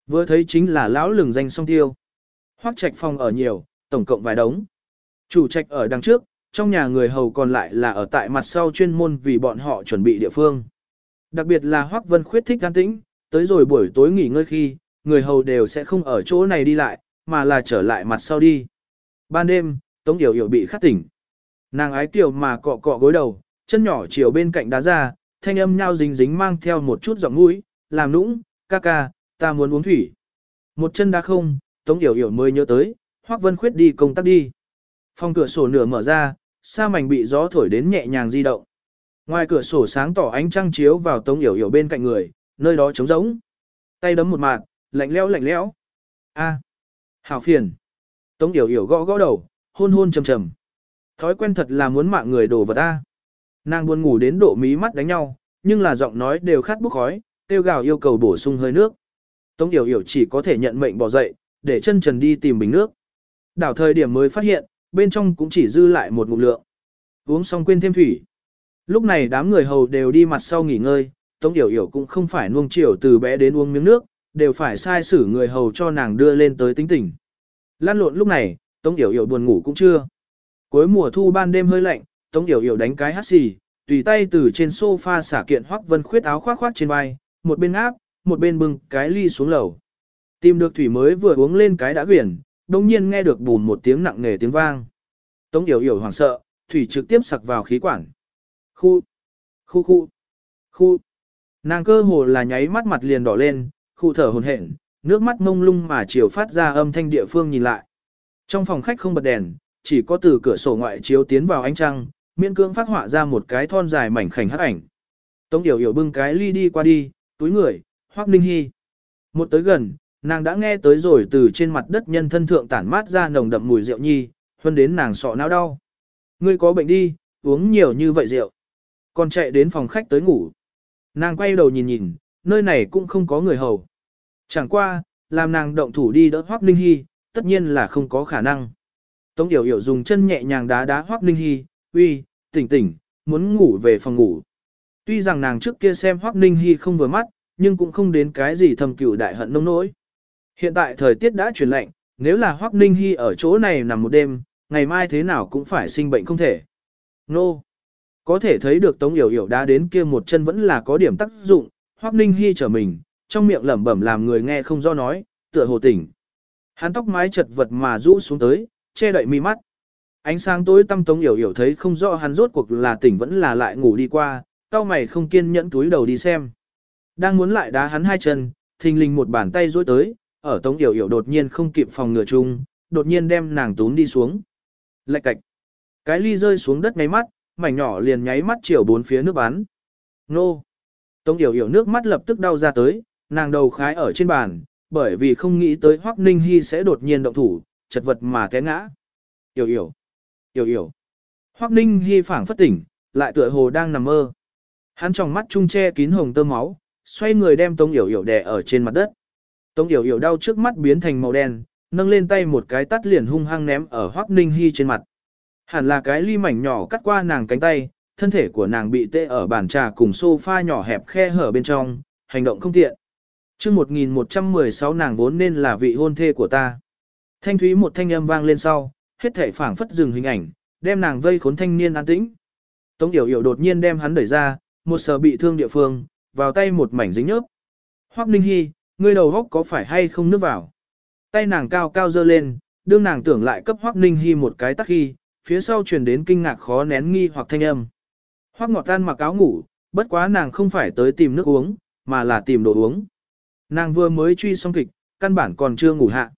Vừa thấy chính là lão lừng danh song tiêu. Hoác trạch phòng ở nhiều, tổng cộng vài đống. Chủ trạch ở đằng trước, trong nhà người hầu còn lại là ở tại mặt sau chuyên môn vì bọn họ chuẩn bị địa phương. Đặc biệt là Hoác Vân khuyết thích an tĩnh, tới rồi buổi tối nghỉ ngơi khi, người hầu đều sẽ không ở chỗ này đi lại, mà là trở lại mặt sau đi. Ban đêm, Tống Yểu Yểu bị khát tỉnh. Nàng ái tiểu mà cọ cọ gối đầu, chân nhỏ chiều bên cạnh đá ra, thanh âm nhao dính dính mang theo một chút giọng mũi, làm nũng, ca ca, ta muốn uống thủy. Một chân đá không, Tống Yểu Yểu mới nhớ tới, Hoắc Vân Khuyết đi công tác đi. Phòng cửa sổ nửa mở ra, sa mảnh bị gió thổi đến nhẹ nhàng di động. Ngoài cửa sổ sáng tỏ ánh trăng chiếu vào Tống Yểu Yểu bên cạnh người, nơi đó trống rỗng. Tay đấm một mạt, lạnh lẽo lạnh lẽo. A, hảo phiền. Tống Yểu Yểu gõ gõ đầu, hôn hôn trầm trầm. Thói quen thật là muốn mạng người đổ vào ta. Nàng buồn ngủ đến độ mí mắt đánh nhau, nhưng là giọng nói đều khát bốc khói, tiêu gào yêu cầu bổ sung hơi nước. Tống Yểu Yểu chỉ có thể nhận mệnh bỏ dậy, để chân trần đi tìm bình nước. Đảo thời điểm mới phát hiện, bên trong cũng chỉ dư lại một ngụm lượng. Uống xong quên thêm thủy. Lúc này đám người hầu đều đi mặt sau nghỉ ngơi, Tống Yểu Yểu cũng không phải nuông chiều từ bé đến uống miếng nước, đều phải sai xử người hầu cho nàng đưa lên tới tính tỉnh. Lan lộn lúc này, Tống Yểu Yểu buồn ngủ cũng chưa. Cuối mùa thu ban đêm hơi lạnh, Tống Yểu Yểu đánh cái hắt xì, tùy tay từ trên sofa xả kiện Hoắc Vân Khuyết áo khoác khoác trên vai, một bên áp, một bên bưng cái ly xuống lầu. Tìm được thủy mới vừa uống lên cái đã quyển, đông nhiên nghe được bùn một tiếng nặng nề tiếng vang. Tống Yểu Yểu hoảng sợ, thủy trực tiếp sặc vào khí quản. Khu, khu khu, khu. Nàng cơ hồ là nháy mắt mặt liền đỏ lên, khu thở hồn hển, nước mắt mông lung mà chiều phát ra âm thanh địa phương nhìn lại. Trong phòng khách không bật đèn, chỉ có từ cửa sổ ngoại chiếu tiến vào ánh trăng, miễn cưỡng phát họa ra một cái thon dài mảnh khảnh hắc ảnh. Tống Yểu Yểu bưng cái ly đi qua đi, túi người, Hoắc Ninh Hi. Một tới gần, nàng đã nghe tới rồi từ trên mặt đất nhân thân thượng tản mát ra nồng đậm mùi rượu nhi, hơn đến nàng sọ não đau. Ngươi có bệnh đi, uống nhiều như vậy rượu. Còn chạy đến phòng khách tới ngủ. Nàng quay đầu nhìn nhìn, nơi này cũng không có người hầu. Chẳng qua, làm nàng động thủ đi đỡ Hoắc Ninh Hi, tất nhiên là không có khả năng. Tống Yểu Yểu dùng chân nhẹ nhàng đá đá Hoắc Ninh Hi, uy, tỉnh tỉnh, muốn ngủ về phòng ngủ. Tuy rằng nàng trước kia xem Hoắc Ninh Hi không vừa mắt, nhưng cũng không đến cái gì thầm cửu đại hận nông nỗi. Hiện tại thời tiết đã chuyển lạnh, nếu là Hoắc Ninh Hi ở chỗ này nằm một đêm, ngày mai thế nào cũng phải sinh bệnh không thể. Nô! No. Có thể thấy được Tống Yểu Yểu đã đến kia một chân vẫn là có điểm tác dụng, Hoắc Ninh Hi trở mình, trong miệng lẩm bẩm làm người nghe không do nói, tựa hồ tỉnh. Hắn tóc mái chật vật mà rũ xuống tới, che đậy mi mắt. Ánh sáng tối tăm tống yểu yểu thấy không rõ hắn rốt cuộc là tỉnh vẫn là lại ngủ đi qua, cao mày không kiên nhẫn túi đầu đi xem. Đang muốn lại đá hắn hai chân, thình lình một bàn tay rối tới, ở tống yểu yểu đột nhiên không kịp phòng ngừa chung, đột nhiên đem nàng tún đi xuống. Lạch cạch. Cái ly rơi xuống đất ngay mắt, mảnh nhỏ liền nháy mắt chiều bốn phía nước bắn. Nô. Tống yểu yểu nước mắt lập tức đau ra tới, nàng đầu khái ở trên bàn, bởi vì không nghĩ tới Hoắc Ninh Hi sẽ đột nhiên động thủ, chật vật mà té ngã. Yểu yểu, yểu yểu. Hoắc Ninh Hi phảng phất tỉnh, lại tựa hồ đang nằm mơ. Hắn trong mắt trung che kín hồng tơ máu, xoay người đem Tống Yểu Yểu đè ở trên mặt đất. Tống Yểu Yểu đau trước mắt biến thành màu đen, nâng lên tay một cái tắt liền hung hăng ném ở Hoắc Ninh Hi trên mặt. Hẳn là cái ly mảnh nhỏ cắt qua nàng cánh tay, thân thể của nàng bị tê ở bàn trà cùng sofa nhỏ hẹp khe hở bên trong, hành động không tiện. chương 1116 nàng vốn nên là vị hôn thê của ta. Thanh thúy một thanh âm vang lên sau, hết thể phảng phất dừng hình ảnh, đem nàng vây khốn thanh niên an tĩnh. Tống Yểu Yểu đột nhiên đem hắn đẩy ra, một sờ bị thương địa phương, vào tay một mảnh dính nhớp. Hoắc Ninh Hi, ngươi đầu góc có phải hay không nước vào? Tay nàng cao cao dơ lên, đương nàng tưởng lại cấp Hoắc Ninh Hi một cái tắc khi, phía sau truyền đến kinh ngạc khó nén nghi hoặc thanh âm. Hoắc Ngọt Tan mặc áo ngủ, bất quá nàng không phải tới tìm nước uống, mà là tìm đồ uống. Nàng vừa mới truy xong kịch, căn bản còn chưa ngủ hạ.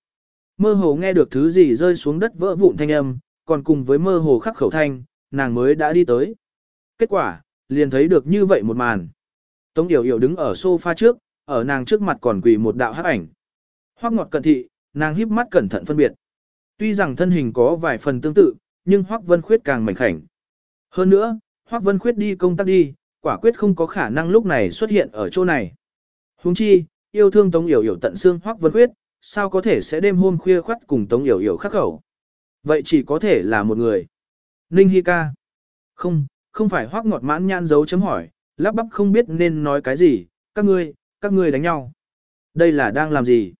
Mơ hồ nghe được thứ gì rơi xuống đất vỡ vụn thanh âm, còn cùng với mơ hồ khắc khẩu thanh, nàng mới đã đi tới. Kết quả, liền thấy được như vậy một màn. Tống Yểu Yểu đứng ở sofa trước, ở nàng trước mặt còn quỳ một đạo hắc ảnh. Hoắc ngọt cận thị, nàng híp mắt cẩn thận phân biệt. Tuy rằng thân hình có vài phần tương tự, nhưng Hoắc Vân Khuyết càng mảnh khảnh. Hơn nữa, Hoắc Vân Khuyết đi công tác đi, quả quyết không có khả năng lúc này xuất hiện ở chỗ này. Huống chi, yêu thương Tống Yểu Yểu tận xương Hoắc Vân Khuyết, sao có thể sẽ đêm hôm khuya khoắt cùng Tống Yểu Yểu khắc khẩu. Vậy chỉ có thể là một người. Ninh Hi ca. Không, không phải Hoắc ngọt mãn nhan dấu chấm hỏi, lắp bắp không biết nên nói cái gì, các ngươi, các ngươi đánh nhau. Đây là đang làm gì?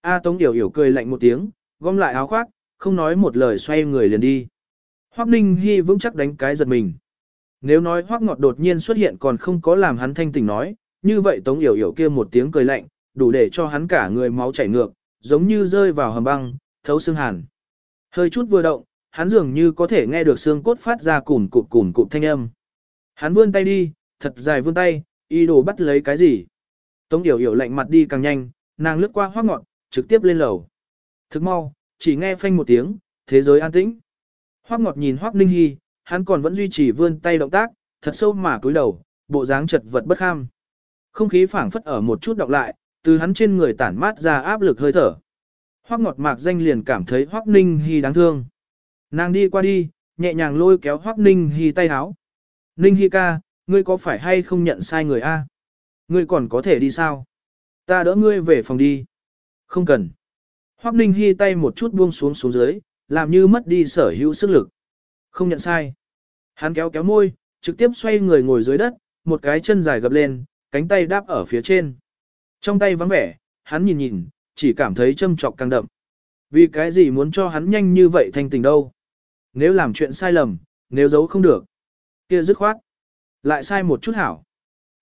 A Tống Yểu Yểu cười lạnh một tiếng, gom lại áo khoác, không nói một lời xoay người liền đi. Hoắc Ninh Hi vững chắc đánh cái giật mình. Nếu nói Hoắc Ngọt đột nhiên xuất hiện còn không có làm hắn thanh tỉnh nói, như vậy Tống Yểu Yểu kia một tiếng cười lạnh, đủ để cho hắn cả người máu chảy ngược, giống như rơi vào hầm băng, thấu xương hàn. Hơi chút vừa động, hắn dường như có thể nghe được xương cốt phát ra cùn cụp cùn cụp thanh âm. Hắn vươn tay đi, thật dài vươn tay, y đồ bắt lấy cái gì. Tống Yểu Yểu lạnh mặt đi càng nhanh, nàng lướt qua hoác ngọn, trực tiếp lên lầu. Thức mau, chỉ nghe phanh một tiếng, thế giới an tĩnh. Hoác Ngọt nhìn Hoắc Ninh Hi, hắn còn vẫn duy trì vươn tay động tác, thật sâu mà cúi đầu, bộ dáng chật vật bất kham. Không khí phảng phất ở một chút đọc lại, từ hắn trên người tản mát ra áp lực hơi thở. Hoác Ngọt mạc danh liền cảm thấy Hoắc Ninh Hi đáng thương. Nàng đi qua đi, nhẹ nhàng lôi kéo Hoắc Ninh Hi tay áo. Ninh Hi ca, ngươi có phải hay không nhận sai người a? Ngươi còn có thể đi sao? Ta đỡ ngươi về phòng đi. Không cần. Hoắc Ninh Hi tay một chút buông xuống xuống dưới, làm như mất đi sở hữu sức lực. Không nhận sai. Hắn kéo kéo môi, trực tiếp xoay người ngồi dưới đất, một cái chân dài gập lên, cánh tay đáp ở phía trên. Trong tay vắng vẻ, hắn nhìn nhìn, chỉ cảm thấy châm trọc càng đậm. Vì cái gì muốn cho hắn nhanh như vậy thanh tình đâu? Nếu làm chuyện sai lầm, nếu giấu không được, kia dứt khoát. Lại sai một chút hảo.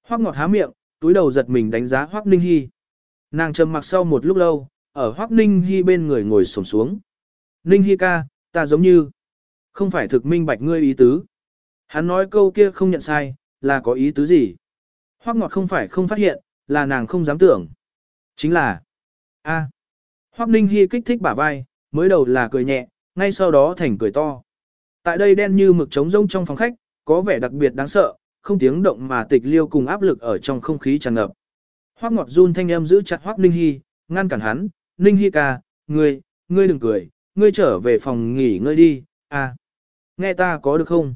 Hoắc ngọt há miệng, túi đầu giật mình đánh giá Hoắc Ninh Hi. Nàng trầm mặc sau một lúc lâu, ở Hoắc Ninh Hi bên người ngồi xổm xuống. Ninh Hi ca, ta giống như, không phải thực minh bạch ngươi ý tứ. Hắn nói câu kia không nhận sai, là có ý tứ gì? Hoắc ngọt không phải không phát hiện, là nàng không dám tưởng. Chính là, a. Hoắc Ninh Hi kích thích bả vai, mới đầu là cười nhẹ, ngay sau đó thành cười to. Tại đây đen như mực trống rông trong phòng khách, có vẻ đặc biệt đáng sợ, không tiếng động mà tịch liêu cùng áp lực ở trong không khí tràn ngập. Hoắc Ngọt run thanh âm giữ chặt Hoắc Ninh Hi, ngăn cản hắn, "Ninh Hi ca, ngươi, ngươi đừng cười, ngươi trở về phòng nghỉ ngơi đi, à. Nghe ta có được không?"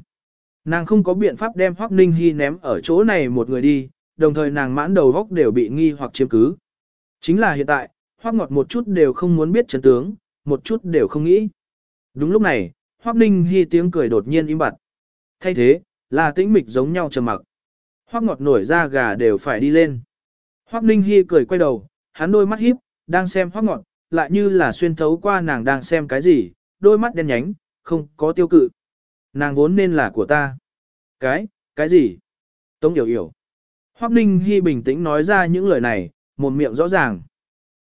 Nàng không có biện pháp đem Hoắc Ninh Hi ném ở chỗ này một người đi, đồng thời nàng mãn đầu góc đều bị nghi hoặc chiếm cứ. Chính là hiện tại, Hoắc Ngọt một chút đều không muốn biết chân tướng, một chút đều không nghĩ. Đúng lúc này, Hoắc Ninh Hi tiếng cười đột nhiên im bặt. Thay thế, là tĩnh mịch giống nhau trầm mặc. Hoắc Ngọt nổi ra gà đều phải đi lên. Hoắc Ninh Hi cười quay đầu, hắn đôi mắt híp, đang xem Hoắc Ngọt, lại như là xuyên thấu qua nàng đang xem cái gì, đôi mắt đen nhánh, không có tiêu cự. Nàng vốn nên là của ta. Cái, cái gì? Tống Yểu Yểu. Hoắc Ninh Hi bình tĩnh nói ra những lời này, một miệng rõ ràng.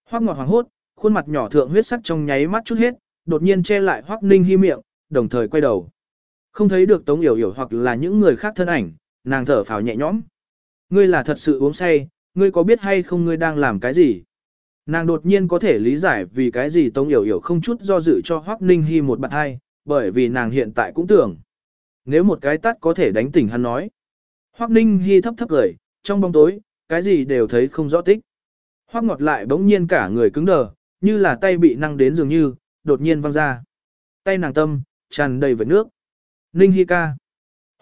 Hoắc Ngọt hoàng hốt, khuôn mặt nhỏ thượng huyết sắc trong nháy mắt chút hết, đột nhiên che lại Hoắc Ninh Hi miệng, đồng thời quay đầu. Không thấy được Tống Yểu Yểu hoặc là những người khác thân ảnh, nàng thở phào nhẹ nhõm. Ngươi là thật sự uống say, ngươi có biết hay không ngươi đang làm cái gì? Nàng đột nhiên có thể lý giải vì cái gì Tống Yểu Yểu không chút do dự cho Hoắc Ninh Hi một bạn hai, bởi vì nàng hiện tại cũng tưởng. Nếu một cái tắt có thể đánh tỉnh hắn nói. Hoắc Ninh Hi thấp thấp cười, trong bóng tối, cái gì đều thấy không rõ tích. Hoắc ngọt lại bỗng nhiên cả người cứng đờ, như là tay bị năng đến dường như, đột nhiên văng ra. Tay nàng tâm, tràn đầy vệt nước. Ninh Hi ca.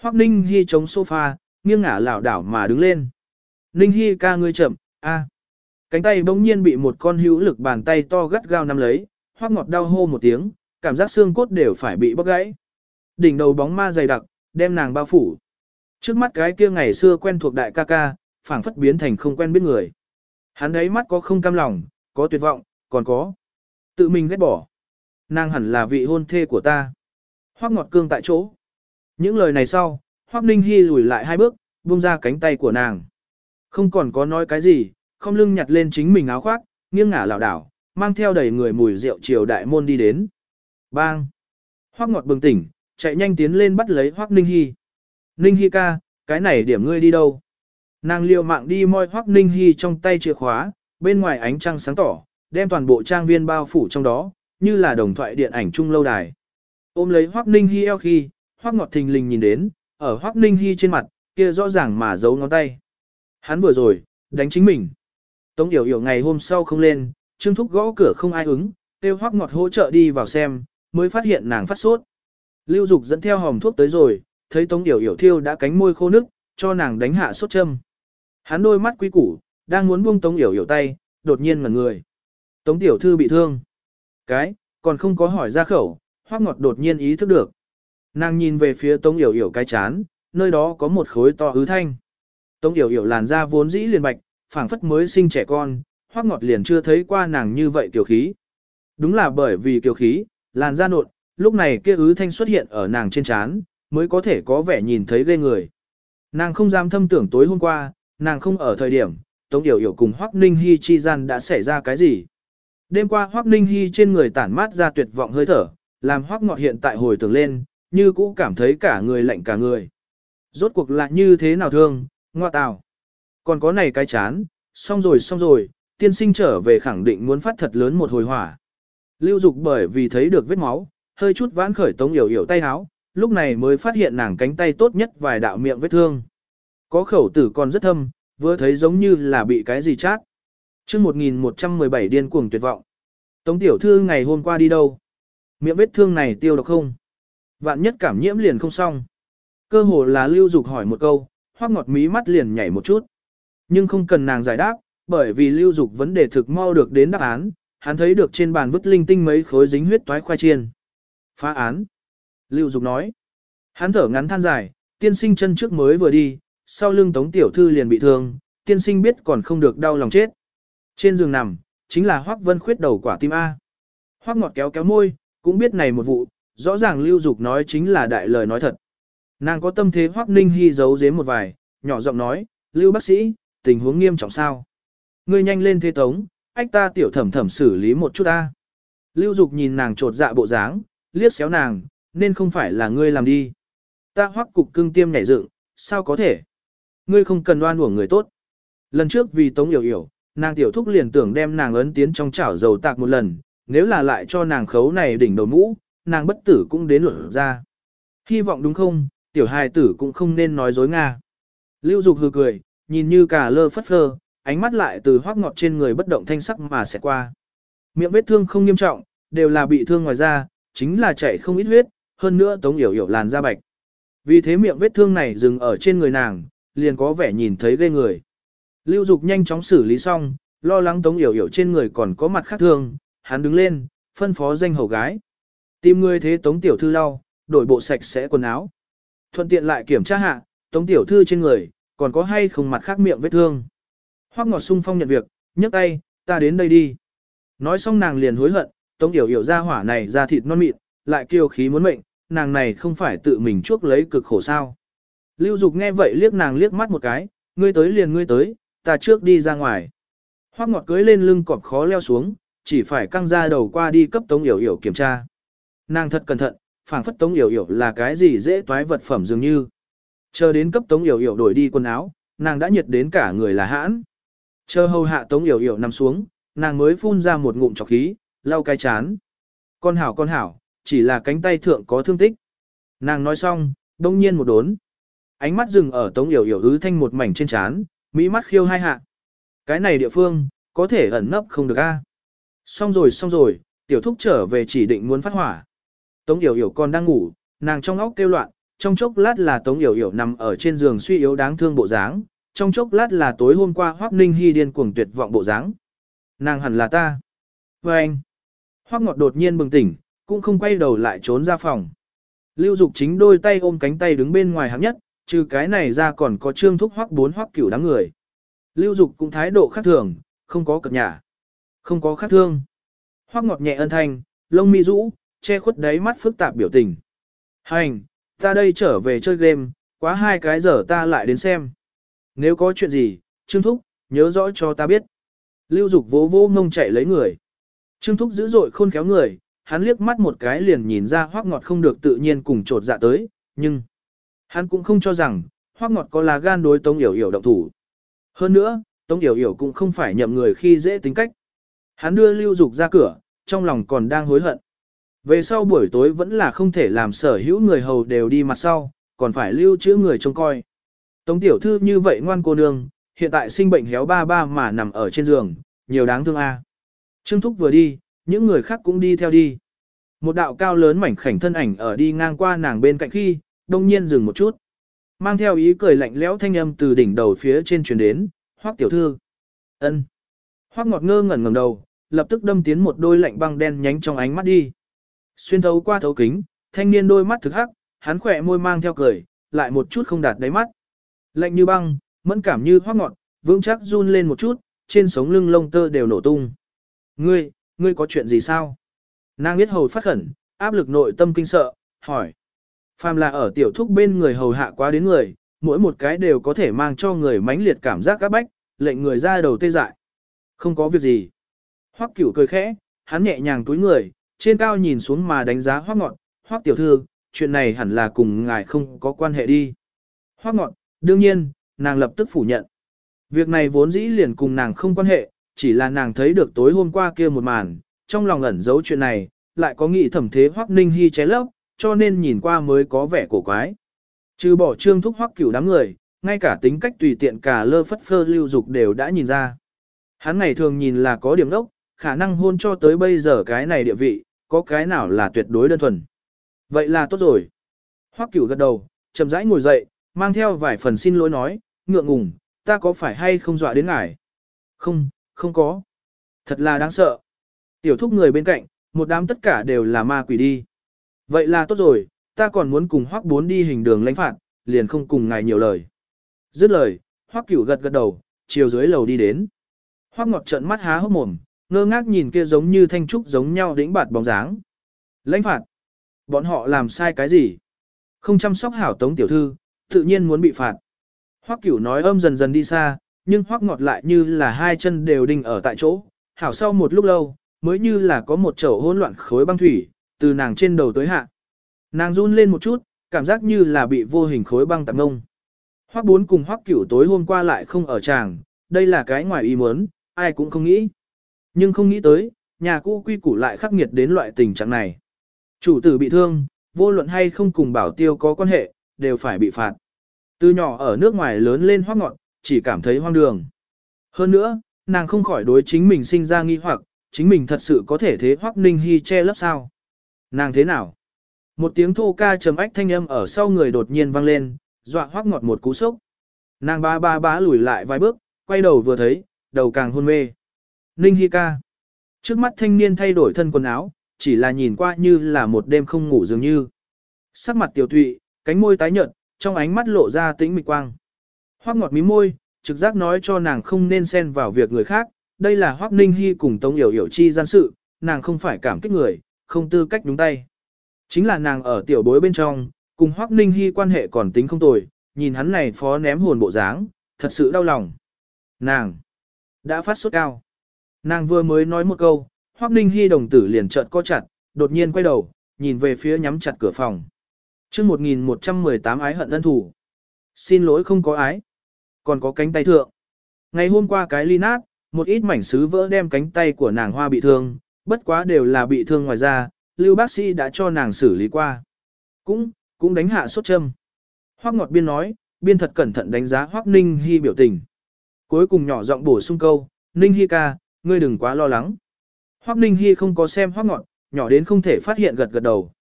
Hoắc Ninh Hi chống sofa, nghiêng ngả lảo đảo mà đứng lên. Ninh Hi ca ngươi chậm, a. Cánh tay bỗng nhiên bị một con hữu lực bàn tay to gắt gao nắm lấy, Hoắc ngọt đau hô một tiếng, cảm giác xương cốt đều phải bị bóc gãy. Đỉnh đầu bóng ma dày đặc, đem nàng bao phủ. Trước mắt cái kia ngày xưa quen thuộc đại ca ca, phảng phất biến thành không quen biết người. Hắn ấy mắt có không cam lòng, có tuyệt vọng, còn có tự mình ghét bỏ. Nàng hẳn là vị hôn thê của ta. Hoắc ngọt cương tại chỗ. Những lời này sau, Hoắc Ninh Hi lùi lại hai bước, buông ra cánh tay của nàng. Không còn có nói cái gì, không lưng nhặt lên chính mình áo khoác, nghiêng ngả lảo đảo, mang theo đầy người mùi rượu chiều đại môn đi đến. Bang! Hoắc ngọt bừng tỉnh, chạy nhanh tiến lên bắt lấy Hoắc Ninh Hi. Ninh Hi ca, cái này điểm ngươi đi đâu? Nàng liều mạng đi moi Hoắc Ninh Hi trong tay chìa khóa, bên ngoài ánh trăng sáng tỏ, đem toàn bộ trang viên bao phủ trong đó, như là đồng thoại điện ảnh chung lâu đài. Ôm lấy Hoắc Ninh Hi eo khi, Hoắc Ngọt thình lình nhìn đến, ở Hoắc Ninh Hi trên mặt, kia rõ ràng mà giấu ngón tay. Hắn vừa rồi, đánh chính mình. Tống Yểu Yểu ngày hôm sau không lên, Trương Thúc gõ cửa không ai ứng, kêu Hoắc Ngọt hỗ trợ đi vào xem, mới phát hiện nàng phát sốt. Lưu Dục dẫn theo hòm thuốc tới rồi, thấy Tống Yểu Yểu thiêu đã cánh môi khô nước, cho nàng đánh hạ sốt châm. Hắn đôi mắt quý củ, đang muốn buông Tống Yểu Yểu tay, đột nhiên ngẩn người. Tống tiểu thư bị thương. Cái, còn không có hỏi ra khẩu, Hoắc Ngọt đột nhiên ý thức được. Nàng nhìn về phía Tống Yểu Yểu cái chán, nơi đó có một khối to ứ thanh. Tống Yểu Yểu làn da vốn dĩ liền bạch, phảng phất mới sinh trẻ con, Hoắc Ngọt liền chưa thấy qua nàng như vậy kiều khí. Đúng là bởi vì kiều khí, làn da nộn, lúc này kia ứ thanh xuất hiện ở nàng trên chán, mới có thể có vẻ nhìn thấy ghê người. Nàng không dám thâm tưởng tối hôm qua, nàng không ở thời điểm, Tống Yểu Yểu cùng Hoắc Ninh Hi chi gian đã xảy ra cái gì. Đêm qua Hoắc Ninh Hi trên người tản mát ra tuyệt vọng hơi thở, làm Hoắc Ngọt hiện tại hồi tưởng lên, như cũ cảm thấy cả người lạnh cả người. Rốt cuộc là như thế nào thương, ngoa tào. Còn có này cái chán, xong rồi xong rồi, tiên sinh trở về khẳng định muốn phát thật lớn một hồi hỏa. Lưu Dục bởi vì thấy được vết máu, hơi chút vãn khởi Tống Yểu Yểu tay háo, lúc này mới phát hiện nàng cánh tay tốt nhất vài đạo miệng vết thương. Có khẩu tử còn rất thâm, vừa thấy giống như là bị cái gì chát. chương 1117 điên cuồng tuyệt vọng. Tống tiểu thư ngày hôm qua đi đâu? Miệng vết thương này tiêu độc không? Vạn nhất cảm nhiễm liền không xong. Cơ hồ là lưu dục hỏi một câu, hoác ngọt mí mắt liền nhảy một chút. Nhưng không cần nàng giải đáp, bởi vì lưu dục vấn đề thực mau được đến đáp án, hắn thấy được trên bàn vứt linh tinh mấy khối dính huyết toái khoai chiên. Phá án. Lưu dục nói. Hắn thở ngắn than dài, tiên sinh chân trước mới vừa đi, sau lưng tống tiểu thư liền bị thương, tiên sinh biết còn không được đau lòng chết. Trên giường nằm, chính là Hoắc Vân Khuyết đầu quả tim A. Hoắc ngọt kéo kéo môi, cũng biết này một vụ, rõ ràng Lưu Dục nói chính là đại lời nói thật. Nàng có tâm thế Hoắc Ninh Hy giấu giếm một vài, nhỏ giọng nói, Lưu bác sĩ, tình huống nghiêm trọng sao? Ngươi nhanh lên thế tống, ách ta tiểu thẩm thẩm xử lý một chút ta. Lưu Dục nhìn nàng trột dạ bộ dáng, liếc xéo nàng, nên không phải là ngươi làm đi. Ta hoắc cục cưng tiêm nhảy dựng, sao có thể? Ngươi không cần đoan uổng người tốt. Lần trước vì tống hiểu hiểu, nàng tiểu thúc liền tưởng đem nàng ấn tiến trong chảo dầu tạc một lần, nếu là lại cho nàng khấu này đỉnh đầu mũ, nàng bất tử cũng đến luận ra. Hy vọng đúng không, tiểu hài tử cũng không nên nói dối Nga. Lưu Dục hừ cười, nhìn như cả lơ phất phơ, ánh mắt lại từ hoác ngọt trên người bất động thanh sắc mà sẽ qua. Miệng vết thương không nghiêm trọng, đều là bị thương ngoài da, chính là chảy không ít huyết, hơn nữa tống yểu yểu làn da bạch. Vì thế miệng vết thương này dừng ở trên người nàng, liền có vẻ nhìn thấy ghê người. Lưu Dục nhanh chóng xử lý xong, lo lắng Tống Yểu Yểu trên người còn có mặt khác thương, hắn đứng lên, phân phó danh hầu gái. Tìm người thế Tống Tiểu Thư lau, đổi bộ sạch sẽ quần áo. Thuận tiện lại kiểm tra hạ, Tống Tiểu Thư trên người, còn có hay không mặt khác miệng vết thương. Hoắc Ngọt sung phong nhận việc, nhấc tay, ta đến đây đi. Nói xong nàng liền hối hận, Tống Yểu Yểu ra hỏa này ra thịt non mịn, lại kiêu khí muốn mệnh, nàng này không phải tự mình chuốc lấy cực khổ sao. Lưu Dục nghe vậy liếc nàng liếc mắt một cái, ngươi tới liền ngươi tới, ta trước đi ra ngoài. Hoắc ngọt cưới lên lưng cọp khó leo xuống, chỉ phải căng ra đầu qua đi cấp Tống Yểu Yểu kiểm tra. Nàng thật cẩn thận, phảng phất Tống Yểu Yểu là cái gì dễ toái vật phẩm dường như. Chờ đến cấp Tống Yểu Yểu đổi đi quần áo, nàng đã nhiệt đến cả người là hãn. Chờ hầu hạ Tống Yểu Yểu nằm xuống, nàng mới phun ra một ngụm trọc khí, lau cái chán. Con hảo con hảo, chỉ là cánh tay thượng có thương tích. Nàng nói xong, đông nhiên một đốn. Ánh mắt dừng ở Tống Yểu Yểu ứ thanh một mảnh trên chán, mỹ mắt khiêu hai hạ. Cái này địa phương, có thể ẩn nấp không được a. Xong rồi xong rồi, Tiểu thúc trở về chỉ định muốn phát hỏa. Tống Yểu Yểu còn đang ngủ, nàng trong óc kêu loạn, trong chốc lát là Tống Yểu Yểu nằm ở trên giường suy yếu đáng thương bộ dáng, trong chốc lát là tối hôm qua Hoắc Ninh Hy điên cuồng tuyệt vọng bộ dáng. Nàng hẳn là ta. Và anh. Hoắc Ngọt đột nhiên bừng tỉnh, cũng không quay đầu lại trốn ra phòng. Lưu Dục chính đôi tay ôm cánh tay đứng bên ngoài hạng nhất, trừ cái này ra còn có trương thúc Hoắc bốn Hoắc cửu đám người. Lưu Dục cũng thái độ khác thường, không có cập nhà. Không có khác thương. Hoắc Ngọt nhẹ ân thanh, lông mi rũ, che khuất đáy mắt phức tạp biểu tình. Hành, ta đây trở về chơi game, quá hai cái giờ ta lại đến xem. Nếu có chuyện gì, Trương Thúc, nhớ rõ cho ta biết. Lưu Dục vỗ vỗ ngông chạy lấy người. Trương Thúc dữ dội khôn khéo người, hắn liếc mắt một cái liền nhìn ra hoác ngọt không được tự nhiên cùng trột dạ tới, nhưng hắn cũng không cho rằng hoác ngọt có là gan đối Tống Yểu Yểu động thủ. Hơn nữa, Tống Yểu Yểu cũng không phải nhậm người khi dễ tính cách. Hắn đưa Lưu Dục ra cửa, trong lòng còn đang hối hận. Về sau buổi tối vẫn là không thể làm sở hữu người hầu đều đi mặt sau, còn phải lưu trữ người trông coi. Tống tiểu thư như vậy ngoan cô nương, hiện tại sinh bệnh héo ba ba mà nằm ở trên giường, nhiều đáng thương a. Trương Thúc vừa đi, những người khác cũng đi theo đi. Một đạo cao lớn mảnh khảnh thân ảnh ở đi ngang qua nàng bên cạnh khi, đông nhiên dừng một chút. Mang theo ý cười lạnh lẽo thanh âm từ đỉnh đầu phía trên truyền đến, hoắc tiểu thư. ân. Hoắc ngọt ngơ ngẩn ngẩng đầu, lập tức đâm tiến một đôi lạnh băng đen nhánh trong ánh mắt đi. Xuyên thấu qua thấu kính, thanh niên đôi mắt thực hắc, hắn khỏe môi mang theo cười, lại một chút không đạt đáy mắt. Lạnh như băng, mẫn cảm như hoác ngọt, vững chắc run lên một chút, trên sống lưng lông tơ đều nổ tung. Ngươi, ngươi có chuyện gì sao? Nàng biết hầu phát khẩn, áp lực nội tâm kinh sợ, hỏi. Phàm là ở tiểu thúc bên người hầu hạ quá đến người, mỗi một cái đều có thể mang cho người mãnh liệt cảm giác các bách, lệnh người ra đầu tê dại. Không có việc gì. Hoắc cửu cười khẽ, hắn nhẹ nhàng túi người, trên cao nhìn xuống mà đánh giá Hoắc ngọn, Hoắc tiểu thư, chuyện này hẳn là cùng ngài không có quan hệ đi. Hoắc ngọn, đương nhiên, nàng lập tức phủ nhận. Việc này vốn dĩ liền cùng nàng không quan hệ, chỉ là nàng thấy được tối hôm qua kia một màn, trong lòng ẩn giấu chuyện này, lại có nghĩ thẩm thế Hoắc Ninh Hy chế lấp, cho nên nhìn qua mới có vẻ cổ quái. Trừ bỏ trương thúc Hoắc cửu đám người, ngay cả tính cách tùy tiện cả lơ phất phơ lưu dục đều đã nhìn ra. Hắn ngày thường nhìn là có điểm đốc, khả năng hôn cho tới bây giờ cái này địa vị, có cái nào là tuyệt đối đơn thuần. Vậy là tốt rồi. Hoắc cửu gật đầu, chậm rãi ngồi dậy, mang theo vài phần xin lỗi nói, ngượng ngùng, ta có phải hay không dọa đến ngài? Không, không có. Thật là đáng sợ. Tiểu thúc người bên cạnh, một đám tất cả đều là ma quỷ đi. Vậy là tốt rồi, ta còn muốn cùng Hoắc bốn đi hình đường lãnh phạt, liền không cùng ngài nhiều lời. Dứt lời, Hoắc cửu gật gật đầu, chiều dưới lầu đi đến. Hoắc ngọt trợn mắt há hốc mồm, ngơ ngác nhìn kia giống như thanh trúc giống nhau đĩnh bạt bóng dáng. Lãnh phạt. Bọn họ làm sai cái gì? Không chăm sóc hảo tống tiểu thư, tự nhiên muốn bị phạt. Hoắc cửu nói âm dần dần đi xa, nhưng hoắc ngọt lại như là hai chân đều đinh ở tại chỗ. Hảo sau một lúc lâu, mới như là có một chậu hỗn loạn khối băng thủy, từ nàng trên đầu tới hạ. Nàng run lên một chút, cảm giác như là bị vô hình khối băng tạm ngông. Hoắc bốn cùng hoắc cửu tối hôm qua lại không ở tràng, đây là cái ngoài ý muốn, ai cũng không nghĩ. Nhưng không nghĩ tới, nhà cũ quy củ lại khắc nghiệt đến loại tình trạng này. Chủ tử bị thương, vô luận hay không cùng bảo tiêu có quan hệ, đều phải bị phạt. Từ nhỏ ở nước ngoài lớn lên hoác ngọn, chỉ cảm thấy hoang đường. Hơn nữa, nàng không khỏi đối chính mình sinh ra nghi hoặc, chính mình thật sự có thể thế hoác ninh hy che lấp sao. Nàng thế nào? Một tiếng thô ca trầm ách thanh âm ở sau người đột nhiên vang lên, dọa hoác ngọt một cú sốc. Nàng ba ba bá lùi lại vài bước, quay đầu vừa thấy, đầu càng hôn mê. Ninh Hi ca. Trước mắt thanh niên thay đổi thân quần áo, chỉ là nhìn qua như là một đêm không ngủ dường như. Sắc mặt tiểu thụy, cánh môi tái nhợt, trong ánh mắt lộ ra tĩnh mịch quang. Hoắc ngọt mí môi, trực giác nói cho nàng không nên xen vào việc người khác, đây là Hoắc Ninh Hi cùng Tống Yểu Yểu chi gian sự, nàng không phải cảm kích người, không tư cách đúng tay. Chính là nàng ở tiểu bối bên trong, cùng Hoắc Ninh Hi quan hệ còn tính không tồi, nhìn hắn này phó ném hồn bộ dáng, thật sự đau lòng. Nàng đã phát sốt cao. Nàng vừa mới nói một câu, Hoắc Ninh Hi đồng tử liền trợn co chặt, đột nhiên quay đầu, nhìn về phía nhắm chặt cửa phòng. Chương 1118 ái hận ân thủ. Xin lỗi không có ái, còn có cánh tay thượng. Ngày hôm qua cái ly nát, một ít mảnh sứ vỡ đem cánh tay của nàng hoa bị thương, bất quá đều là bị thương ngoài da, Lưu bác sĩ đã cho nàng xử lý qua. Cũng, cũng đánh hạ sốt châm. Hoắc Ngọt Biên nói, biên thật cẩn thận đánh giá Hoắc Ninh Hi biểu tình. Cuối cùng nhỏ giọng bổ sung câu, Ninh Hi ca, ngươi đừng quá lo lắng. Hoắc Ninh Hi không có xem Hoắc ngọn nhỏ đến không thể phát hiện gật gật đầu.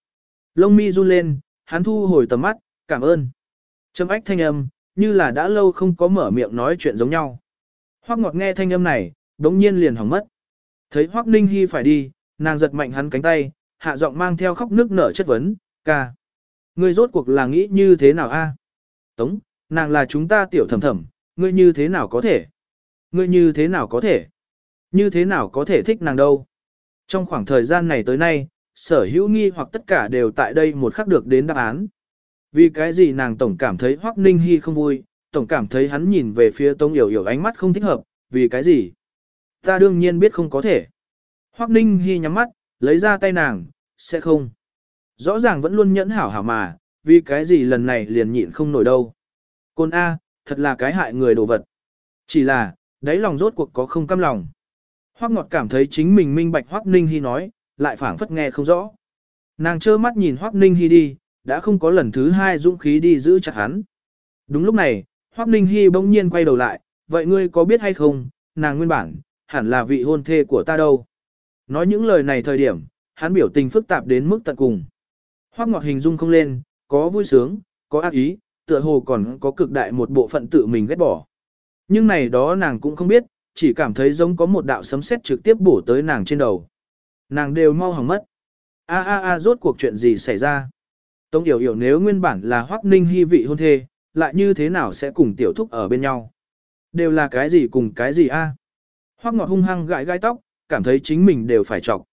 Lông mi run lên, hắn thu hồi tầm mắt, cảm ơn. Trầm ách thanh âm, như là đã lâu không có mở miệng nói chuyện giống nhau. Hoắc Ngọt nghe thanh âm này, đống nhiên liền hỏng mất. Thấy Hoắc Ninh Hi phải đi, nàng giật mạnh hắn cánh tay, hạ giọng mang theo khóc nước nở chất vấn, ca. Ngươi rốt cuộc là nghĩ như thế nào a? Tống, nàng là chúng ta tiểu thầm thầm, ngươi như thế nào có thể? Ngươi như thế nào có thể? Như thế nào có thể thích nàng đâu? Trong khoảng thời gian này tới nay, sở hữu nghi hoặc tất cả đều tại đây một khắc được đến đáp án. Vì cái gì nàng tổng cảm thấy Hoắc Ninh Hi không vui, tổng cảm thấy hắn nhìn về phía Tống Yểu Yểu ánh mắt không thích hợp, vì cái gì? Ta đương nhiên biết không có thể. Hoắc Ninh Hi nhắm mắt, lấy ra tay nàng, sẽ không. Rõ ràng vẫn luôn nhẫn hảo hảo mà, vì cái gì lần này liền nhịn không nổi đâu. Côn A, thật là cái hại người đồ vật. Chỉ là, đáy lòng rốt cuộc có không căm lòng. Hoắc Ngọt cảm thấy chính mình minh bạch Hoắc Ninh Hi nói, lại phảng phất nghe không rõ. Nàng trơ mắt nhìn Hoắc Ninh Hi đi, đã không có lần thứ hai dũng khí đi giữ chặt hắn. Đúng lúc này, Hoắc Ninh Hi bỗng nhiên quay đầu lại, vậy ngươi có biết hay không, nàng nguyên bản, hẳn là vị hôn thê của ta đâu. Nói những lời này thời điểm, hắn biểu tình phức tạp đến mức tận cùng. Hoắc Ngọt hình dung không lên, có vui sướng, có ác ý, tựa hồ còn có cực đại một bộ phận tự mình ghét bỏ. Nhưng này đó nàng cũng không biết, chỉ cảm thấy giống có một đạo sấm sét trực tiếp bổ tới nàng trên đầu. Nàng đều mau hỏng mất. A a a rốt cuộc chuyện gì xảy ra? Tống Yểu Yểu nếu nguyên bản là Hoắc Ninh hy vị hôn thê, lại như thế nào sẽ cùng tiểu thúc ở bên nhau? Đều là cái gì cùng cái gì a? Hoắc Ngọt hung hăng gãi gai tóc, cảm thấy chính mình đều phải trọc.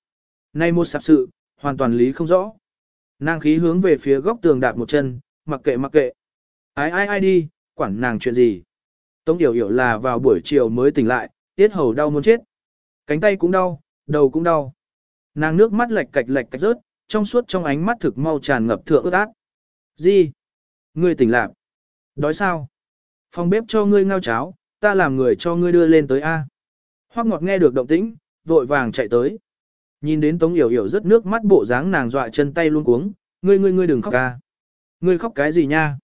Nay một sạp sự, hoàn toàn lý không rõ. Nàng khí hướng về phía góc tường đạp một chân, mặc kệ mặc kệ. Ai ai ai đi, quản nàng chuyện gì. Tống Yểu Yểu là vào buổi chiều mới tỉnh lại, tiết hầu đau muốn chết. Cánh tay cũng đau, đầu cũng đau. Nàng nước mắt lệch cạch lệch cạch rớt, trong suốt trong ánh mắt thực mau tràn ngập thượng ướt át. Gì? Ngươi tỉnh lạc. Đói sao? Phòng bếp cho ngươi ngao cháo, ta làm người cho ngươi đưa lên tới A. Hoắc ngọt nghe được động tĩnh, vội vàng chạy tới. Nhìn đến Tống Yểu Yểu rất nước mắt bộ dáng nàng dọa chân tay luôn cuống, ngươi ngươi ngươi đừng khóc ca. Ngươi khóc cái gì nha?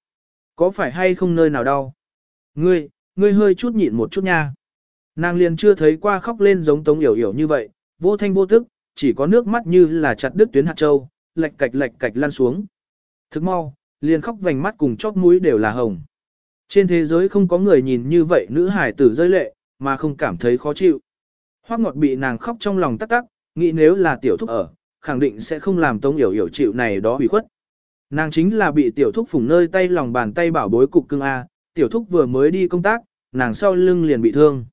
Có phải hay không nơi nào đau? Ngươi, ngươi hơi chút nhịn một chút nha. Nàng liền chưa thấy qua khóc lên giống Tống Yểu Yểu như vậy, vô thanh vô tức, chỉ có nước mắt như là chặt đứt tuyến hạt châu, lệch cạch lệch cạch lan xuống. Thức mau, liền khóc vành mắt cùng chóp mũi đều là hồng. Trên thế giới không có người nhìn như vậy nữ hải tử rơi lệ, mà không cảm thấy khó chịu. Hoắc ngọt bị nàng khóc trong lòng tắc tắc, nghĩ nếu là tiểu thúc ở, khẳng định sẽ không làm tống yểu yểu chịu này đó hủy khuất. Nàng chính là bị tiểu thúc phủng nơi tay lòng bàn tay bảo bối cục cưng A, tiểu thúc vừa mới đi công tác, nàng sau lưng liền bị thương.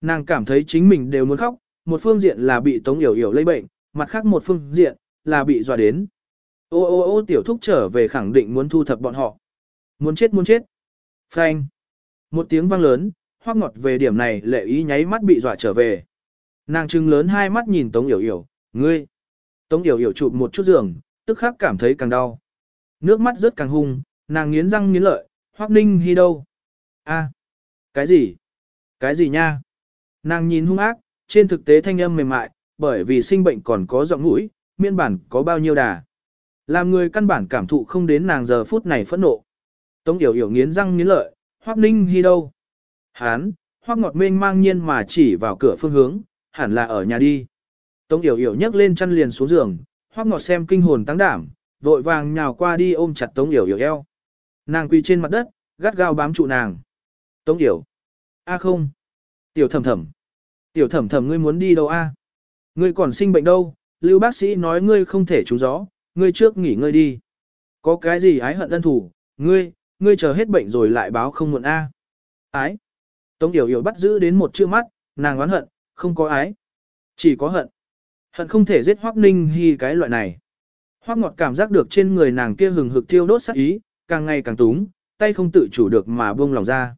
Nàng cảm thấy chính mình đều muốn khóc, một phương diện là bị tống yểu yểu lây bệnh, mặt khác một phương diện, là bị dọa đến. Ô ô ô tiểu thúc trở về khẳng định muốn thu thập bọn họ. Muốn chết muốn chết. Phanh. Một tiếng vang lớn, hoác ngọt về điểm này lệ ý nháy mắt bị dọa trở về. Nàng trừng lớn hai mắt nhìn Tống Yểu Yểu, ngươi. Tống Yểu Yểu chụp một chút giường, tức khắc cảm thấy càng đau. Nước mắt rớt càng hung, nàng nghiến răng nghiến lợi, hoác ninh hy đâu? a cái gì? Cái gì nha? Nàng nhìn hung ác, trên thực tế thanh âm mềm mại, bởi vì sinh bệnh còn có giọng mũi, miên bản có bao nhiêu đà. Làm người căn bản cảm thụ không đến nàng giờ phút này phẫn nộ. Tống Yểu Yểu nghiến răng nghiến lợi, Hoắc Ninh Hi đâu? Hán, Hoắc Ngọt Mênh mang nhiên mà chỉ vào cửa phương hướng, hẳn là ở nhà đi. Tống Yểu Yểu nhấc lên chăn liền xuống giường, Hoắc Ngọt xem kinh hồn tăng đảm, vội vàng nhào qua đi ôm chặt Tống Yểu Yểu eo. Nàng quỳ trên mặt đất, gắt gao bám trụ nàng. Tống Yểu. A không. Tiểu Thẩm Thẩm. Tiểu Thẩm Thẩm ngươi muốn đi đâu a? Ngươi còn sinh bệnh đâu? Lưu bác sĩ nói ngươi không thể trúng gió, ngươi trước nghỉ ngơi đi. Có cái gì ái hận ân thủ, ngươi, ngươi chờ hết bệnh rồi lại báo không muộn a. Ái. Tống Yểu Yểu bắt giữ đến một chữ mắt, nàng oán hận, không có ái. Chỉ có hận. Hận không thể giết Hoắc Ninh Hi cái loại này. Hoắc Ngọt cảm giác được trên người nàng kia hừng hực thiêu đốt sát ý, càng ngày càng túng, tay không tự chủ được mà buông lòng ra.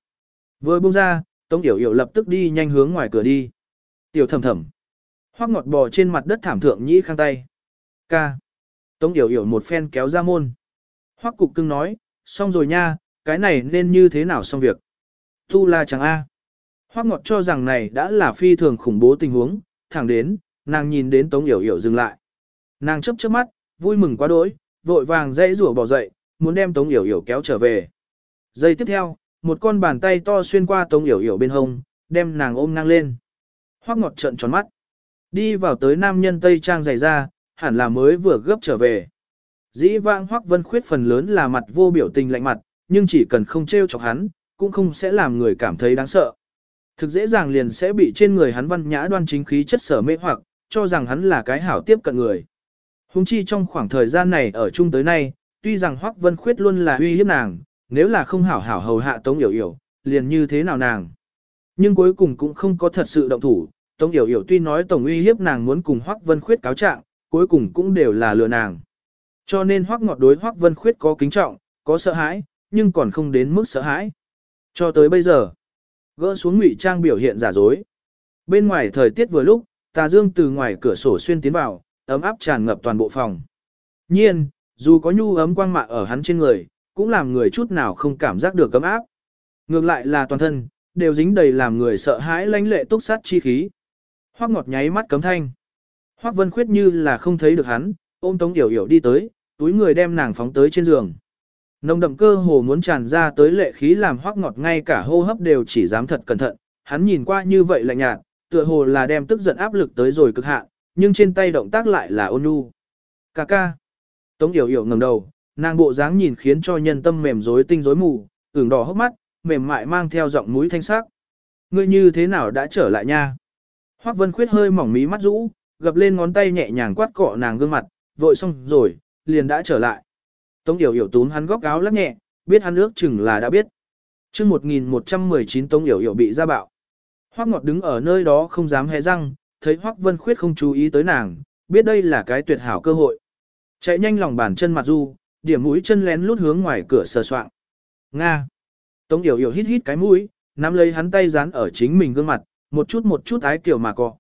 Vừa buông ra, Tống Yểu Yểu lập tức đi nhanh hướng ngoài cửa đi. Tiểu thầm thầm. Hoắc Ngọt bò trên mặt đất thảm thượng nhĩ khang tay. Ca. Tống Yểu Yểu một phen kéo ra môn. Hoắc Cục Cưng nói, xong rồi nha, cái này nên như thế nào xong việc. Tu la chẳng a. Hoắc Ngọt cho rằng này đã là phi thường khủng bố tình huống, thẳng đến, nàng nhìn đến Tống Yểu Yểu dừng lại. Nàng chấp chớp mắt, vui mừng quá đỗi, vội vàng dãy rủa bỏ dậy, muốn đem Tống Yểu Yểu kéo trở về. Giây tiếp theo, một con bàn tay to xuyên qua Tống Yểu Yểu bên hông, đem nàng ôm ngang lên. Hoắc Ngọt trợn tròn mắt. Đi vào tới nam nhân Tây Trang giày ra, hẳn là mới vừa gấp trở về. Dĩ vãng Hoắc Vân Khuyết phần lớn là mặt vô biểu tình lạnh mặt, nhưng chỉ cần không trêu chọc hắn, cũng không sẽ làm người cảm thấy đáng sợ. Thực dễ dàng liền sẽ bị trên người hắn văn nhã đoan chính khí chất sở mê hoặc, cho rằng hắn là cái hảo tiếp cận người. Hùng chi trong khoảng thời gian này ở chung tới nay, tuy rằng Hoắc Vân Khuyết luôn là uy hiếp nàng, nếu là không hảo hảo hầu hạ Tống Yểu Yểu, liền như thế nào nàng. Nhưng cuối cùng cũng không có thật sự động thủ, Tống Yểu Yểu tuy nói tổng uy hiếp nàng muốn cùng Hoắc Vân Khuyết cáo trạng, cuối cùng cũng đều là lừa nàng. Cho nên Hoắc Ngọt đối Hoắc Vân Khuyết có kính trọng, có sợ hãi, nhưng còn không đến mức sợ hãi. Cho tới bây giờ, gỡ xuống ngụy trang biểu hiện giả dối. Bên ngoài thời tiết vừa lúc, tà dương từ ngoài cửa sổ xuyên tiến vào, ấm áp tràn ngập toàn bộ phòng. Nhiên, dù có nhu ấm quang mạ ở hắn trên người, cũng làm người chút nào không cảm giác được cấm áp. Ngược lại là toàn thân, đều dính đầy làm người sợ hãi lãnh lệ túc sát chi khí. Hoắc ngọt nháy mắt cấm thanh. Hoắc vân khuyết như là không thấy được hắn, ôm tống yểu yểu đi tới, túi người đem nàng phóng tới trên giường. Nồng đậm cơ hồ muốn tràn ra tới lệ khí làm Hoắc ngọt ngay cả hô hấp đều chỉ dám thật cẩn thận, hắn nhìn qua như vậy lạnh nhạt, tựa hồ là đem tức giận áp lực tới rồi cực hạn, nhưng trên tay động tác lại là ôn nhu. Cà ca. Tống yểu yểu ngẩng đầu, nàng bộ dáng nhìn khiến cho nhân tâm mềm rối tinh rối mù, ửng đỏ hốc mắt, mềm mại mang theo giọng mũi thanh sắc. Ngươi như thế nào đã trở lại nha? Hoắc Vân Khuyết hơi mỏng mí mắt rũ, gập lên ngón tay nhẹ nhàng quát cọ nàng gương mặt, vội xong rồi, liền đã trở lại. Tống Yểu Yểu túm hắn góc áo lắc nhẹ, biết hắn ước chừng là đã biết. Chương 1119 Tống Yểu Yểu bị ra bạo. Hoắc Ngọt đứng ở nơi đó không dám hé răng, thấy Hoắc Vân Khuyết không chú ý tới nàng, biết đây là cái tuyệt hảo cơ hội. Chạy nhanh lòng bàn chân mặt du, điểm mũi chân lén lút hướng ngoài cửa sờ soạng. Nga. Tống Yểu Yểu hít hít cái mũi, nắm lấy hắn tay dán ở chính mình gương mặt, một chút một chút ái kiểu mà cọ.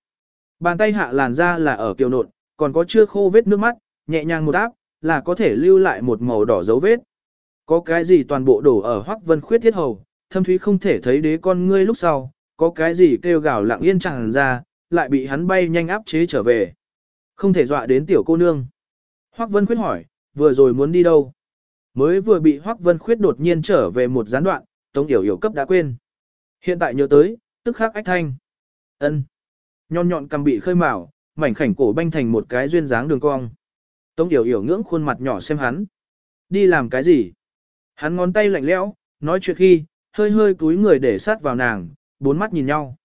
Bàn tay hạ làn da là ở kiều nộn, còn có chưa khô vết nước mắt, nhẹ nhàng một áp, là có thể lưu lại một màu đỏ dấu vết. Có cái gì toàn bộ đổ ở Hoắc Vân Khuyết thiết hầu, thâm thúy không thể thấy đế con ngươi lúc sau, có cái gì kêu gào lặng yên chẳng ra, lại bị hắn bay nhanh áp chế trở về. Không thể dọa đến tiểu cô nương. Hoắc Vân Khuyết hỏi, vừa rồi muốn đi đâu? Mới vừa bị Hoắc Vân Khuyết đột nhiên trở về một gián đoạn, Tống Yểu Yểu cấp đã quên. Hiện tại nhớ tới, tức khắc ách thanh. ân Nhọn nhọn cầm bị khơi mào, mảnh khảnh cổ banh thành một cái duyên dáng đường cong. Tống Yểu Yểu ngưỡng khuôn mặt nhỏ xem hắn. Đi làm cái gì? Hắn ngón tay lạnh lẽo, nói chuyện khi, hơi hơi cúi người để sát vào nàng, bốn mắt nhìn nhau.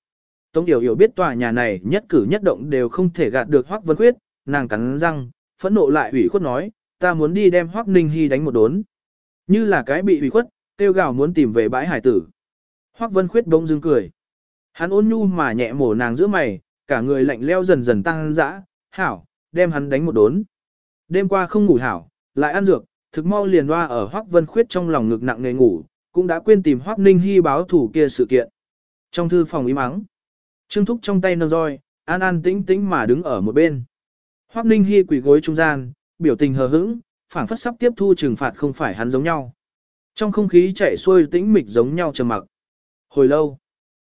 Tống Yểu Yểu biết tòa nhà này nhất cử nhất động đều không thể gạt được Hoắc Vân Khuyết, nàng cắn răng, phẫn nộ lại ủy khuất nói, ta muốn đi đem Hoắc Ninh Hy đánh một đốn. Như là cái bị ủy khuất, tiêu gào muốn tìm về bãi hải tử. Hoắc Vân Khuyết bỗng dưng cười. Hắn ôn nhu mà nhẹ mổ nàng giữa mày, cả người lạnh leo dần dần tăng dã, hảo, đem hắn đánh một đốn. Đêm qua không ngủ hảo, lại ăn dược, thực mau liền loa ở Hoắc Vân Khuyết trong lòng ngực nặng nề ngủ, cũng đã quên tìm Hoắc Ninh Hy báo thủ kia sự kiện. Trong thư phòng ý mắng, Trương Thúc trong tay nâng roi, an an tĩnh tĩnh mà đứng ở một bên. Hoắc Ninh Hy quỳ gối trung gian, biểu tình hờ hững, phảng phất sắp tiếp thu trừng phạt không phải hắn giống nhau. Trong không khí chạy xuôi tĩnh mịch giống nhau trầm mặc. Hồi lâu,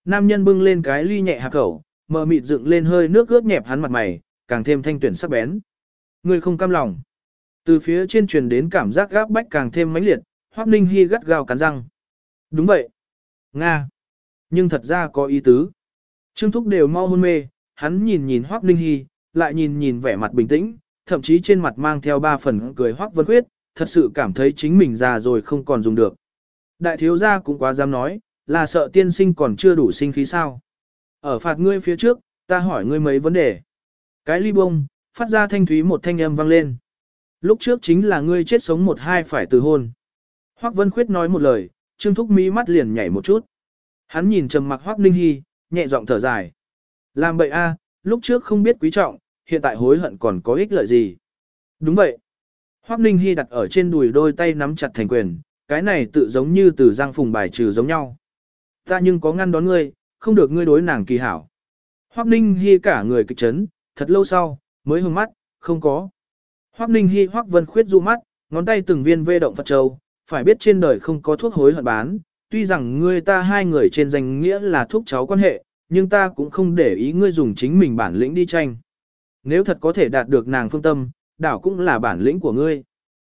nam nhân bưng lên cái ly nhẹ hạ khẩu, mờ mịt dựng lên hơi nước ướt nhẹp hắn mặt mày, càng thêm thanh tuyển sắc bén. Người không cam lòng. Từ phía trên truyền đến cảm giác gáp bách càng thêm mãnh liệt, Hoắc Ninh Hi gắt gao cắn răng. Đúng vậy. Nga. Nhưng thật ra có ý tứ. Trương Thúc đều mau hôn mê, hắn nhìn nhìn Hoắc Ninh Hi, lại nhìn nhìn vẻ mặt bình tĩnh, thậm chí trên mặt mang theo ba phần cười Hoắc Vân Khuyết, thật sự cảm thấy chính mình già rồi không còn dùng được. Đại thiếu gia cũng quá dám nói, là sợ tiên sinh còn chưa đủ sinh khí sao. Ở phạt ngươi phía trước, ta hỏi ngươi mấy vấn đề. Cái ly bông, phát ra thanh thúy một thanh âm vang lên. Lúc trước chính là ngươi chết sống một hai phải từ hôn. Hoắc Vân Khuyết nói một lời, Trương Thúc Mỹ mắt liền nhảy một chút. Hắn nhìn trầm mặc Hoắc Ninh Hi, nhẹ giọng thở dài. Làm bậy a, lúc trước không biết quý trọng, hiện tại hối hận còn có ích lợi gì. Đúng vậy. Hoắc Ninh Hi đặt ở trên đùi đôi tay nắm chặt thành quyền, cái này tự giống như từ giang phùng bài trừ giống nhau. Ta nhưng có ngăn đón ngươi, không được ngươi đối nàng kỳ hảo. Hoắc Ninh Hi cả người kịch chấn, thật lâu sau, mới hương mắt, không có. Hoắc Ninh Hi Hoắc Vân Khuyết du mắt, ngón tay từng viên vê động Phật Châu, phải biết trên đời không có thuốc hối hận bán, tuy rằng ngươi ta hai người trên danh nghĩa là thuốc cháu quan hệ, nhưng ta cũng không để ý ngươi dùng chính mình bản lĩnh đi tranh. Nếu thật có thể đạt được nàng phương tâm, đảo cũng là bản lĩnh của ngươi.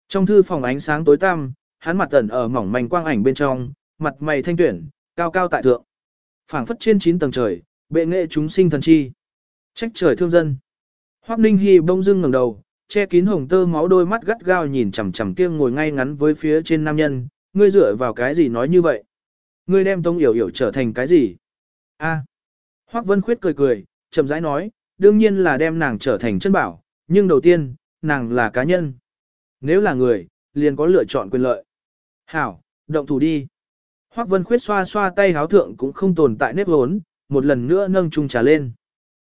Trong thư phòng ánh sáng tối tăm, hắn mặt tẩn ở mỏng manh quang ảnh bên trong, mặt mày thanh tuyển, cao cao tại thượng. phảng phất trên chín tầng trời, bệ nghệ chúng sinh thần chi. Trách trời thương dân. Hoắc Ninh Hi bỗng dưng ngẩng đầu, che kín hồng tơ máu đôi mắt gắt gao nhìn chằm chằm kia ngồi ngay ngắn với phía trên nam nhân, ngươi dựa vào cái gì nói như vậy? Ngươi đem Tông Yểu Yểu trở thành cái gì? A. Hoắc Vân Khuyết cười cười, chậm rãi nói, đương nhiên là đem nàng trở thành chân bảo, nhưng đầu tiên, nàng là cá nhân. Nếu là người, liền có lựa chọn quyền lợi. Hảo, động thủ đi. Hoắc Vân Khuyết xoa xoa tay háo thượng cũng không tồn tại nếp hốn, một lần nữa nâng chung trà lên.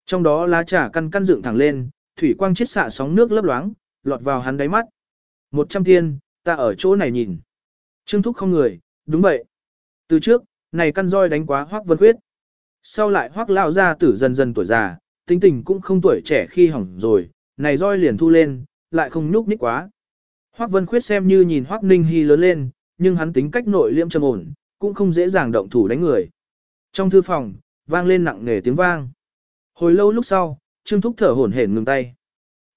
Trong đó lá trà căn căn dựng thẳng lên, thủy quang chiết xạ sóng nước lấp loáng, lọt vào hắn đáy mắt. Một trăm tiên, ta ở chỗ này nhìn. Trương Thúc không người, đúng vậy. Từ trước, này căn roi đánh quá Hoắc Vân Khuyết. Sau lại Hoắc lao ra tử dần dần tuổi già, tính tình cũng không tuổi trẻ khi hỏng rồi, này roi liền thu lên, lại không nhúc nhích quá. Hoắc Vân Khuyết xem như nhìn Hoắc Ninh Hi lớn lên, nhưng hắn tính cách nội liêm trầm ổn, cũng không dễ dàng động thủ đánh người. Trong thư phòng, vang lên nặng nề tiếng vang. Hồi lâu lúc sau, Trương Thúc thở hổn hển ngừng tay.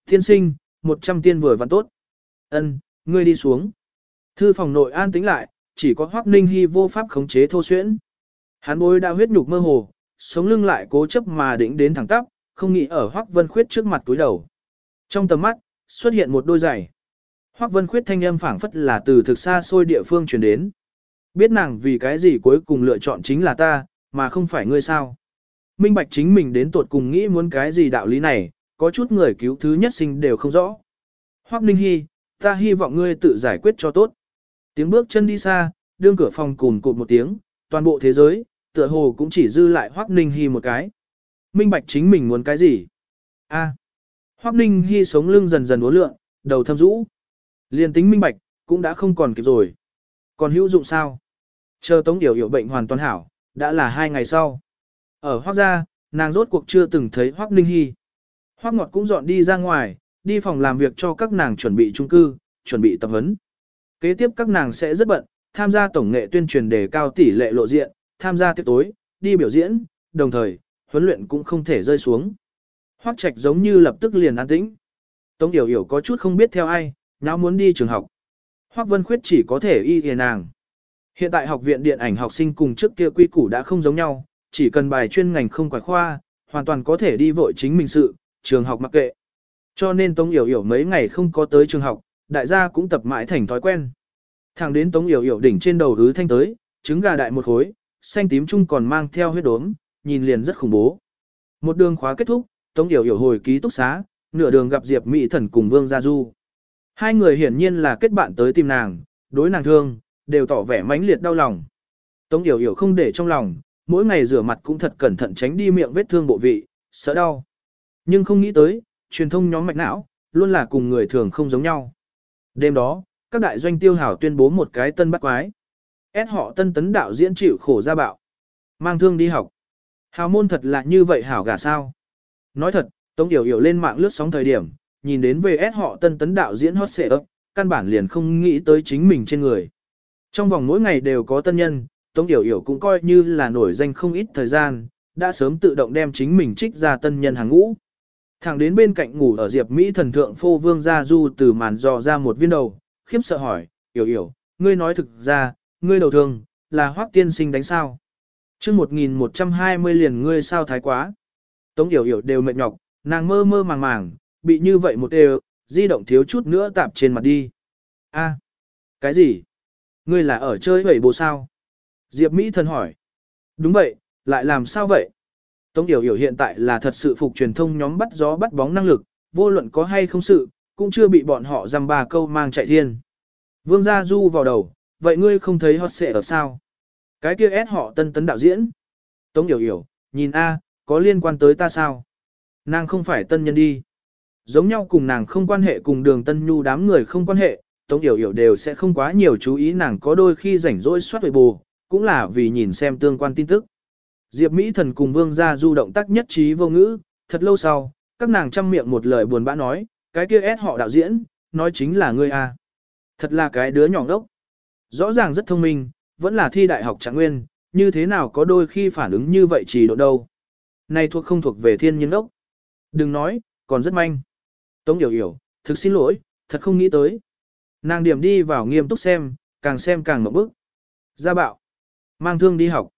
Thiên sinh, một trăm tiên vừa văn tốt. Ân, ngươi đi xuống. Thư phòng nội an tĩnh lại, chỉ có Hoắc Ninh Hi vô pháp khống chế thô xuyễn. Hắn bối đã huyết nhục mơ hồ, sống lưng lại cố chấp mà đỉnh đến thẳng tắp, không nghĩ ở Hoắc Vân Khuyết trước mặt túi đầu. Trong tầm mắt, xuất hiện một đôi giày. Hoắc Vân Khuyết thanh âm phảng phất là từ thực xa xôi địa phương truyền đến. Biết nàng vì cái gì cuối cùng lựa chọn chính là ta, mà không phải ngươi sao. Minh bạch chính mình đến tuột cùng nghĩ muốn cái gì đạo lý này, có chút người cứu thứ nhất sinh đều không rõ. Hoắc Ninh Hi, ta hy vọng ngươi tự giải quyết cho tốt. Tiếng bước chân đi xa, đương cửa phòng cùn cụt một tiếng, toàn bộ thế giới, tựa hồ cũng chỉ dư lại Hoắc Ninh Hi một cái. Minh bạch chính mình muốn cái gì? A. Hoắc Ninh Hi sống lưng dần dần uốn lượn, đầu thâm rũ. Liên tính minh bạch, cũng đã không còn kịp rồi. Còn hữu dụng sao? Chờ Tống Yểu hiểu bệnh hoàn toàn hảo, đã là hai ngày sau. Ở Hoắc gia, nàng rốt cuộc chưa từng thấy Hoắc Ninh Hi. Hoắc Ngọt cũng dọn đi ra ngoài, đi phòng làm việc cho các nàng chuẩn bị trung cư, chuẩn bị tập huấn. Kế tiếp các nàng sẽ rất bận, tham gia tổng nghệ tuyên truyền đề cao tỷ lệ lộ diện, tham gia tiệc tối, đi biểu diễn, đồng thời, huấn luyện cũng không thể rơi xuống. Hoắc Trạch giống như lập tức liền an tĩnh. Tống Yểu Yểu có chút không biết theo ai, nháo muốn đi trường học. Hoắc Vân Khuyết chỉ có thể y hề nàng. Hiện tại học viện điện ảnh học sinh cùng trước kia quy củ đã không giống nhau, chỉ cần bài chuyên ngành không quải khoa, hoàn toàn có thể đi vội chính mình sự, trường học mặc kệ. Cho nên Tống Yểu Yểu mấy ngày không có tới trường học, đại gia cũng tập mãi thành thói quen. Thẳng đến Tống Yểu Yểu đỉnh trên đầu hứ thanh tới, trứng gà đại một khối, xanh tím chung còn mang theo huyết đốm, nhìn liền rất khủng bố. Một đường khóa kết thúc, Tống Yểu Yểu hồi ký túc xá, nửa đường gặp Diệp Mỹ Thần cùng Vương Gia Du. Hai người hiển nhiên là kết bạn tới tìm nàng, đối nàng thương, đều tỏ vẻ mãnh liệt đau lòng. Tống Yểu Yểu không để trong lòng, mỗi ngày rửa mặt cũng thật cẩn thận tránh đi miệng vết thương bộ vị, sợ đau. Nhưng không nghĩ tới, truyền thông nhóm mạch não, luôn là cùng người thường không giống nhau. Đêm đó, các đại doanh tiêu hảo tuyên bố một cái tân bắt quái. Ép họ tân tấn đạo diễn chịu khổ ra bạo. Mang thương đi học. Hào môn thật là như vậy hảo gà sao. Nói thật, Tống Yểu Yểu lên mạng lướt sóng thời điểm, nhìn đến về họ tân tấn đạo diễn hot xệ ấp, căn bản liền không nghĩ tới chính mình trên người. Trong vòng mỗi ngày đều có tân nhân, Tống Yểu Yểu cũng coi như là nổi danh không ít thời gian, đã sớm tự động đem chính mình trích ra tân nhân hàng ngũ. Thẳng đến bên cạnh ngủ ở Diệp Mỹ thần thượng phô vương gia du từ màn dò ra một viên đầu, khiếp sợ hỏi, Yểu Yểu, ngươi nói thực ra, ngươi đầu thường, là hoác tiên sinh đánh sao? Chương 1120 liền ngươi sao thái quá. Tống Yểu Yểu đều mệt nhọc, nàng mơ mơ màng màng, bị như vậy một đều, di động thiếu chút nữa tạp trên mặt đi. a cái gì? Ngươi là ở chơi vậy bố sao? Diệp Mỹ thần hỏi. Đúng vậy, lại làm sao vậy? Tống Yểu Yểu hiện tại là thật sự phục truyền thông nhóm bắt gió bắt bóng năng lực, vô luận có hay không sự, cũng chưa bị bọn họ dăm ba câu mang chạy thiên. Vương Gia Du vào đầu, vậy ngươi không thấy hot xệ ở sao? Cái kia ép họ tân tấn đạo diễn. Tống Yểu Yểu, nhìn a, có liên quan tới ta sao? Nàng không phải tân nhân đi. Giống nhau cùng nàng không quan hệ cùng đường tân nhu đám người không quan hệ, Tống Yểu Yểu đều sẽ không quá nhiều chú ý nàng có đôi khi rảnh rỗi soát về bù, cũng là vì nhìn xem tương quan tin tức. Diệp Mỹ Thần cùng Vương Gia Du động tác nhất trí vô ngữ, thật lâu sau, các nàng chăm miệng một lời buồn bã nói, cái kia ép họ đạo diễn, nói chính là ngươi a. Thật là cái đứa nhỏ đốc. Rõ ràng rất thông minh, vẫn là thi đại học trạng nguyên, như thế nào có đôi khi phản ứng như vậy chỉ độ đâu. Này thuộc không thuộc về thiên nhiên đốc. Đừng nói, còn rất manh. Tống Yểu Yểu, thực xin lỗi, thật không nghĩ tới. Nàng điểm đi vào nghiêm túc xem, càng xem càng mộng bức. Gia bạo. Mang thương đi học.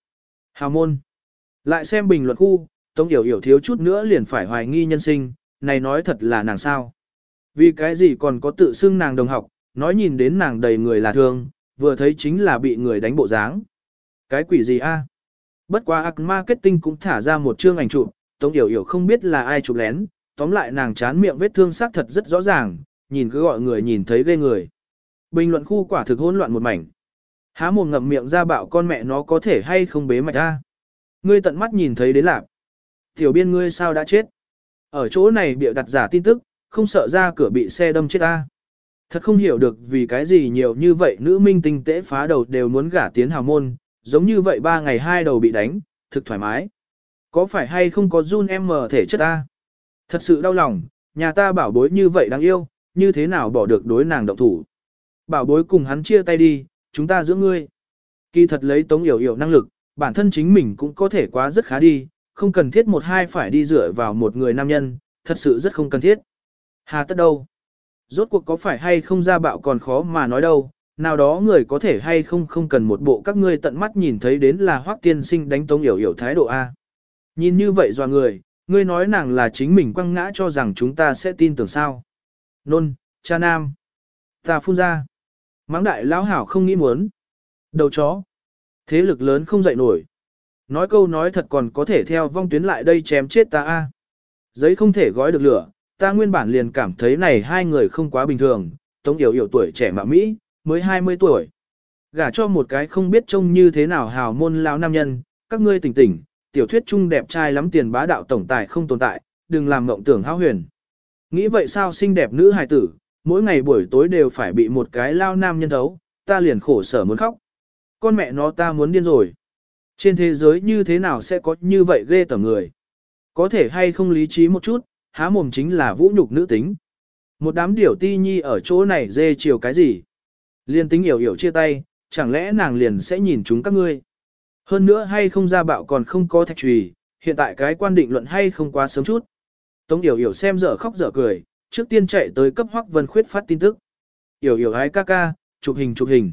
Hào môn. Lại xem bình luận khu, Tống Yểu Yểu thiếu chút nữa liền phải hoài nghi nhân sinh, này nói thật là nàng sao. Vì cái gì còn có tự xưng nàng đồng học, nói nhìn đến nàng đầy người là thương, vừa thấy chính là bị người đánh bộ dáng. Cái quỷ gì a? Bất quá ác marketing cũng thả ra một chương ảnh chụp, Tống Yểu Yểu không biết là ai chụp lén, tóm lại nàng chán miệng vết thương xác thật rất rõ ràng, nhìn cứ gọi người nhìn thấy ghê người. Bình luận khu quả thực hỗn loạn một mảnh. Há mồm ngậm miệng ra bạo con mẹ nó có thể hay không bế mạch ra. Ngươi tận mắt nhìn thấy đến lạc. Tiểu biên ngươi sao đã chết? Ở chỗ này bịa đặt giả tin tức, không sợ ra cửa bị xe đâm chết ta. Thật không hiểu được vì cái gì nhiều như vậy nữ minh tinh tế phá đầu đều muốn gả tiến hào môn, giống như vậy ba ngày hai đầu bị đánh, thực thoải mái. Có phải hay không có run em mờ thể chất ta? Thật sự đau lòng, nhà ta bảo bối như vậy đáng yêu, như thế nào bỏ được đối nàng động thủ. Bảo bối cùng hắn chia tay đi, chúng ta giữa ngươi. Kỳ thật lấy tống yểu yểu năng lực, bản thân chính mình cũng có thể quá rất khá đi, không cần thiết một hai phải đi dựa vào một người nam nhân, thật sự rất không cần thiết. Hà tất đâu? Rốt cuộc có phải hay không ra bạo còn khó mà nói đâu, nào đó người có thể hay không không cần một bộ các ngươi tận mắt nhìn thấy đến là hoác tiên sinh đánh tống hiểu hiểu thái độ A. Nhìn như vậy dò người, ngươi nói nàng là chính mình quăng ngã cho rằng chúng ta sẽ tin tưởng sao. Nôn, cha nam. Ta phun ra. Máng đại lão hảo không nghĩ muốn. Đầu chó. Thế lực lớn không dậy nổi. Nói câu nói thật còn có thể theo vong tuyến lại đây chém chết ta a. Giấy không thể gói được lửa, ta nguyên bản liền cảm thấy này hai người không quá bình thường, Tống Yểu Yểu tuổi trẻ mà Mỹ, mới 20 tuổi. Gả cho một cái không biết trông như thế nào hào môn lão nam nhân, các ngươi tỉnh tỉnh, tiểu thuyết trung đẹp trai lắm tiền bá đạo tổng tài không tồn tại, đừng làm mộng tưởng hao huyền. Nghĩ vậy sao xinh đẹp nữ hài tử, mỗi ngày buổi tối đều phải bị một cái lao nam nhân thấu, ta liền khổ sở muốn khóc. Con mẹ nó ta muốn điên rồi. Trên thế giới như thế nào sẽ có như vậy ghê tởm người? Có thể hay không lý trí một chút, há mồm chính là vũ nhục nữ tính. Một đám điểu ti nhi ở chỗ này dê chiều cái gì? Liên tính hiểu hiểu chia tay, chẳng lẽ nàng liền sẽ nhìn chúng các ngươi? Hơn nữa hay không ra bạo còn không có thạch trùy, hiện tại cái quan định luận hay không quá sớm chút. Tống Yểu Yểu xem dở khóc dở cười, trước tiên chạy tới cấp Hoắc Vân Khuyết phát tin tức. Yểu Yểu ái ca ca, chụp hình chụp hình.